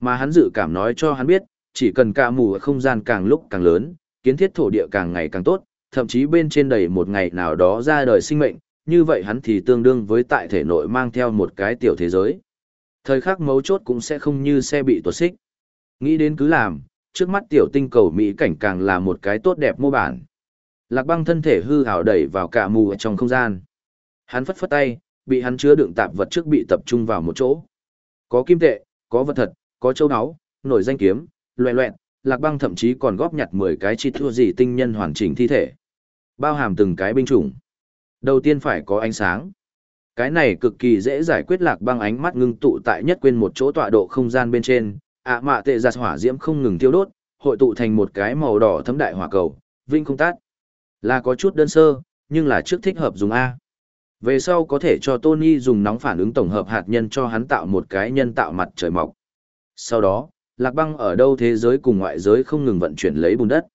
Mà hắn dự cảm nói cho hắn biết, chỉ cần cả mù ở không gian càng lúc càng lớn, kiến thiết thổ địa càng ngày càng tốt, thậm chí bên trên đầy một ngày nào đó ra đời sinh mệnh, như vậy hắn thì tương đương với tại thể nội mang theo một cái tiểu thế giới. Thời khắc mấu chốt cũng sẽ không như xe bị tuột xích. Nghĩ đến cứ làm, trước mắt tiểu tinh cầu Mỹ cảnh càng là một cái tốt đẹp mô bản. Lạc băng thân thể hư hào đẩy vào cả mù trong không gian. Hắn phất phất tay, bị hắn chứa đựng tạp vật trước bị tập trung vào một chỗ. Có kim tệ, có vật thật, có châu áo, nổi danh kiếm, loẹ loẹn, lạc băng thậm chí còn góp nhặt 10 cái chi thua gì tinh nhân hoàn chỉnh thi thể. Bao hàm từng cái binh chủng. Đầu tiên phải có ánh sáng. Cái này cực kỳ dễ giải quyết lạc băng ánh mắt ngưng tụ tại nhất quên một chỗ tọa độ không gian bên trên, ạ mạ tệ giặt hỏa diễm không ngừng tiêu đốt, hội tụ thành một cái màu đỏ thấm đại hỏa cầu, vinh không tát. Là có chút đơn sơ, nhưng là trước thích hợp dùng A. Về sau có thể cho Tony dùng nóng phản ứng tổng hợp hạt nhân cho hắn tạo một cái nhân tạo mặt trời mọc. Sau đó, lạc băng ở đâu thế giới cùng ngoại giới không ngừng vận chuyển lấy bùn đất.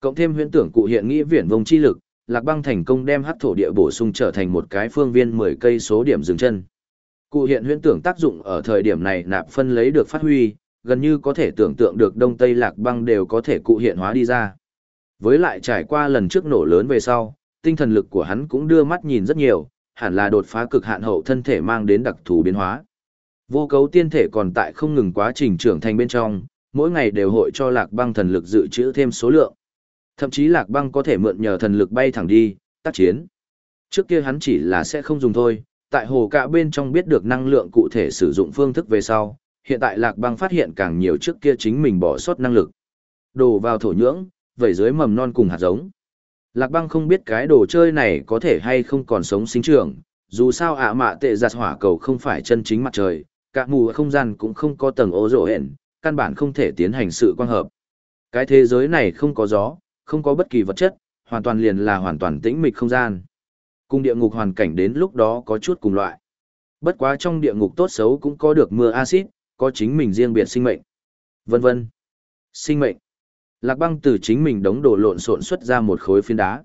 Cộng thêm huyễn tưởng cụ hiện nghĩ viển vông chi lực, lạc băng thành công đem hắc thổ địa bổ sung trở thành một cái phương viên 10 cây số điểm dừng chân. Cụ hiện huyễn tưởng tác dụng ở thời điểm này nạp phân lấy được phát huy, gần như có thể tưởng tượng được Đông Tây Lạc băng đều có thể cụ hiện hóa đi ra. Với lại trải qua lần trước nổ lớn về sau, tinh thần lực của hắn cũng đưa mắt nhìn rất nhiều, hẳn là đột phá cực hạn hậu thân thể mang đến đặc thù biến hóa. Vô cấu tiên thể còn tại không ngừng quá trình trưởng thành bên trong, mỗi ngày đều hội cho lạc băng thần lực dự trữ thêm số lượng. Thậm chí lạc băng có thể mượn nhờ thần lực bay thẳng đi, tác chiến. Trước kia hắn chỉ là sẽ không dùng thôi, tại hồ cả bên trong biết được năng lượng cụ thể sử dụng phương thức về sau, hiện tại lạc băng phát hiện càng nhiều trước kia chính mình bỏ sót năng lực. Đổ vào thổ nhưỡng, vẩy dưới mầm non cùng hạt giống. Lạc băng không biết cái đồ chơi này có thể hay không còn sống sinh trưởng, dù sao ạ mạ tệ giặt hỏa cầu không phải chân chính mặt trời, cả mù không gian cũng không có tầng ô rổ hển, căn bản không thể tiến hành sự quang hợp. Cái thế giới này không có gió, không có bất kỳ vật chất, hoàn toàn liền là hoàn toàn tĩnh mịch không gian. Cùng địa ngục hoàn cảnh đến lúc đó có chút cùng loại. Bất quá trong địa ngục tốt xấu cũng có được mưa axit, có chính mình riêng biệt sinh mệnh. Vân vân. Sinh mệnh. Lạc băng từ chính mình đống đổ lộn xộn xuất ra một khối phiến đá.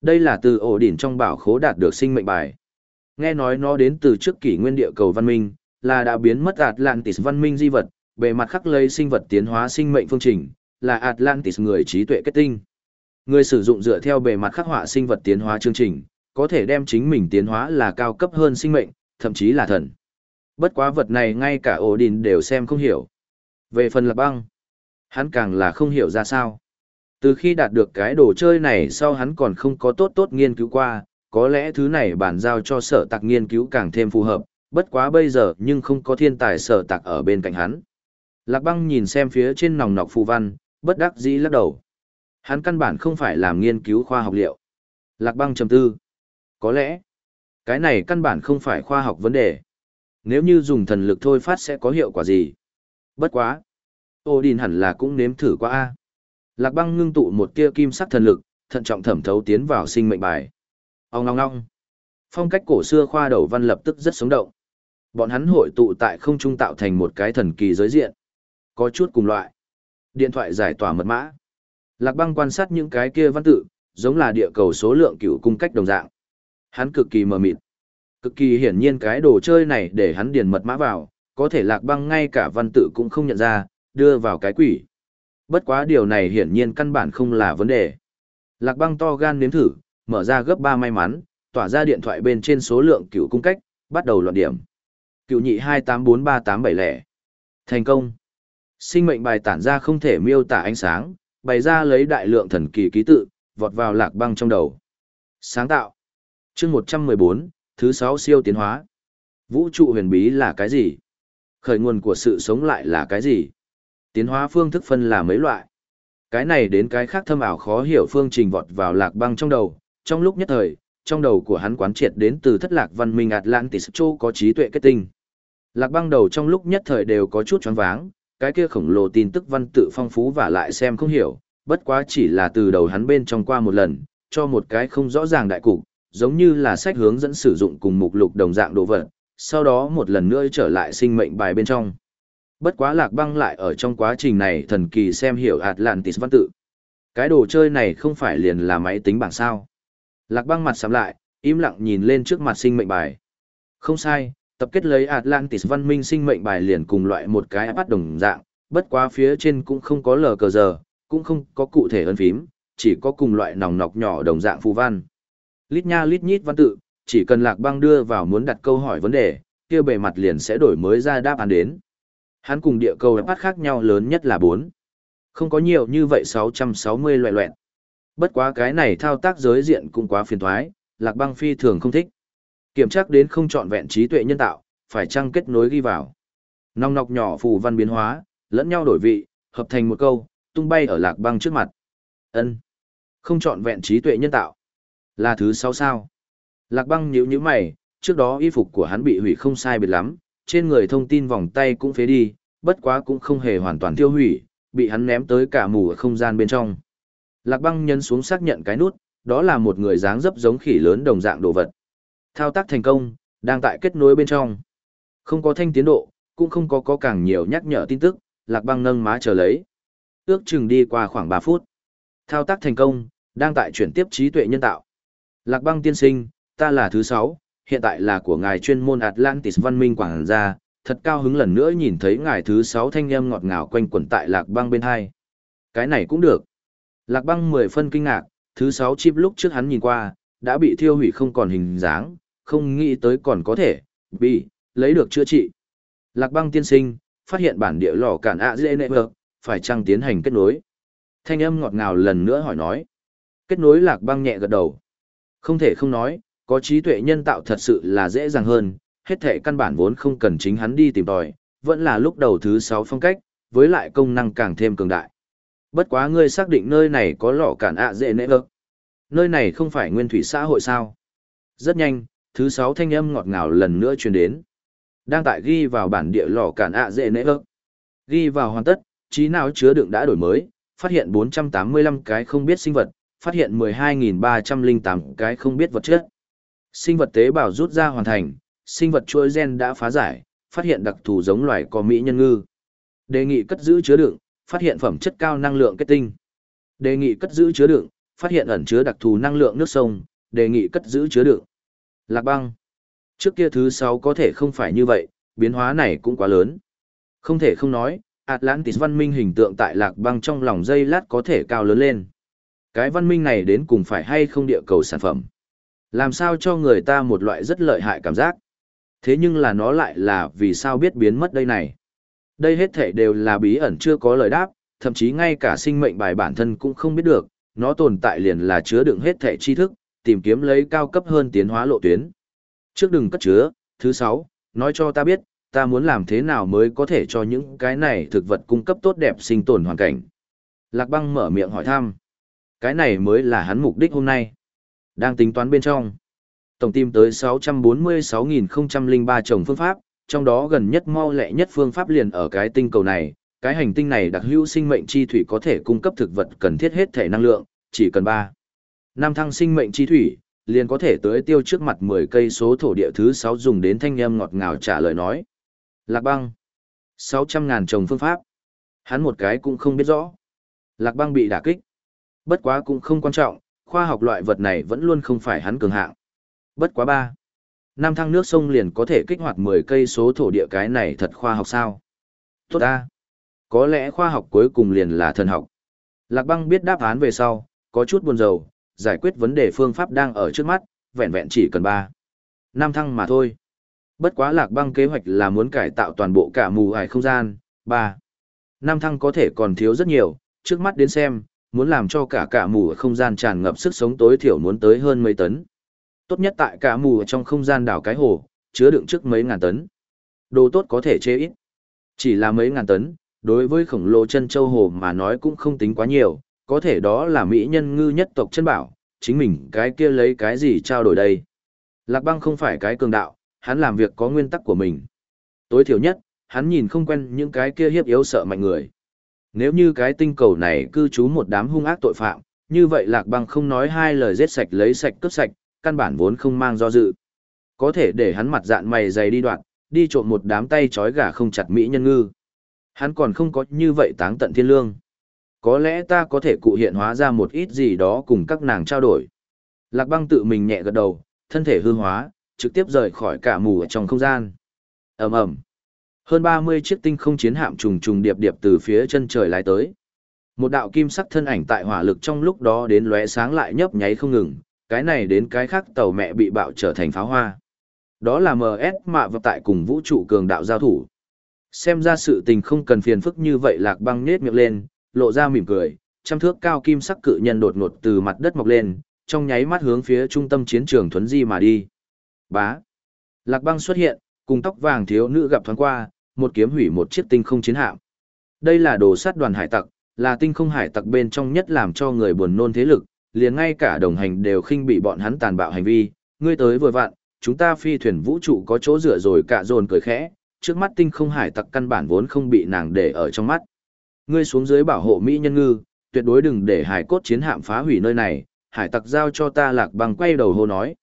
Đây là từ ổ đỉnh trong bảo khố đạt được sinh mệnh bài. Nghe nói nó đến từ trước kỷ nguyên địa cầu văn minh, là đã biến mất Atlantis văn minh di vật, bề mặt khắc lây sinh vật tiến hóa sinh mệnh phương trình, là Atlantis người trí tuệ kết tinh. Người sử dụng dựa theo bề mặt khắc họa sinh vật tiến hóa chương trình, có thể đem chính mình tiến hóa là cao cấp hơn sinh mệnh, thậm chí là thần. Bất quá vật này ngay cả ổ đình đều xem không hiểu. Về phần lạc băng, hắn càng là không hiểu ra sao. Từ khi đạt được cái đồ chơi này sau hắn còn không có tốt tốt nghiên cứu qua, có lẽ thứ này bản giao cho sở tạc nghiên cứu càng thêm phù hợp, bất quá bây giờ nhưng không có thiên tài sở tạc ở bên cạnh hắn. Lạc băng nhìn xem phía trên nòng nọc phù văn, bất đắc dĩ lắc đầu. Hắn căn bản không phải làm nghiên cứu khoa học liệu. Lạc băng trầm tư. Có lẽ, cái này căn bản không phải khoa học vấn đề. Nếu như dùng thần lực thôi phát sẽ có hiệu quả gì? Bất quá. Ô Đình hẳn là cũng nếm thử qua A. Lạc băng ngưng tụ một tia kim sắc thần lực, thận trọng thẩm thấu tiến vào sinh mệnh bài. Ông ngong ngong. Phong cách cổ xưa khoa đầu văn lập tức rất sống động. Bọn hắn hội tụ tại không trung tạo thành một cái thần kỳ giới diện. Có chút cùng loại. Điện thoại giải tỏa mật mã. Lạc băng quan sát những cái kia văn tự, giống là địa cầu số lượng cựu cung cách đồng dạng. Hắn cực kỳ mờ mịt. Cực kỳ hiển nhiên cái đồ chơi này để hắn điền mật mã vào, có thể lạc băng ngay cả văn tự cũng không nhận ra, đưa vào cái quỷ. Bất quá điều này hiển nhiên căn bản không là vấn đề. Lạc băng to gan nếm thử, mở ra gấp ba may mắn, tỏa ra điện thoại bên trên số lượng cựu cung cách, bắt đầu loạn điểm. Cựu nhị hai tám bốn ba tám bảy lẻ. Thành công. Sinh mệnh bài tản ra không thể miêu tả ánh sáng, bày ra lấy đại lượng thần kỳ ký tự, vọt vào lạc băng trong đầu. Sáng tạo. chương một trăm mười bốn thứ sáu siêu tiến hóa. Vũ trụ huyền bí là cái gì? Khởi nguồn của sự sống lại là cái gì? Tiến hóa phương thức phân là mấy loại? Cái này đến cái khác thâm ảo khó hiểu phương trình vọt vào lạc băng trong đầu, trong lúc nhất thời, trong đầu của hắn quán triệt đến từ thất lạc văn minh Atlantis châu có trí tuệ kết tinh. Lạc băng đầu trong lúc nhất thời đều có chút choáng váng, cái kia khổng lồ tin tức văn tự phong phú và lại xem không hiểu, bất quá chỉ là từ đầu hắn bên trong qua một lần, cho một cái không rõ ràng đại cục, giống như là sách hướng dẫn sử dụng cùng mục lục đồng dạng đồ vật, sau đó một lần nữa trở lại sinh mệnh bài bên trong. Bất quá lạc băng lại ở trong quá trình này thần kỳ xem hiểu Atlantis văn tự. Cái đồ chơi này không phải liền là máy tính bảng sao. Lạc băng mặt sắm lại, im lặng nhìn lên trước mặt sinh mệnh bài. Không sai, tập kết lấy Atlantis văn minh sinh mệnh bài liền cùng loại một cái bắt đồng dạng, bất quá phía trên cũng không có lờ cờ giờ, cũng không có cụ thể ấn phím, chỉ có cùng loại nòng nọc nhỏ đồng dạng phù văn. Lít nha lít nhít văn tự, chỉ cần lạc băng đưa vào muốn đặt câu hỏi vấn đề, kia bề mặt liền sẽ đổi mới ra đáp án đến. Hắn cùng địa cầu bắt khác nhau lớn nhất là 4. Không có nhiều như vậy 660 loại loẹn. Bất quá cái này thao tác giới diện cũng quá phiền thoái, lạc băng phi thường không thích. Kiểm tra đến không chọn vẹn trí tuệ nhân tạo, phải chăng kết nối ghi vào. Nong nọc nhỏ phù văn biến hóa, lẫn nhau đổi vị, hợp thành một câu, tung bay ở lạc băng trước mặt. ân Không chọn vẹn trí tuệ nhân tạo. Là thứ sáu sao. Lạc băng nhíu nhíu mày, trước đó y phục của hắn bị hủy không sai biệt lắm, trên người thông tin vòng tay cũng phế đi, bất quá cũng không hề hoàn toàn tiêu hủy, bị hắn ném tới cả mù ở không gian bên trong. Lạc băng nhấn xuống xác nhận cái nút, đó là một người dáng dấp giống khỉ lớn đồng dạng đồ vật. Thao tác thành công, đang tại kết nối bên trong. Không có thanh tiến độ, cũng không có có càng nhiều nhắc nhở tin tức, lạc băng nâng má chờ lấy. Ước chừng đi qua khoảng 3 phút. Thao tác thành công, đang tại chuyển tiếp trí tuệ nhân tạo. Lạc băng tiên sinh, ta là thứ 6, hiện tại là của ngài chuyên môn Atlantis văn minh quảng gia, thật cao hứng lần nữa nhìn thấy ngài thứ sáu thanh âm ngọt ngào quanh quẩn tại lạc băng bên hai. Cái này cũng được. Lạc băng mười phân kinh ngạc, thứ sáu chip lúc trước hắn nhìn qua, đã bị thiêu hủy không còn hình dáng, không nghĩ tới còn có thể, bị, lấy được chữa trị. Lạc băng tiên sinh, phát hiện bản địa lò cản ạ dễ nệ vợ, phải chăng tiến hành kết nối. Thanh âm ngọt ngào lần nữa hỏi nói. Kết nối lạc băng nhẹ gật đầu. Không thể không nói, có trí tuệ nhân tạo thật sự là dễ dàng hơn, hết thể căn bản vốn không cần chính hắn đi tìm tòi, vẫn là lúc đầu thứ sáu phong cách, với lại công năng càng thêm cường đại. Bất quá ngươi xác định nơi này có lò cản ạ dễ nệ vợ. Nơi này không phải nguyên thủy xã hội sao? Rất nhanh, thứ sáu thanh âm ngọt ngào lần nữa truyền đến. Đang tại ghi vào bản địa lò cản ạ dễ nệ ớt Ghi vào hoàn tất, trí não chứa đựng đã đổi mới, phát hiện 485 cái không biết sinh vật, phát hiện 12.308 cái không biết vật chất. Sinh vật tế bào rút ra hoàn thành, sinh vật chuỗi gen đã phá giải, phát hiện đặc thù giống loài có mỹ nhân ngư. Đề nghị cất giữ chứa đựng, phát hiện phẩm chất cao năng lượng kết tinh. Đề nghị cất giữ chứa đựng, phát hiện ẩn chứa đặc thù năng lượng nước sông, đề nghị cất giữ chứa đựng. Lạc băng. Trước kia thứ sáu có thể không phải như vậy, biến hóa này cũng quá lớn. Không thể không nói, Atlantis văn minh hình tượng tại lạc băng trong lòng dây lát có thể cao lớn lên. Cái văn minh này đến cùng phải hay không địa cầu sản phẩm. Làm sao cho người ta một loại rất lợi hại cảm giác. Thế nhưng là nó lại là vì sao biết biến mất đây này. Đây hết thể đều là bí ẩn chưa có lời đáp, thậm chí ngay cả sinh mệnh bài bản thân cũng không biết được, nó tồn tại liền là chứa đựng hết thể tri thức, tìm kiếm lấy cao cấp hơn tiến hóa lộ tuyến. Trước đừng cất chứa, thứ sáu, nói cho ta biết, ta muốn làm thế nào mới có thể cho những cái này thực vật cung cấp tốt đẹp sinh tồn hoàn cảnh. Lạc băng mở miệng hỏi thăm. Cái này mới là hắn mục đích hôm nay. Đang tính toán bên trong. Tổng tìm tới 646.003 trồng phương pháp, trong đó gần nhất mau lẹ nhất phương pháp liền ở cái tinh cầu này. Cái hành tinh này đặc hữu sinh mệnh chi thủy có thể cung cấp thực vật cần thiết hết thể năng lượng, chỉ cần 3. Nam thăng sinh mệnh chi thủy, liền có thể tới tiêu trước mặt 10 cây số thổ địa thứ 6 dùng đến thanh âm ngọt ngào trả lời nói. Lạc băng. 600 ngàn trồng phương pháp. Hắn một cái cũng không biết rõ. Lạc băng bị đả kích. Bất quá cũng không quan trọng, khoa học loại vật này vẫn luôn không phải hắn cường hạng. Bất quá ba. Nam thăng nước sông liền có thể kích hoạt 10 cây số thổ địa cái này thật khoa học sao? Tốt ta. Có lẽ khoa học cuối cùng liền là thần học. Lạc băng biết đáp án về sau, có chút buồn rầu, giải quyết vấn đề phương pháp đang ở trước mắt, vẹn vẹn chỉ cần ba. Năm thăng mà thôi. Bất quá lạc băng kế hoạch là muốn cải tạo toàn bộ cả mù ải không gian. ba. Năm thăng có thể còn thiếu rất nhiều, trước mắt đến xem, muốn làm cho cả cả mù ở không gian tràn ngập sức sống tối thiểu muốn tới hơn mấy tấn. Tốt nhất tại cả mù ở trong không gian đảo cái hồ, chứa đựng trước mấy ngàn tấn. Đồ tốt có thể chế ít. Chỉ là mấy ngàn tấn, đối với khổng lồ chân châu hồ mà nói cũng không tính quá nhiều, có thể đó là mỹ nhân ngư nhất tộc chân bảo, chính mình cái kia lấy cái gì trao đổi đây. Lạc băng không phải cái cường đạo, hắn làm việc có nguyên tắc của mình. Tối thiểu nhất, hắn nhìn không quen những cái kia hiếp yếu sợ mạnh người. Nếu như cái tinh cầu này cư trú một đám hung ác tội phạm, như vậy lạc băng không nói hai lời giết sạch lấy sạch cướp sạch, căn bản vốn không mang do dự. Có thể để hắn mặt dạn mày dày đi đoạn, đi trộm một đám tay trói gà không chặt mỹ nhân ngư. Hắn còn không có như vậy táng tận thiên lương. Có lẽ ta có thể cụ hiện hóa ra một ít gì đó cùng các nàng trao đổi. Lạc băng tự mình nhẹ gật đầu, thân thể hư hóa, trực tiếp rời khỏi cả mù ở trong không gian. ầm ầm hơn 30 chiếc tinh không chiến hạm trùng trùng điệp điệp từ phía chân trời lái tới. Một đạo kim sắc thân ảnh tại hỏa lực trong lúc đó đến lóe sáng lại nhấp nháy không ngừng, cái này đến cái khác tàu mẹ bị bạo trở thành pháo hoa. Đó là MS mạ vật tại cùng vũ trụ cường đạo giao thủ. Xem ra sự tình không cần phiền phức như vậy lạc băng nết miệng lên, lộ ra mỉm cười, trăm thước cao kim sắc cự nhân đột ngột từ mặt đất mọc lên, trong nháy mắt hướng phía trung tâm chiến trường thuấn di mà đi. Bá. Lạc băng xuất hiện, cùng tóc vàng thiếu nữ gặp thoáng qua, một kiếm hủy một chiếc tinh không chiến hạm. Đây là đồ sát đoàn hải tặc, là tinh không hải tặc bên trong nhất làm cho người buồn nôn thế lực, liền ngay cả đồng hành đều khinh bị bọn hắn tàn bạo hành vi, ngươi tới vừa vặn, chúng ta phi thuyền vũ trụ có chỗ dựa rồi cả dồn cười khẽ, trước mắt tinh không hải tặc căn bản vốn không bị nàng để ở trong mắt. Ngươi xuống dưới bảo hộ Mỹ nhân ngư, tuyệt đối đừng để hải cốt chiến hạm phá hủy nơi này, hải tặc giao cho ta lạc bằng quay đầu hô nói.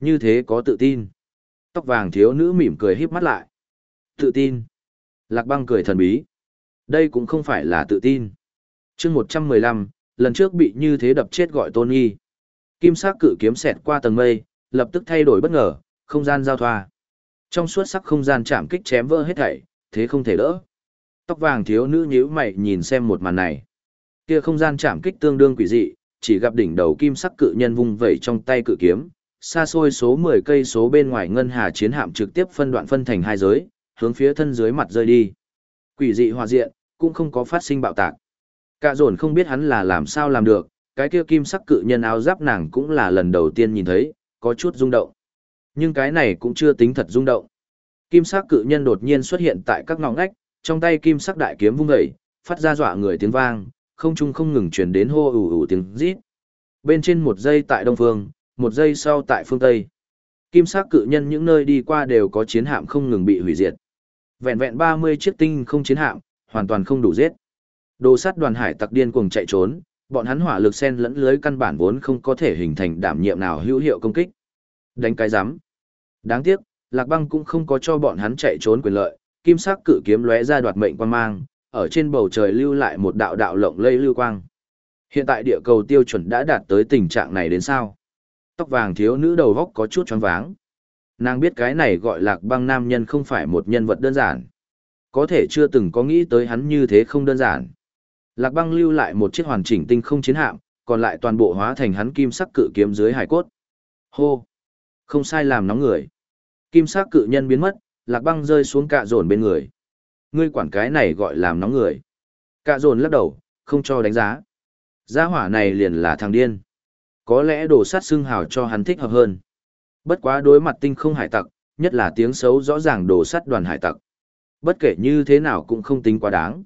Như thế có tự tin. Tóc vàng thiếu nữ mỉm cười híp mắt lại. Tự tin. Lạc băng cười thần bí. Đây cũng không phải là tự tin. chương 115, lần trước bị như thế đập chết gọi Tony. Kim sắc cự kiếm xẹt qua tầng mây, lập tức thay đổi bất ngờ, Không gian giao thoa. Trong suốt sắc không gian chạm kích chém vỡ hết thảy, thế không thể đỡ. Tóc vàng thiếu nữ nhíu mày nhìn xem một màn này. Kia không gian chạm kích tương đương quỷ dị, chỉ gặp đỉnh đầu kim sắc cự nhân vung vẩy trong tay cự kiếm, xa xôi số 10 cây số bên ngoài ngân hà chiến hạm trực tiếp phân đoạn phân thành hai giới, hướng phía thân dưới mặt rơi đi. Quỷ dị hòa diện, cũng không có phát sinh bạo tạc. Cả dồn không biết hắn là làm sao làm được, cái kia kim sắc cự nhân áo giáp nàng cũng là lần đầu tiên nhìn thấy, có chút rung động. Nhưng cái này cũng chưa tính thật rung động. Kim sắc cự nhân đột nhiên xuất hiện tại các ngõ ngách, trong tay kim sắc đại kiếm vung dậy, phát ra dọa người tiếng vang, không trung không ngừng truyền đến hô ủ ủ tiếng rít. Bên trên một giây tại đông phương, một giây sau tại phương tây. Kim sắc cự nhân những nơi đi qua đều có chiến hạm không ngừng bị hủy diệt. Vẹn vẹn 30 chiếc tinh không chiến hạm, hoàn toàn không đủ giết. Đồ sát đoàn hải tặc điên cuồng chạy trốn, bọn hắn hỏa lực sen lẫn lưới căn bản vốn không có thể hình thành đảm nhiệm nào hữu hiệu công kích. Đánh cái rắm. Đáng tiếc, Lạc Băng cũng không có cho bọn hắn chạy trốn quyền lợi, kim sắc cự kiếm lóe ra đoạt mệnh quang mang, ở trên bầu trời lưu lại một đạo đạo lộng lây lưu quang. Hiện tại địa cầu tiêu chuẩn đã đạt tới tình trạng này đến sao? Tóc vàng thiếu nữ đầu góc có chút choáng váng. Nàng biết cái này gọi Lạc Băng nam nhân không phải một nhân vật đơn giản. Có thể chưa từng có nghĩ tới hắn như thế không đơn giản. Lạc Băng lưu lại một chiếc hoàn chỉnh tinh không chiến hạm, còn lại toàn bộ hóa thành hắn kim sắc cự kiếm dưới hải cốt. Hô! Không sai làm nóng người. Kim sắc cự nhân biến mất, lạc băng rơi xuống cạ dồn bên người. Ngươi quản cái này gọi làm nóng người. Cạ dồn lắc đầu, không cho đánh giá. Gia hỏa này liền là thằng điên. Có lẽ đồ sát xưng hào cho hắn thích hợp hơn. Bất quá đối mặt tinh không hải tặc, nhất là tiếng xấu rõ ràng đồ sát đoàn hải tặc. Bất kể như thế nào cũng không tính quá đáng.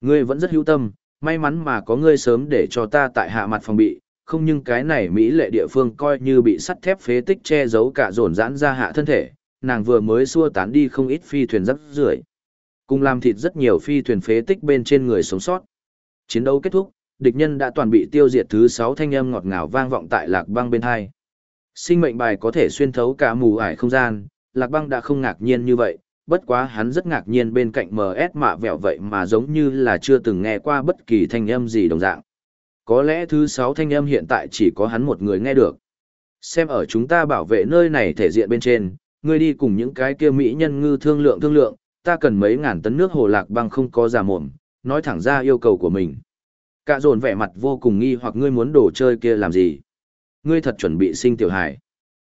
Ngươi vẫn rất hữu tâm, may mắn mà có ngươi sớm để cho ta tại hạ mặt phòng bị, không nhưng cái này Mỹ lệ địa phương coi như bị sắt thép phế tích che giấu cả dồn giãn ra hạ thân thể, nàng vừa mới xua tán đi không ít phi thuyền rắc rưởi cùng làm thịt rất nhiều phi thuyền phế tích bên trên người sống sót. Chiến đấu kết thúc, địch nhân đã toàn bị tiêu diệt thứ sáu thanh âm ngọt ngào vang vọng tại lạc băng bên hai. Sinh mệnh bài có thể xuyên thấu cả mù ải không gian, lạc băng đã không ngạc nhiên như vậy, bất quá hắn rất ngạc nhiên bên cạnh MS mạ vẹo vậy mà giống như là chưa từng nghe qua bất kỳ thanh âm gì đồng dạng. Có lẽ thứ sáu thanh âm hiện tại chỉ có hắn một người nghe được. Xem ở chúng ta bảo vệ nơi này thể diện bên trên, ngươi đi cùng những cái kia mỹ nhân ngư thương lượng thương lượng, ta cần mấy ngàn tấn nước hồ lạc băng không có giả mồm, nói thẳng ra yêu cầu của mình. Cả dồn vẻ mặt vô cùng nghi hoặc ngươi muốn đồ chơi kia làm gì. Ngươi thật chuẩn bị sinh tiểu hải.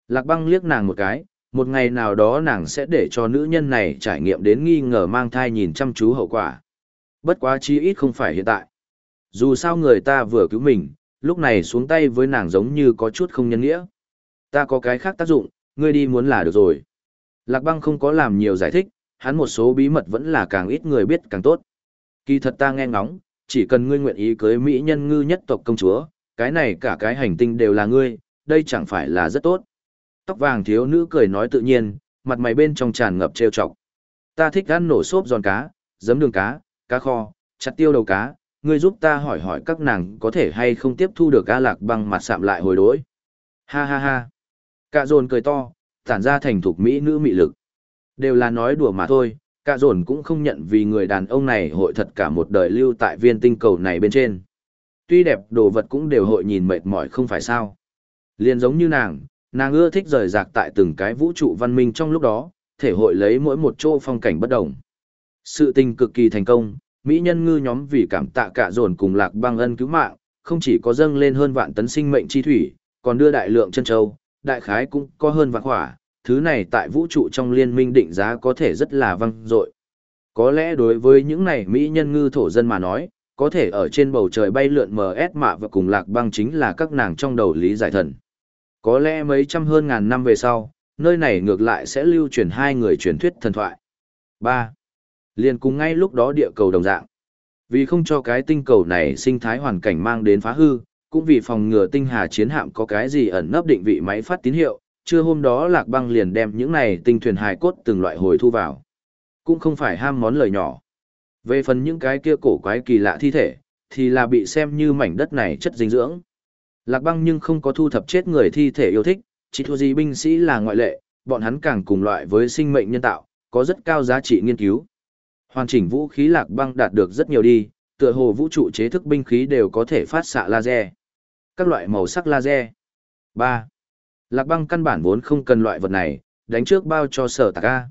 Lạc băng liếc nàng một cái, một ngày nào đó nàng sẽ để cho nữ nhân này trải nghiệm đến nghi ngờ mang thai nhìn chăm chú hậu quả. Bất quá chi ít không phải hiện tại. Dù sao người ta vừa cứu mình, lúc này xuống tay với nàng giống như có chút không nhân nghĩa. Ta có cái khác tác dụng, ngươi đi muốn là được rồi. Lạc băng không có làm nhiều giải thích, hắn một số bí mật vẫn là càng ít người biết càng tốt. Kỳ thật ta nghe ngóng, chỉ cần ngươi nguyện ý cưới mỹ nhân ngư nhất tộc công chúa, cái này cả cái hành tinh đều là ngươi, đây chẳng phải là rất tốt. Tóc vàng thiếu nữ cười nói tự nhiên, mặt mày bên trong tràn ngập trêu chọc. Ta thích ăn nổ xốp giòn cá, giấm đường cá, cá kho, chặt tiêu đầu cá, ngươi giúp ta hỏi hỏi các nàng có thể hay không tiếp thu được A Lạc băng mặt sạm lại hồi đối. Ha ha ha. Cả dồn cười to, tản ra thành thục mỹ nữ mị lực. Đều là nói đùa mà thôi, cả dồn cũng không nhận vì người đàn ông này hội thật cả một đời lưu tại viên tinh cầu này bên trên. Tuy đẹp đồ vật cũng đều hội nhìn mệt mỏi không phải sao. Liền giống như nàng, nàng ưa thích rời rạc tại từng cái vũ trụ văn minh trong lúc đó, thể hội lấy mỗi một chỗ phong cảnh bất đồng. Sự tình cực kỳ thành công, Mỹ nhân ngư nhóm vì cảm tạ cả dồn cùng lạc băng ân cứu mạng, không chỉ có dâng lên hơn vạn tấn sinh mệnh chi thủy, còn đưa đại lượng chân châu, đại khái cũng có hơn vạn hỏa, thứ này tại vũ trụ trong liên minh định giá có thể rất là văng dội. Có lẽ đối với những này Mỹ nhân ngư thổ dân mà nói, có thể ở trên bầu trời bay lượn MS mạ và cùng lạc băng chính là các nàng trong đầu lý giải thần. Có lẽ mấy trăm hơn ngàn năm về sau, nơi này ngược lại sẽ lưu truyền hai người truyền thuyết thần thoại. 3. Liền cùng ngay lúc đó địa cầu đồng dạng. Vì không cho cái tinh cầu này sinh thái hoàn cảnh mang đến phá hư, cũng vì phòng ngừa tinh hà chiến hạm có cái gì ẩn nấp định vị máy phát tín hiệu, trưa hôm đó Lạc Băng liền đem những này tinh thuyền hài cốt từng loại hồi thu vào. Cũng không phải ham món lời nhỏ. Về phần những cái kia cổ quái kỳ lạ thi thể, thì là bị xem như mảnh đất này chất dinh dưỡng. Lạc Băng nhưng không có thu thập chết người thi thể yêu thích, chỉ thua gì binh sĩ là ngoại lệ, bọn hắn càng cùng loại với sinh mệnh nhân tạo, có rất cao giá trị nghiên cứu. Hoàn chỉnh vũ khí lạc băng đạt được rất nhiều đi, tựa hồ vũ trụ chế thức binh khí đều có thể phát xạ laser. Các loại màu sắc laser. 3. Lạc băng căn bản vốn không cần loại vật này, đánh trước bao cho sở tạc A.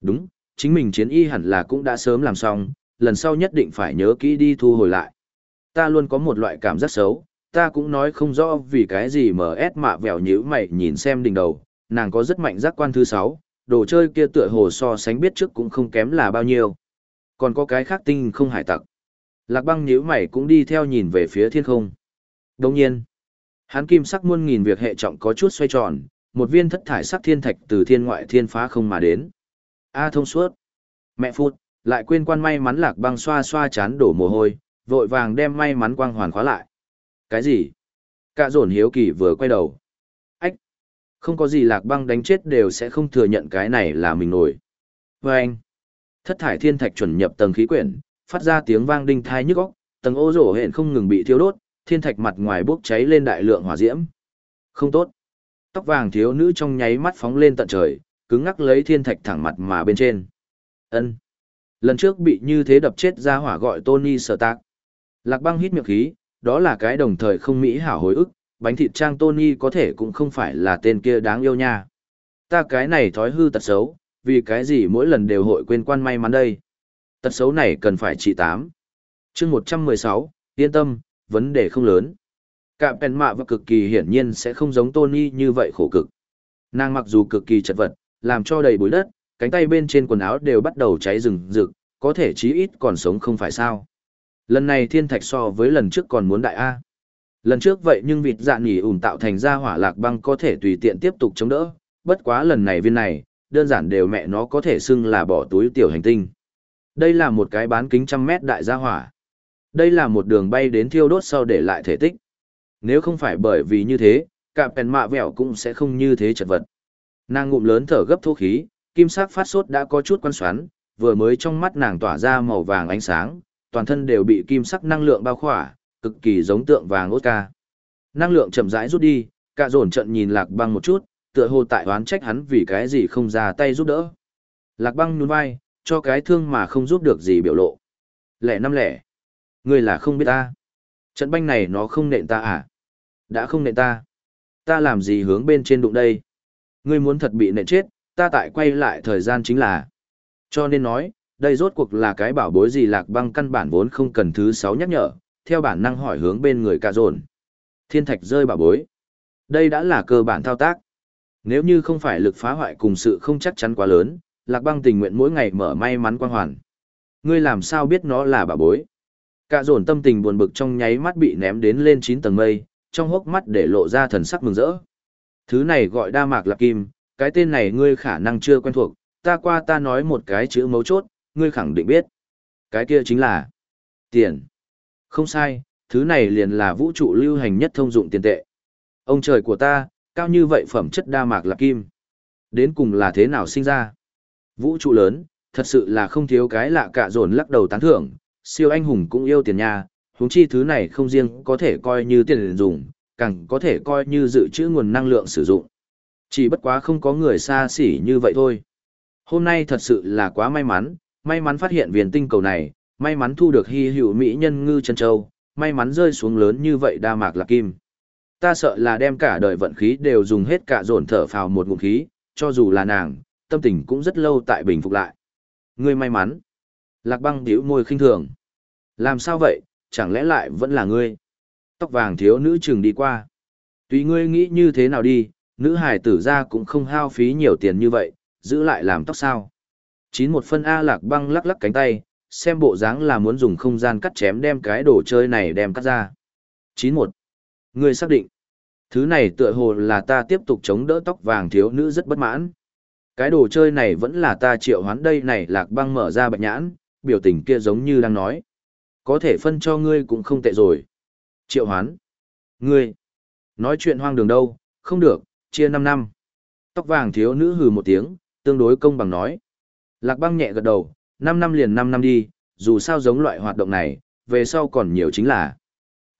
Đúng, chính mình chiến y hẳn là cũng đã sớm làm xong, lần sau nhất định phải nhớ kỹ đi thu hồi lại. Ta luôn có một loại cảm giác xấu, ta cũng nói không rõ vì cái gì mà ép mạ vèo nhữ mày nhìn xem đỉnh đầu, nàng có rất mạnh giác quan thứ sáu, đồ chơi kia tựa hồ so sánh biết trước cũng không kém là bao nhiêu. Còn có cái khác tinh không hải tặc. Lạc băng nhíu mày cũng đi theo nhìn về phía thiên không. Đồng nhiên, hắn kim sắc muôn nghìn việc hệ trọng có chút xoay tròn, một viên thất thải sắc thiên thạch từ thiên ngoại thiên phá không mà đến. A thông suốt. Mẹ phút, lại quên quan may mắn lạc băng xoa xoa chán đổ mồ hôi, vội vàng đem may mắn quang hoàn khóa lại. Cái gì? Cả dồn hiếu kỳ vừa quay đầu. Ách! Không có gì lạc băng đánh chết đều sẽ không thừa nhận cái này là mình nổi. Vâng! anh! Thất thải thiên thạch chuẩn nhập tầng khí quyển, phát ra tiếng vang đinh thai nhức óc, tầng ô rổ hện không ngừng bị thiêu đốt, thiên thạch mặt ngoài bốc cháy lên đại lượng hỏa diễm. Không tốt. Tóc vàng thiếu nữ trong nháy mắt phóng lên tận trời, cứng ngắc lấy thiên thạch thẳng mặt mà bên trên. Ân. Lần trước bị như thế đập chết ra hỏa gọi Tony Stark. Lạc băng hít miệng khí, đó là cái đồng thời không mỹ hảo hồi ức, bánh thịt trang Tony có thể cũng không phải là tên kia đáng yêu nha. Ta cái này thói hư tật xấu, vì cái gì mỗi lần đều hội quên quan may mắn đây. Tật xấu này cần phải trị tám. chương một trăm mười sáu, yên tâm, vấn đề không lớn. Cả bèn mạ và cực kỳ hiển nhiên sẽ không giống Tony như vậy khổ cực. Nàng mặc dù cực kỳ chật vật, làm cho đầy bụi đất, cánh tay bên trên quần áo đều bắt đầu cháy rừng rực, có thể chí ít còn sống không phải sao. Lần này thiên thạch so với lần trước còn muốn đại A. Lần trước vậy nhưng vịt dạ nghỉ ủn tạo thành ra hỏa lạc băng có thể tùy tiện tiếp tục chống đỡ, bất quá lần này viên này, đơn giản đều mẹ nó có thể xưng là bỏ túi tiểu hành tinh. Đây là một cái bán kính trăm mét đại gia hỏa. Đây là một đường bay đến thiêu đốt sau để lại thể tích. Nếu không phải bởi vì như thế, cả pèn mạ vẹo cũng sẽ không như thế chật vật. Nàng ngụm lớn thở gấp thô khí, kim sắc phát sốt đã có chút quan xoắn, vừa mới trong mắt nàng tỏa ra màu vàng ánh sáng, toàn thân đều bị kim sắc năng lượng bao khỏa, cực kỳ giống tượng vàng ốt ca. Năng lượng chậm rãi rút đi, cả dồn trận nhìn lạc băng một chút, tựa hồ tại oán trách hắn vì cái gì không ra tay giúp đỡ. Lạc băng nhún vai, cho cái thương mà không giúp được gì biểu lộ. Lẻ năm lẻ. Ngươi là không biết ta. Trận banh này nó không nện ta à? Đã không nện ta. Ta làm gì hướng bên trên đụng đây? Ngươi muốn thật bị nện chết, ta tại quay lại thời gian chính là. Cho nên nói, đây rốt cuộc là cái bảo bối gì lạc băng căn bản vốn không cần thứ sáu nhắc nhở, theo bản năng hỏi hướng bên người ca dồn. Thiên thạch rơi bảo bối. Đây đã là cơ bản thao tác. Nếu như không phải lực phá hoại cùng sự không chắc chắn quá lớn, lạc băng tình nguyện mỗi ngày mở may mắn quang hoàn. Ngươi làm sao biết nó là bảo bối? Cả dồn tâm tình buồn bực trong nháy mắt bị ném đến lên 9 tầng mây, trong hốc mắt để lộ ra thần sắc mừng rỡ. Thứ này gọi đa mạc lạp kim, cái tên này ngươi khả năng chưa quen thuộc, ta qua ta nói một cái chữ mấu chốt, ngươi khẳng định biết. Cái kia chính là tiền. Không sai, thứ này liền là vũ trụ lưu hành nhất thông dụng tiền tệ. Ông trời của ta, cao như vậy phẩm chất đa mạc lạp kim. Đến cùng là thế nào sinh ra? Vũ trụ lớn, thật sự là không thiếu cái lạ cả dồn lắc đầu tán thưởng, siêu anh hùng cũng yêu tiền nha, huống chi thứ này không riêng có thể coi như tiền dùng, càng có thể coi như dự trữ nguồn năng lượng sử dụng. Chỉ bất quá không có người xa xỉ như vậy thôi. Hôm nay thật sự là quá may mắn, may mắn phát hiện viền tinh cầu này, may mắn thu được hy hữu mỹ nhân ngư chân châu, may mắn rơi xuống lớn như vậy đa mạc lạc kim. Ta sợ là đem cả đời vận khí đều dùng hết cả dồn thở phào một ngụm khí, cho dù là nàng, tâm tình cũng rất lâu tại bình phục lại. Ngươi may mắn. Lạc băng điếu môi khinh thường. Làm sao vậy, chẳng lẽ lại vẫn là ngươi? Tóc vàng thiếu nữ chừng đi qua. Tùy ngươi nghĩ như thế nào đi, nữ hải tử ra cũng không hao phí nhiều tiền như vậy, giữ lại làm tóc sao. Chín một phân A lạc băng lắc lắc cánh tay, xem bộ dáng là muốn dùng không gian cắt chém đem cái đồ chơi này đem cắt ra. Chín một. Ngươi xác định. Thứ này tựa hồ là ta tiếp tục chống đỡ tóc vàng thiếu nữ rất bất mãn. Cái đồ chơi này vẫn là ta triệu hoán đây này lạc băng mở ra bạch nhãn, biểu tình kia giống như đang nói. Có thể phân cho ngươi cũng không tệ rồi. Triệu hoán. Ngươi. Nói chuyện hoang đường đâu, không được, chia 5 năm. Tóc vàng thiếu nữ hừ một tiếng, tương đối công bằng nói. Lạc băng nhẹ gật đầu, 5 năm liền 5 năm đi, dù sao giống loại hoạt động này, về sau còn nhiều chính là.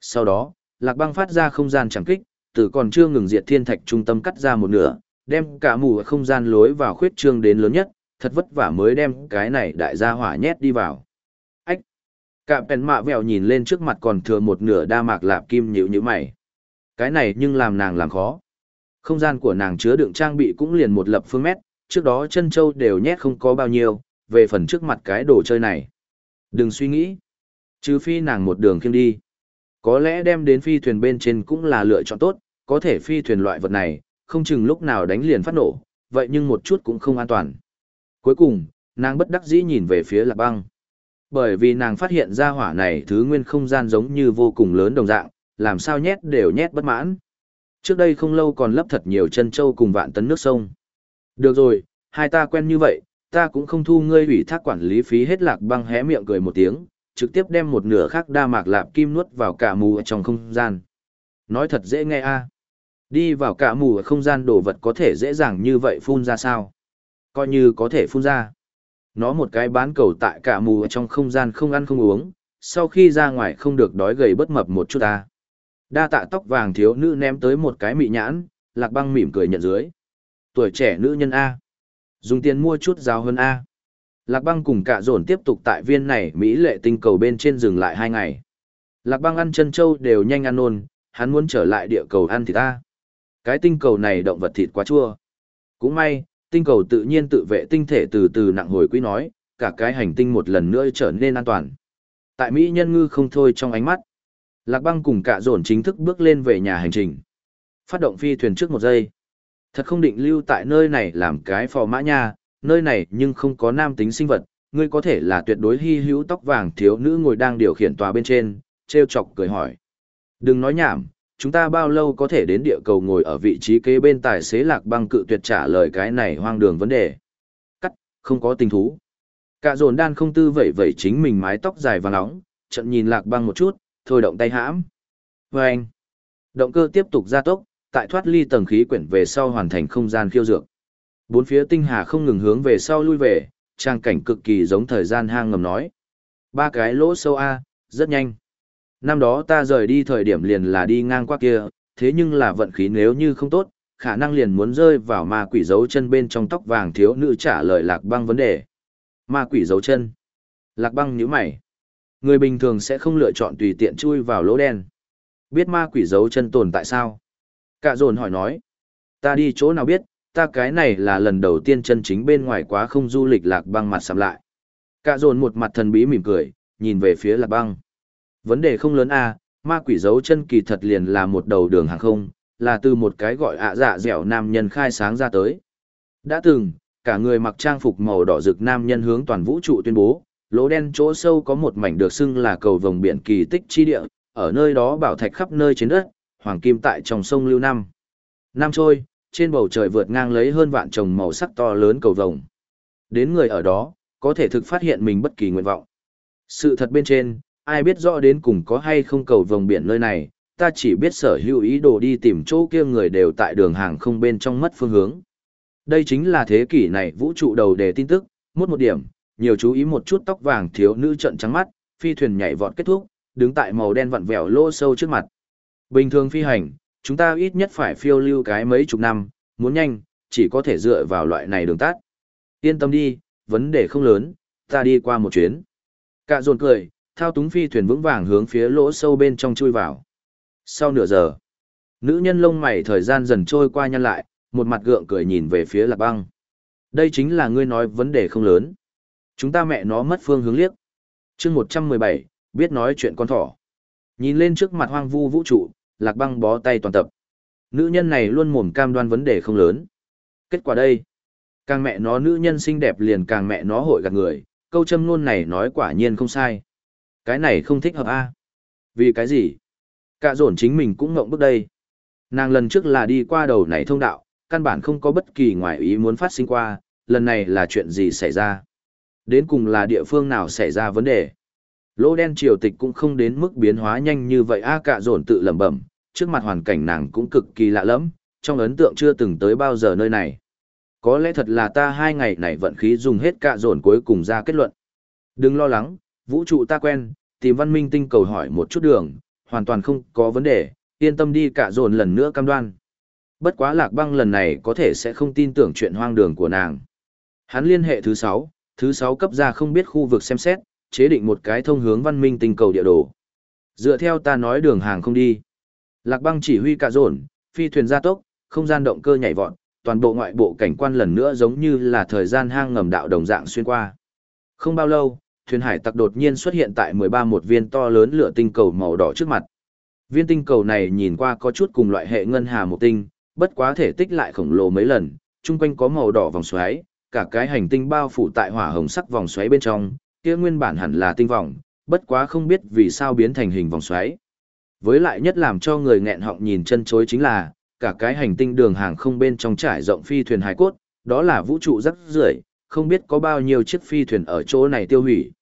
Sau đó, Lạc băng phát ra không gian chẳng kích, từ còn chưa ngừng diệt thiên thạch trung tâm cắt ra một nửa, đem cả mù không gian lối vào khuyết trương đến lớn nhất, thật vất vả mới đem cái này đại gia hỏa nhét đi vào. Ách! Cả bèn mạ vèo nhìn lên trước mặt còn thừa một nửa đa mạc lạp kim nhữ như mày. Cái này nhưng làm nàng làm khó. Không gian của nàng chứa đựng trang bị cũng liền một lập phương mét, trước đó chân châu đều nhét không có bao nhiêu, về phần trước mặt cái đồ chơi này. Đừng suy nghĩ. Trừ phi nàng một đường khiêng đi. Có lẽ đem đến phi thuyền bên trên cũng là lựa chọn tốt, có thể phi thuyền loại vật này, không chừng lúc nào đánh liền phát nổ, vậy nhưng một chút cũng không an toàn. Cuối cùng, nàng bất đắc dĩ nhìn về phía lạc băng. Bởi vì nàng phát hiện ra hỏa này thứ nguyên không gian giống như vô cùng lớn đồng dạng, làm sao nhét đều nhét bất mãn. Trước đây không lâu còn lấp thật nhiều chân châu cùng vạn tấn nước sông. Được rồi, hai ta quen như vậy, ta cũng không thu ngươi ủy thác quản lý phí hết lạc băng hé miệng cười một tiếng, trực tiếp đem một nửa khác đa mạc lạp kim nuốt vào cả mù ở trong không gian. Nói thật dễ nghe a. Đi vào cả mù ở không gian đồ vật có thể dễ dàng như vậy phun ra sao? Coi như có thể phun ra. Nó một cái bán cầu tại cả mù trong không gian không ăn không uống, sau khi ra ngoài không được đói gầy bất mập một chút ta. Đa tạ tóc vàng thiếu nữ ném tới một cái mị nhãn, lạc băng mỉm cười nhận dưới. Tuổi trẻ nữ nhân A. Dùng tiền mua chút giáo hơn A. Lạc băng cùng cả dồn tiếp tục tại viên này Mỹ lệ tinh cầu bên trên dừng lại hai ngày. Lạc băng ăn chân trâu đều nhanh ăn nôn, hắn muốn trở lại địa cầu ăn thịt ta. Cái tinh cầu này động vật thịt quá chua. Cũng may, tinh cầu tự nhiên tự vệ tinh thể từ từ nặng hồi quỹ nói, cả cái hành tinh một lần nữa trở nên an toàn. Tại Mỹ nhân ngư không thôi trong ánh mắt. Lạc băng cùng cả dồn chính thức bước lên về nhà hành trình. Phát động phi thuyền trước một giây. Thật không định lưu tại nơi này làm cái phò mã nha, nơi này nhưng không có nam tính sinh vật, ngươi có thể là tuyệt đối hy hữu tóc vàng thiếu nữ ngồi đang điều khiển tòa bên trên, treo chọc cười hỏi. Đừng nói nhảm, chúng ta bao lâu có thể đến địa cầu ngồi ở vị trí kế bên tài xế lạc băng cự tuyệt trả lời cái này hoang đường vấn đề. Cắt, không có tình thú. Cả dồn đan không tư vẩy vẩy chính mình mái tóc dài và nóng, trận nhìn lạc băng một chút, thôi động tay hãm. Và anh, động cơ tiếp tục gia tốc, tại thoát ly tầng khí quyển về sau hoàn thành không gian khiêu dược. Bốn phía tinh hà không ngừng hướng về sau lui về, trang cảnh cực kỳ giống thời gian hang ngầm nói. Ba cái lỗ sâu A, rất nhanh. Năm đó ta rời đi thời điểm liền là đi ngang qua kia, thế nhưng là vận khí nếu như không tốt, khả năng liền muốn rơi vào ma quỷ dấu chân bên trong tóc vàng thiếu nữ trả lời lạc băng vấn đề. Ma quỷ dấu chân. Lạc băng nhíu mày. Người bình thường sẽ không lựa chọn tùy tiện chui vào lỗ đen. Biết ma quỷ dấu chân tồn tại sao? Cạ dồn hỏi nói. Ta đi chỗ nào biết, ta cái này là lần đầu tiên chân chính bên ngoài quá không du lịch lạc băng mặt sầm lại. Cạ dồn một mặt thần bí mỉm cười, nhìn về phía lạc băng. Vấn đề không lớn a, ma quỷ dấu chân kỳ thật liền là một đầu đường hàng không, là từ một cái gọi ạ dạ dẻo nam nhân khai sáng ra tới. Đã từng, cả người mặc trang phục màu đỏ rực nam nhân hướng toàn vũ trụ tuyên bố, lỗ đen chỗ sâu có một mảnh được xưng là cầu vồng biển kỳ tích chi địa, ở nơi đó bảo thạch khắp nơi trên đất, hoàng kim tại trong sông lưu năm. Năm trôi, trên bầu trời vượt ngang lấy hơn vạn trồng màu sắc to lớn cầu vồng. Đến người ở đó, có thể thực phát hiện mình bất kỳ nguyện vọng. Sự thật bên trên, ai biết rõ đến cùng có hay không cầu vồng biển nơi này, ta chỉ biết sở hữu ý đồ đi tìm chỗ kia người đều tại đường hàng không bên trong mất phương hướng. Đây chính là thế kỷ này vũ trụ đầu đề tin tức, mốt một điểm, nhiều chú ý một chút tóc vàng thiếu nữ trận trắng mắt, phi thuyền nhảy vọt kết thúc, đứng tại màu đen vặn vẹo lỗ sâu trước mặt. Bình thường phi hành, chúng ta ít nhất phải phiêu lưu cái mấy chục năm, muốn nhanh, chỉ có thể dựa vào loại này đường tắt. Yên tâm đi, vấn đề không lớn, ta đi qua một chuyến. Cả dồn cười, thao túng phi thuyền vững vàng hướng phía lỗ sâu bên trong chui vào. Sau nửa giờ, nữ nhân lông mày thời gian dần trôi qua nhăn lại, một mặt gượng cười nhìn về phía lạc băng. Đây chính là ngươi nói vấn đề không lớn. Chúng ta mẹ nó mất phương hướng liếc. chương 117, biết nói chuyện con thỏ. Nhìn lên trước mặt hoang vu vũ trụ, lạc băng bó tay toàn tập. Nữ nhân này luôn mồm cam đoan vấn đề không lớn. Kết quả đây, càng mẹ nó nữ nhân xinh đẹp liền càng mẹ nó hội gạt người, câu châm luôn này nói quả nhiên không sai. Cái này không thích hợp a Vì cái gì? Cả dồn chính mình cũng ngộng bước đây. Nàng lần trước là đi qua đầu này thông đạo, căn bản không có bất kỳ ngoại ý muốn phát sinh qua, lần này là chuyện gì xảy ra? Đến cùng là địa phương nào xảy ra vấn đề? Lỗ đen triều tịch cũng không đến mức biến hóa nhanh như vậy a cả dồn tự lẩm bẩm, trước mặt hoàn cảnh nàng cũng cực kỳ lạ lẫm, trong ấn tượng chưa từng tới bao giờ nơi này. Có lẽ thật là ta hai ngày này vận khí dùng hết cả dồn cuối cùng ra kết luận. Đừng lo lắng, vũ trụ ta quen, tìm văn minh tinh cầu hỏi một chút đường, hoàn toàn không có vấn đề, yên tâm đi cả dồn lần nữa cam đoan. Bất quá lạc băng lần này có thể sẽ không tin tưởng chuyện hoang đường của nàng. Hắn liên hệ thứ sáu, thứ sáu cấp ra không biết khu vực xem xét, chế định một cái thông hướng văn minh tinh cầu địa đồ. Dựa theo ta nói đường hàng không đi. Lạc băng chỉ huy cả dồn, phi thuyền gia tốc, không gian động cơ nhảy vọt, toàn bộ ngoại bộ cảnh quan lần nữa giống như là thời gian hang ngầm đạo đồng dạng xuyên qua. Không bao lâu, thuyền hải tặc đột nhiên xuất hiện tại 13 một viên to lớn lửa tinh cầu màu đỏ trước mặt. Viên tinh cầu này nhìn qua có chút cùng loại hệ ngân hà một tinh, bất quá thể tích lại khổng lồ mấy lần, chung quanh có màu đỏ vòng xoáy, cả cái hành tinh bao phủ tại hỏa hồng sắc vòng xoáy bên trong, kia nguyên bản hẳn là tinh vòng, bất quá không biết vì sao biến thành hình vòng xoáy. Với lại nhất làm cho người nghẹn họng nhìn chân chối chính là, cả cái hành tinh đường hàng không bên trong trải rộng phi thuyền hải cốt, đó là vũ trụ rất rưởi, không biết có bao nhiêu chiếc phi thuyền ở chỗ này tiêu hủy.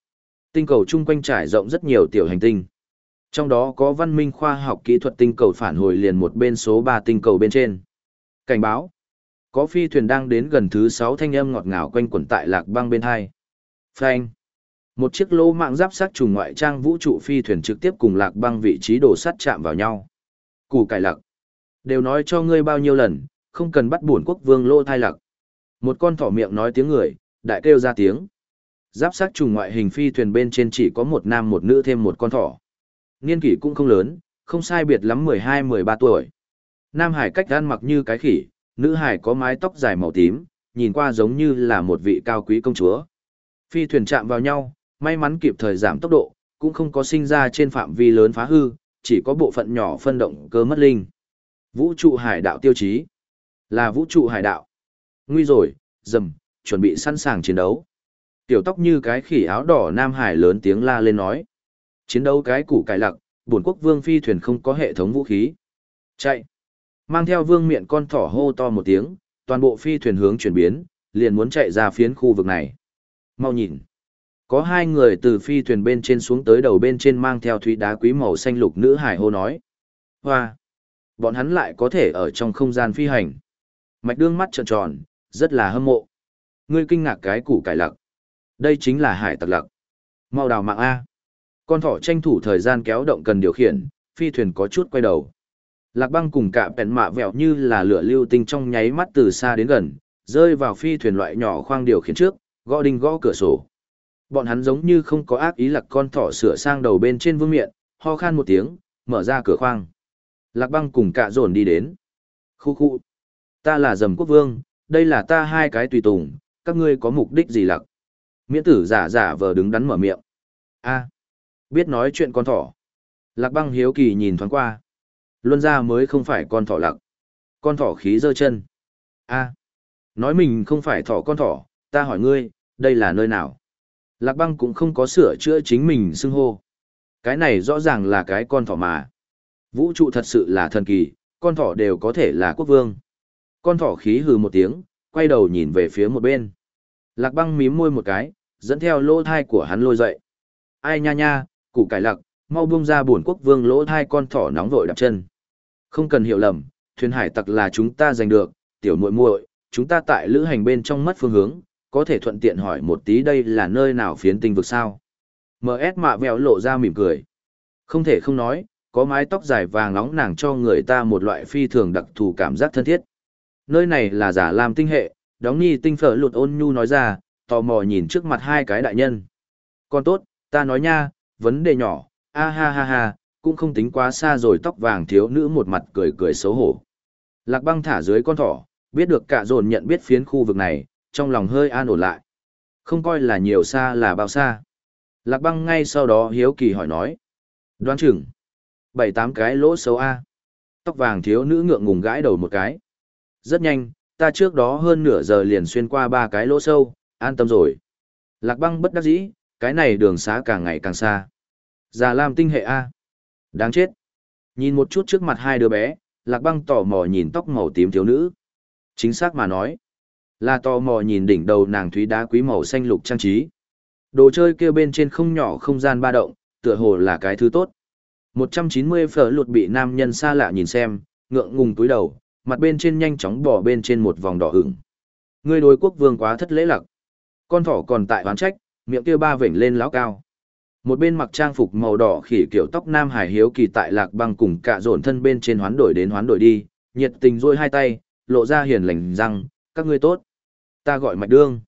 Tinh cầu chung quanh trải rộng rất nhiều tiểu hành tinh. Trong đó có văn minh khoa học kỹ thuật tinh cầu phản hồi liền một bên số 3 tinh cầu bên trên. Cảnh báo. Có phi thuyền đang đến gần thứ 6 thanh âm ngọt ngào quanh quẩn tại lạc băng bên hai. Phanh. Một chiếc lô mạng giáp sát trùng ngoại trang vũ trụ phi thuyền trực tiếp cùng lạc băng vị trí đổ sắt chạm vào nhau. Củ cải lặc. Đều nói cho ngươi bao nhiêu lần, không cần bắt buồn quốc vương lô thai lặc. Một con thỏ miệng nói tiếng người, đại kêu ra tiếng. Giáp sát trùng ngoại hình phi thuyền bên trên chỉ có một nam một nữ thêm một con thỏ. Niên kỷ cũng không lớn, không sai biệt lắm 12-13 tuổi. Nam Hải cách ăn mặc như cái khỉ, nữ Hải có mái tóc dài màu tím, nhìn qua giống như là một vị cao quý công chúa. Phi thuyền chạm vào nhau, may mắn kịp thời giảm tốc độ, cũng không có sinh ra trên phạm vi lớn phá hư, chỉ có bộ phận nhỏ phân động cơ mất linh. Vũ trụ hải đạo tiêu chí là vũ trụ hải đạo. Nguy rồi, dầm, chuẩn bị sẵn sàng chiến đấu. Tiểu tóc như cái khỉ áo đỏ Nam Hải lớn tiếng la lên nói. Chiến đấu cái củ cải lặc, buồn quốc vương phi thuyền không có hệ thống vũ khí. Chạy. Mang theo vương miệng con thỏ hô to một tiếng, toàn bộ phi thuyền hướng chuyển biến, liền muốn chạy ra phiến khu vực này. Mau nhìn. Có hai người từ phi thuyền bên trên xuống tới đầu bên trên mang theo thủy đá quý màu xanh lục nữ hải hô nói. Hoa! Bọn hắn lại có thể ở trong không gian phi hành. Mạch đương mắt trợn tròn, rất là hâm mộ. Ngươi kinh ngạc cái củ cải lặc. Đây chính là hải tặc lặc. Mau đào mạng A. Con thỏ tranh thủ thời gian kéo động cần điều khiển, phi thuyền có chút quay đầu. Lạc băng cùng cả bẹn mạ vẹo như là lửa lưu tinh trong nháy mắt từ xa đến gần, rơi vào phi thuyền loại nhỏ khoang điều khiển trước, gõ đinh gõ cửa sổ. Bọn hắn giống như không có ác ý lạc con thỏ sửa sang đầu bên trên vương miệng, ho khan một tiếng, mở ra cửa khoang. Lạc băng cùng cả dồn đi đến. Khu khu. Ta là dầm quốc vương, đây là ta hai cái tùy tùng, các ngươi có mục đích gì lạc? Miễn tử giả giả vờ đứng đắn mở miệng. a biết nói chuyện con thỏ. Lạc băng hiếu kỳ nhìn thoáng qua. Luân ra mới không phải con thỏ lạc. Con thỏ khí dơ chân. a nói mình không phải thỏ con thỏ, ta hỏi ngươi, đây là nơi nào? Lạc băng cũng không có sửa chữa chính mình xưng hô. Cái này rõ ràng là cái con thỏ mà. Vũ trụ thật sự là thần kỳ, con thỏ đều có thể là quốc vương. Con thỏ khí hừ một tiếng, quay đầu nhìn về phía một bên. Lạc băng mím môi một cái, dẫn theo lỗ thai của hắn lôi dậy. Ai nha nha, củ cải lạc, mau buông ra bổn quốc vương lỗ thai con thỏ nóng vội đạp chân. Không cần hiểu lầm, thuyền hải tặc là chúng ta giành được, tiểu muội muội, chúng ta tại lữ hành bên trong mất phương hướng, có thể thuận tiện hỏi một tí đây là nơi nào phiến tinh vực sao. MS mạ vẹo lộ ra mỉm cười. Không thể không nói, có mái tóc dài vàng nóng nàng cho người ta một loại phi thường đặc thù cảm giác thân thiết. Nơi này là giả làm tinh hệ, đóng nhi tinh phở lụt ôn nhu nói ra, tò mò nhìn trước mặt hai cái đại nhân. Con tốt, ta nói nha, vấn đề nhỏ, a ha ha ha, cũng không tính quá xa rồi tóc vàng thiếu nữ một mặt cười cười xấu hổ. Lạc băng thả dưới con thỏ, biết được cả dồn nhận biết phiến khu vực này, trong lòng hơi an ổn lại. Không coi là nhiều xa là bao xa. Lạc băng ngay sau đó hiếu kỳ hỏi nói. Đoán chừng. Bảy tám cái lỗ xấu A. Tóc vàng thiếu nữ ngượng ngùng gãi đầu một cái. Rất nhanh, ta trước đó hơn nửa giờ liền xuyên qua ba cái lỗ sâu, an tâm rồi. Lạc băng bất đắc dĩ, cái này đường xá càng ngày càng xa. Già Lam tinh hệ A. Đáng chết. Nhìn một chút trước mặt hai đứa bé, lạc băng tò mò nhìn tóc màu tím thiếu nữ. Chính xác mà nói. Là tò mò nhìn đỉnh đầu nàng thúy đá quý màu xanh lục trang trí. Đồ chơi kia bên trên không nhỏ không gian ba động, tựa hồ là cái thứ tốt. 190 phở lụt bị nam nhân xa lạ nhìn xem, ngượng ngùng túi đầu, mặt bên trên nhanh chóng bỏ bên trên một vòng đỏ ửng. Ngươi đối quốc vương quá thất lễ lặc. Con thỏ còn tại oán trách, miệng kia ba vểnh lên lão cao. Một bên mặc trang phục màu đỏ khỉ kiểu tóc nam hải hiếu kỳ tại lạc băng cùng cả dồn thân bên trên hoán đổi đến hoán đổi đi, nhiệt tình rôi hai tay, lộ ra hiền lành rằng các ngươi tốt. Ta gọi mạch đương.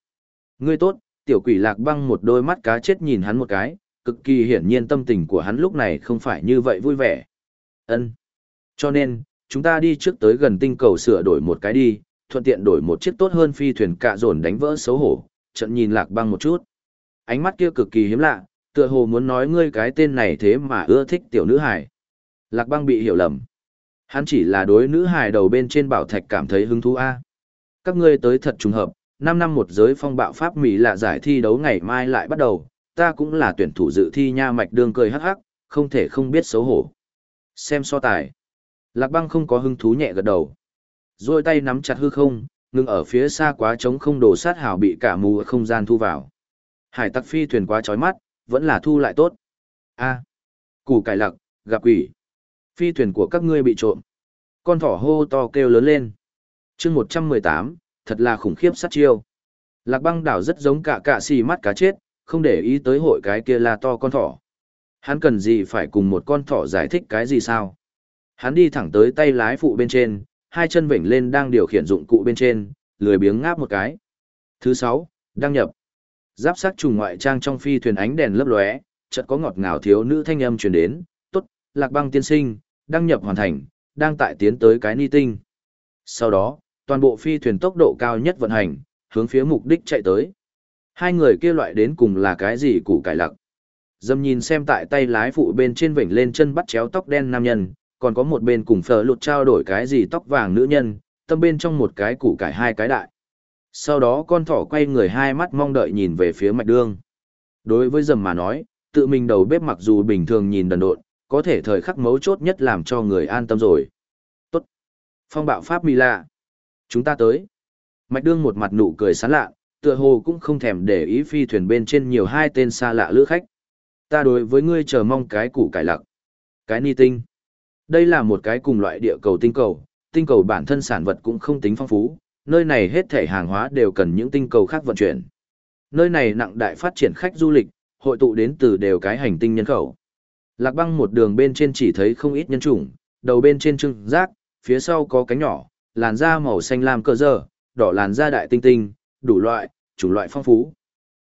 Ngươi tốt, tiểu quỷ lạc băng một đôi mắt cá chết nhìn hắn một cái, cực kỳ hiển nhiên tâm tình của hắn lúc này không phải như vậy vui vẻ. Ân. Cho nên, chúng ta đi trước tới gần tinh cầu sửa đổi một cái đi, thuận tiện đổi một chiếc tốt hơn phi thuyền cạ dồn đánh vỡ xấu hổ, trận nhìn lạc băng một chút. Ánh mắt kia cực kỳ hiếm lạ, tựa hồ muốn nói ngươi cái tên này thế mà ưa thích tiểu nữ hài. Lạc băng bị hiểu lầm. Hắn chỉ là đối nữ hài đầu bên trên bảo thạch cảm thấy hứng thú a. Các ngươi tới thật trùng hợp, 5 năm một giới phong bạo Pháp Mỹ là giải thi đấu ngày mai lại bắt đầu, ta cũng là tuyển thủ dự thi nha mạch đường cười hắc hắc, không thể không biết xấu hổ. Xem so tài. Lạc băng không có hứng thú nhẹ gật đầu. Rồi tay nắm chặt hư không, ngừng ở phía xa quá trống không đổ sát hào bị cả mù không gian thu vào. Hải tặc phi thuyền quá chói mắt, vẫn là thu lại tốt. A, củ cải lặc, gặp quỷ. Phi thuyền của các ngươi bị trộm. Con thỏ hô to kêu lớn lên. chương 118, thật là khủng khiếp sát chiêu. Lạc băng đảo rất giống cả cạ xì mắt cá chết, không để ý tới hội cái kia là to con thỏ. Hắn cần gì phải cùng một con thỏ giải thích cái gì sao? Hắn đi thẳng tới tay lái phụ bên trên, hai chân vểnh lên đang điều khiển dụng cụ bên trên, lười biếng ngáp một cái. Thứ sáu, đăng nhập. Giáp sắc trùng ngoại trang trong phi thuyền ánh đèn lấp lóe, chợt có ngọt ngào thiếu nữ thanh âm truyền đến, "Tốt, Lạc Băng tiên sinh, đăng nhập hoàn thành, đang tại tiến tới cái ni tinh." Sau đó, toàn bộ phi thuyền tốc độ cao nhất vận hành, hướng phía mục đích chạy tới. Hai người kia loại đến cùng là cái gì củ cải lặc. Dâm nhìn xem tại tay lái phụ bên trên vểnh lên chân bắt chéo tóc đen nam nhân, còn có một bên cùng phở lụt trao đổi cái gì tóc vàng nữ nhân, tâm bên trong một cái củ cải hai cái đại. Sau đó con thỏ quay người hai mắt mong đợi nhìn về phía mạch đương. Đối với dầm mà nói, tự mình đầu bếp mặc dù bình thường nhìn đần độn, có thể thời khắc mấu chốt nhất làm cho người an tâm rồi. Tốt. Phong bạo Pháp Mì lạ. Chúng ta tới. Mạch đương một mặt nụ cười sán lạ, tựa hồ cũng không thèm để ý phi thuyền bên trên nhiều hai tên xa lạ lữ khách. Ta đối với ngươi chờ mong cái củ cải lặc. Cái ni tinh. Đây là một cái cùng loại địa cầu tinh cầu, tinh cầu bản thân sản vật cũng không tính phong phú, nơi này hết thể hàng hóa đều cần những tinh cầu khác vận chuyển. Nơi này nặng đại phát triển khách du lịch, hội tụ đến từ đều cái hành tinh nhân khẩu. Lạc băng một đường bên trên chỉ thấy không ít nhân chủng, đầu bên trên trưng rác, phía sau có cánh nhỏ, làn da màu xanh lam cơ dơ, đỏ làn da đại tinh tinh, đủ loại, chủng loại phong phú.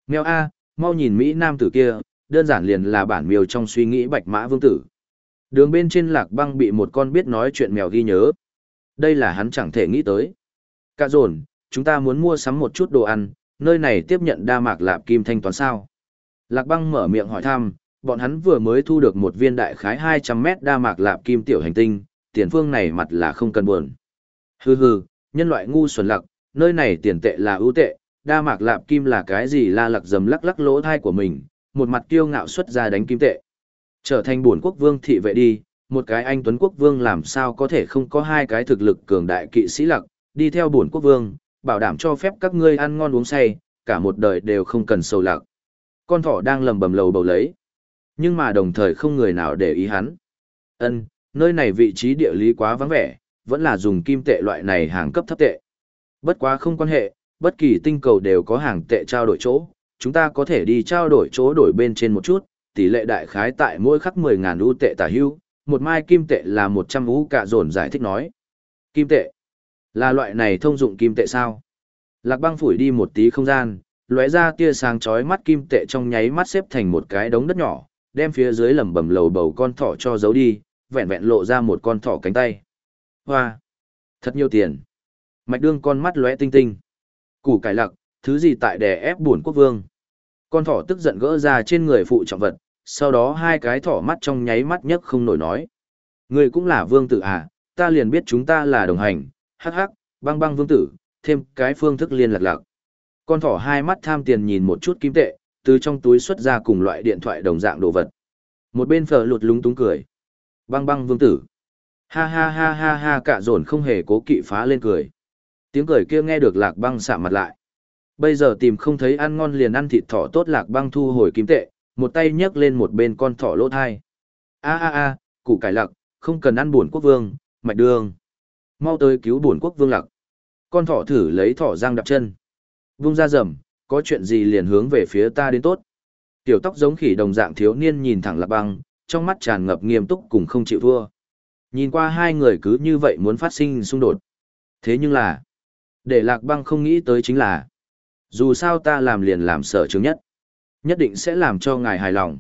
Mèo A, mau nhìn Mỹ Nam tử kia, đơn giản liền là bản miêu trong suy nghĩ bạch mã vương tử. Đường bên trên lạc băng bị một con biết nói chuyện mèo ghi nhớ. Đây là hắn chẳng thể nghĩ tới. Cả dồn, chúng ta muốn mua sắm một chút đồ ăn, nơi này tiếp nhận đa mạc lạp kim thanh toán sao. Lạc băng mở miệng hỏi thăm, bọn hắn vừa mới thu được một viên đại khái 200 mét đa mạc lạp kim tiểu hành tinh, tiền phương này mặt là không cần buồn. Hừ hừ, nhân loại ngu xuẩn lặc, nơi này tiền tệ là ưu tệ, đa mạc lạp kim là cái gì la lặc dầm lắc lắc lỗ thai của mình, một mặt kiêu ngạo xuất ra đánh kim tệ. Trở thành bổn quốc vương thị vệ đi, một cái anh tuấn quốc vương làm sao có thể không có hai cái thực lực cường đại kỵ sĩ lặc, đi theo bổn quốc vương, bảo đảm cho phép các ngươi ăn ngon uống say, cả một đời đều không cần sầu lặc Con thỏ đang lầm bầm lầu bầu lấy. Nhưng mà đồng thời không người nào để ý hắn. Ân, nơi này vị trí địa lý quá vắng vẻ, vẫn là dùng kim tệ loại này hàng cấp thấp tệ. Bất quá không quan hệ, bất kỳ tinh cầu đều có hàng tệ trao đổi chỗ, chúng ta có thể đi trao đổi chỗ đổi bên trên một chút, tỷ lệ đại khái tại mỗi khắc 10.000 u tệ tả hưu, một mai kim tệ là 100 u cả dồn giải thích nói. Kim tệ. Là loại này thông dụng kim tệ sao? Lạc băng phủi đi một tí không gian, lóe ra tia sáng chói mắt kim tệ trong nháy mắt xếp thành một cái đống đất nhỏ, đem phía dưới lầm bầm lầu bầu con thỏ cho giấu đi, vẹn vẹn lộ ra một con thỏ cánh tay. Hoa! Thật nhiều tiền! Mạch đương con mắt lóe tinh tinh. Củ cải lặc, thứ gì tại đè ép buồn quốc vương. Con thỏ tức giận gỡ ra trên người phụ trọng vật, sau đó hai cái thỏ mắt trong nháy mắt nhấc không nổi nói. Người cũng là vương tử à, ta liền biết chúng ta là đồng hành, hắc hắc, băng băng vương tử, thêm cái phương thức liên lạc lạc. Con thỏ hai mắt tham tiền nhìn một chút kim tệ, từ trong túi xuất ra cùng loại điện thoại đồng dạng đồ vật. Một bên phở lụt lúng túng cười. Băng băng vương tử. Ha ha ha ha ha cả dồn không hề cố kỵ phá lên cười. Tiếng cười kia nghe được lạc băng sạm mặt lại. Bây giờ tìm không thấy ăn ngon liền ăn thịt thỏ tốt lạc băng thu hồi kim tệ, một tay nhấc lên một bên con thỏ lỗ thai. A a a, củ cải lặc, không cần ăn buồn quốc vương, mạch đường mau tới cứu buồn quốc vương lặc. Con thỏ thử lấy thỏ răng đạp chân. Vung ra rầm, có chuyện gì liền hướng về phía ta đến tốt. Tiểu tóc giống khỉ đồng dạng thiếu niên nhìn thẳng lạc băng, trong mắt tràn ngập nghiêm túc cùng không chịu thua. Nhìn qua hai người cứ như vậy muốn phát sinh xung đột. Thế nhưng là, để lạc băng không nghĩ tới chính là, dù sao ta làm liền làm sở chứng nhất. Nhất định sẽ làm cho ngài hài lòng.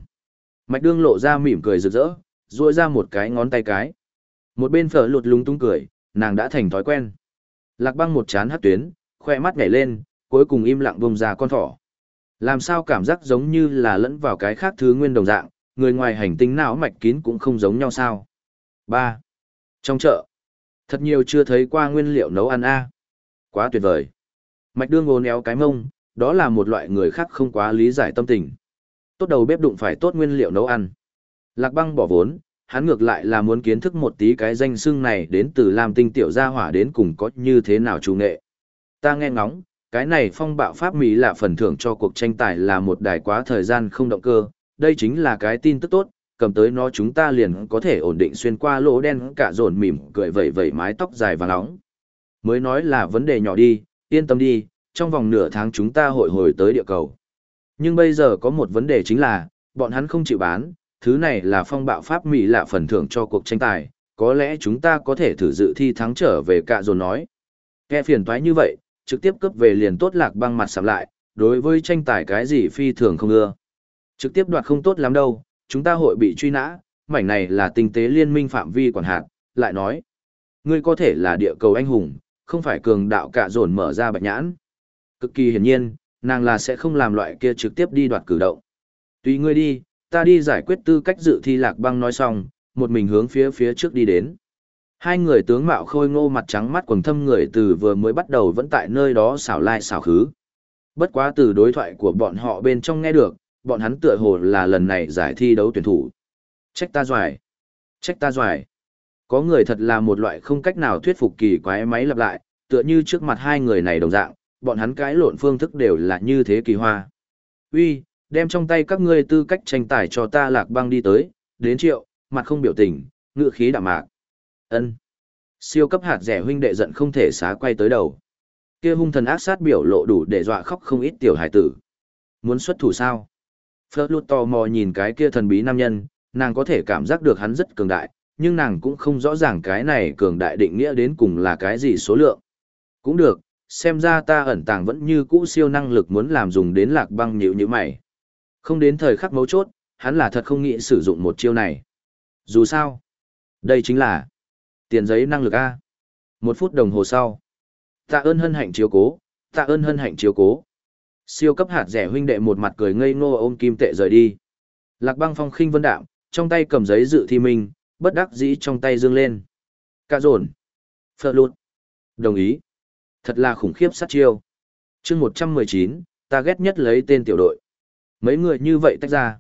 Mạch đương lộ ra mỉm cười rực rỡ, ruôi ra một cái ngón tay cái. Một bên phở lụt lúng túng cười, nàng đã thành thói quen. Lạc băng một chán hát tuyến, khoe mắt nhảy lên, cuối cùng im lặng vùng ra con thỏ. Làm sao cảm giác giống như là lẫn vào cái khác thứ nguyên đồng dạng, người ngoài hành tinh não mạch kín cũng không giống nhau sao. 3. Trong chợ, thật nhiều chưa thấy qua nguyên liệu nấu ăn a Quá tuyệt vời. Mạch đương ngồn éo cái mông, đó là một loại người khác không quá lý giải tâm tình. Tốt đầu bếp đụng phải tốt nguyên liệu nấu ăn. Lạc băng bỏ vốn, hắn ngược lại là muốn kiến thức một tí cái danh xưng này đến từ Lam Tinh tiểu gia hỏa đến cùng có như thế nào chủ nghệ. Ta nghe ngóng, cái này phong bạo pháp Mỹ là phần thưởng cho cuộc tranh tài là một đài quá thời gian không động cơ, đây chính là cái tin tức tốt, cầm tới nó chúng ta liền có thể ổn định xuyên qua lỗ đen cả dồn mỉm cười vẩy vẩy mái tóc dài và nóng. Mới nói là vấn đề nhỏ đi, yên tâm đi, trong vòng nửa tháng chúng ta hội hồi tới địa cầu. Nhưng bây giờ có một vấn đề chính là, bọn hắn không chịu bán, thứ này là phong bạo pháp Mỹ là phần thưởng cho cuộc tranh tài, có lẽ chúng ta có thể thử dự thi thắng trở về cạ dồn nói. Nghe phiền toái như vậy, trực tiếp cướp về liền tốt lạc băng mặt sạm lại, đối với tranh tài cái gì phi thường không ưa. Trực tiếp đoạt không tốt lắm đâu, chúng ta hội bị truy nã, mảnh này là tinh tế liên minh phạm vi quản hạt, lại nói. Ngươi có thể là địa cầu anh hùng, không phải cường đạo cạ dồn mở ra bạch nhãn. Cực kỳ hiển nhiên, nàng là sẽ không làm loại kia trực tiếp đi đoạt cử động. Tùy ngươi đi, ta đi giải quyết tư cách dự thi lạc băng nói xong, một mình hướng phía phía trước đi đến. Hai người tướng mạo khôi ngô mặt trắng mắt quần thâm người từ vừa mới bắt đầu vẫn tại nơi đó xảo lai xảo khứ. Bất quá từ đối thoại của bọn họ bên trong nghe được, bọn hắn tựa hồ là lần này giải thi đấu tuyển thủ. Trách ta doài. Trách ta doài. Có người thật là một loại không cách nào thuyết phục kỳ quái máy lặp lại, tựa như trước mặt hai người này đồng dạng, bọn hắn cái lộn phương thức đều là như thế kỳ hoa. Uy, đem trong tay các ngươi tư cách tranh tài cho ta lạc băng đi tới, đến triệu, mặt không biểu tình, ngựa khí đạm mạc. ân Siêu cấp hạt rẻ huynh đệ giận không thể xá quay tới đầu. Kia hung thần ác sát biểu lộ đủ để dọa khóc không ít tiểu hải tử. Muốn xuất thủ sao? Phớt lút tò mò nhìn cái kia thần bí nam nhân, nàng có thể cảm giác được hắn rất cường đại, nhưng nàng cũng không rõ ràng cái này cường đại định nghĩa đến cùng là cái gì số lượng. Cũng được, xem ra ta ẩn tàng vẫn như cũ siêu năng lực muốn làm dùng đến lạc băng nhịu như mày. Không đến thời khắc mấu chốt, hắn là thật không nghĩ sử dụng một chiêu này. Dù sao, đây chính là tiền giấy năng lực A. Một phút đồng hồ sau. Tạ ơn hân hạnh chiếu cố, tạ ơn hân hạnh chiếu cố. Siêu cấp hạt rẻ huynh đệ một mặt cười ngây ngô ôm kim tệ rời đi. Lạc băng phong khinh vân đạm, trong tay cầm giấy dự thi minh, bất đắc dĩ trong tay dương lên. Cả dồn. Phở lụt. Đồng ý. Thật là khủng khiếp sát chiêu. chương 119, ta ghét nhất lấy tên tiểu đội. Mấy người như vậy tách ra.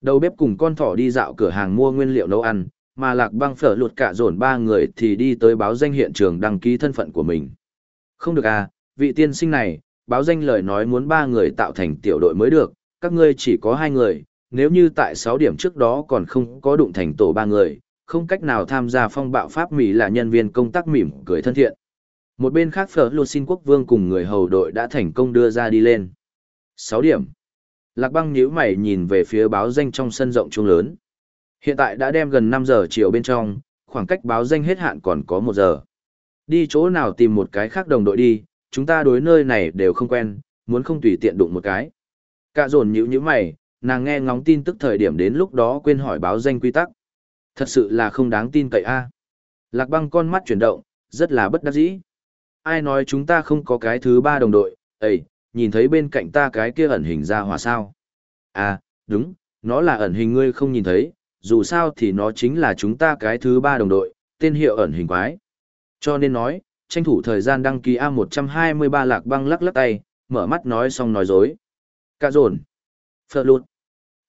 Đầu bếp cùng con thỏ đi dạo cửa hàng mua nguyên liệu nấu ăn, mà lạc băng phở lụt cả dồn ba người thì đi tới báo danh hiện trường đăng ký thân phận của mình. Không được à, vị tiên sinh này, báo danh lời nói muốn ba người tạo thành tiểu đội mới được, các ngươi chỉ có hai người, nếu như tại 6 điểm trước đó còn không có đụng thành tổ ba người, không cách nào tham gia phong bạo pháp Mỹ là nhân viên công tác mỉm cười thân thiện. Một bên khác phở lột xin quốc vương cùng người hầu đội đã thành công đưa ra đi lên. 6 điểm. Lạc băng nhíu mày nhìn về phía báo danh trong sân rộng trung lớn. Hiện tại đã đem gần 5 giờ chiều bên trong, khoảng cách báo danh hết hạn còn có 1 giờ. Đi chỗ nào tìm một cái khác đồng đội đi, chúng ta đối nơi này đều không quen, muốn không tùy tiện đụng một cái. Cả dồn nhíu nhíu mày, nàng nghe ngóng tin tức thời điểm đến lúc đó quên hỏi báo danh quy tắc. Thật sự là không đáng tin cậy a. Lạc băng con mắt chuyển động, rất là bất đắc dĩ. Ai nói chúng ta không có cái thứ ba đồng đội, ấy, nhìn thấy bên cạnh ta cái kia ẩn hình ra hỏa sao. À, đúng, nó là ẩn hình ngươi không nhìn thấy, dù sao thì nó chính là chúng ta cái thứ ba đồng đội, tên hiệu ẩn hình quái. Cho nên nói, tranh thủ thời gian đăng ký A123 lạc băng lắc lắc tay, mở mắt nói xong nói dối. Cả rồn. Phở lụt.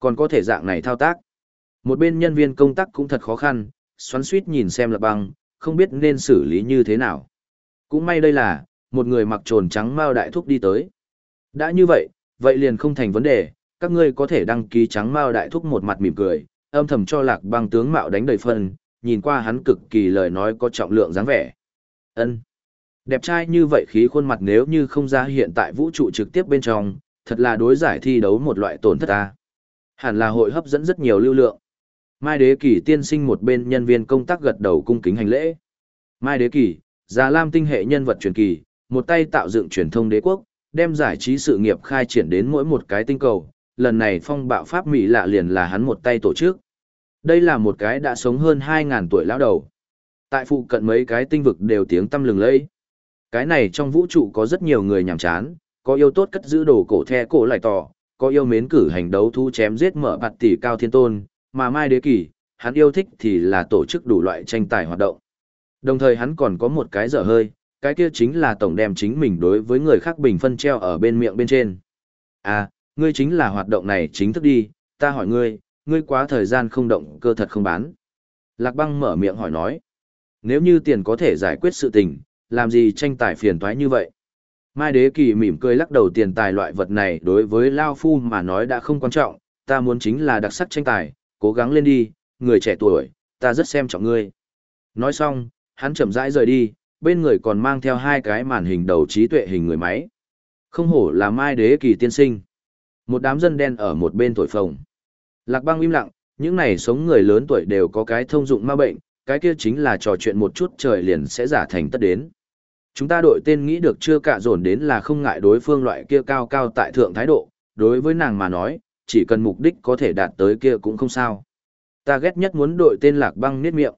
Còn có thể dạng này thao tác. Một bên nhân viên công tác cũng thật khó khăn, xoắn suýt nhìn xem lạc băng, không biết nên xử lý như thế nào. Cũng may đây là, một người mặc trồn trắng mao đại thúc đi tới. Đã như vậy, vậy liền không thành vấn đề, các ngươi có thể đăng ký trắng mao đại thúc một mặt mỉm cười, âm thầm cho lạc băng tướng mạo đánh đầy phân, nhìn qua hắn cực kỳ lời nói có trọng lượng dáng vẻ. ân Đẹp trai như vậy khí khuôn mặt nếu như không ra hiện tại vũ trụ trực tiếp bên trong, thật là đối giải thi đấu một loại tổn thất ta. Hẳn là hội hấp dẫn rất nhiều lưu lượng. Mai Đế Kỳ tiên sinh một bên nhân viên công tác gật đầu cung kính hành lễ. Mai Đế Kỳ, Già Lam tinh hệ nhân vật truyền kỳ, một tay tạo dựng truyền thông đế quốc, đem giải trí sự nghiệp khai triển đến mỗi một cái tinh cầu. Lần này phong bạo Pháp Mỹ lạ liền là hắn một tay tổ chức. Đây là một cái đã sống hơn 2.000 tuổi lão đầu. Tại phụ cận mấy cái tinh vực đều tiếng tâm lừng lẫy. Cái này trong vũ trụ có rất nhiều người nhàm chán, có yêu tốt cất giữ đồ cổ the cổ lại tỏ, có yêu mến cử hành đấu thu chém giết mở bạt tỷ cao thiên tôn, mà Mai Đế Kỳ, hắn yêu thích thì là tổ chức đủ loại tranh tài hoạt động. Đồng thời hắn còn có một cái dở hơi, cái kia chính là tổng đem chính mình đối với người khác bình phân treo ở bên miệng bên trên. À, ngươi chính là hoạt động này chính thức đi, ta hỏi ngươi, ngươi quá thời gian không động cơ thật không bán. Lạc băng mở miệng hỏi nói, nếu như tiền có thể giải quyết sự tình, làm gì tranh tài phiền toái như vậy? Mai Đế Kỳ mỉm cười lắc đầu tiền tài loại vật này đối với Lao Phu mà nói đã không quan trọng, ta muốn chính là đặc sắc tranh tài, cố gắng lên đi, người trẻ tuổi, ta rất xem trọng ngươi. Nói xong, hắn chậm rãi rời đi, bên người còn mang theo hai cái màn hình đầu trí tuệ hình người máy. Không hổ là Mai Đế Kỳ tiên sinh. Một đám dân đen ở một bên thổi phồng. Lạc băng im lặng, những này sống người lớn tuổi đều có cái thông dụng ma bệnh, cái kia chính là trò chuyện một chút trời liền sẽ giả thành tất đến. Chúng ta đội tên nghĩ được chưa cả dồn đến là không ngại đối phương loại kia cao cao tại thượng thái độ, đối với nàng mà nói, chỉ cần mục đích có thể đạt tới kia cũng không sao. Ta ghét nhất muốn đội tên lạc băng niết miệng.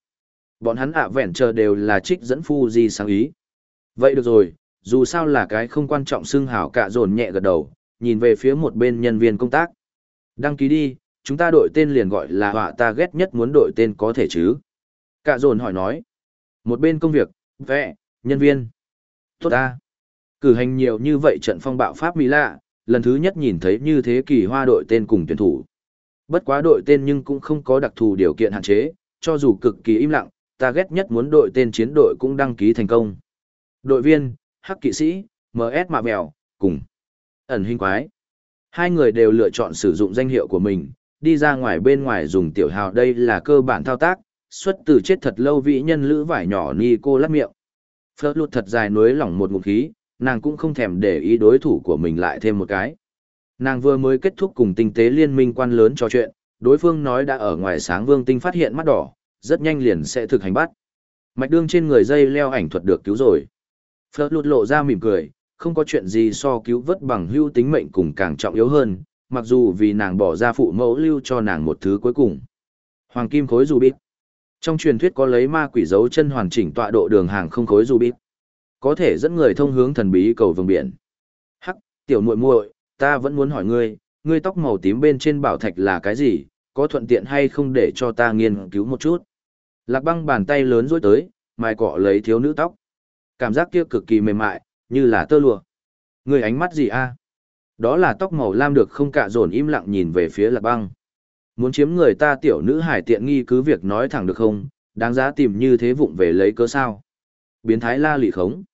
Bọn hắn ạ vẹn chờ đều là trích dẫn phu di sáng ý. Vậy được rồi, dù sao là cái không quan trọng xưng hảo cả dồn nhẹ gật đầu, nhìn về phía một bên nhân viên công tác. Đăng ký đi, chúng ta đổi tên liền gọi là họa ta ghét nhất muốn đổi tên có thể chứ. Cả dồn hỏi nói. Một bên công việc, vẽ, nhân viên. Tốt ta. Cử hành nhiều như vậy trận phong bạo Pháp Mỹ lạ, lần thứ nhất nhìn thấy như thế kỳ hoa đội tên cùng tuyển thủ. Bất quá đội tên nhưng cũng không có đặc thù điều kiện hạn chế, cho dù cực kỳ im lặng, ta ghét nhất muốn đội tên chiến đội cũng đăng ký thành công. Đội viên, Hắc Kỵ Sĩ, MS Mạ Mèo, cùng ẩn hình quái. Hai người đều lựa chọn sử dụng danh hiệu của mình, đi ra ngoài bên ngoài dùng tiểu hào đây là cơ bản thao tác, xuất từ chết thật lâu vĩ nhân lữ vải nhỏ ni cô lắc miệng. Phớt lụt thật dài nuối lỏng một ngụm khí, nàng cũng không thèm để ý đối thủ của mình lại thêm một cái. Nàng vừa mới kết thúc cùng tinh tế liên minh quan lớn trò chuyện, đối phương nói đã ở ngoài sáng vương tinh phát hiện mắt đỏ, rất nhanh liền sẽ thực hành bắt. Mạch đương trên người dây leo ảnh thuật được cứu rồi. Phớt lụt lộ ra mỉm cười, không có chuyện gì so cứu vớt bằng hưu tính mệnh cùng càng trọng yếu hơn, mặc dù vì nàng bỏ ra phụ mẫu lưu cho nàng một thứ cuối cùng. Hoàng kim khối dù bít. Trong truyền thuyết có lấy ma quỷ dấu chân hoàn chỉnh tọa độ đường hàng không khối dù bít. Có thể dẫn người thông hướng thần bí cầu vương biển. Hắc, tiểu muội muội, ta vẫn muốn hỏi ngươi, ngươi tóc màu tím bên trên bảo thạch là cái gì, có thuận tiện hay không để cho ta nghiên cứu một chút. Lạc băng bàn tay lớn dối tới, mài cọ lấy thiếu nữ tóc. Cảm giác kia cực kỳ mềm mại, như là tơ lụa. Người ánh mắt gì a? Đó là tóc màu lam được không cạ dồn im lặng nhìn về phía lạc băng. Muốn chiếm người ta tiểu nữ hải tiện nghi cứ việc nói thẳng được không, đáng giá tìm như thế vụng về lấy cớ sao. Biến thái la lị khống.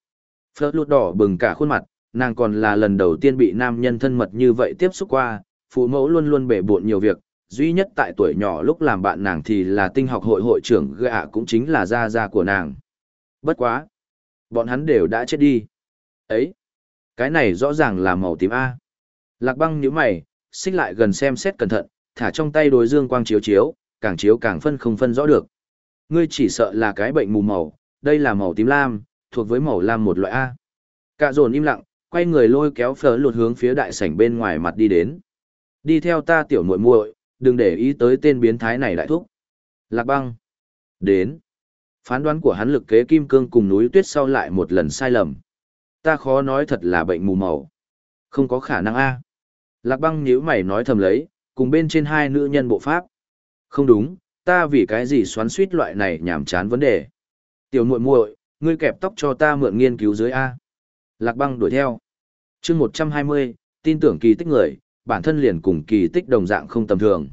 Phớt lụt đỏ bừng cả khuôn mặt, nàng còn là lần đầu tiên bị nam nhân thân mật như vậy tiếp xúc qua, phụ mẫu luôn luôn bể bộn nhiều việc, duy nhất tại tuổi nhỏ lúc làm bạn nàng thì là tinh học hội hội trưởng gạ cũng chính là gia gia của nàng. Bất quá. Bọn hắn đều đã chết đi. Ấy. Cái này rõ ràng là màu tím A. Lạc băng nhíu mày, xích lại gần xem xét cẩn thận, thả trong tay đối dương quang chiếu chiếu, càng chiếu càng phân không phân rõ được. Ngươi chỉ sợ là cái bệnh mù màu, đây là màu tím lam, thuộc với màu lam một loại A. Cả dồn im lặng, quay người lôi kéo phở lột hướng phía đại sảnh bên ngoài mặt đi đến. Đi theo ta tiểu muội muội, đừng để ý tới tên biến thái này đại thúc. Lạc băng. Đến. Phán đoán của hắn lực kế kim cương cùng núi tuyết sau lại một lần sai lầm. Ta khó nói thật là bệnh mù màu. Không có khả năng A. Lạc băng nhíu mày nói thầm lấy, cùng bên trên hai nữ nhân bộ pháp. Không đúng, ta vì cái gì xoắn suýt loại này nhảm chán vấn đề. Tiểu muội muội, ngươi kẹp tóc cho ta mượn nghiên cứu dưới A. Lạc băng đuổi theo. chương một trăm hai mươi, tin tưởng kỳ tích người, bản thân liền cùng kỳ tích đồng dạng không tầm thường.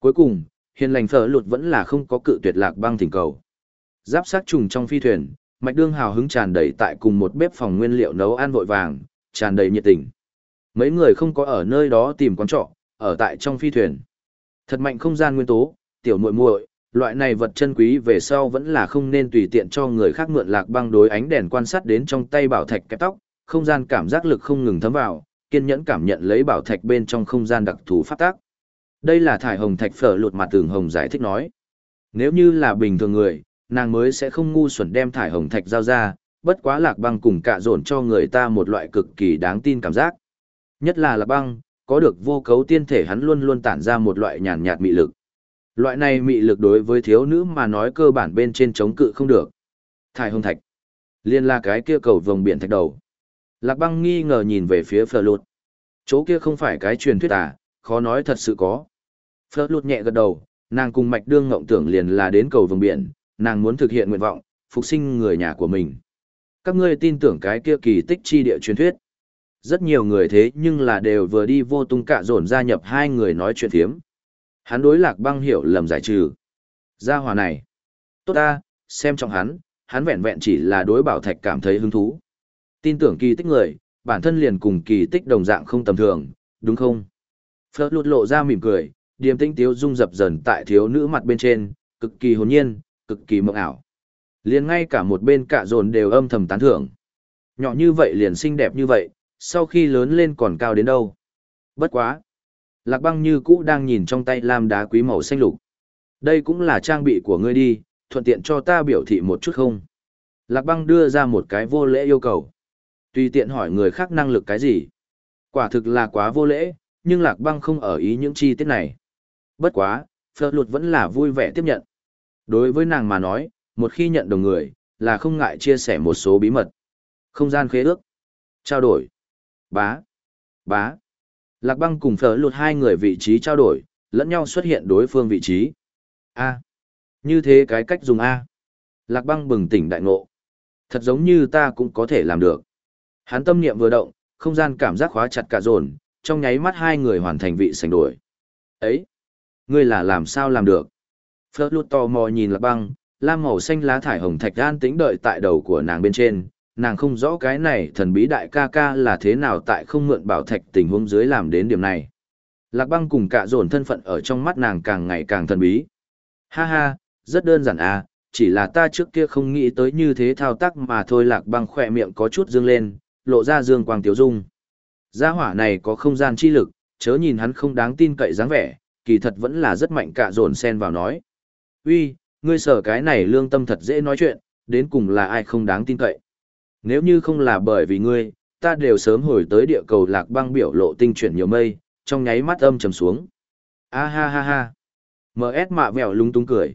Cuối cùng, hiền lành phở lụt vẫn là không có cự tuyệt lạc băng thỉnh cầu. Giáp sát trùng trong phi thuyền, mạch đương hào hứng tràn đầy tại cùng một bếp phòng nguyên liệu nấu ăn vội vàng, tràn đầy nhiệt tình. Mấy người không có ở nơi đó tìm quán trọ, ở tại trong phi thuyền. Thật mạnh không gian nguyên tố, tiểu muội muội, loại này vật chân quý về sau vẫn là không nên tùy tiện cho người khác mượn lạc băng đối ánh đèn quan sát đến trong tay bảo thạch kẹp tóc, không gian cảm giác lực không ngừng thấm vào, kiên nhẫn cảm nhận lấy bảo thạch bên trong không gian đặc thù phát tác. Đây là thải hồng thạch phở lụt mặt tường hồng giải thích nói. Nếu như là bình thường người, nàng mới sẽ không ngu xuẩn đem thải hồng thạch giao ra, bất quá lạc băng cùng cạ dồn cho người ta một loại cực kỳ đáng tin cảm giác. Nhất là lạc băng, có được vô cấu tiên thể hắn luôn luôn tản ra một loại nhàn nhạt mị lực. Loại này mị lực đối với thiếu nữ mà nói cơ bản bên trên chống cự không được. Thải hồng thạch. Liên là cái kia cầu vồng biển thạch đầu. Lạc băng nghi ngờ nhìn về phía phở lụt. Chỗ kia không phải cái truyền thuyết à, khó nói thật sự có. Phở lụt nhẹ gật đầu, nàng cùng mạch đương ngộng tưởng liền là đến cầu vồng biển, nàng muốn thực hiện nguyện vọng, phục sinh người nhà của mình. Các ngươi tin tưởng cái kia kỳ tích chi địa truyền thuyết. Rất nhiều người thế nhưng là đều vừa đi vô tung cạ dồn gia nhập hai người nói chuyện thiếm. Hắn đối lạc băng hiểu lầm giải trừ. Gia hòa này. Tốt ta, xem trong hắn, hắn vẹn vẹn chỉ là đối bảo thạch cảm thấy hứng thú. Tin tưởng kỳ tích người, bản thân liền cùng kỳ tích đồng dạng không tầm thường, đúng không? Phớt lụt lộ ra mỉm cười, điềm tĩnh tiếu dung dập dần tại thiếu nữ mặt bên trên, cực kỳ hồn nhiên, cực kỳ mộng ảo. Liền ngay cả một bên cạ dồn đều âm thầm tán thưởng. Nhỏ như vậy liền xinh đẹp như vậy, sau khi lớn lên còn cao đến đâu. Bất quá. Lạc băng như cũ đang nhìn trong tay lam đá quý màu xanh lục. Đây cũng là trang bị của ngươi đi, thuận tiện cho ta biểu thị một chút không. Lạc băng đưa ra một cái vô lễ yêu cầu. Tùy tiện hỏi người khác năng lực cái gì. Quả thực là quá vô lễ, nhưng lạc băng không ở ý những chi tiết này. Bất quá, Phật lụt vẫn là vui vẻ tiếp nhận. Đối với nàng mà nói, một khi nhận đồng người, là không ngại chia sẻ một số bí mật. Không gian khế ước. Trao đổi. Bá. Bá. Lạc băng cùng phở lụt hai người vị trí trao đổi, lẫn nhau xuất hiện đối phương vị trí. A. Như thế cái cách dùng A. Lạc băng bừng tỉnh đại ngộ. Thật giống như ta cũng có thể làm được. Hắn tâm niệm vừa động, không gian cảm giác khóa chặt cả dồn, trong nháy mắt hai người hoàn thành vị sành đổi. Ấy! Ngươi là làm sao làm được? Phớt lút tò mò nhìn lạc băng, lam màu xanh lá thải hồng thạch an tĩnh đợi tại đầu của nàng bên trên, nàng không rõ cái này thần bí đại ca ca là thế nào tại không mượn bảo thạch tình huống dưới làm đến điểm này. Lạc băng cùng cả dồn thân phận ở trong mắt nàng càng ngày càng thần bí. Ha ha, rất đơn giản à, chỉ là ta trước kia không nghĩ tới như thế thao tác mà thôi lạc băng khỏe miệng có chút dương lên, lộ ra dương quang tiếu dung. Gia hỏa này có không gian chi lực, chớ nhìn hắn không đáng tin cậy dáng vẻ, kỳ thật vẫn là rất mạnh cả dồn sen vào nói. Uy, ngươi sở cái này lương tâm thật dễ nói chuyện, đến cùng là ai không đáng tin cậy. Nếu như không là bởi vì ngươi, ta đều sớm hồi tới địa cầu lạc băng biểu lộ tinh chuyển nhiều mây, trong nháy mắt âm trầm xuống. A ha ha ha. MS mạ vèo lung tung cười.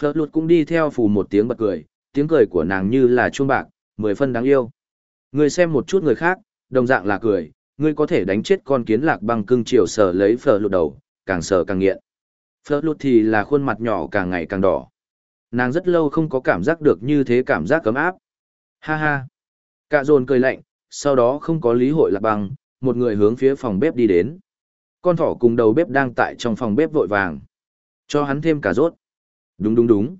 phật lụt cũng đi theo phù một tiếng bật cười, tiếng cười của nàng như là chuông bạc, mười phân đáng yêu. Ngươi xem một chút người khác, đồng dạng là cười, ngươi có thể đánh chết con kiến lạc băng cưng chiều sờ lấy phở lụt đầu, càng sờ càng nghiện. Phở lụt thì là khuôn mặt nhỏ càng ngày càng đỏ. Nàng rất lâu không có cảm giác được như thế cảm giác cấm áp. Ha ha. Cạ dồn cười lạnh, sau đó không có lý hội lạc băng, một người hướng phía phòng bếp đi đến. Con thỏ cùng đầu bếp đang tại trong phòng bếp vội vàng. Cho hắn thêm cả rốt. Đúng đúng đúng.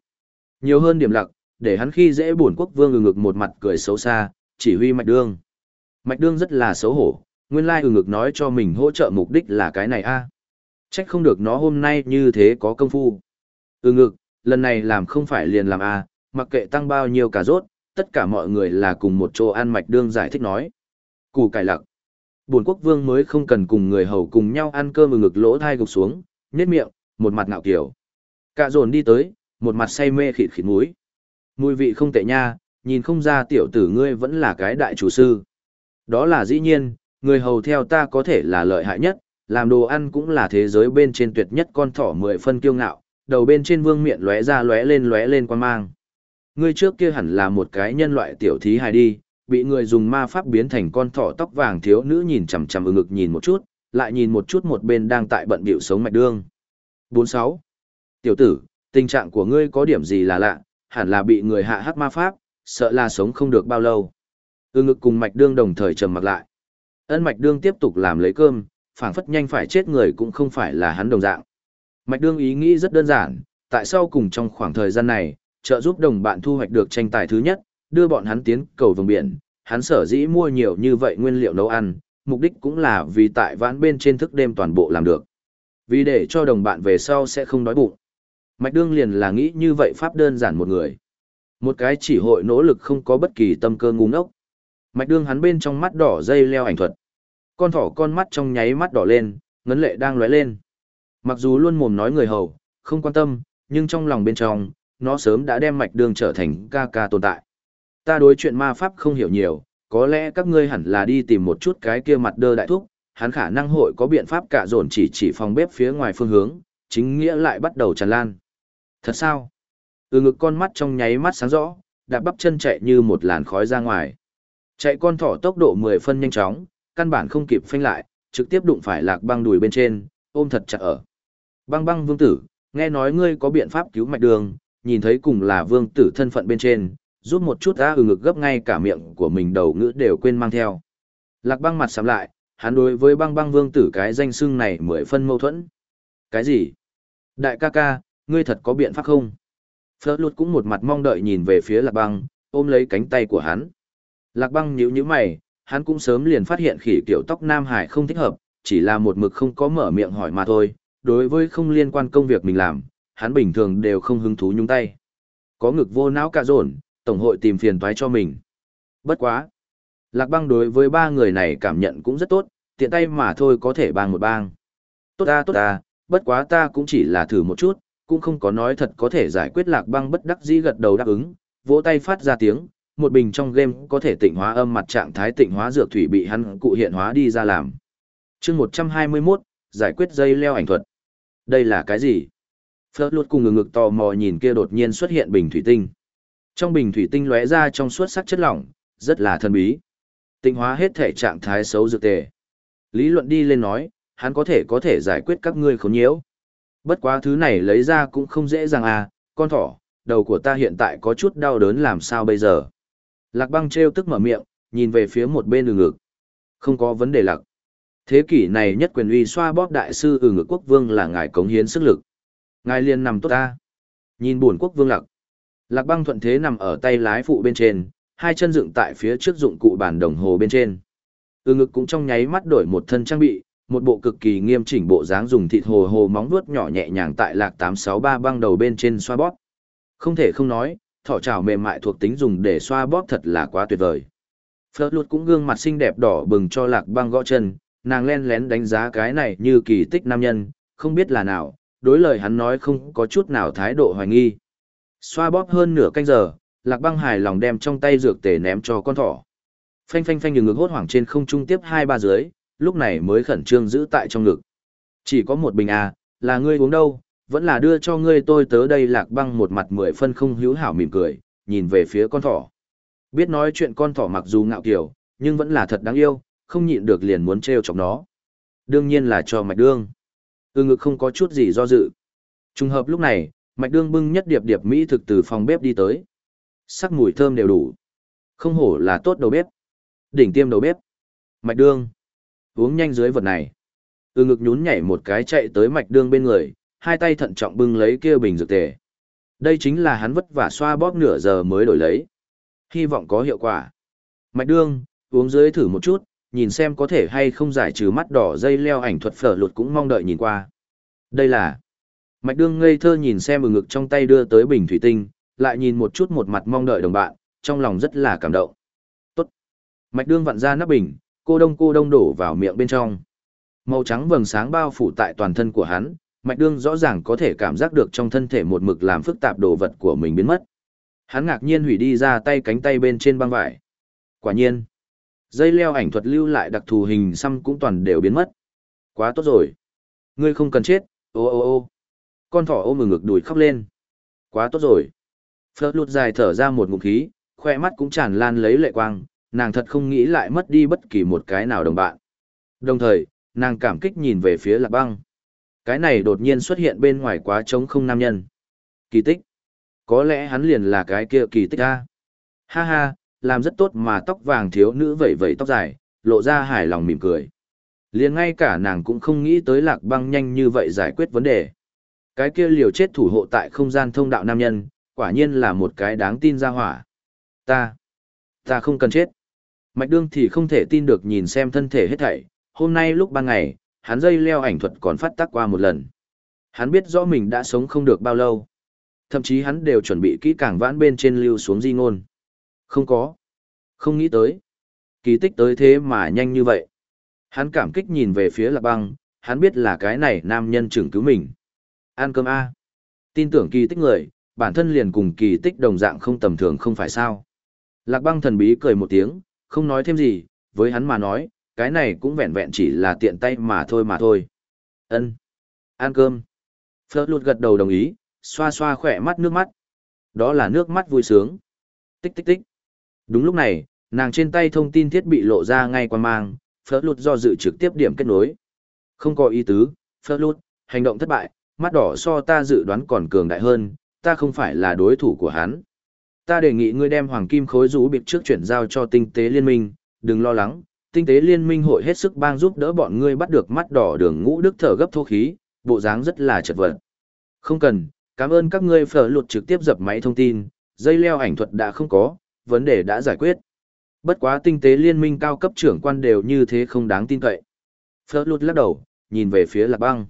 Nhiều hơn điểm lặc, để hắn khi dễ buồn quốc vương ngực một mặt cười xấu xa, chỉ huy mạch đương. Mạch đương rất là xấu hổ, nguyên lai like ngực nói cho mình hỗ trợ mục đích là cái này a Trách không được nó hôm nay như thế có công phu. Ừ ngực, lần này làm không phải liền làm a mặc kệ tăng bao nhiêu cả rốt, tất cả mọi người là cùng một chỗ ăn mạch đương giải thích nói. Củ cải lặc. Buồn quốc vương mới không cần cùng người hầu cùng nhau ăn cơm ừ ngực lỗ thai gục xuống, nhét miệng, một mặt ngạo kiểu. Cả dồn đi tới, một mặt say mê khịt khịt mũi. Mùi vị không tệ nha, nhìn không ra tiểu tử ngươi vẫn là cái đại chủ sư. Đó là dĩ nhiên, người hầu theo ta có thể là lợi hại nhất, làm đồ ăn cũng là thế giới bên trên tuyệt nhất con thỏ mười phân kiêu ngạo, đầu bên trên vương miệng lóe ra lóe lên lóe lên quan mang. Ngươi trước kia hẳn là một cái nhân loại tiểu thí hài đi, bị người dùng ma pháp biến thành con thỏ tóc vàng thiếu nữ nhìn chằm chằm ở ngực nhìn một chút, lại nhìn một chút một bên đang tại bận bịu sống mạch đương. 46. Tiểu tử, tình trạng của ngươi có điểm gì là lạ, hẳn là bị người hạ hắc ma pháp, sợ là sống không được bao lâu. Ư ngực cùng mạch đương đồng thời trầm mặc lại. Ân mạch đương tiếp tục làm lấy cơm, phảng phất nhanh phải chết người cũng không phải là hắn đồng dạng. Mạch đương ý nghĩ rất đơn giản, tại sao cùng trong khoảng thời gian này, trợ giúp đồng bạn thu hoạch được tranh tài thứ nhất, đưa bọn hắn tiến cầu vùng biển, hắn sở dĩ mua nhiều như vậy nguyên liệu nấu ăn, mục đích cũng là vì tại vãn bên trên thức đêm toàn bộ làm được. Vì để cho đồng bạn về sau sẽ không đói bụng. Mạch đương liền là nghĩ như vậy pháp đơn giản một người. Một cái chỉ hội nỗ lực không có bất kỳ tâm cơ ngu ngốc. Mạch đương hắn bên trong mắt đỏ dây leo ảnh thuật. Con thỏ con mắt trong nháy mắt đỏ lên, ngấn lệ đang lóe lên. Mặc dù luôn mồm nói người hầu, không quan tâm, nhưng trong lòng bên trong, nó sớm đã đem mạch đương trở thành ca ca tồn tại. Ta đối chuyện ma pháp không hiểu nhiều, có lẽ các ngươi hẳn là đi tìm một chút cái kia mặt đơ đại thúc, hắn khả năng hội có biện pháp cả dồn chỉ chỉ phòng bếp phía ngoài phương hướng, chính nghĩa lại bắt đầu tràn lan. Thật sao? Ừ ngực con mắt trong nháy mắt sáng rõ, đạp bắp chân chạy như một làn khói ra ngoài. Chạy con thỏ tốc độ 10 phân nhanh chóng, căn bản không kịp phanh lại, trực tiếp đụng phải lạc băng đùi bên trên, ôm thật chặt ở. Băng băng vương tử, nghe nói ngươi có biện pháp cứu mạch đường, nhìn thấy cùng là vương tử thân phận bên trên, rút một chút ra ừ ngực gấp ngay cả miệng của mình đầu ngữ đều quên mang theo. Lạc băng mặt sắm lại, hắn đối với băng băng vương tử cái danh xưng này mười phân mâu thuẫn. Cái gì? Đại ca ca, ngươi thật có biện pháp không? Phớt lụt cũng một mặt mong đợi nhìn về phía lạc băng, ôm lấy cánh tay của hắn. Lạc băng nhíu nhíu mày, hắn cũng sớm liền phát hiện khỉ kiểu tóc Nam Hải không thích hợp, chỉ là một mực không có mở miệng hỏi mà thôi. Đối với không liên quan công việc mình làm, hắn bình thường đều không hứng thú nhúng tay. Có ngực vô não cả rộn, tổng hội tìm phiền toái cho mình. Bất quá. Lạc băng đối với ba người này cảm nhận cũng rất tốt, tiện tay mà thôi có thể bang một bang. Tốt ta tốt ta, bất quá ta cũng chỉ là thử một chút, cũng không có nói thật có thể giải quyết lạc băng bất đắc dĩ gật đầu đáp ứng, vỗ tay phát ra tiếng, một bình trong game có thể tịnh hóa âm mặt trạng thái tịnh hóa dược thủy bị hắn cụ hiện hóa đi ra làm. chương 121, giải quyết dây leo ảnh thuật. Đây là cái gì? Phớt luật cùng ngực ngực tò mò nhìn kia đột nhiên xuất hiện bình thủy tinh. Trong bình thủy tinh lóe ra trong suốt sắc chất lỏng, rất là thần bí. Tịnh hóa hết thể trạng thái xấu dược tề. Lý luận đi lên nói, hắn có thể có thể giải quyết các ngươi khốn nhiễu. Bất quá thứ này lấy ra cũng không dễ dàng à, con thỏ, đầu của ta hiện tại có chút đau đớn làm sao bây giờ. Lạc băng treo tức mở miệng, nhìn về phía một bên ừ ngực. Không có vấn đề lạc. Thế kỷ này nhất quyền uy xoa bóp đại sư ừ ngực quốc vương là ngài cống hiến sức lực. Ngài liền nằm tốt ta. Nhìn buồn quốc vương lạc. Lạc băng thuận thế nằm ở tay lái phụ bên trên, hai chân dựng tại phía trước dụng cụ bàn đồng hồ bên trên. Ừ ngực cũng trong nháy mắt đổi một thân trang bị, một bộ cực kỳ nghiêm chỉnh bộ dáng dùng thịt hồ hồ móng vuốt nhỏ nhẹ nhàng tại lạc 863 băng đầu bên trên xoa bóp. Không thể không nói, thỏ trào mềm mại thuộc tính dùng để xoa bóp thật là quá tuyệt vời. Phớt lụt cũng gương mặt xinh đẹp đỏ bừng cho lạc băng gõ chân, nàng len lén đánh giá cái này như kỳ tích nam nhân, không biết là nào, đối lời hắn nói không có chút nào thái độ hoài nghi. Xoa bóp hơn nửa canh giờ, lạc băng hài lòng đem trong tay dược tề ném cho con thỏ. Phanh phanh phanh ngực hốt hoảng trên không trung tiếp hai ba dưới, lúc này mới khẩn trương giữ tại trong ngực. Chỉ có một bình à, là ngươi uống đâu, vẫn là đưa cho ngươi tôi tớ đây lạc băng một mặt mười phân không hữu hảo mỉm cười, nhìn về phía con thỏ. Biết nói chuyện con thỏ mặc dù ngạo kiểu, nhưng vẫn là thật đáng yêu, không nhịn được liền muốn treo chọc nó. Đương nhiên là cho mạch đương. Ừ ngực không có chút gì do dự. Trùng hợp lúc này, mạch đương bưng nhất điệp điệp mỹ thực từ phòng bếp đi tới. Sắc mùi thơm đều đủ. Không hổ là tốt đầu bếp. Đỉnh tiêm đầu bếp. Mạch đương. Uống nhanh dưới vật này. Từ ngực nhún nhảy một cái chạy tới mạch đương bên người, hai tay thận trọng bưng lấy kia bình dược tề. Đây chính là hắn vất vả xoa bóp nửa giờ mới đổi lấy. Hy vọng có hiệu quả. Mạch đương, uống dưới thử một chút, nhìn xem có thể hay không giải trừ mắt đỏ dây leo ảnh thuật phở lụt cũng mong đợi nhìn qua. Đây là... Mạch đương ngây thơ nhìn xem ở ngực trong tay đưa tới bình thủy tinh, lại nhìn một chút một mặt mong đợi đồng bạn, trong lòng rất là cảm động. Tốt. Mạch đương vặn ra nắp bình, cô đông cô đông đổ vào miệng bên trong. Màu trắng vầng sáng bao phủ tại toàn thân của hắn, Mạch Đương rõ ràng có thể cảm giác được trong thân thể một mực làm phức tạp đồ vật của mình biến mất. Hắn ngạc nhiên hủy đi ra tay cánh tay bên trên băng vải. Quả nhiên, dây leo ảnh thuật lưu lại đặc thù hình xăm cũng toàn đều biến mất. Quá tốt rồi. Ngươi không cần chết, ô ô ô. Con thỏ ôm ngực đùi khóc lên. Quá tốt rồi. Phớt lụt dài thở ra một ngụm khí, khoe mắt cũng tràn lan lấy lệ quang, nàng thật không nghĩ lại mất đi bất kỳ một cái nào đồng bạn. Đồng thời, nàng cảm kích nhìn về phía lạc băng. Cái này đột nhiên xuất hiện bên ngoài quá trống không nam nhân. Kỳ tích. Có lẽ hắn liền là cái kia kỳ tích a. Ha ha, làm rất tốt mà tóc vàng thiếu nữ vẩy vẩy tóc dài, lộ ra hài lòng mỉm cười. Liền ngay cả nàng cũng không nghĩ tới lạc băng nhanh như vậy giải quyết vấn đề. Cái kia liều chết thủ hộ tại không gian thông đạo nam nhân, quả nhiên là một cái đáng tin ra hỏa. Ta, ta không cần chết. Mạch đương thì không thể tin được nhìn xem thân thể hết thảy, hôm nay lúc ban ngày, hắn dây leo ảnh thuật còn phát tác qua một lần. Hắn biết rõ mình đã sống không được bao lâu. Thậm chí hắn đều chuẩn bị kỹ càng vãn bên trên lưu xuống di ngôn. Không có. Không nghĩ tới. Kỳ tích tới thế mà nhanh như vậy. Hắn cảm kích nhìn về phía lạc băng, hắn biết là cái này nam nhân trưởng cứu mình. Ăn cơm A. Tin tưởng kỳ tích người, bản thân liền cùng kỳ tích đồng dạng không tầm thường không phải sao. Lạc băng thần bí cười một tiếng, không nói thêm gì, với hắn mà nói, cái này cũng vẹn vẹn chỉ là tiện tay mà thôi mà thôi. Ân, Ăn cơm. Phớt lụt gật đầu đồng ý, xoa xoa khỏe mắt nước mắt. Đó là nước mắt vui sướng. Tích tích tích. Đúng lúc này, nàng trên tay thông tin thiết bị lộ ra ngay qua mang, phớt lụt do dự trực tiếp điểm kết nối. Không có ý tứ, phớt lụt, hành động thất bại, mắt đỏ so ta dự đoán còn cường đại hơn, ta không phải là đối thủ của hắn. Ta đề nghị ngươi đem hoàng kim khối rũ biệt trước chuyển giao cho tinh tế liên minh, đừng lo lắng, tinh tế liên minh hội hết sức bang giúp đỡ bọn ngươi bắt được mắt đỏ đường ngũ đức thở gấp thô khí, bộ dáng rất là chật vật. Không cần, cảm ơn các ngươi phở lụt trực tiếp dập máy thông tin, dây leo ảnh thuật đã không có, vấn đề đã giải quyết. Bất quá tinh tế liên minh cao cấp trưởng quan đều như thế không đáng tin cậy. Phở lụt lắc đầu, nhìn về phía lạc băng.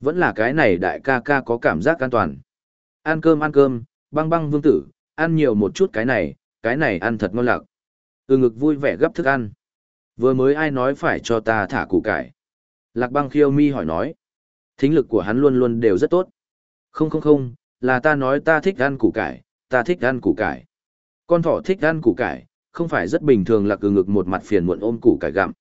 Vẫn là cái này đại ca ca có cảm giác an toàn. Ăn cơm ăn cơm, băng băng vương tử, ăn nhiều một chút cái này, cái này ăn thật ngon lạc. Ừ ngực vui vẻ gấp thức ăn. Vừa mới ai nói phải cho ta thả củ cải. Lạc băng khiêu mi hỏi nói. Thính lực của hắn luôn luôn đều rất tốt. Không không không, là ta nói ta thích ăn củ cải, ta thích ăn củ cải. Con thỏ thích ăn củ cải, không phải rất bình thường là cừ ngực một mặt phiền muộn ôm củ cải gặm.